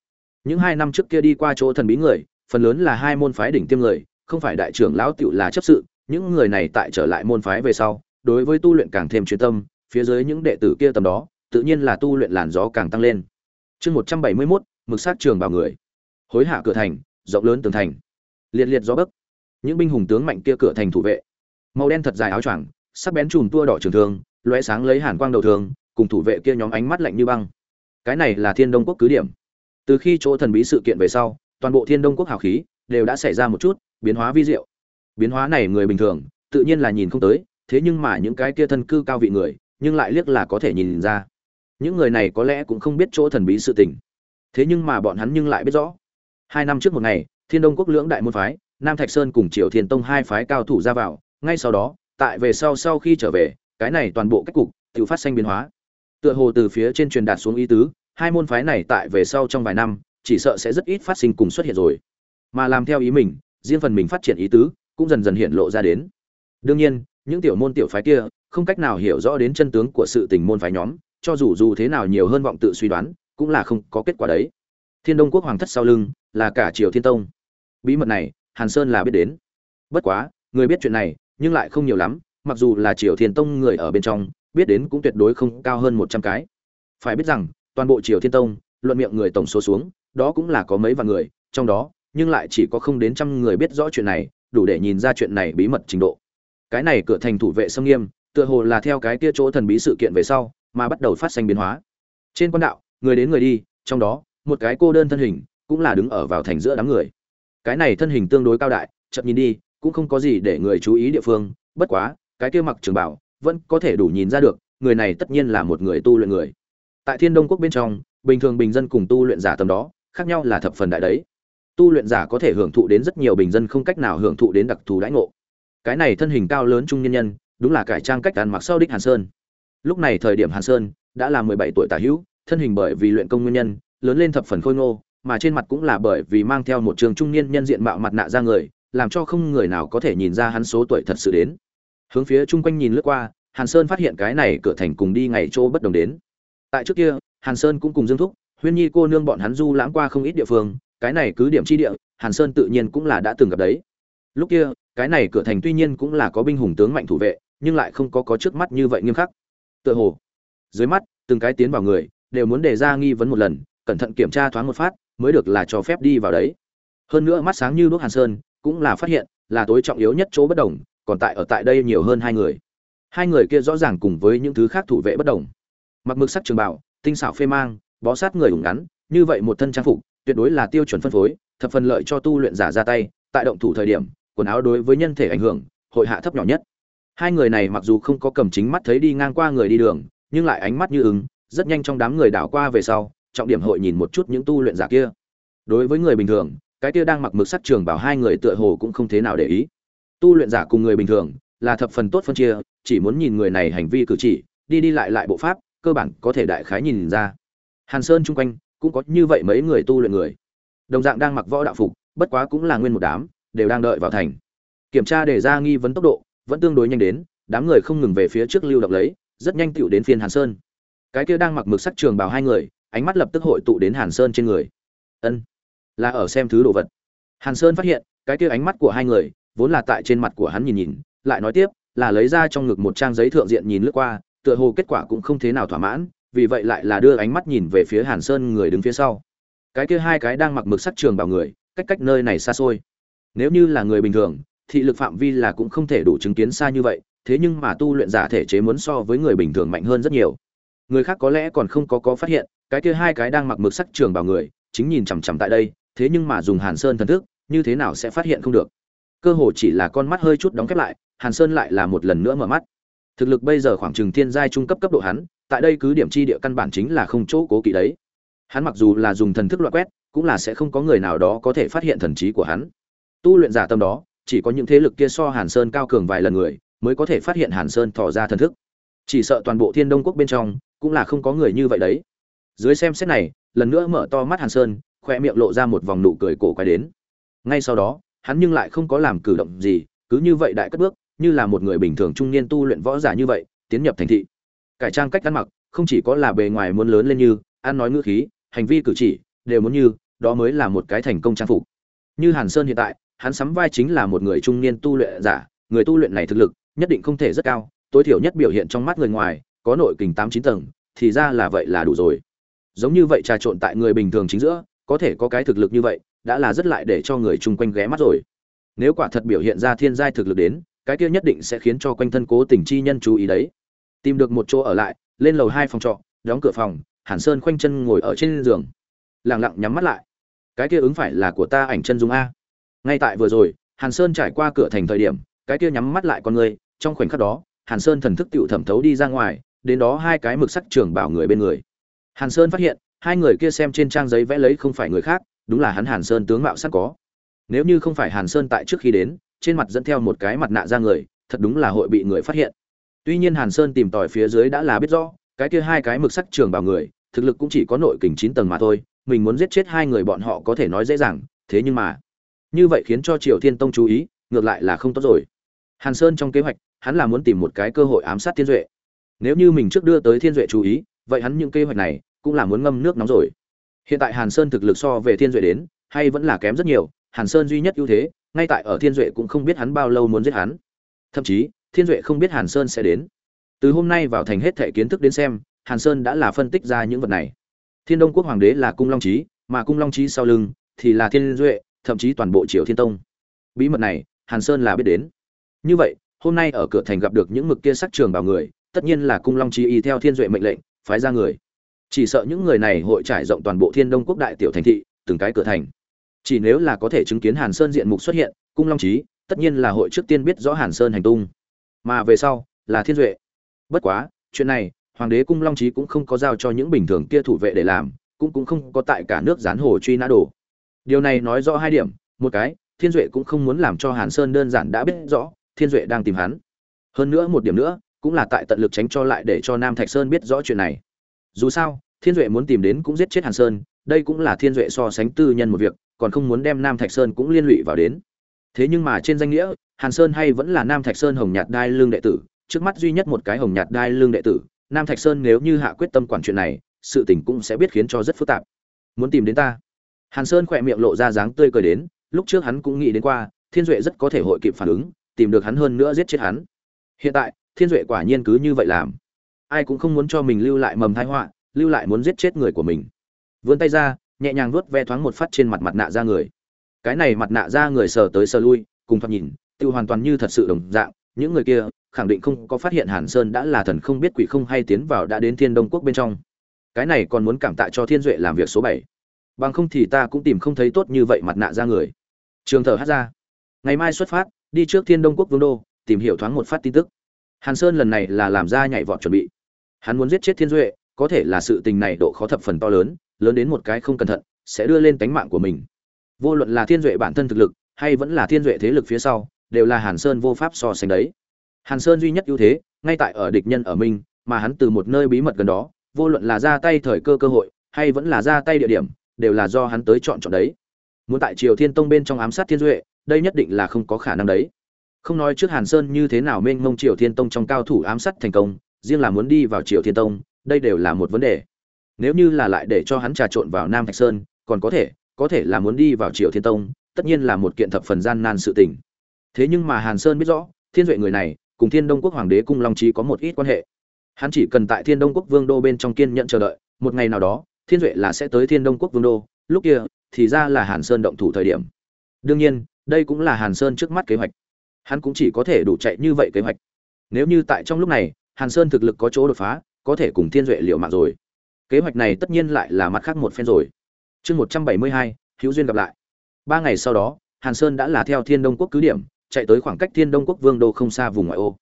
những hai năm trước kia đi qua chỗ thần bí người, phần lớn là hai môn phái đỉnh tiêm người, không phải đại trưởng lão tựu là chấp sự, những người này tại trở lại môn phái về sau, đối với tu luyện càng thêm chuyên tâm, phía dưới những đệ tử kia tầm đó, tự nhiên là tu luyện làn gió càng tăng lên. Chương một trăm bảy mươi mốt, mực sát trường bảo người. Hối hạ cửa thành, rộng lớn tường thành. Liệt liệt gió bấc. Những binh hùng tướng mạnh kia cửa thành thủ vệ. Màu đen thật dài áo choàng, sắc bén chùm tua đỏ trường thương, lóe sáng lấy hàn quang đầu thường cùng thủ vệ kia nhóm ánh mắt lạnh như băng. Cái này là thiên đông quốc cứ điểm từ khi chỗ thần bí sự kiện về sau, toàn bộ thiên đông quốc hào khí đều đã xảy ra một chút biến hóa vi diệu. Biến hóa này người bình thường tự nhiên là nhìn không tới, thế nhưng mà những cái kia thân cư cao vị người, nhưng lại liếc là có thể nhìn ra. Những người này có lẽ cũng không biết chỗ thần bí sự tình. Thế nhưng mà bọn hắn nhưng lại biết rõ. Hai năm trước một ngày, thiên đông quốc lưỡng đại môn phái, nam thạch sơn cùng triều thiên tông hai phái cao thủ ra vào, ngay sau đó, tại về sau sau khi trở về, cái này toàn bộ cách cục, tự phát sinh biến hóa. Tựa hồ từ phía trên truyền đạt xuống ý tứ hai môn phái này tại về sau trong vài năm, chỉ sợ sẽ rất ít phát sinh cùng xuất hiện rồi. Mà làm theo ý mình, riêng phần mình phát triển ý tứ, cũng dần dần hiện lộ ra đến. Đương nhiên, những tiểu môn tiểu phái kia không cách nào hiểu rõ đến chân tướng của sự tình môn phái nhóm, cho dù dù thế nào nhiều hơn vọng tự suy đoán, cũng là không có kết quả đấy. Thiên đông quốc hoàng thất sau lưng, là cả triều thiên tông. Bí mật này, hàn sơn là biết đến. Bất quá, người biết chuyện này, nhưng lại không nhiều lắm, mặc dù là triều thiên tông người ở bên trong, biết đến cũng tuyệt đối không cao hơn một trăm cái. Phải biết rằng toàn bộ triều thiên tông, luận miệng người tổng số xuống, đó cũng là có mấy vạn người, trong đó, nhưng lại chỉ có không đến trăm người biết rõ chuyện này, đủ để nhìn ra chuyện này bí mật trình độ. Cái này cửa thành thủ vệ sông nghiêm, tựa hồ là theo cái kia chỗ thần bí sự kiện về sau, mà bắt đầu phát sinh biến hóa. Trên quan đạo, người đến người đi, trong đó, một cái cô đơn thân hình, cũng là đứng ở vào thành giữa đám người. Cái này thân hình tương đối cao đại, chậm nhìn đi, cũng không có gì để người chú ý địa phương, bất quá, cái kia mặc trường bảo, vẫn có thể đủ nhìn ra được, người này tất nhiên là một người tu luyện người tại thiên đông quốc bên trong, bình thường bình dân cùng tu luyện giả tầm đó, khác nhau là thập phần đại đấy. Tu luyện giả có thể hưởng thụ đến rất nhiều bình dân không cách nào hưởng thụ đến đặc thù đãi ngộ. Cái này thân hình cao lớn trung nhân nhân, đúng là cải trang cách ăn mặc sau đích hàn sơn. Lúc này thời điểm hàn sơn đã là mười bảy tuổi tả hữu, thân hình bởi vì luyện công nguyên nhân, lớn lên thập phần khôi ngô, mà trên mặt cũng là bởi vì mang theo một trường trung niên nhân diện mạo mặt nạ ra người, làm cho không người nào có thể nhìn ra hắn số tuổi thật sự đến. Hướng phía chung quanh nhìn lướt qua, hàn sơn phát hiện cái này cửa thành cùng đi ngày chỗ bất đồng đến tại trước kia, hàn sơn cũng cùng dương thúc, huyên nhi cô nương bọn hắn du lãng qua không ít địa phương, cái này cứ điểm chi địa, hàn sơn tự nhiên cũng là đã từng gặp đấy. Lúc kia, cái này cửa thành tuy nhiên cũng là có binh hùng tướng mạnh thủ vệ, nhưng lại không có có trước mắt như vậy nghiêm khắc. Tựa hồ, dưới mắt, từng cái tiến vào người, đều muốn đề ra nghi vấn một lần, cẩn thận kiểm tra thoáng một phát, mới được là cho phép đi vào đấy. Hơn nữa mắt sáng như đuốc hàn sơn, cũng là phát hiện, là tối trọng yếu nhất chỗ bất đồng, còn tại ở tại đây nhiều hơn hai người. Hai người kia rõ ràng cùng với những thứ khác thủ vệ bất đồng mặc mực sắc trường bảo, tinh xảo phê mang, bó sát người ủng ngắn, như vậy một thân trang phục, tuyệt đối là tiêu chuẩn phân phối, thập phần lợi cho tu luyện giả ra tay, tại động thủ thời điểm, quần áo đối với nhân thể ảnh hưởng, hội hạ thấp nhỏ nhất. Hai người này mặc dù không có cầm chính mắt thấy đi ngang qua người đi đường, nhưng lại ánh mắt như ứng, rất nhanh trong đám người đảo qua về sau, trọng điểm hội nhìn một chút những tu luyện giả kia. Đối với người bình thường, cái kia đang mặc mực sắc trường bảo hai người tựa hồ cũng không thế nào để ý. Tu luyện giả cùng người bình thường là thập phần tốt phân chia, chỉ muốn nhìn người này hành vi cử chỉ, đi đi lại lại bộ pháp cơ bản có thể đại khái nhìn ra. Hàn sơn chung quanh cũng có như vậy mấy người tu luyện người. Đồng dạng đang mặc võ đạo phục, bất quá cũng là nguyên một đám, đều đang đợi vào thành. Kiểm tra để ra nghi vấn tốc độ, vẫn tương đối nhanh đến, đám người không ngừng về phía trước lưu động lấy, rất nhanh tựu đến phiên hàn sơn. Cái kia đang mặc mực sắc trường bảo hai người, ánh mắt lập tức hội tụ đến hàn sơn trên người. Ân, là ở xem thứ đồ vật. Hàn sơn phát hiện, cái kia ánh mắt của hai người, vốn là tại trên mặt của hắn nhìn nhìn, lại nói tiếp, là lấy ra trong ngực một trang giấy thượng diện nhìn lướt qua tựa hồ kết quả cũng không thế nào thỏa mãn, vì vậy lại là đưa ánh mắt nhìn về phía hàn sơn người đứng phía sau. Cái kia hai cái đang mặc mực sắc trường bảo người, cách cách nơi này xa xôi. Nếu như là người bình thường, thị lực phạm vi là cũng không thể đủ chứng kiến xa như vậy, thế nhưng mà tu luyện giả thể chế muốn so với người bình thường mạnh hơn rất nhiều. Người khác có lẽ còn không có có phát hiện, cái kia hai cái đang mặc mực sắc trường bảo người, chính nhìn chằm chằm tại đây, thế nhưng mà dùng hàn sơn thần thức, như thế nào sẽ phát hiện không được. Cơ hồ chỉ là con mắt hơi chút đóng khép lại, hàn sơn lại là một lần nữa mở mắt thực lực bây giờ khoảng chừng thiên giai trung cấp cấp độ hắn, tại đây cứ điểm chi địa căn bản chính là không chỗ cố kỵ đấy. Hắn mặc dù là dùng thần thức loại quét, cũng là sẽ không có người nào đó có thể phát hiện thần trí của hắn. Tu luyện giả tâm đó, chỉ có những thế lực kia so hàn sơn cao cường vài lần người, mới có thể phát hiện hàn sơn thò ra thần thức. Chỉ sợ toàn bộ thiên đông quốc bên trong, cũng là không có người như vậy đấy. Dưới xem xét này, lần nữa mở to mắt hàn sơn, khoe miệng lộ ra một vòng nụ cười cổ quay đến. Ngay sau đó, hắn nhưng lại không có làm cử động gì, cứ như vậy đại cất bước như là một người bình thường trung niên tu luyện võ giả như vậy, tiến nhập thành thị. Cải trang cách ăn mặc, không chỉ có là bề ngoài muốn lớn lên như, ăn nói ngữ khí, hành vi cử chỉ, đều muốn như, đó mới là một cái thành công trang phục. Như hàn sơn hiện tại, hắn sắm vai chính là một người trung niên tu luyện giả, người tu luyện này thực lực, nhất định không thể rất cao, tối thiểu nhất biểu hiện trong mắt người ngoài, có nội kình tám chín tầng, thì ra là vậy là đủ rồi. Giống như vậy trà trộn tại người bình thường chính giữa, có thể có cái thực lực như vậy, đã là rất lại để cho người chung quanh ghé mắt rồi. Nếu quả thật biểu hiện ra thiên giai thực lực đến cái kia nhất định sẽ khiến cho quanh thân cố tình chi nhân chú ý đấy. Tìm được một chỗ ở lại, lên lầu hai phòng trọ, đóng cửa phòng, hàn sơn khoanh chân ngồi ở trên giường. Lẳng lặng nhắm mắt lại. Cái kia ứng phải là của ta ảnh chân dung a. Ngay tại vừa rồi, hàn sơn trải qua cửa thành thời điểm, cái kia nhắm mắt lại con người, trong khoảnh khắc đó, hàn sơn thần thức tựu thẩm thấu đi ra ngoài, đến đó hai cái mực sắc trường bảo người bên người. Hàn sơn phát hiện, hai người kia xem trên trang giấy vẽ lấy không phải người khác, đúng là hắn hàn sơn tướng mạo sắc có. Nếu như không phải hàn sơn tại trước khi đến trên mặt dẫn theo một cái mặt nạ ra người, thật đúng là hội bị người phát hiện. Tuy nhiên hàn sơn tìm tòi phía dưới đã là biết rõ, cái kia hai cái mực sắc trường bào người, thực lực cũng chỉ có nội kình chín tầng mà thôi, mình muốn giết chết hai người bọn họ có thể nói dễ dàng, thế nhưng mà, như vậy khiến cho triều thiên tông chú ý, ngược lại là không tốt rồi. Hàn sơn trong kế hoạch, hắn là muốn tìm một cái cơ hội ám sát thiên duệ. Nếu như mình trước đưa tới thiên duệ chú ý, vậy hắn những kế hoạch này cũng là muốn ngâm nước nóng rồi. Hiện tại hàn sơn thực lực so về thiên duệ đến, hay vẫn là kém rất nhiều, hàn sơn duy nhất ưu thế ngay tại ở thiên duệ cũng không biết hắn bao lâu muốn giết hắn. Thậm chí, thiên duệ không biết hàn sơn sẽ đến. Từ hôm nay vào thành hết thể kiến thức đến xem, hàn sơn đã là phân tích ra những vật này. Thiên đông quốc hoàng đế là cung long trí mà cung long trí sau lưng thì là thiên duệ, thậm chí toàn bộ triều thiên tông. Bí mật này, hàn sơn là biết đến. Như vậy, hôm nay ở cửa thành gặp được những mực kia sắc trường bảo người, tất nhiên là cung long trí y theo thiên duệ mệnh lệnh, phái ra người. Chỉ sợ những người này hội trải rộng toàn bộ thiên đông quốc đại tiểu thành thị, từng cái cửa thành chỉ nếu là có thể chứng kiến hàn sơn diện mục xuất hiện, cung long trí tất nhiên là hội trước tiên biết rõ hàn sơn hành tung. Mà về sau, là thiên duệ. Bất quá, chuyện này, hoàng đế cung long trí cũng không có giao cho những bình thường kia thủ vệ để làm, cũng cũng không có tại cả nước gián hồ truy nã đồ. Điều này nói rõ hai điểm, một cái, thiên duệ cũng không muốn làm cho hàn sơn đơn giản đã biết rõ, thiên duệ đang tìm hắn. Hơn nữa một điểm nữa, cũng là tại tận lực tránh cho lại để cho nam thạch sơn biết rõ chuyện này. Dù sao, thiên duệ muốn tìm đến cũng giết chết hàn sơn, đây cũng là thiên duệ so sánh tư nhân một việc còn không muốn đem nam thạch sơn cũng liên lụy vào đến. Thế nhưng mà trên danh nghĩa, hàn sơn hay vẫn là nam thạch sơn hồng nhạt đai lương đệ tử, trước mắt duy nhất một cái hồng nhạt đai lương đệ tử, nam thạch sơn nếu như hạ quyết tâm quản chuyện này, sự tình cũng sẽ biết khiến cho rất phức tạp. Muốn tìm đến ta? Hàn sơn khỏe miệng lộ ra dáng tươi cười đến, lúc trước hắn cũng nghĩ đến qua, thiên duệ rất có thể hội kịp phản ứng, tìm được hắn hơn nữa giết chết hắn. Hiện tại, thiên duệ quả nhiên cứ như vậy làm. Ai cũng không muốn cho mình lưu lại mầm tai họa, lưu lại muốn giết chết người của mình. Vươn tay ra nhẹ nhàng vuốt ve thoáng một phát trên mặt mặt nạ da người. Cái này mặt nạ da người sờ tới sờ lui, cùng thoạt nhìn, tiêu hoàn toàn như thật sự đồng dạng. Những người kia, khẳng định không có phát hiện hàn sơn đã là thần không biết quỷ không hay tiến vào đã đến thiên đông quốc bên trong. Cái này còn muốn cảm tạ cho thiên duệ làm việc số bảy. Bằng không thì ta cũng tìm không thấy tốt như vậy mặt nạ ra người. Trường thở hát ra. Ngày mai xuất phát, đi trước thiên đông quốc vương đô, tìm hiểu thoáng một phát tin tức. Hàn sơn lần này là làm ra nhảy vọt chuẩn bị. Hắn muốn giết chết thiên duệ, có thể là sự tình này độ khó thập phần to lớn lớn đến một cái không cẩn thận, sẽ đưa lên tánh mạng của mình. Vô luận là thiên duệ bản thân thực lực, hay vẫn là thiên duệ thế lực phía sau, đều là hàn sơn vô pháp so sánh đấy. Hàn sơn duy nhất ưu thế, ngay tại ở địch nhân ở mình, mà hắn từ một nơi bí mật gần đó, vô luận là ra tay thời cơ cơ hội, hay vẫn là ra tay địa điểm, đều là do hắn tới chọn chọn đấy. Muốn tại triều thiên tông bên trong ám sát thiên duệ, đây nhất định là không có khả năng đấy. Không nói trước hàn sơn như thế nào mênh mông triều thiên tông trong cao thủ ám sát thành công, riêng là muốn đi vào triều thiên tông, đây đều là một vấn đề nếu như là lại để cho hắn trà trộn vào nam thạch sơn, còn có thể có thể là muốn đi vào triều thiên tông, tất nhiên là một kiện thập phần gian nan sự tình. Thế nhưng mà hàn sơn biết rõ, thiên duệ người này, cùng thiên đông quốc hoàng đế cung long trí có một ít quan hệ. Hắn chỉ cần tại thiên đông quốc vương đô bên trong kiên nhận chờ đợi, một ngày nào đó, thiên duệ là sẽ tới thiên đông quốc vương đô. Lúc kia, thì ra là hàn sơn động thủ thời điểm. Đương nhiên, đây cũng là hàn sơn trước mắt kế hoạch. Hắn cũng chỉ có thể đủ chạy như vậy kế hoạch. Nếu như tại trong lúc này, hàn sơn thực lực có chỗ đột phá, có thể cùng thiên duệ liệu mạng rồi kế hoạch này tất nhiên lại là mặt khác một phen rồi. Chương một trăm bảy mươi hai, hữu duyên gặp lại. Ba ngày sau đó, hàn sơn đã là theo thiên đông quốc cứ điểm, chạy tới khoảng cách thiên đông quốc vương đô không xa vùng ngoại ô.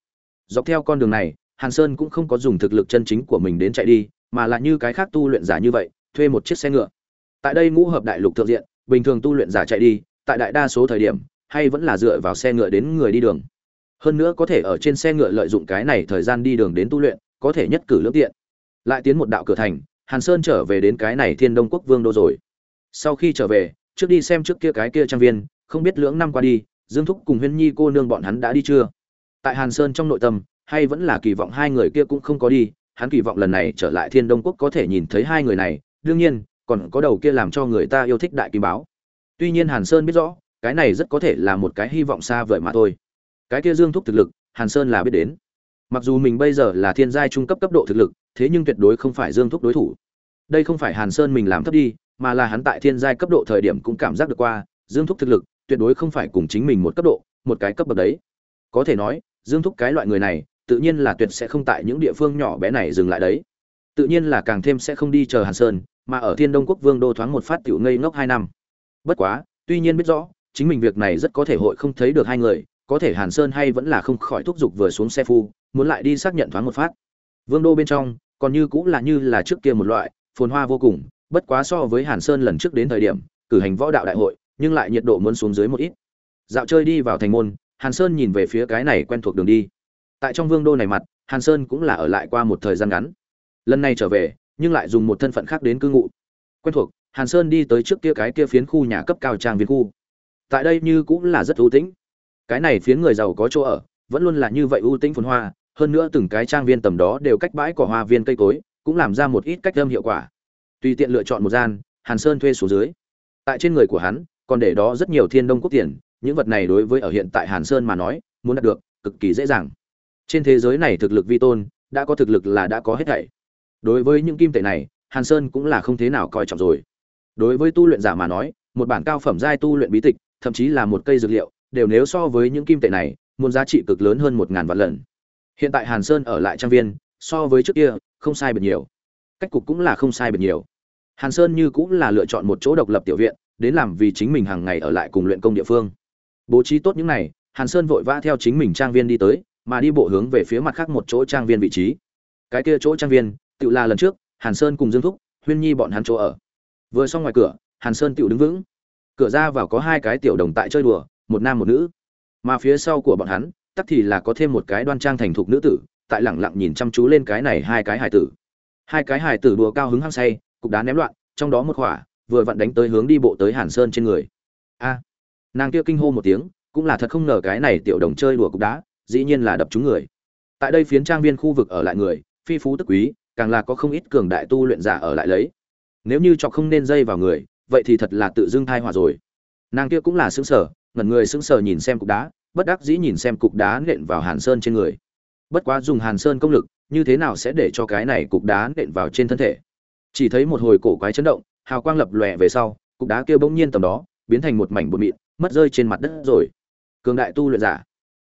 Dọc theo con đường này, hàn sơn cũng không có dùng thực lực chân chính của mình đến chạy đi, mà là như cái khác tu luyện giả như vậy, thuê một chiếc xe ngựa. Tại đây ngũ hợp đại lục thượng diện, bình thường tu luyện giả chạy đi, tại đại đa số thời điểm, hay vẫn là dựa vào xe ngựa đến người đi đường. Hơn nữa có thể ở trên xe ngựa lợi dụng cái này thời gian đi đường đến tu luyện, có thể nhất cử lưỡng tiện. Lại tiến một đạo cửa thành hàn sơn trở về đến cái này thiên đông quốc vương đô rồi. Sau khi trở về, trước đi xem trước kia cái kia trang viên, không biết lưỡng năm qua đi, dương thúc cùng huyên nhi cô nương bọn hắn đã đi chưa? Tại hàn sơn trong nội tâm, hay vẫn là kỳ vọng hai người kia cũng không có đi, hắn kỳ vọng lần này trở lại thiên đông quốc có thể nhìn thấy hai người này, đương nhiên, còn có đầu kia làm cho người ta yêu thích đại kim báo. Tuy nhiên hàn sơn biết rõ, cái này rất có thể là một cái hy vọng xa vời mà thôi. Cái kia dương thúc thực lực, hàn sơn là biết đến mặc dù mình bây giờ là thiên giai trung cấp cấp độ thực lực, thế nhưng tuyệt đối không phải dương thúc đối thủ. Đây không phải hàn sơn mình làm thấp đi, mà là hắn tại thiên giai cấp độ thời điểm cũng cảm giác được qua, dương thúc thực lực tuyệt đối không phải cùng chính mình một cấp độ, một cái cấp bậc đấy. Có thể nói, dương thúc cái loại người này, tự nhiên là tuyệt sẽ không tại những địa phương nhỏ bé này dừng lại đấy. Tự nhiên là càng thêm sẽ không đi chờ hàn sơn, mà ở thiên đông quốc vương đô thoáng một phát tiểu ngây ngốc hai năm. Bất quá, tuy nhiên biết rõ, chính mình việc này rất có thể hội không thấy được hai người có thể hàn sơn hay vẫn là không khỏi thúc giục vừa xuống xe phu, muốn lại đi xác nhận thoáng một phát. Vương đô bên trong, còn như cũng là như là trước kia một loại, phồn hoa vô cùng, bất quá so với hàn sơn lần trước đến thời điểm, cử hành võ đạo đại hội, nhưng lại nhiệt độ muốn xuống dưới một ít. Dạo chơi đi vào thành môn, hàn sơn nhìn về phía cái này quen thuộc đường đi. Tại trong vương đô này mặt, hàn sơn cũng là ở lại qua một thời gian ngắn. Lần này trở về, nhưng lại dùng một thân phận khác đến cư ngụ. Quen thuộc, hàn sơn đi tới trước kia cái kia phiến khu nhà cấp cao trang viên khu. Tại đây như cũng là rất thú tĩnh cái này phiến người giàu có chỗ ở, vẫn luôn là như vậy ưu tĩnh phồn hoa, hơn nữa từng cái trang viên tầm đó đều cách bãi cỏ hoa viên cây cối, cũng làm ra một ít cách âm hiệu quả. Tùy tiện lựa chọn một gian, hàn sơn thuê số dưới. Tại trên người của hắn, còn để đó rất nhiều thiên đông quốc tiền, những vật này đối với ở hiện tại hàn sơn mà nói, muốn đạt được, cực kỳ dễ dàng. Trên thế giới này thực lực vi tôn, đã có thực lực là đã có hết thảy. Đối với những kim tệ này, hàn sơn cũng là không thế nào coi trọng rồi. Đối với tu luyện giả mà nói, một bản cao phẩm giai tu luyện bí tịch, thậm chí là một cây dược liệu đều nếu so với những kim tệ này, muốn giá trị cực lớn hơn một ngàn vạn lần. Hiện tại hàn sơn ở lại trang viên, so với trước kia, không sai biệt nhiều. Cách cục cũng là không sai biệt nhiều. Hàn sơn như cũng là lựa chọn một chỗ độc lập tiểu viện, đến làm vì chính mình hàng ngày ở lại cùng luyện công địa phương. Bố trí tốt những này, hàn sơn vội vã theo chính mình trang viên đi tới, mà đi bộ hướng về phía mặt khác một chỗ trang viên vị trí. Cái kia chỗ trang viên tự là lần trước, hàn sơn cùng dương thúc, huyên nhi bọn hắn chỗ ở. Vừa xong ngoài cửa, hàn sơn tự đứng vững. Cửa ra vào có hai cái tiểu đồng tại chơi đùa một nam một nữ. Mà phía sau của bọn hắn, tắc thì là có thêm một cái đoan trang thành thục nữ tử, tại lẳng lặng nhìn chăm chú lên cái này hai cái hải tử. Hai cái hải tử đùa cao hứng hăng say, cục đá ném loạn, trong đó một khỏa, vừa vặn đánh tới hướng đi bộ tới hàn sơn trên người. A! Nàng kia kinh hô một tiếng, cũng là thật không ngờ cái này tiểu đồng chơi đùa cục đá, dĩ nhiên là đập trúng người. Tại đây phiến trang viên khu vực ở lại người, phi phú tức quý, càng là có không ít cường đại tu luyện giả ở lại lấy. Nếu như chọc không nên dây vào người, vậy thì thật là tự dưng thai hòa rồi. Nàng kia cũng là xứng sở ngẩn người sững sờ nhìn xem cục đá, bất đắc dĩ nhìn xem cục đá nện vào hàn sơn trên người. Bất quá dùng hàn sơn công lực, như thế nào sẽ để cho cái này cục đá nện vào trên thân thể? Chỉ thấy một hồi cổ quái chấn động, hào quang lập lòe về sau, cục đá kia bỗng nhiên tầm đó, biến thành một mảnh bột mịn, mất rơi trên mặt đất rồi. Cường đại tu luyện giả.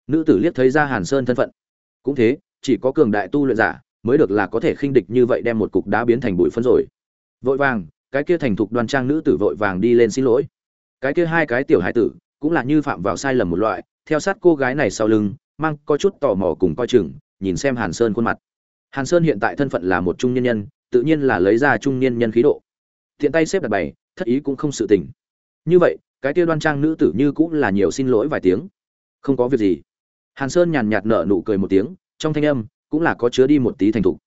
Nữ tử liếc thấy ra hàn sơn thân phận. Cũng thế, chỉ có cường đại tu luyện giả mới được là có thể khinh địch như vậy đem một cục đá biến thành bụi phân rồi. Vội vàng, cái kia thành thục đoan trang nữ tử vội vàng đi lên xin lỗi. Cái kia hai cái tiểu hai tử cũng là như phạm vào sai lầm một loại, theo sát cô gái này sau lưng, mang có chút tò mò cùng coi chừng, nhìn xem hàn sơn khuôn mặt. Hàn sơn hiện tại thân phận là một trung nhân nhân, tự nhiên là lấy ra trung niên nhân khí độ. Thiện tay xếp đặt bày, thất ý cũng không sự tình. Như vậy, cái kia đoan trang nữ tử như cũng là nhiều xin lỗi vài tiếng. Không có việc gì. Hàn sơn nhàn nhạt nở nụ cười một tiếng, trong thanh âm cũng là có chứa đi một tí thành thục.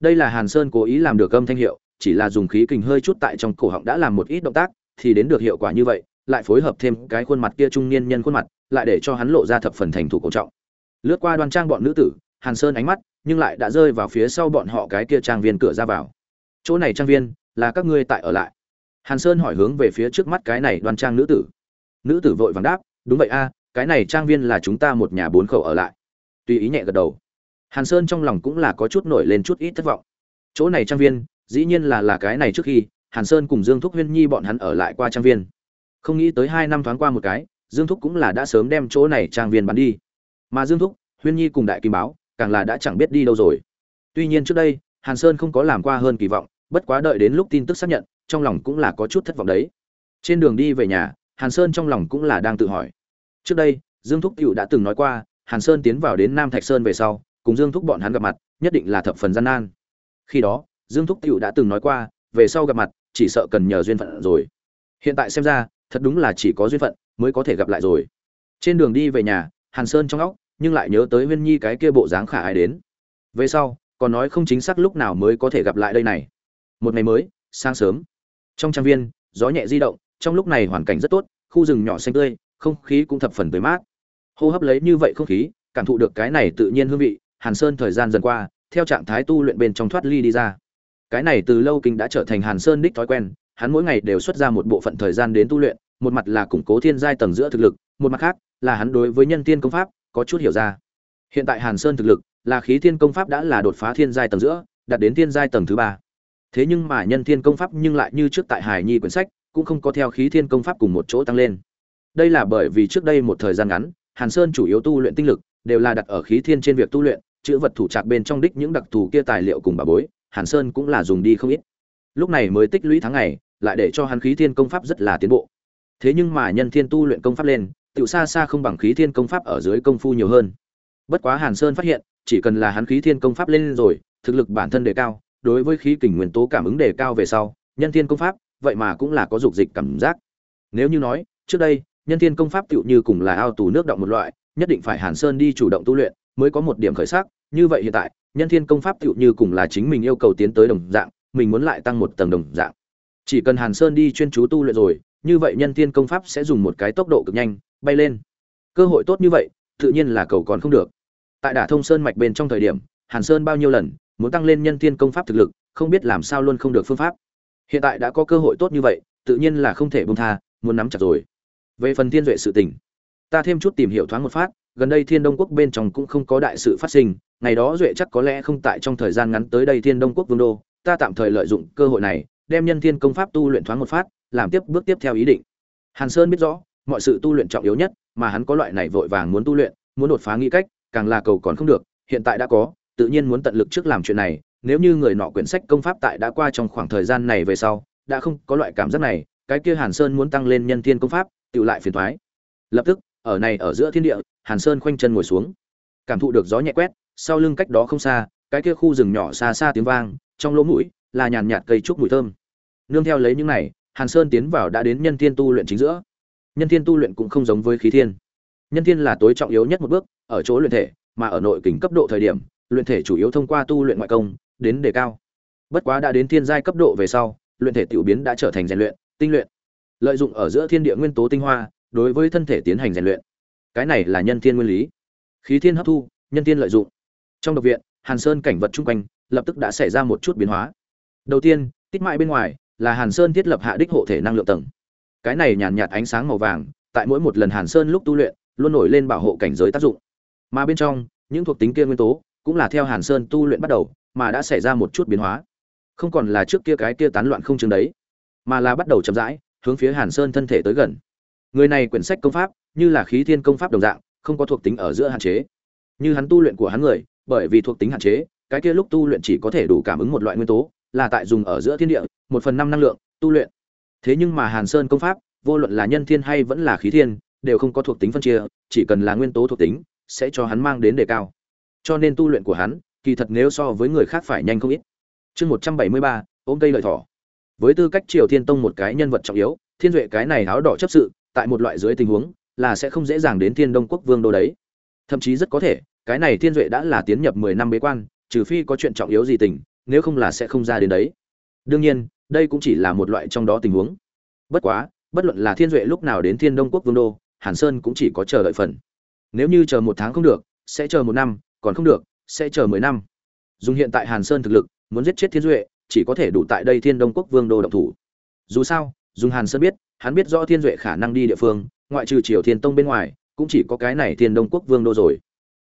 Đây là hàn sơn cố ý làm được âm thanh hiệu, chỉ là dùng khí kình hơi chút tại trong cổ họng đã làm một ít động tác, thì đến được hiệu quả như vậy lại phối hợp thêm cái khuôn mặt kia trung niên nhân khuôn mặt, lại để cho hắn lộ ra thập phần thành thủ cổ trọng. Lướt qua đoan trang bọn nữ tử, hàn sơn ánh mắt, nhưng lại đã rơi vào phía sau bọn họ cái kia trang viên cửa ra vào. Chỗ này trang viên, là các ngươi tại ở lại. Hàn sơn hỏi hướng về phía trước mắt cái này đoan trang nữ tử. Nữ tử vội vàng đáp, đúng vậy a, cái này trang viên là chúng ta một nhà bốn khẩu ở lại. Tùy ý nhẹ gật đầu. Hàn sơn trong lòng cũng là có chút nổi lên chút ít thất vọng. Chỗ này trang viên, dĩ nhiên là là cái này trước khi, hàn sơn cùng dương thúc huyên nhi bọn hắn ở lại qua trang viên không nghĩ tới hai năm thoáng qua một cái, dương thúc cũng là đã sớm đem chỗ này trang viên bán đi. Mà dương thúc, huyên nhi cùng đại kim báo, càng là đã chẳng biết đi đâu rồi. Tuy nhiên trước đây, hàn sơn không có làm qua hơn kỳ vọng, bất quá đợi đến lúc tin tức xác nhận, trong lòng cũng là có chút thất vọng đấy. Trên đường đi về nhà, hàn sơn trong lòng cũng là đang tự hỏi. Trước đây, dương thúc cựu đã từng nói qua, hàn sơn tiến vào đến nam thạch sơn về sau, cùng dương thúc bọn hắn gặp mặt, nhất định là thập phần gian nan. Khi đó, dương thúc cựu đã từng nói qua, về sau gặp mặt, chỉ sợ cần nhờ duyên phận rồi. Hiện tại xem ra thật đúng là chỉ có duyên phận mới có thể gặp lại rồi. Trên đường đi về nhà, hàn sơn trong óc, nhưng lại nhớ tới huyên nhi cái kia bộ dáng khả ai đến. Về sau, còn nói không chính xác lúc nào mới có thể gặp lại đây này. Một ngày mới, sáng sớm, trong trang viên, gió nhẹ di động, trong lúc này hoàn cảnh rất tốt, khu rừng nhỏ xanh tươi, không khí cũng thập phần tươi mát. Hô hấp lấy như vậy không khí, cảm thụ được cái này tự nhiên hương vị, hàn sơn thời gian dần qua, theo trạng thái tu luyện bên trong thoát ly đi ra. Cái này từ lâu kinh đã trở thành hàn sơn đích thói quen hắn mỗi ngày đều xuất ra một bộ phận thời gian đến tu luyện, một mặt là củng cố thiên giai tầng giữa thực lực, một mặt khác là hắn đối với nhân tiên công pháp có chút hiểu ra. Hiện tại Hàn Sơn thực lực là khí thiên công pháp đã là đột phá thiên giai tầng giữa, đạt đến thiên giai tầng thứ ba. Thế nhưng mà nhân thiên công pháp nhưng lại như trước tại Hải Nhi quyển sách, cũng không có theo khí thiên công pháp cùng một chỗ tăng lên. Đây là bởi vì trước đây một thời gian ngắn, Hàn Sơn chủ yếu tu luyện tinh lực đều là đặt ở khí thiên trên việc tu luyện, chữ vật thủ trạc bên trong đích những đặc thù kia tài liệu cùng bà bối, Hàn Sơn cũng là dùng đi không ít. Lúc này mới tích lũy tháng ngày, lại để cho hắn khí thiên công pháp rất là tiến bộ. Thế nhưng mà nhân thiên tu luyện công pháp lên tự xa xa không bằng khí thiên công pháp ở dưới công phu nhiều hơn. Bất quá hàn sơn phát hiện, chỉ cần là hắn khí thiên công pháp lên rồi, thực lực bản thân đề cao, đối với khí kình nguyên tố cảm ứng đề cao về sau, nhân thiên công pháp, vậy mà cũng là có dục dịch cảm giác. Nếu như nói, trước đây, nhân thiên công pháp tựu như cùng là ao tù nước động một loại, nhất định phải hàn sơn đi chủ động tu luyện, mới có một điểm khởi sắc. Như vậy hiện tại, nhân thiên công pháp tựu như cùng là chính mình yêu cầu tiến tới đồng dạng, mình muốn lại tăng một tầng đồng dạng chỉ cần hàn sơn đi chuyên chú tu luyện rồi, như vậy nhân tiên công pháp sẽ dùng một cái tốc độ cực nhanh, bay lên. Cơ hội tốt như vậy, tự nhiên là cầu còn không được. Tại đả thông sơn mạch bên trong thời điểm, hàn sơn bao nhiêu lần muốn tăng lên nhân tiên công pháp thực lực, không biết làm sao luôn không được phương pháp. Hiện tại đã có cơ hội tốt như vậy, tự nhiên là không thể bông tha, muốn nắm chặt rồi. Về phần thiên duệ sự tình, ta thêm chút tìm hiểu thoáng một phát, gần đây thiên đông quốc bên trong cũng không có đại sự phát sinh, ngày đó duệ chắc có lẽ không tại trong thời gian ngắn tới đây thiên đông quốc vương đô, ta tạm thời lợi dụng cơ hội này đem nhân thiên công pháp tu luyện thoáng một phát, làm tiếp bước tiếp theo ý định. Hàn Sơn biết rõ, mọi sự tu luyện trọng yếu nhất, mà hắn có loại này vội vàng muốn tu luyện, muốn đột phá nghĩ cách, càng là cầu còn không được, hiện tại đã có, tự nhiên muốn tận lực trước làm chuyện này, nếu như người nọ quyển sách công pháp tại đã qua trong khoảng thời gian này về sau, đã không có loại cảm giác này, cái kia hàn sơn muốn tăng lên nhân thiên công pháp tự lại phiền toái. lập tức ở này ở giữa thiên địa hàn sơn khoanh chân ngồi xuống cảm thụ được gió nhẹ quét sau lưng cách đó không xa cái kia khu rừng nhỏ xa xa tiếng vang trong lỗ mũi là nhàn nhạt cây trúc mùi thơm nương theo lấy những này, hàn sơn tiến vào đã đến nhân thiên tu luyện chính giữa. Nhân thiên tu luyện cũng không giống với khí thiên. Nhân thiên là tối trọng yếu nhất một bước, ở chỗ luyện thể, mà ở nội kình cấp độ thời điểm, luyện thể chủ yếu thông qua tu luyện ngoại công, đến đề cao. Bất quá đã đến thiên giai cấp độ về sau, luyện thể tiểu biến đã trở thành rèn luyện, tinh luyện. Lợi dụng ở giữa thiên địa nguyên tố tinh hoa, đối với thân thể tiến hành rèn luyện. Cái này là nhân thiên nguyên lý. Khí thiên hấp thu, nhân thiên lợi dụng. Trong độc viện, hàn sơn cảnh vật chung quanh lập tức đã xảy ra một chút biến hóa. Đầu tiên tích mại bên ngoài là hàn sơn thiết lập hạ đích hộ thể năng lượng tầng. Cái này nhàn nhạt ánh sáng màu vàng, tại mỗi một lần hàn sơn lúc tu luyện, luôn nổi lên bảo hộ cảnh giới tác dụng. Mà bên trong, những thuộc tính kia nguyên tố, cũng là theo hàn sơn tu luyện bắt đầu, mà đã xảy ra một chút biến hóa. Không còn là trước kia cái kia tán loạn không chừng đấy, mà là bắt đầu chậm rãi, hướng phía hàn sơn thân thể tới gần. Người này quyển sách công pháp, như là khí thiên công pháp đồng dạng, không có thuộc tính ở giữa hạn chế. Như hắn tu luyện của hắn người, bởi vì thuộc tính hạn chế, cái kia lúc tu luyện chỉ có thể đủ cảm ứng một loại nguyên tố là tại dùng ở giữa thiên địa, một phần năm năng lượng, tu luyện. Thế nhưng mà hàn sơn công pháp, vô luận là nhân thiên hay vẫn là khí thiên, đều không có thuộc tính phân chia, chỉ cần là nguyên tố thuộc tính, sẽ cho hắn mang đến đề cao. Cho nên tu luyện của hắn, kỳ thật nếu so với người khác phải nhanh không ít. Chương một trăm bảy mươi ba, ôm cây lợi thỏ. Với tư cách triều thiên tông một cái nhân vật trọng yếu, thiên duệ cái này áo đỏ chấp sự, tại một loại dưới tình huống, là sẽ không dễ dàng đến thiên đông quốc vương đô đấy. Thậm chí rất có thể, cái này thiên duệ đã là tiến nhập mười năm bế quan, trừ phi có chuyện trọng yếu gì tình nếu không là sẽ không ra đến đấy. Đương nhiên, đây cũng chỉ là một loại trong đó tình huống. Bất quá, bất luận là thiên duệ lúc nào đến thiên đông quốc vương đô, hàn sơn cũng chỉ có chờ đợi phần. Nếu như chờ một tháng không được, sẽ chờ một năm, còn không được, sẽ chờ mười năm. Dùng hiện tại hàn sơn thực lực, muốn giết chết thiên duệ, chỉ có thể đủ tại đây thiên đông quốc vương đô động thủ. Dù sao, dùng hàn sơn biết, hắn biết rõ thiên duệ khả năng đi địa phương, ngoại trừ triều thiên tông bên ngoài, cũng chỉ có cái này thiên đông quốc vương đô rồi.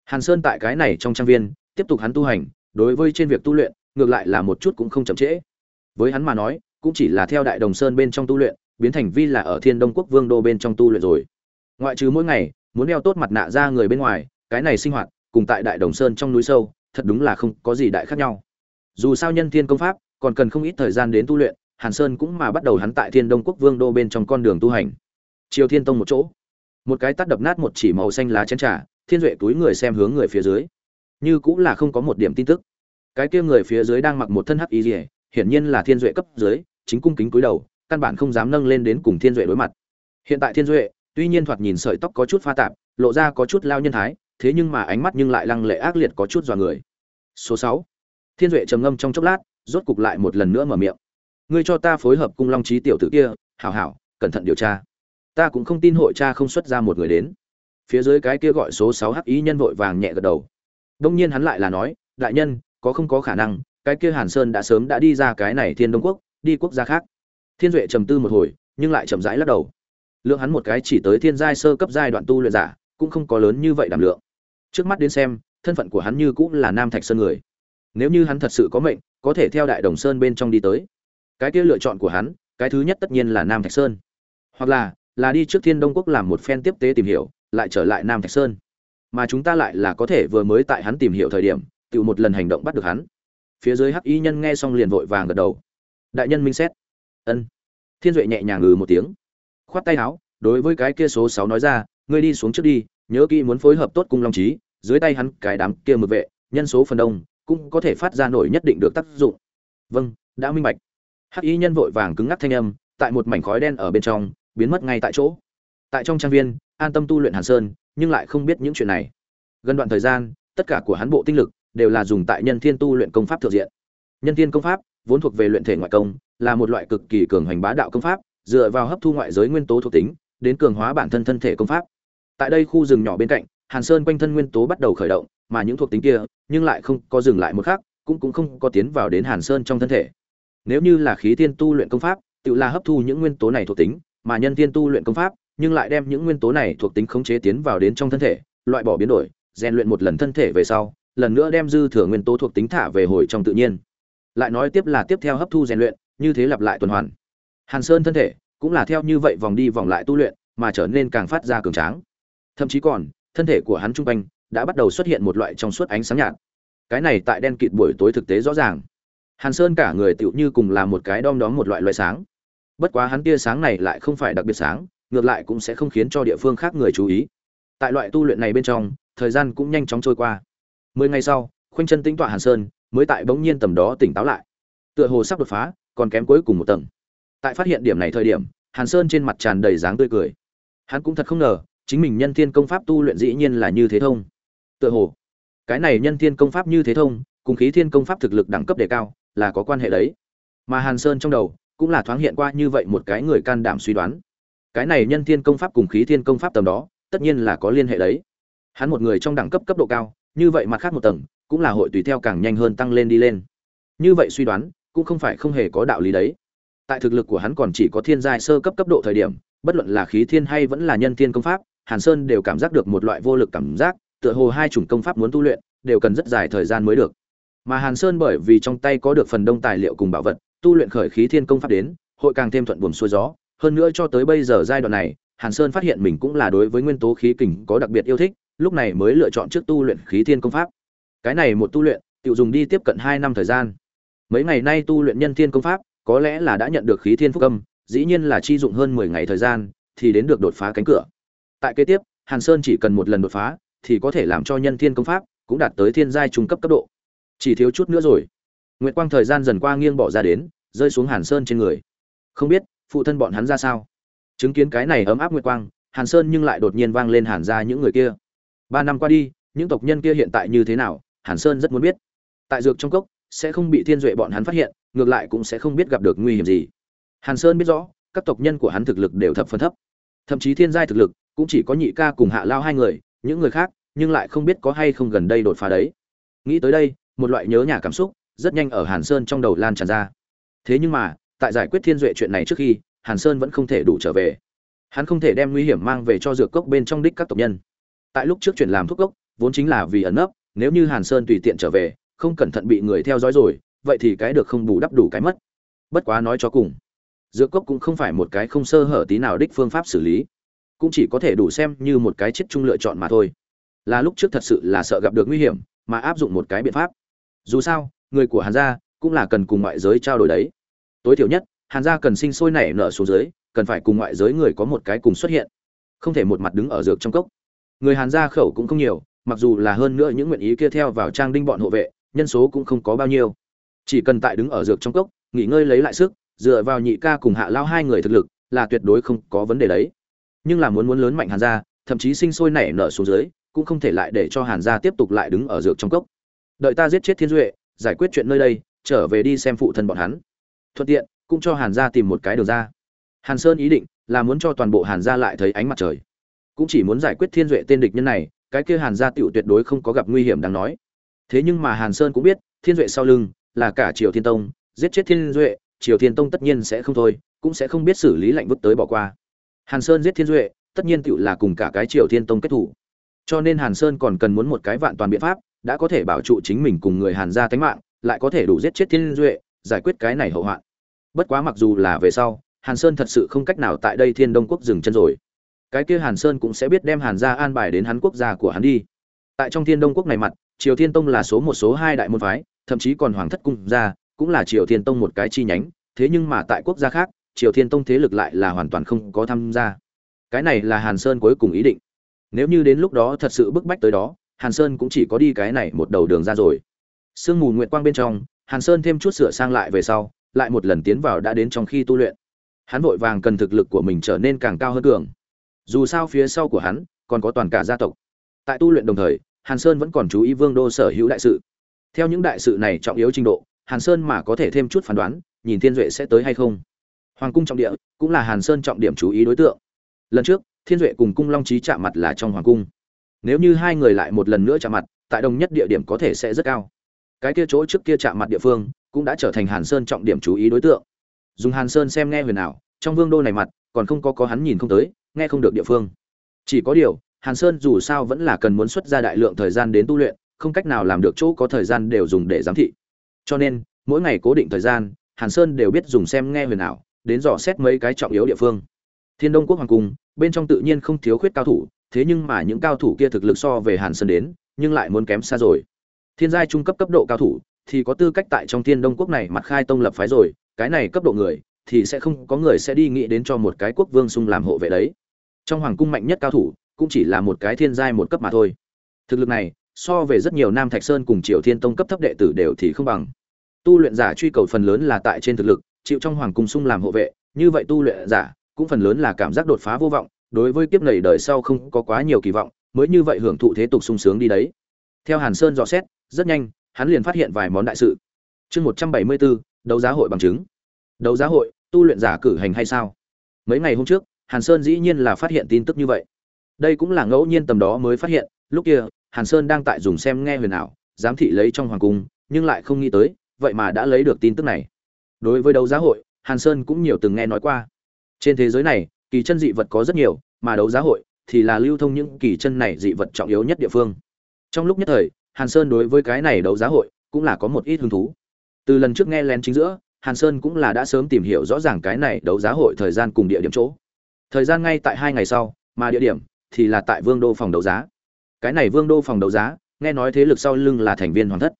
Hàn sơn tại cái này trong trang viên, tiếp tục hắn tu hành, đối với trên việc tu luyện ngược lại là một chút cũng không chậm trễ. Với hắn mà nói, cũng chỉ là theo đại đồng sơn bên trong tu luyện, biến thành vi là ở thiên đông quốc vương đô bên trong tu luyện rồi. Ngoại trừ mỗi ngày, muốn đeo tốt mặt nạ ra người bên ngoài, cái này sinh hoạt, cùng tại đại đồng sơn trong núi sâu, thật đúng là không có gì đại khác nhau. Dù sao nhân thiên công pháp, còn cần không ít thời gian đến tu luyện, hàn sơn cũng mà bắt đầu hắn tại thiên đông quốc vương đô bên trong con đường tu hành. Triều thiên tông một chỗ. Một cái tắt đập nát một chỉ màu xanh lá chén trà, thiên duệ túi người xem hướng người phía dưới. Như cũng là không có một điểm tin tức cái kia người phía dưới đang mặc một thân hắc y rỉa hiển nhiên là thiên duệ cấp dưới, chính cung kính cúi đầu, căn bản không dám nâng lên đến cùng thiên duệ đối mặt. Hiện tại thiên duệ, tuy nhiên thoạt nhìn sợi tóc có chút pha tạp, lộ ra có chút lao nhân thái, thế nhưng mà ánh mắt nhưng lại lăng lệ ác liệt có chút dọa người. Số sáu. Thiên duệ trầm ngâm trong chốc lát, rốt cục lại một lần nữa mở miệng. Ngươi cho ta phối hợp cung long trí tiểu tử kia, hảo hảo, cẩn thận điều tra. Ta cũng không tin hội cha không xuất ra một người đến. Phía dưới cái kia gọi số sáu hắc ý nhân vội vàng nhẹ gật đầu. Đông nhiên hắn lại là nói, đại nhân có không có khả năng, cái kia hàn sơn đã sớm đã đi ra cái này thiên đông quốc, đi quốc gia khác. Thiên duệ trầm tư một hồi, nhưng lại chậm rãi lắc đầu. Lượng hắn một cái chỉ tới thiên giai sơ cấp giai đoạn tu luyện giả, cũng không có lớn như vậy đảm lượng. Trước mắt đến xem, thân phận của hắn như cũng là nam thạch sơn người. Nếu như hắn thật sự có mệnh, có thể theo đại đồng sơn bên trong đi tới. Cái kia lựa chọn của hắn, cái thứ nhất tất nhiên là nam thạch sơn. Hoặc là là đi trước thiên đông quốc làm một phen tiếp tế tìm hiểu, lại trở lại nam thạch sơn. Mà chúng ta lại là có thể vừa mới tại hắn tìm hiểu thời điểm tự một lần hành động bắt được hắn. Phía dưới hắc y nhân nghe xong liền vội vàng gật đầu. Đại nhân minh xét. Ân. Thiên duệ nhẹ nhàng ngừ một tiếng. Khoát tay áo, đối với cái kia số sáu nói ra, ngươi đi xuống trước đi, nhớ kỹ muốn phối hợp tốt cung long trí dưới tay hắn cái đám kia mực vệ, nhân số phần đông, cũng có thể phát ra nổi nhất định được tác dụng. Vâng đã minh bạch. Hắc y nhân vội vàng cứng ngắc thanh âm, tại một mảnh khói đen ở bên trong, biến mất ngay tại chỗ. Tại trong trang viên, an tâm tu luyện hàn sơn, nhưng lại không biết những chuyện này. Gần đoạn thời gian, tất cả của hắn bộ tinh lực đều là dùng tại nhân thiên tu luyện công pháp thượng diện. Nhân thiên công pháp, vốn thuộc về luyện thể ngoại công, là một loại cực kỳ cường hành bá đạo công pháp, dựa vào hấp thu ngoại giới nguyên tố thuộc tính, đến cường hóa bản thân thân thể công pháp. Tại đây khu rừng nhỏ bên cạnh, hàn sơn quanh thân nguyên tố bắt đầu khởi động, mà những thuộc tính kia, nhưng lại không có dừng lại một khắc, cũng cũng không có tiến vào đến hàn sơn trong thân thể. Nếu như là khí thiên tu luyện công pháp, tự là hấp thu những nguyên tố này thuộc tính, mà nhân thiên tu luyện công pháp, nhưng lại đem những nguyên tố này thuộc tính khống chế tiến vào đến trong thân thể, loại bỏ biến đổi, rèn luyện một lần thân thể về sau lần nữa đem dư thừa nguyên tố thuộc tính thả về hồi trong tự nhiên. Lại nói tiếp là tiếp theo hấp thu rèn luyện, như thế lặp lại tuần hoàn. Hàn sơn thân thể cũng là theo như vậy vòng đi vòng lại tu luyện, mà trở nên càng phát ra cường tráng. Thậm chí còn, thân thể của hắn trung quanh đã bắt đầu xuất hiện một loại trong suốt ánh sáng nhạt. Cái này tại đen kịt buổi tối thực tế rõ ràng. Hàn sơn cả người tựu như cùng là một cái đom đóm một loại loại sáng. Bất quá hắn tia sáng này lại không phải đặc biệt sáng, ngược lại cũng sẽ không khiến cho địa phương khác người chú ý. Tại loại tu luyện này bên trong, thời gian cũng nhanh chóng trôi qua mười ngày sau, khoanh chân tĩnh tọa hàn sơn, mới tại bỗng nhiên tầm đó tỉnh táo lại. Tựa hồ sắp đột phá, còn kém cuối cùng một tầng. Tại phát hiện điểm này thời điểm, hàn sơn trên mặt tràn đầy dáng tươi cười. Hắn cũng thật không ngờ, chính mình nhân thiên công pháp tu luyện dĩ nhiên là như thế thông. Tựa hồ, cái này nhân thiên công pháp như thế thông, cùng khí thiên công pháp thực lực đẳng cấp đề cao, là có quan hệ đấy. Mà hàn sơn trong đầu, cũng là thoáng hiện qua như vậy một cái người can đảm suy đoán. Cái này nhân thiên công pháp cùng khí thiên công pháp tầm đó, tất nhiên là có liên hệ đấy. Hắn một người trong đẳng cấp cấp độ cao như vậy mặt khác một tầng, cũng là hội tùy theo càng nhanh hơn tăng lên đi lên. Như vậy suy đoán, cũng không phải không hề có đạo lý đấy. Tại thực lực của hắn còn chỉ có thiên giai sơ cấp cấp độ thời điểm, bất luận là khí thiên hay vẫn là nhân thiên công pháp, hàn sơn đều cảm giác được một loại vô lực cảm giác, tựa hồ hai chủng công pháp muốn tu luyện, đều cần rất dài thời gian mới được. Mà hàn sơn bởi vì trong tay có được phần đông tài liệu cùng bảo vật, tu luyện khởi khí thiên công pháp đến, hội càng thêm thuận buồm xuôi gió. Hơn nữa cho tới bây giờ giai đoạn này, hàn sơn phát hiện mình cũng là đối với nguyên tố khí kình có đặc biệt yêu thích lúc này mới lựa chọn trước tu luyện khí thiên công pháp. Cái này một tu luyện tự dùng đi tiếp cận hai năm thời gian. Mấy ngày nay tu luyện nhân thiên công pháp, có lẽ là đã nhận được khí thiên phúc âm, dĩ nhiên là chi dụng hơn mười ngày thời gian, thì đến được đột phá cánh cửa. Tại kế tiếp, hàn sơn chỉ cần một lần đột phá, thì có thể làm cho nhân thiên công pháp cũng đạt tới thiên giai trung cấp cấp độ. Chỉ thiếu chút nữa rồi. Nguyệt quang thời gian dần qua nghiêng bỏ ra đến, rơi xuống hàn sơn trên người. Không biết, phụ thân bọn hắn ra sao? Chứng kiến cái này ấm áp nguyệt quang, hàn sơn nhưng lại đột nhiên vang lên hàn ra những người kia ba năm qua đi, những tộc nhân kia hiện tại như thế nào, hàn sơn rất muốn biết. Tại dược trong cốc, sẽ không bị thiên duệ bọn hắn phát hiện, ngược lại cũng sẽ không biết gặp được nguy hiểm gì. Hàn sơn biết rõ, các tộc nhân của hắn thực lực đều thập phần thấp. Thậm chí thiên giai thực lực, cũng chỉ có nhị ca cùng hạ lao hai người, những người khác, nhưng lại không biết có hay không gần đây đột phá đấy. Nghĩ tới đây, một loại nhớ nhà cảm xúc, rất nhanh ở hàn sơn trong đầu lan tràn ra. Thế nhưng mà, tại giải quyết thiên duệ chuyện này trước khi, hàn sơn vẫn không thể đủ trở về. Hắn không thể đem nguy hiểm mang về cho dược cốc bên trong đích các tộc nhân tại lúc trước chuyển làm thuốc gốc, vốn chính là vì ẩn nấp, nếu như hàn sơn tùy tiện trở về, không cẩn thận bị người theo dõi rồi, vậy thì cái được không bù đắp đủ cái mất. Bất quá nói cho cùng, dược cốc cũng không phải một cái không sơ hở tí nào đích phương pháp xử lý. Cũng chỉ có thể đủ xem như một cái chết chung lựa chọn mà thôi. Là lúc trước thật sự là sợ gặp được nguy hiểm, mà áp dụng một cái biện pháp. Dù sao, người của hàn gia cũng là cần cùng ngoại giới trao đổi đấy. Tối thiểu nhất, hàn gia cần sinh sôi nảy nở xuống dưới, cần phải cùng ngoại giới người có một cái cùng xuất hiện. Không thể một mặt đứng ở dược trong cốc người hàn gia khẩu cũng không nhiều, mặc dù là hơn nữa những nguyện ý kia theo vào trang đinh bọn hộ vệ, nhân số cũng không có bao nhiêu. Chỉ cần tại đứng ở dược trong cốc, nghỉ ngơi lấy lại sức, dựa vào nhị ca cùng hạ lao hai người thực lực, là tuyệt đối không có vấn đề đấy. Nhưng là muốn muốn lớn mạnh hàn gia, thậm chí sinh sôi nảy nở xuống dưới, cũng không thể lại để cho hàn gia tiếp tục lại đứng ở dược trong cốc. Đợi ta giết chết thiên duệ, giải quyết chuyện nơi đây, trở về đi xem phụ thân bọn hắn. Thuận tiện, cũng cho hàn gia tìm một cái đường ra. Hàn sơn ý định là muốn cho toàn bộ hàn gia lại thấy ánh mặt trời cũng chỉ muốn giải quyết thiên duệ tên địch nhân này, cái kia hàn gia tựu tuyệt đối không có gặp nguy hiểm đáng nói. Thế nhưng mà hàn sơn cũng biết, thiên duệ sau lưng là cả triều thiên tông, giết chết thiên duệ, triều thiên tông tất nhiên sẽ không thôi, cũng sẽ không biết xử lý lạnh vứt tới bỏ qua. Hàn sơn giết thiên duệ, tất nhiên tựu là cùng cả cái triều thiên tông kết thủ. Cho nên hàn sơn còn cần muốn một cái vạn toàn biện pháp, đã có thể bảo trụ chính mình cùng người hàn gia tánh mạng, lại có thể đủ giết chết thiên duệ, giải quyết cái này hậu hoạn. Bất quá mặc dù là về sau, hàn sơn thật sự không cách nào tại đây thiên đông quốc dừng chân rồi cái kia hàn sơn cũng sẽ biết đem hàn gia an bài đến hắn quốc gia của hắn đi. Tại trong thiên đông quốc này mặt, triều thiên tông là số một số hai đại môn phái, thậm chí còn hoàng thất cung gia cũng là triều thiên tông một cái chi nhánh, thế nhưng mà tại quốc gia khác, triều thiên tông thế lực lại là hoàn toàn không có tham gia. Cái này là hàn sơn cuối cùng ý định. Nếu như đến lúc đó thật sự bức bách tới đó, hàn sơn cũng chỉ có đi cái này một đầu đường ra rồi. Sương mù Nguyệt quang bên trong, hàn sơn thêm chút sửa sang lại về sau, lại một lần tiến vào đã đến trong khi tu luyện. Hắn vội vàng cần thực lực của mình trở nên càng cao hơn cường dù sao phía sau của hắn còn có toàn cả gia tộc. Tại tu luyện đồng thời, hàn sơn vẫn còn chú ý vương đô sở hữu đại sự. Theo những đại sự này trọng yếu trình độ, hàn sơn mà có thể thêm chút phán đoán, nhìn thiên duệ sẽ tới hay không. Hoàng cung trọng địa cũng là hàn sơn trọng điểm chú ý đối tượng. Lần trước, thiên duệ cùng cung long trí chạm mặt là trong hoàng cung. Nếu như hai người lại một lần nữa chạm mặt, tại đồng nhất địa điểm có thể sẽ rất cao. Cái kia chỗ trước kia chạm mặt địa phương cũng đã trở thành hàn sơn trọng điểm chú ý đối tượng. Dùng hàn sơn xem nghe huyền ảo, trong vương đô này mặt, còn không có có hắn nhìn không tới nghe không được địa phương. Chỉ có điều, hàn sơn dù sao vẫn là cần muốn xuất ra đại lượng thời gian đến tu luyện, không cách nào làm được chỗ có thời gian đều dùng để giám thị. Cho nên, mỗi ngày cố định thời gian, hàn sơn đều biết dùng xem nghe huyền ảo, đến dò xét mấy cái trọng yếu địa phương. Thiên đông quốc hoàng cung, bên trong tự nhiên không thiếu khuyết cao thủ, thế nhưng mà những cao thủ kia thực lực so về hàn sơn đến, nhưng lại muốn kém xa rồi. Thiên giai trung cấp cấp độ cao thủ, thì có tư cách tại trong thiên đông quốc này mặt khai tông lập phái rồi, cái này cấp độ người, thì sẽ không, có người sẽ đi nghĩ đến cho một cái quốc vương xung làm hộ vệ đấy trong hoàng cung mạnh nhất cao thủ cũng chỉ là một cái thiên giai một cấp mà thôi. Thực lực này, so về rất nhiều nam thạch sơn cùng triều thiên tông cấp thấp đệ tử đều thì không bằng. Tu luyện giả truy cầu phần lớn là tại trên thực lực, chịu trong hoàng cung sung làm hộ vệ, như vậy tu luyện giả cũng phần lớn là cảm giác đột phá vô vọng, đối với kiếp nầy đời sau không có quá nhiều kỳ vọng, mới như vậy hưởng thụ thế tục sung sướng đi đấy. Theo hàn sơn dò xét, rất nhanh, hắn liền phát hiện vài món đại sự. Chương một trăm bảy mươi bốn, đấu giá hội bằng chứng. Đấu giá hội, tu luyện giả cử hành hay sao? Mấy ngày hôm trước hàn sơn dĩ nhiên là phát hiện tin tức như vậy. Đây cũng là ngẫu nhiên tầm đó mới phát hiện, lúc kia, hàn sơn đang tại dùng xem nghe huyền ảo, giám thị lấy trong hoàng cung, nhưng lại không nghĩ tới, vậy mà đã lấy được tin tức này. Đối với đấu giá hội, hàn sơn cũng nhiều từng nghe nói qua. Trên thế giới này, kỳ chân dị vật có rất nhiều, mà đấu giá hội thì là lưu thông những kỳ chân này dị vật trọng yếu nhất địa phương. Trong lúc nhất thời, hàn sơn đối với cái này đấu giá hội cũng là có một ít hứng thú. Từ lần trước nghe lén chính giữa, hàn sơn cũng là đã sớm tìm hiểu rõ ràng cái này đấu giá hội thời gian cùng địa điểm chỗ thời gian ngay tại hai ngày sau, mà địa điểm thì là tại vương đô phòng đấu giá. Cái này vương đô phòng đấu giá, nghe nói thế lực sau lưng là thành viên hoàng thất.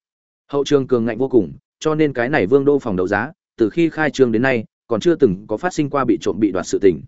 Hậu trường cường ngạnh vô cùng, cho nên cái này vương đô phòng đấu giá, từ khi khai trương đến nay, còn chưa từng có phát sinh qua bị trộm bị đoạt sự tình.